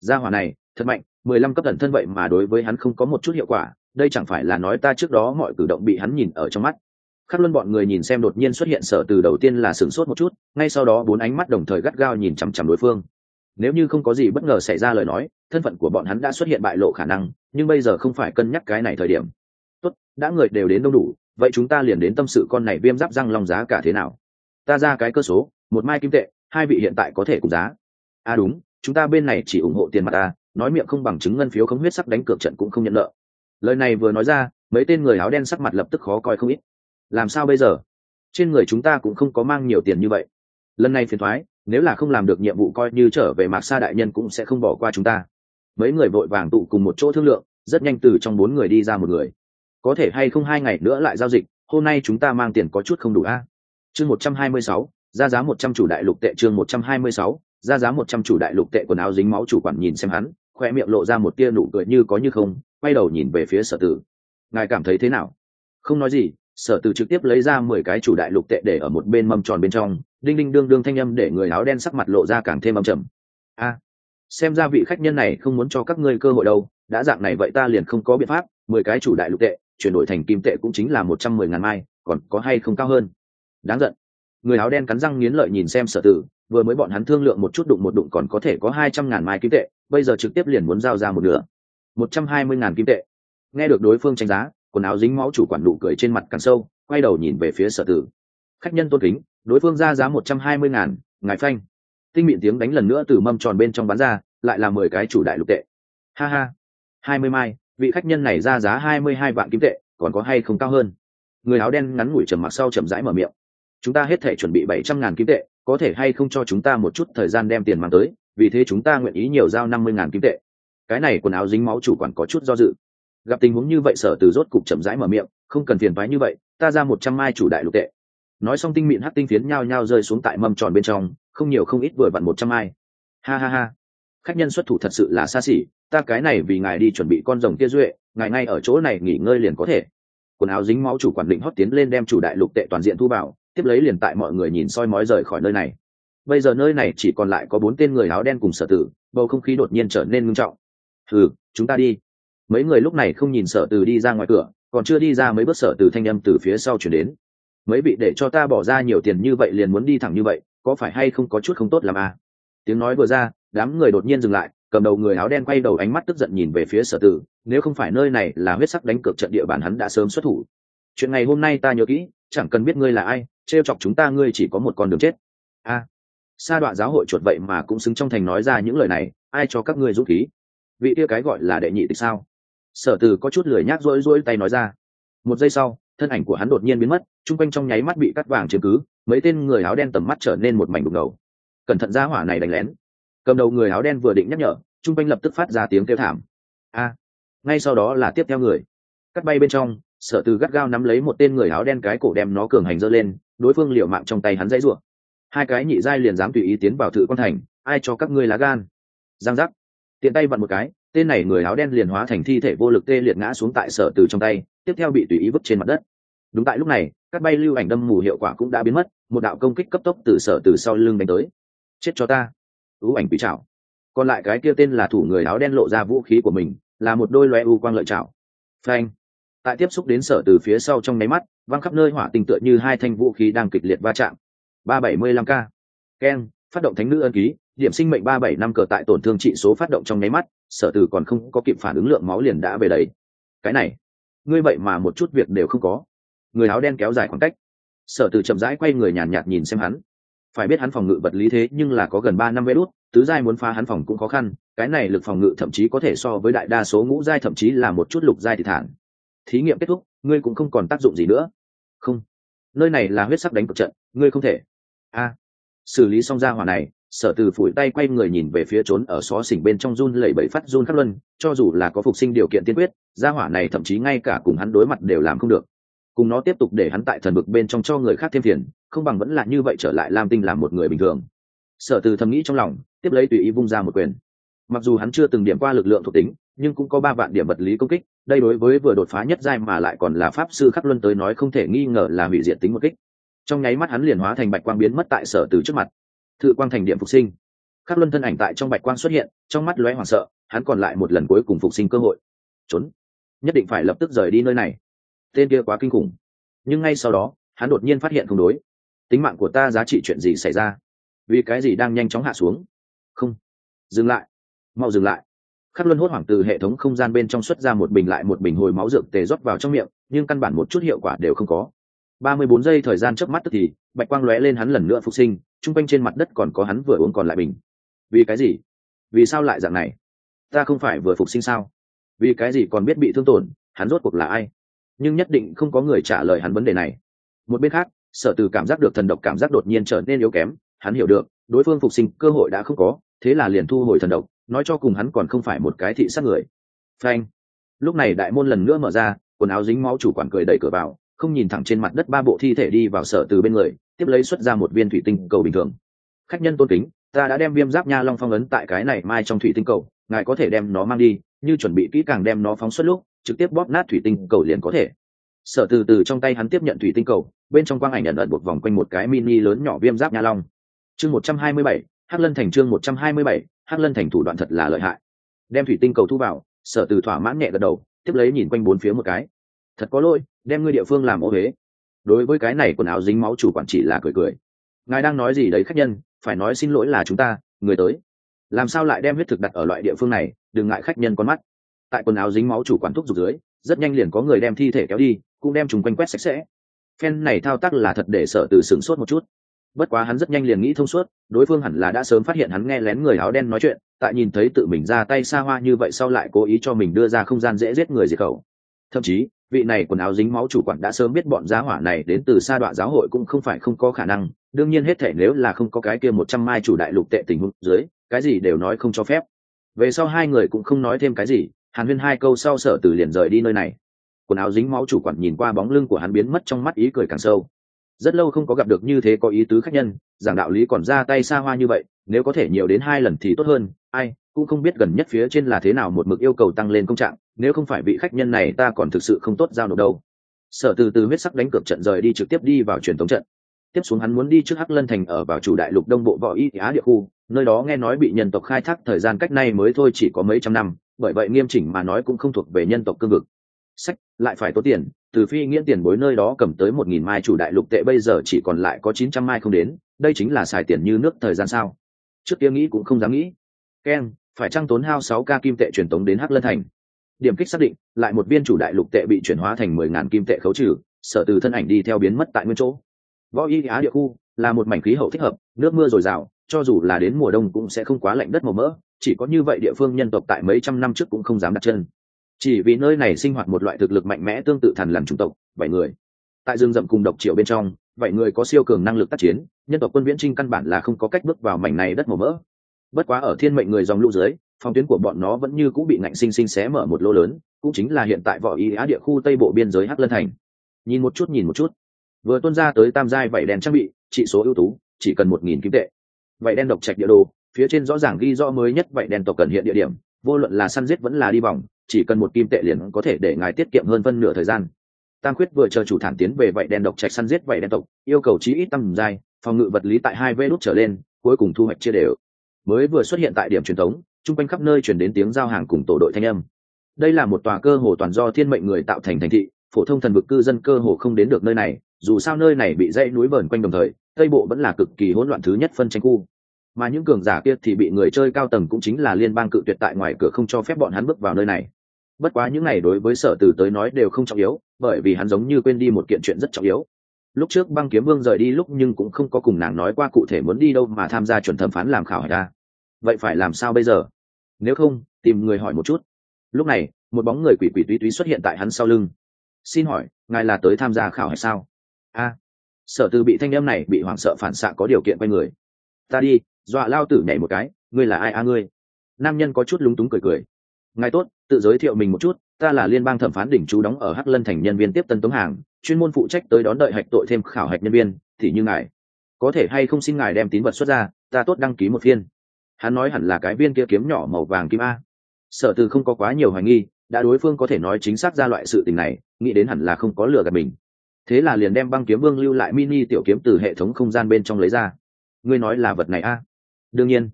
Speaker 1: Gia hỏa này, thật mạnh, mười lăm cấp ẩn thân vậy mà đối với hắn không có một chút hiệu quả, đây chẳng phải là nói ta trước đó mọi cử động bị hắn nhìn ở trong mắt khắc luân bọn người nhìn xem đột nhiên xuất hiện sở từ đầu tiên là sửng sốt một chút, ngay sau đó bốn ánh mắt đồng thời gắt gao nhìn chằm chằm đối phương. Nếu như không có gì bất ngờ xảy ra lời nói, thân phận của bọn hắn đã xuất hiện bại lộ khả năng, nhưng bây giờ không phải cân nhắc cái này thời điểm. Tốt, đã người đều đến đông đủ, vậy chúng ta liền đến tâm sự con này viêm giáp răng long giá cả thế nào? Ta ra cái cơ số, một mai kim tệ, hai vị hiện tại có thể cùng giá. À đúng, chúng ta bên này chỉ ủng hộ tiền mặt ta nói miệng không bằng chứng ngân phiếu không huyết sắc đánh cược trận cũng không nhận nợ. Lời này vừa nói ra, mấy tên người áo đen sắc mặt lập tức khó coi không ít làm sao bây giờ? Trên người chúng ta cũng không có mang nhiều tiền như vậy. Lần này phiền thoái, nếu là không làm được nhiệm vụ coi như trở về mạc sa đại nhân cũng sẽ không bỏ qua chúng ta. Mấy người vội vàng tụ cùng một chỗ thương lượng, rất nhanh từ trong bốn người đi ra một người. Có thể hay không hai ngày nữa lại giao dịch, hôm nay chúng ta mang tiền có chút không đủ a. Chương một trăm hai mươi sáu, ra giá một trăm chủ đại lục tệ chương một trăm hai mươi sáu, ra giá một trăm chủ đại lục tệ quần áo dính máu chủ quản nhìn xem hắn, khoe miệng lộ ra một tia nụ cười như có như không, quay đầu nhìn về phía sở tử. Ngài cảm thấy thế nào? Không nói gì sở tử trực tiếp lấy ra mười cái chủ đại lục tệ để ở một bên mâm tròn bên trong, đinh đinh đương đương thanh âm để người áo đen sắc mặt lộ ra càng thêm âm trầm. A, xem ra vị khách nhân này không muốn cho các ngươi cơ hội đâu, đã dạng này vậy ta liền không có biện pháp, mười cái chủ đại lục tệ, chuyển đổi thành kim tệ cũng chính là một trăm mười ngàn mai, còn có hay không cao hơn? Đáng giận. Người áo đen cắn răng nghiến lợi nhìn xem sở tử vừa mới bọn hắn thương lượng một chút đụng một đụng còn có thể có hai trăm ngàn mai kim tệ, bây giờ trực tiếp liền muốn giao ra một nửa. Một trăm hai mươi ngàn kim tệ. Nghe được đối phương tranh giá quần áo dính máu chủ quản nụ cười trên mặt càng sâu, quay đầu nhìn về phía sở tử. Khách nhân tôn kính, đối phương ra giá một trăm hai mươi ngàn, ngài phanh. Tinh miệng tiếng đánh lần nữa từ mâm tròn bên trong bán ra, lại là mười cái chủ đại lục tệ. Ha ha. hai mươi mai, vị khách nhân này ra giá hai mươi hai vạn kim tệ, còn có hay không cao hơn? Người áo đen ngắn ngủi trầm mặc sau chậm rãi mở miệng. Chúng ta hết thể chuẩn bị bảy trăm ngàn kim tệ, có thể hay không cho chúng ta một chút thời gian đem tiền mang tới, vì thế chúng ta nguyện ý nhiều giao năm mươi ngàn kim tệ. Cái này quần áo dính máu chủ quản có chút do dự gặp tình huống như vậy sở từ rốt cục chậm rãi mở miệng, không cần phiền phái như vậy, ta ra một trăm mai chủ đại lục tệ. Nói xong tinh mịn hát tinh phiến nhao nhao rơi xuống tại mâm tròn bên trong, không nhiều không ít vừa vặn một trăm mai. Ha ha ha. Khách nhân xuất thủ thật sự là xa xỉ, ta cái này vì ngài đi chuẩn bị con rồng kia duệ, ngài ngay ở chỗ này nghỉ ngơi liền có thể. Quần áo dính máu chủ quản định hót tiến lên đem chủ đại lục tệ toàn diện thu vào, tiếp lấy liền tại mọi người nhìn soi mói rời khỏi nơi này. Bây giờ nơi này chỉ còn lại có bốn tên người áo đen cùng sở tử, bầu không khí đột nhiên trở nên ngưng trọng. Ừ chúng ta đi mấy người lúc này không nhìn sở tử đi ra ngoài cửa còn chưa đi ra mấy bước sở tử thanh â m từ phía sau chuyển đến. Mấy vị để cho ta bỏ ra nhiều tiền như vậy liền muốn đi thẳng như vậy có phải hay không có chút không tốt làm à? tiếng nói vừa ra đám người đột nhiên dừng lại cầm đầu người áo đen quay đầu ánh mắt tức giận nhìn về phía sở tử nếu không phải nơi này là huyết sắc đánh cược trận địa bàn hắn đã sớm xuất thủ. Chuyện ngày hôm nay ta nhớ kỹ chẳng cần biết ngươi là ai trêu chọc chúng ta ngươi chỉ có một con đường chết. A. À, sa đoạn giáo hội chuột vậy mà cũng xứng trong thành nói ra những lời này ai cho các ngươi dũng khí? Vị kia cái gọi là đệ nhị tịch sao? Sở từ có chút lười nhác rỗi rỗi tay nói ra. Một giây sau, thân ảnh của hắn đột nhiên biến mất, chung quanh trong nháy mắt bị cắt vàng chiếm cứ, mấy tên người áo đen tầm mắt trở nên một mảnh đục ngầu. Cẩn thận ra hỏa này đánh lén. Cầm đầu người áo đen vừa định nhắc nhở, chung quanh lập tức phát ra tiếng kêu thảm. A! Ngay sau đó là tiếp theo người. Cắt bay bên trong, sở từ gắt gao nắm lấy một tên người áo đen cái cổ đem nó cường hành dơ lên, đối phương liều mạng trong tay hắn dãy rủa. Hai cái nhị giai liền dám tùy ý tiến vào thự quan thành, ai cho các ngươi lá gan? Giang giác. Tiện tay vặn một cái tên này người áo đen liền hóa thành thi thể vô lực tê liệt ngã xuống tại sở từ trong tay, tiếp theo bị tùy ý vứt trên mặt đất. Đúng tại lúc này, các bay lưu ảnh đâm mù hiệu quả cũng đã biến mất, một đạo công kích cấp tốc từ sở từ sau lưng đánh tới. Chết cho ta. Ưu ảnh bị chảo còn lại cái kia tên là thủ người áo đen lộ ra vũ khí của mình, là một đôi loe u quang lợi chảo phanh. Tại tiếp xúc đến sở từ phía sau trong máy mắt, văng khắp nơi hỏa tình tựa như hai thanh vũ khí đang kịch liệt va chạm. Ba bảy mươi lăm k. Ken phát động thánh nữ ân ký, điểm sinh mệnh ba bảy năm cờ tại tổn thương trị số phát động trong nháy mắt, sở từ còn không có kịp phản ứng lượng máu liền đã về đấy. Cái này, ngươi vậy mà một chút việc đều không có. Người áo đen kéo dài khoảng cách. Sở từ chậm rãi quay người nhàn nhạt nhìn xem hắn. Phải biết hắn phòng ngự vật lý thế nhưng là có gần ba năm vé đốt tứ giai muốn phá hắn phòng cũng khó khăn, cái này lực phòng ngự thậm chí có thể so với đại đa số ngũ giai thậm chí là một chút lục giai thì thản thí nghiệm kết thúc, ngươi cũng không còn tác dụng gì nữa. Không. Nơi này là huyết sắc đánh cực trận, ngươi không thể. A xử lý xong ra hỏa này, sở từ phủi tay quay người nhìn về phía trốn ở xó xỉnh bên trong run lẩy bẩy phát run khắc luân, cho dù là có phục sinh điều kiện tiên quyết gia hỏa này thậm chí ngay cả cùng hắn đối mặt đều làm không được. Cùng nó tiếp tục để hắn tại thần vực bên trong cho người khác thêm phiền, không bằng vẫn là như vậy trở lại lam tinh làm một người bình thường. Sở từ thầm nghĩ trong lòng, tiếp lấy tùy ý vung ra một quyền. Mặc dù hắn chưa từng điểm qua lực lượng thuộc tính, nhưng cũng có ba vạn điểm vật lý công kích, đây đối với vừa đột phá nhất giai mà lại còn là pháp sư khắc luân tới nói không thể nghi ngờ là hủy diệt tính một kích trong nháy mắt hắn liền hóa thành bạch quang biến mất tại sở từ trước mặt. Thự quang thành điểm phục sinh. Khắc luân thân ảnh tại trong bạch quang xuất hiện, trong mắt lóe hoảng sợ, hắn còn lại một lần cuối cùng phục sinh cơ hội. Trốn. Nhất định phải lập tức rời đi nơi này. Tên kia quá kinh khủng. Nhưng ngay sau đó, hắn đột nhiên phát hiện không đối. Tính mạng của ta giá trị chuyện gì xảy ra? Vì cái gì đang nhanh chóng hạ xuống? Không. Dừng lại. Mau dừng lại. Khắc luân hốt hoảng từ hệ thống không gian bên trong xuất ra một bình lại một bình hồi máu dược tề rót vào trong miệng, nhưng căn bản một chút hiệu quả đều không có ba mươi bốn giây thời gian chớp mắt tức thì, bạch quang lóe lên hắn lần nữa phục sinh, trung quanh trên mặt đất còn có hắn vừa uống còn lại bình. Vì cái gì? Vì sao lại dạng này? Ta không phải vừa phục sinh sao? Vì cái gì còn biết bị thương tổn, hắn rốt cuộc là ai? Nhưng nhất định không có người trả lời hắn vấn đề này. Một bên khác, sở từ cảm giác được thần độc cảm giác đột nhiên trở nên yếu kém, hắn hiểu được, đối phương phục sinh cơ hội đã không có, thế là liền thu hồi thần độc, nói cho cùng hắn còn không phải một cái thị sát người. Phanh. Lúc này đại môn lần nữa mở ra, quần áo dính máu chủ quản cười đẩy cửa vào không nhìn thẳng trên mặt đất ba bộ thi thể đi vào sở từ bên người, tiếp lấy xuất ra một viên thủy tinh cầu bình thường. Khách nhân tôn kính, ta đã đem viêm giáp nha long phong ấn tại cái này mai trong thủy tinh cầu, ngài có thể đem nó mang đi, như chuẩn bị kỹ càng đem nó phóng xuất lúc, trực tiếp bóp nát thủy tinh cầu liền có thể. Sở từ từ trong tay hắn tiếp nhận thủy tinh cầu, bên trong quang ảnh nhận ẩn một vòng quanh một cái mini lớn nhỏ viêm giáp nha long. Chương một trăm hai mươi bảy, hắc lân thành chương một trăm hai mươi bảy, hắc lân thành thủ đoạn thật là lợi hại. Đem thủy tinh cầu thu vào, sở từ thỏa mãn nhẹ gật đầu, tiếp lấy nhìn quanh bốn phía một cái thật có lỗi, đem ngươi địa phương làm ô huế đối với cái này quần áo dính máu chủ quản chỉ là cười cười. Ngài đang nói gì đấy khách nhân, phải nói xin lỗi là chúng ta, người tới. Làm sao lại đem huyết thực đặt ở loại địa phương này, đừng ngại khách nhân con mắt. Tại quần áo dính máu chủ quản thuốc giục dưới, rất nhanh liền có người đem thi thể kéo đi, cũng đem chúng quanh quét sạch sẽ. Phen này thao tác là thật để sợ từ sửng sốt một chút. Bất quá hắn rất nhanh liền nghĩ thông suốt, đối phương hẳn là đã sớm phát hiện hắn nghe lén người áo đen nói chuyện, tại nhìn thấy tự mình ra tay xa hoa như vậy sau lại cố ý cho mình đưa ra không gian dễ giết người diệt khẩu. Thậm chí vị này quần áo dính máu chủ quản đã sớm biết bọn giá hỏa này đến từ sa đoạ giáo hội cũng không phải không có khả năng. Đương nhiên hết thể nếu là không có cái kia một trăm mai chủ đại lục tệ tình huống dưới, cái gì đều nói không cho phép. Về sau hai người cũng không nói thêm cái gì, hàn huyên hai câu sau sở từ liền rời đi nơi này. Quần áo dính máu chủ quản nhìn qua bóng lưng của hắn biến mất trong mắt ý cười càng sâu. Rất lâu không có gặp được như thế có ý tứ khách nhân, giảng đạo lý còn ra tay xa hoa như vậy, nếu có thể nhiều đến hai lần thì tốt hơn, ai cũng không biết gần nhất phía trên là thế nào một mực yêu cầu tăng lên công trạng, nếu không phải vị khách nhân này ta còn thực sự không tốt giao nộp đâu. Sở từ từ huyết sắc đánh cược trận rời đi trực tiếp đi vào truyền thống trận. Tiếp xuống hắn muốn đi trước hắc lân thành ở vào chủ đại lục đông bộ võ y á địa khu, nơi đó nghe nói bị nhân tộc khai thác thời gian cách nay mới thôi chỉ có mấy trăm năm, bởi vậy nghiêm chỉnh mà nói cũng không thuộc về nhân tộc cương vực. Sách, lại phải tốn tiền, từ phi nghĩa tiền bối nơi đó cầm tới một nghìn mai chủ đại lục tệ bây giờ chỉ còn lại có chín trăm mai không đến, đây chính là xài tiền như nước thời gian sao? Trước kia nghĩ cũng không dám nghĩ. Keng phải trăng tốn hao sáu k kim tệ truyền tống đến hắc lân thành. Điểm kích xác định, lại một viên chủ đại lục tệ bị chuyển hóa thành mười ngàn kim tệ khấu trừ, sở từ thân ảnh đi theo biến mất tại nguyên chỗ. Võ y á địa khu là một mảnh khí hậu thích hợp, nước mưa dồi dào, cho dù là đến mùa đông cũng sẽ không quá lạnh đất màu mỡ, chỉ có như vậy địa phương nhân tộc tại mấy trăm năm trước cũng không dám đặt chân. Chỉ vì nơi này sinh hoạt một loại thực lực mạnh mẽ tương tự thần làm chủng tộc, bảy người. Tại rừng rậm cùng độc triệu bên trong, bảy người có siêu cường năng lực tác chiến, nhân tộc quân viễn trinh căn bản là không có cách bước vào mảnh này đất màu mỡ bất quá ở thiên mệnh người dòng lũ dưới phòng tuyến của bọn nó vẫn như cũng bị ngạnh sinh sinh xé mở một lô lớn, cũng chính là hiện tại võ y á địa khu tây bộ biên giới hắc lân thành. Nhìn một chút, nhìn một chút. Vừa tuân ra tới tam giai vảy đen trang bị trị số ưu tú, chỉ cần một nghìn kim tệ. Vảy đen độc trạch địa đồ, phía trên rõ ràng ghi rõ mới nhất vảy đen tộc cần hiện địa điểm, vô luận là săn giết vẫn là đi vòng, chỉ cần một kim tệ liền có thể để ngài tiết kiệm hơn phân nửa thời gian. Tam khuyết vừa chờ chủ thản tiến về vảy đen độc trạch săn giết vảy đen tộc, yêu cầu chí ít tăng giai, phòng ngự vật lý tại hai vê đốt trở lên, cuối cùng thu hoạch chia đều mới vừa xuất hiện tại điểm truyền thống, chung quanh khắp nơi chuyển đến tiếng giao hàng cùng tổ đội thanh âm. Đây là một tòa cơ hồ toàn do thiên mệnh người tạo thành thành thị, phổ thông thần vực cư dân cơ hồ không đến được nơi này, dù sao nơi này bị dãy núi vờn quanh đồng thời, tây bộ vẫn là cực kỳ hỗn loạn thứ nhất phân tranh khu. Mà những cường giả kia thì bị người chơi cao tầng cũng chính là liên bang cự tuyệt tại ngoài cửa không cho phép bọn hắn bước vào nơi này. Bất quá những này đối với sở từ tới nói đều không trọng yếu, bởi vì hắn giống như quên đi một kiện chuyện rất trọng yếu lúc trước băng kiếm vương rời đi lúc nhưng cũng không có cùng nàng nói qua cụ thể muốn đi đâu mà tham gia chuẩn thẩm phán làm khảo hỏi ra. Vậy phải làm sao bây giờ? Nếu không, tìm người hỏi một chút. Lúc này, một bóng người quỷ quỷ túy túy xuất hiện tại hắn sau lưng. Xin hỏi, ngài là tới tham gia khảo hỏi sao? A. Sở từ bị thanh em này bị hoảng sợ phản xạ có điều kiện quay người. Ta đi, dọa lao tử nhảy một cái, ngươi là ai a ngươi? Nam nhân có chút lúng túng cười cười. Ngài tốt, tự giới thiệu mình một chút, ta là liên bang thẩm phán đỉnh chú đóng ở hắc lân thành nhân viên tiếp tân tống hàng chuyên môn phụ trách tới đón đợi hạch tội thêm khảo hạch nhân viên, thì như ngài. Có thể hay không xin ngài đem tín vật xuất ra, ta tốt đăng ký một phiên. Hắn nói hẳn là cái viên kia kiếm nhỏ màu vàng kim a. Sở từ không có quá nhiều hoài nghi, đã đối phương có thể nói chính xác ra loại sự tình này, nghĩ đến hẳn là không có lừa gạt mình. Thế là liền đem băng kiếm vương lưu lại mini tiểu kiếm từ hệ thống không gian bên trong lấy ra. Ngươi nói là vật này a? Đương nhiên.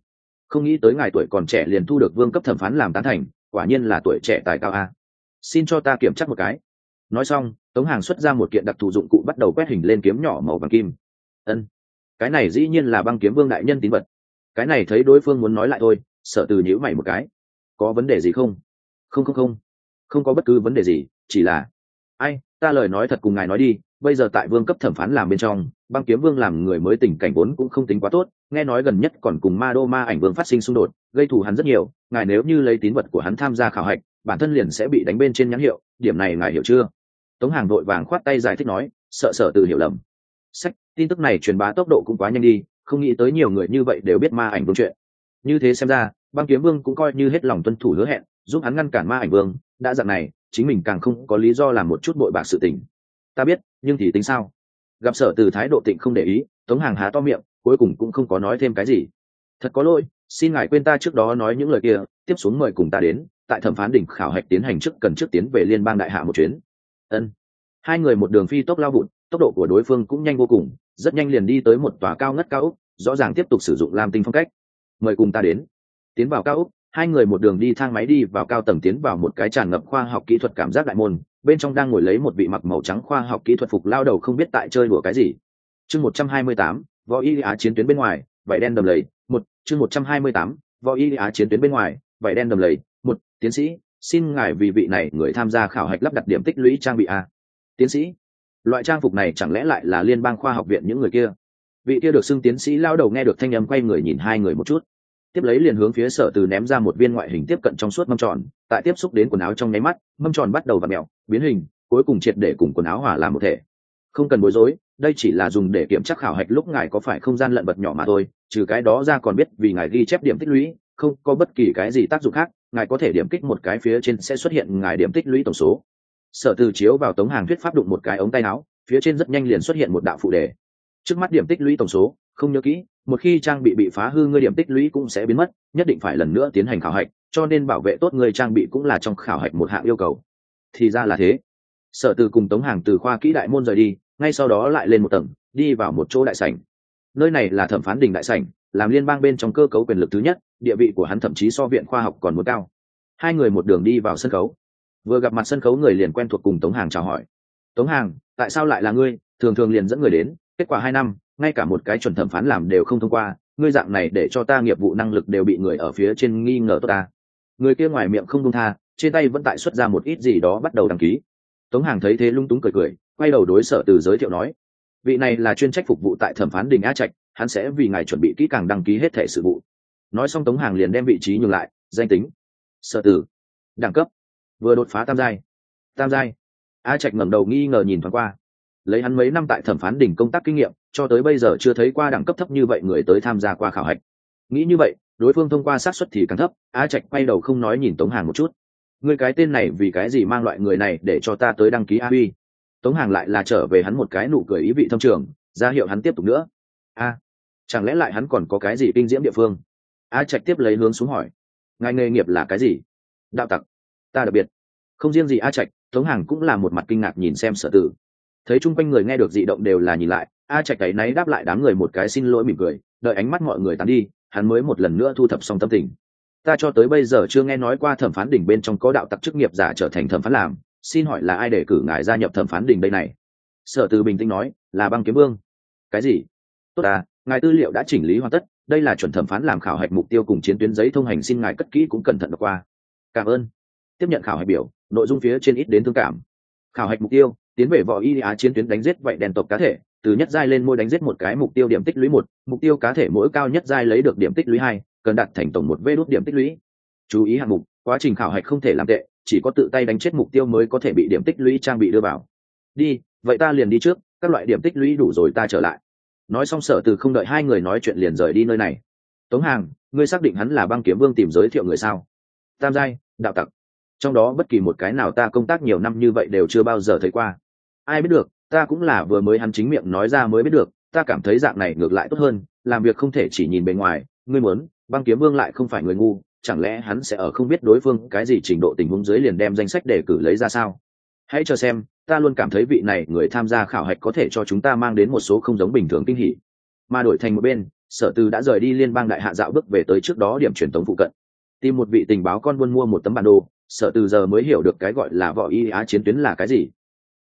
Speaker 1: Không nghĩ tới ngài tuổi còn trẻ liền thu được vương cấp thẩm phán làm tán thành, quả nhiên là tuổi trẻ tài cao a. Xin cho ta kiểm tra một cái nói xong, tống hàng xuất ra một kiện đặc thù dụng cụ bắt đầu quét hình lên kiếm nhỏ màu vàng kim. Ân, cái này dĩ nhiên là băng kiếm vương đại nhân tín vật. Cái này thấy đối phương muốn nói lại thôi sợ từ nhữ mày một cái. Có vấn đề gì không? Không không không. Không có bất cứ vấn đề gì, chỉ là, ai, ta lời nói thật cùng ngài nói đi, bây giờ tại vương cấp thẩm phán làm bên trong, băng kiếm vương làm người mới tình cảnh vốn cũng không tính quá tốt, nghe nói gần nhất còn cùng ma đô ma ảnh vương phát sinh xung đột, gây thù hắn rất nhiều, ngài nếu như lấy tín vật của hắn tham gia khảo hạch, bản thân liền sẽ bị đánh bên trên nhãn hiệu, điểm này ngài hiểu chưa? Tống hàng vội vàng khoát tay giải thích nói, sợ sợ từ hiểu lầm. Sách, tin tức này truyền bá tốc độ cũng quá nhanh đi, không nghĩ tới nhiều người như vậy đều biết ma ảnh vương chuyện. Như thế xem ra, băng kiếm vương cũng coi như hết lòng tuân thủ hứa hẹn, giúp hắn ngăn cản ma ảnh vương, đã dặn này, chính mình càng không có lý do làm một chút bội bạc sự tình. Ta biết, nhưng thì tính sao? Gặp sở từ thái độ tịnh không để ý, tống hàng há to miệng, cuối cùng cũng không có nói thêm cái gì. Thật có lỗi, xin ngài quên ta trước đó nói những lời kia, tiếp xuống mời cùng ta đến, tại thẩm phán đỉnh khảo hạch tiến hành trước cần trước tiến về liên bang đại hạ một chuyến ân. Hai người một đường phi tốc lao vụt, tốc độ của đối phương cũng nhanh vô cùng, rất nhanh liền đi tới một tòa cao ngất cao úc rõ ràng tiếp tục sử dụng lam tinh phong cách. Mời cùng ta đến. Tiến vào cao úc hai người một đường đi thang máy đi vào cao tầng tiến vào một cái tràn ngập khoa học kỹ thuật cảm giác đại môn, bên trong đang ngồi lấy một vị mặc màu trắng khoa học kỹ thuật phục lao đầu không biết tại chơi đùa cái gì. Chương một trăm hai mươi tám, võ y á chiến tuyến bên ngoài, vải đen đầm lầy, một, chương một trăm hai mươi tám, võ y á chiến tuyến bên ngoài, vải đen đầm lầy, một, tiến sĩ xin ngài vì vị này người tham gia khảo hạch lắp đặt điểm tích lũy trang bị a. Tiến sĩ, loại trang phục này chẳng lẽ lại là liên bang khoa học viện những người kia? Vị kia được xưng tiến sĩ lao đầu nghe được thanh âm quay người nhìn hai người một chút. Tiếp lấy liền hướng phía sở từ ném ra một viên ngoại hình tiếp cận trong suốt mâm tròn, tại tiếp xúc đến quần áo trong nháy mắt, mâm tròn bắt đầu và mẹo biến hình, cuối cùng triệt để cùng quần áo hòa làm một thể. Không cần bối rối, đây chỉ là dùng để kiểm tra khảo hạch lúc ngài có phải không gian lận vật nhỏ mà thôi, trừ cái đó ra còn biết vì ngài ghi chép điểm tích lũy, không có bất kỳ cái gì tác dụng khác ngài có thể điểm kích một cái phía trên sẽ xuất hiện ngài điểm tích lũy tổng số. Sở từ chiếu vào tống hàng thuyết pháp đụng một cái ống tay áo, phía trên rất nhanh liền xuất hiện một đạo phụ đề. Trước mắt điểm tích lũy tổng số, không nhớ kỹ, một khi trang bị bị phá hư ngươi điểm tích lũy cũng sẽ biến mất, nhất định phải lần nữa tiến hành khảo hạch, cho nên bảo vệ tốt người trang bị cũng là trong khảo hạch một hạng yêu cầu. Thì ra là thế. Sở từ cùng tống hàng từ khoa kỹ đại môn rời đi, ngay sau đó lại lên một tầng, đi vào một chỗ đại sảnh. Nơi này là thẩm phán đình đại sảnh làm liên bang bên trong cơ cấu quyền lực thứ nhất, địa vị của hắn thậm chí so viện khoa học còn muốn cao. Hai người một đường đi vào sân khấu. Vừa gặp mặt sân khấu người liền quen thuộc cùng tống hàng chào hỏi. Tống hàng, tại sao lại là ngươi? Thường thường liền dẫn người đến, kết quả hai năm, ngay cả một cái chuẩn thẩm phán làm đều không thông qua, ngươi dạng này để cho ta nghiệp vụ năng lực đều bị người ở phía trên nghi ngờ tốt ta. Người kia ngoài miệng không đông tha, trên tay vẫn tại xuất ra một ít gì đó bắt đầu đăng ký. Tống hàng thấy thế lung túng cười cười, quay đầu đối sở từ giới thiệu nói, vị này là chuyên trách phục vụ tại thẩm phán đình a trạch hắn sẽ vì ngài chuẩn bị kỹ càng đăng ký hết thẻ sự vụ. Nói xong tống hàng liền đem vị trí nhường lại, danh tính sở tử, đẳng cấp, vừa đột phá tam giai tam giai. A trạch ngẩng đầu nghi ngờ nhìn thoáng qua. Lấy hắn mấy năm tại thẩm phán đỉnh công tác kinh nghiệm, cho tới bây giờ chưa thấy qua đẳng cấp thấp như vậy người tới tham gia qua khảo hạch. Nghĩ như vậy, đối phương thông qua xác suất thì càng thấp, a trạch quay đầu không nói nhìn tống hàng một chút. Người cái tên này vì cái gì mang loại người này để cho ta tới đăng ký a huy? Tống hàng lại là trở về hắn một cái nụ cười ý vị thông trường, ra hiệu hắn tiếp tục nữa. A chẳng lẽ lại hắn còn có cái gì kinh diễm địa phương? A trạch tiếp lấy hướng xuống hỏi. Ngài nghề nghiệp là cái gì? Đạo tặc. Ta đặc biệt. Không riêng gì a trạch, tống hàng cũng là một mặt kinh ngạc nhìn xem sở tử. Thấy chung quanh người nghe được dị động đều là nhìn lại, a trạch ấy náy đáp lại đám người một cái xin lỗi mỉm cười, đợi ánh mắt mọi người tán đi, hắn mới một lần nữa thu thập xong tâm tình. Ta cho tới bây giờ chưa nghe nói qua thẩm phán đỉnh bên trong có đạo tặc chức nghiệp giả trở thành thẩm phán làm, xin hỏi là ai để cử ngài gia nhập thẩm phán đỉnh đây này? Sở từ bình tĩnh nói, là băng kiếm vương. Cái gì? Tốt à ngài tư liệu đã chỉnh lý hoàn tất, đây là chuẩn thẩm phán làm khảo hạch mục tiêu cùng chiến tuyến giấy thông hành xin ngài cất kỹ cũng cẩn thận đọc qua. Cảm ơn. Tiếp nhận khảo hạch biểu, nội dung phía trên ít đến thương cảm. Khảo hạch mục tiêu, tiến về võ y á chiến tuyến đánh giết vậy đèn tộc cá thể, từ nhất giai lên môi đánh giết một cái mục tiêu điểm tích lũy một, mục tiêu cá thể mỗi cao nhất giai lấy được điểm tích lũy hai, cần đặt thành tổng một vê đốt điểm tích lũy. Chú ý hạng mục, quá trình khảo hạch không thể làm tệ, chỉ có tự tay đánh chết mục tiêu mới có thể bị điểm tích lũy trang bị đưa vào. Đi, vậy ta liền đi trước, các loại điểm tích lũy đủ rồi ta trở lại nói xong sở từ không đợi hai người nói chuyện liền rời đi nơi này. Tống hàng, ngươi xác định hắn là băng kiếm vương tìm giới thiệu người sao? Tam giai, đạo tặc. Trong đó bất kỳ một cái nào ta công tác nhiều năm như vậy đều chưa bao giờ thấy qua. Ai biết được, ta cũng là vừa mới hắn chính miệng nói ra mới biết được, ta cảm thấy dạng này ngược lại tốt hơn, làm việc không thể chỉ nhìn bề ngoài, ngươi muốn, băng kiếm vương lại không phải người ngu, chẳng lẽ hắn sẽ ở không biết đối phương cái gì trình độ tình huống dưới liền đem danh sách để cử lấy ra sao? Hãy chờ xem, ta luôn cảm thấy vị này người tham gia khảo hạch có thể cho chúng ta mang đến một số không giống bình thường kinh hỉ. Mà đổi thành một bên, sở từ đã rời đi liên bang đại hạ dạo bước về tới trước đó điểm truyền thống phụ cận. Tìm một vị tình báo con buôn mua một tấm bản đồ, sở từ giờ mới hiểu được cái gọi là võ y á chiến tuyến là cái gì.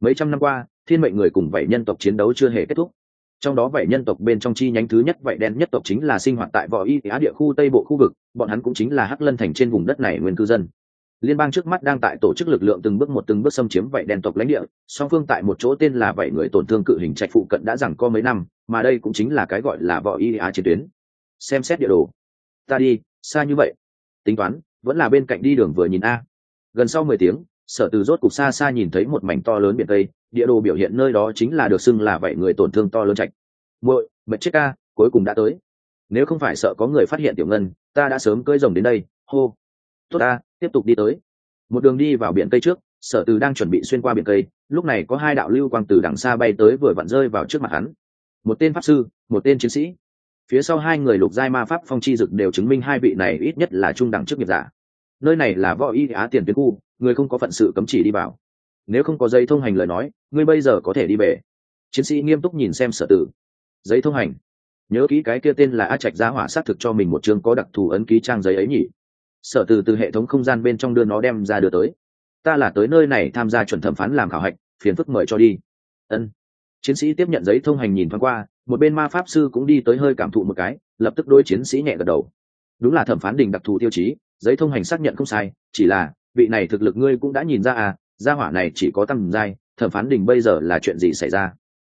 Speaker 1: Mấy trăm năm qua, thiên mệnh người cùng vậy nhân tộc chiến đấu chưa hề kết thúc. Trong đó vậy nhân tộc bên trong chi nhánh thứ nhất vậy đen nhất tộc chính là sinh hoạt tại võ y á địa khu tây bộ khu vực, bọn hắn cũng chính là hắc lân thành trên vùng đất này nguyên cư dân liên bang trước mắt đang tại tổ chức lực lượng từng bước một từng bước xâm chiếm vậy đen tộc lãnh địa, song phương tại một chỗ tên là vậy người tổn thương cự hình trạch phụ cận đã rằng có mấy năm, mà đây cũng chính là cái gọi là võ y á chiến tuyến. Xem xét địa đồ. Ta đi, xa như vậy. Tính toán, vẫn là bên cạnh đi đường vừa nhìn a. Gần sau mười tiếng, sở từ rốt cục xa xa nhìn thấy một mảnh to lớn biển tây, địa đồ biểu hiện nơi đó chính là được xưng là vậy người tổn thương to lớn trạch. Muội, mệt chết ca, cuối cùng đã tới. Nếu không phải sợ có người phát hiện tiểu ngân, ta đã sớm cưỡi rồng đến đây. Hô tốt ta, tiếp tục đi tới. Một đường đi vào biển cây trước, sở từ đang chuẩn bị xuyên qua biển cây, lúc này có hai đạo lưu quang từ đằng xa bay tới vừa vặn rơi vào trước mặt hắn. Một tên pháp sư, một tên chiến sĩ. Phía sau hai người lục giai ma pháp phong chi dực đều chứng minh hai vị này ít nhất là trung đẳng chức nghiệp giả. Nơi này là võ y á tiền tuyến khu, người không có phận sự cấm chỉ đi vào. Nếu không có giấy thông hành lời nói, ngươi bây giờ có thể đi về. Chiến sĩ nghiêm túc nhìn xem sở tử giấy thông hành? Nhớ kỹ cái kia tên là a trạch giá hỏa xác thực cho mình một chương có đặc thù ấn ký trang giấy ấy nhỉ sở từ từ hệ thống không gian bên trong đưa nó đem ra đưa tới. Ta là tới nơi này tham gia chuẩn thẩm phán làm khảo hạch, phiền phức mời cho đi. Ân. Chiến sĩ tiếp nhận giấy thông hành nhìn thoáng qua, một bên ma pháp sư cũng đi tới hơi cảm thụ một cái, lập tức đôi chiến sĩ nhẹ gật đầu. Đúng là thẩm phán đình đặc thù tiêu chí, giấy thông hành xác nhận không sai, chỉ là, vị này thực lực ngươi cũng đã nhìn ra à gia hỏa này chỉ có tam giai, thẩm phán đình bây giờ là chuyện gì xảy ra?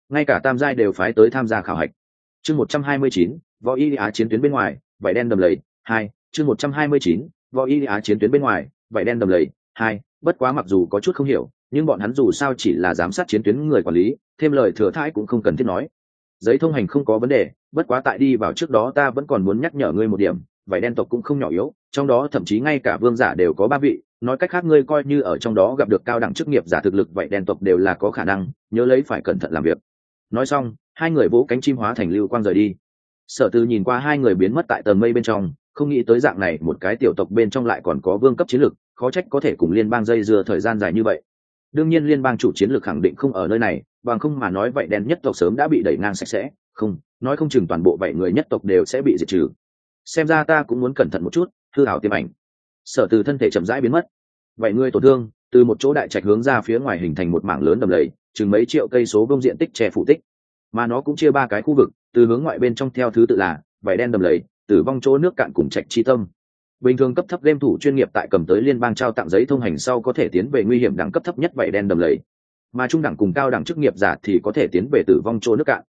Speaker 1: Ngay cả tam giai đều phái tới tham gia khảo hạch. Chương một trăm hai mươi chín, võ y á chiến tuyến bên ngoài, vải đen đầm lầy, hai, chương một trăm hai mươi chín võ y á chiến tuyến bên ngoài vải đen đầm lầy. Hai, bất quá mặc dù có chút không hiểu, nhưng bọn hắn dù sao chỉ là giám sát chiến tuyến người quản lý, thêm lời thừa thãi cũng không cần thiết nói. Giấy thông hành không có vấn đề, bất quá tại đi vào trước đó ta vẫn còn muốn nhắc nhở ngươi một điểm vải đen tộc cũng không nhỏ yếu, trong đó thậm chí ngay cả vương giả đều có ba vị, nói cách khác ngươi coi như ở trong đó gặp được cao đẳng chức nghiệp giả thực lực vậy đen tộc đều là có khả năng, nhớ lấy phải cẩn thận làm việc. Nói xong, hai người vỗ cánh chim hóa thành lưu quang rời đi. Sở tư nhìn qua hai người biến mất tại tầng mây bên trong không nghĩ tới dạng này, một cái tiểu tộc bên trong lại còn có vương cấp chiến lược, khó trách có thể cùng liên bang dây dưa thời gian dài như vậy. Đương nhiên liên bang chủ chiến lược khẳng định không ở nơi này, bằng không mà nói vậy đen nhất tộc sớm đã bị đẩy ngang sạch sẽ. Không, nói không chừng toàn bộ vậy người nhất tộc đều sẽ bị diệt trừ. Xem ra ta cũng muốn cẩn thận một chút thư hảo tiêm ảnh. Sở từ thân thể chậm rãi biến mất. Vậy người tổn thương, từ một chỗ đại trạch hướng ra phía ngoài hình thành một mảng lớn đầm lầy, chừng mấy triệu cây số bông diện tích che phủ tích. Mà nó cũng chia ba cái khu vực, từ hướng ngoại bên trong theo thứ tự là, vải đen đầm lầy tử vong chỗ nước cạn cùng trạch chi tâm. Bình thường cấp thấp game thủ chuyên nghiệp tại cầm tới liên bang trao tặng giấy thông hành sau có thể tiến về nguy hiểm đẳng cấp thấp nhất vảy đen đầm lầy. Mà trung đẳng cùng cao đẳng chức nghiệp giả thì có thể tiến về tử vong chỗ nước cạn.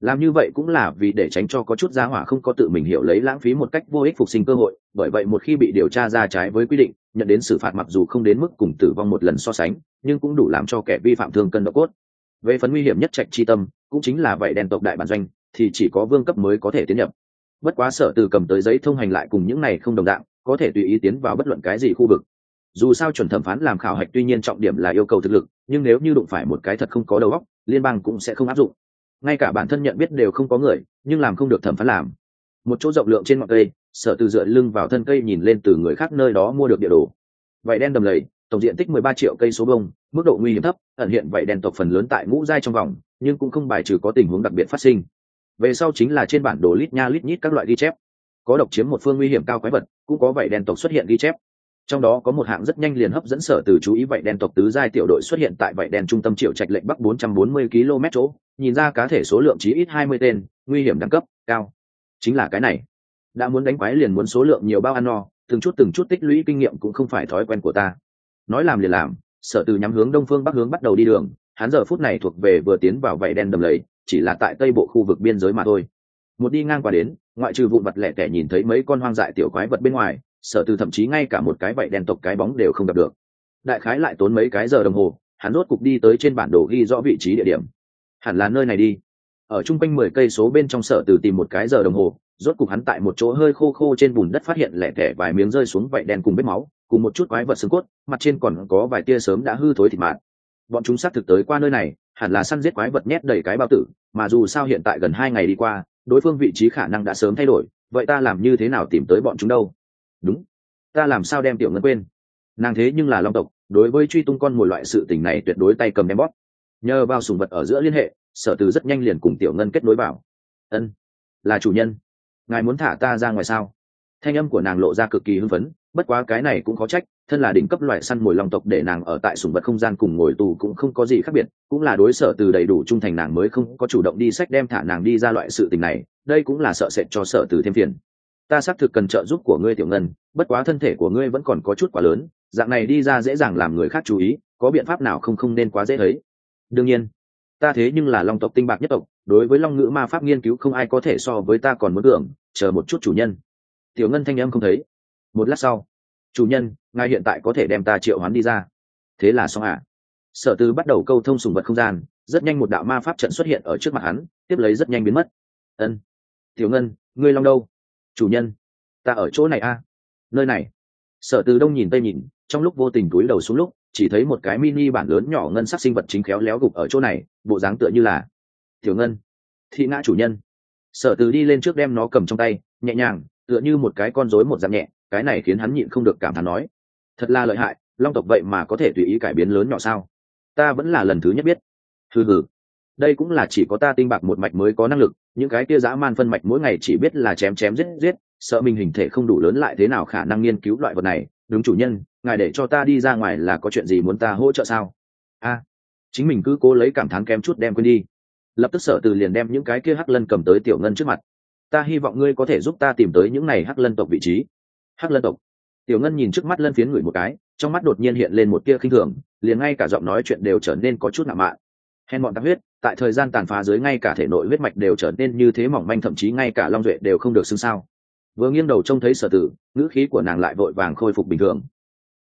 Speaker 1: Làm như vậy cũng là vì để tránh cho có chút giá hỏa không có tự mình hiểu lấy lãng phí một cách vô ích phục sinh cơ hội, bởi vậy một khi bị điều tra ra trái với quy định, nhận đến xử phạt mặc dù không đến mức cùng tử vong một lần so sánh, nhưng cũng đủ làm cho kẻ vi phạm thương cân độ cốt. Về phần nguy hiểm nhất trạch chi tâm, cũng chính là vậy đen tộc đại bản doanh, thì chỉ có vương cấp mới có thể tiến nhập bất quá sở từ cầm tới giấy thông hành lại cùng những này không đồng dạng, có thể tùy ý tiến vào bất luận cái gì khu vực. Dù sao chuẩn thẩm phán làm khảo hạch tuy nhiên trọng điểm là yêu cầu thực lực, nhưng nếu như đụng phải một cái thật không có đầu óc, liên bang cũng sẽ không áp dụng. Ngay cả bản thân nhận biết đều không có người, nhưng làm không được thẩm phán làm. Một chỗ rộng lượng trên ngọn cây, sở từ dựa lưng vào thân cây nhìn lên từ người khác nơi đó mua được địa đồ. Vậy đen đầm lầy, tổng diện tích mười ba triệu cây số bông mức độ nguy hiểm thấp, ẩn hiện vậy đen tộc phần lớn tại ngũ giai trong vòng, nhưng cũng không bài trừ có tình huống đặc biệt phát sinh về sau chính là trên bản đồ lít nha lít nhít các loại ghi chép. Có độc chiếm một phương nguy hiểm cao quái vật, cũng có vậy đen tộc xuất hiện ghi chép. Trong đó có một hạng rất nhanh liền hấp dẫn sở từ chú ý vậy đen tộc tứ giai tiểu đội xuất hiện tại vậy đen trung tâm triệu trạch lệnh bắc 440 km chỗ, nhìn ra cá thể số lượng chí ít 20 tên, nguy hiểm đẳng cấp, cao. Chính là cái này. Đã muốn đánh quái liền muốn số lượng nhiều bao ăn no, từng chút từng chút tích lũy kinh nghiệm cũng không phải thói quen của ta. Nói làm liền làm, sở từ nhắm hướng đông phương bắc hướng bắt đầu đi đường, hắn giờ phút này thuộc về vừa tiến vào vậy đen đầm lầy chỉ là tại tây bộ khu vực biên giới mà thôi. Một đi ngang qua đến, ngoại trừ vụn vật lẻ tẻ nhìn thấy mấy con hoang dại tiểu quái vật bên ngoài, sở từ thậm chí ngay cả một cái vậy đen tộc cái bóng đều không gặp được. Đại khái lại tốn mấy cái giờ đồng hồ, hắn rốt cục đi tới trên bản đồ ghi rõ vị trí địa điểm. Hẳn là nơi này đi. Ở chung quanh mười cây số bên trong sở từ tìm một cái giờ đồng hồ, rốt cục hắn tại một chỗ hơi khô khô trên bùn đất phát hiện lẻ tẻ vài miếng rơi xuống vậy đen cùng vết máu, cùng một chút quái vật xương cốt, mặt trên còn có vài tia sớm đã hư thối thịt mạt bọn chúng xác thực tới qua nơi này, hẳn là săn giết quái vật nhét đầy cái bao tử, mà dù sao hiện tại gần hai ngày đi qua, đối phương vị trí khả năng đã sớm thay đổi, vậy ta làm như thế nào tìm tới bọn chúng đâu? Đúng. Ta làm sao đem tiểu ngân quên? Nàng thế nhưng là long tộc, đối với truy tung con mồi loại sự tình này tuyệt đối tay cầm đem bóp. Nhờ vào sùng vật ở giữa liên hệ, sở từ rất nhanh liền cùng tiểu ngân kết nối vào. Ân, là chủ nhân. Ngài muốn thả ta ra ngoài sao? Thanh âm của nàng lộ ra cực kỳ hưng phấn, bất quá cái này cũng có trách, thân là đỉnh cấp loại săn mồi long tộc để nàng ở tại sùng vật không gian cùng ngồi tù cũng không có gì khác biệt, cũng là đối sở từ đầy đủ trung thành nàng mới không có chủ động đi sách đem thả nàng đi ra loại sự tình này, đây cũng là sợ sệt cho sở từ thêm phiền. Ta xác thực cần trợ giúp của ngươi tiểu ngân, bất quá thân thể của ngươi vẫn còn có chút quá lớn, dạng này đi ra dễ dàng làm người khác chú ý, có biện pháp nào không không nên quá dễ thấy. Đương nhiên, ta thế nhưng là long tộc tinh bạc nhất tộc, đối với long ngữ ma pháp nghiên cứu không ai có thể so với ta còn muốn tưởng, chờ một chút chủ nhân tiểu ngân thanh em không thấy. Một lát sau, chủ nhân, ngài hiện tại có thể đem ta triệu hoán đi ra. Thế là xong à sở tư bắt đầu câu thông sùng vật không gian, rất nhanh một đạo ma pháp trận xuất hiện ở trước mặt hắn, tiếp lấy rất nhanh biến mất. Ân, tiểu ngân, ngươi long đâu? Chủ nhân, ta ở chỗ này a. À? nơi này. Sở từ đông nhìn tây nhìn, trong lúc vô tình túi đầu xuống lúc, chỉ thấy một cái mini bản lớn nhỏ ngân sắc sinh vật chính khéo léo gục ở chỗ này, bộ dáng tựa như là, tiểu ngân, thị ngã chủ nhân. Sở từ đi lên trước đem nó cầm trong tay, nhẹ nhàng tựa như một cái con rối một dạng nhẹ, cái này khiến hắn nhịn không được cảm thán nói, thật là lợi hại, long tộc vậy mà có thể tùy ý cải biến lớn nhỏ sao? Ta vẫn là lần thứ nhất biết. Hừ hừ, đây cũng là chỉ có ta tinh bạc một mạch mới có năng lực, những cái kia dã man phân mạch mỗi ngày chỉ biết là chém chém giết giết, sợ mình hình thể không đủ lớn lại thế nào khả năng nghiên cứu loại vật này. Đúng chủ nhân, ngài để cho ta đi ra ngoài là có chuyện gì muốn ta hỗ trợ sao? A, chính mình cứ cố lấy cảm thán kém chút đem quên đi. Lập tức sở từ liền đem những cái kia hắc lân cầm tới tiểu ngân trước mặt ta hy vọng ngươi có thể giúp ta tìm tới những này hắc lân tộc vị trí. Hắc lân tộc. Tiểu ngân nhìn trước mắt lân phiến người một cái, trong mắt đột nhiên hiện lên một tia khinh thường, liền ngay cả giọng nói chuyện đều trở nên có chút nặng mạ. hèn bọn tắc huyết, tại thời gian tàn phá dưới ngay cả thể nội huyết mạch đều trở nên như thế mỏng manh, thậm chí ngay cả long duệ đều không được xưng sao. Vừa nghiêng đầu trông thấy sở tử, ngữ khí của nàng lại vội vàng khôi phục bình thường.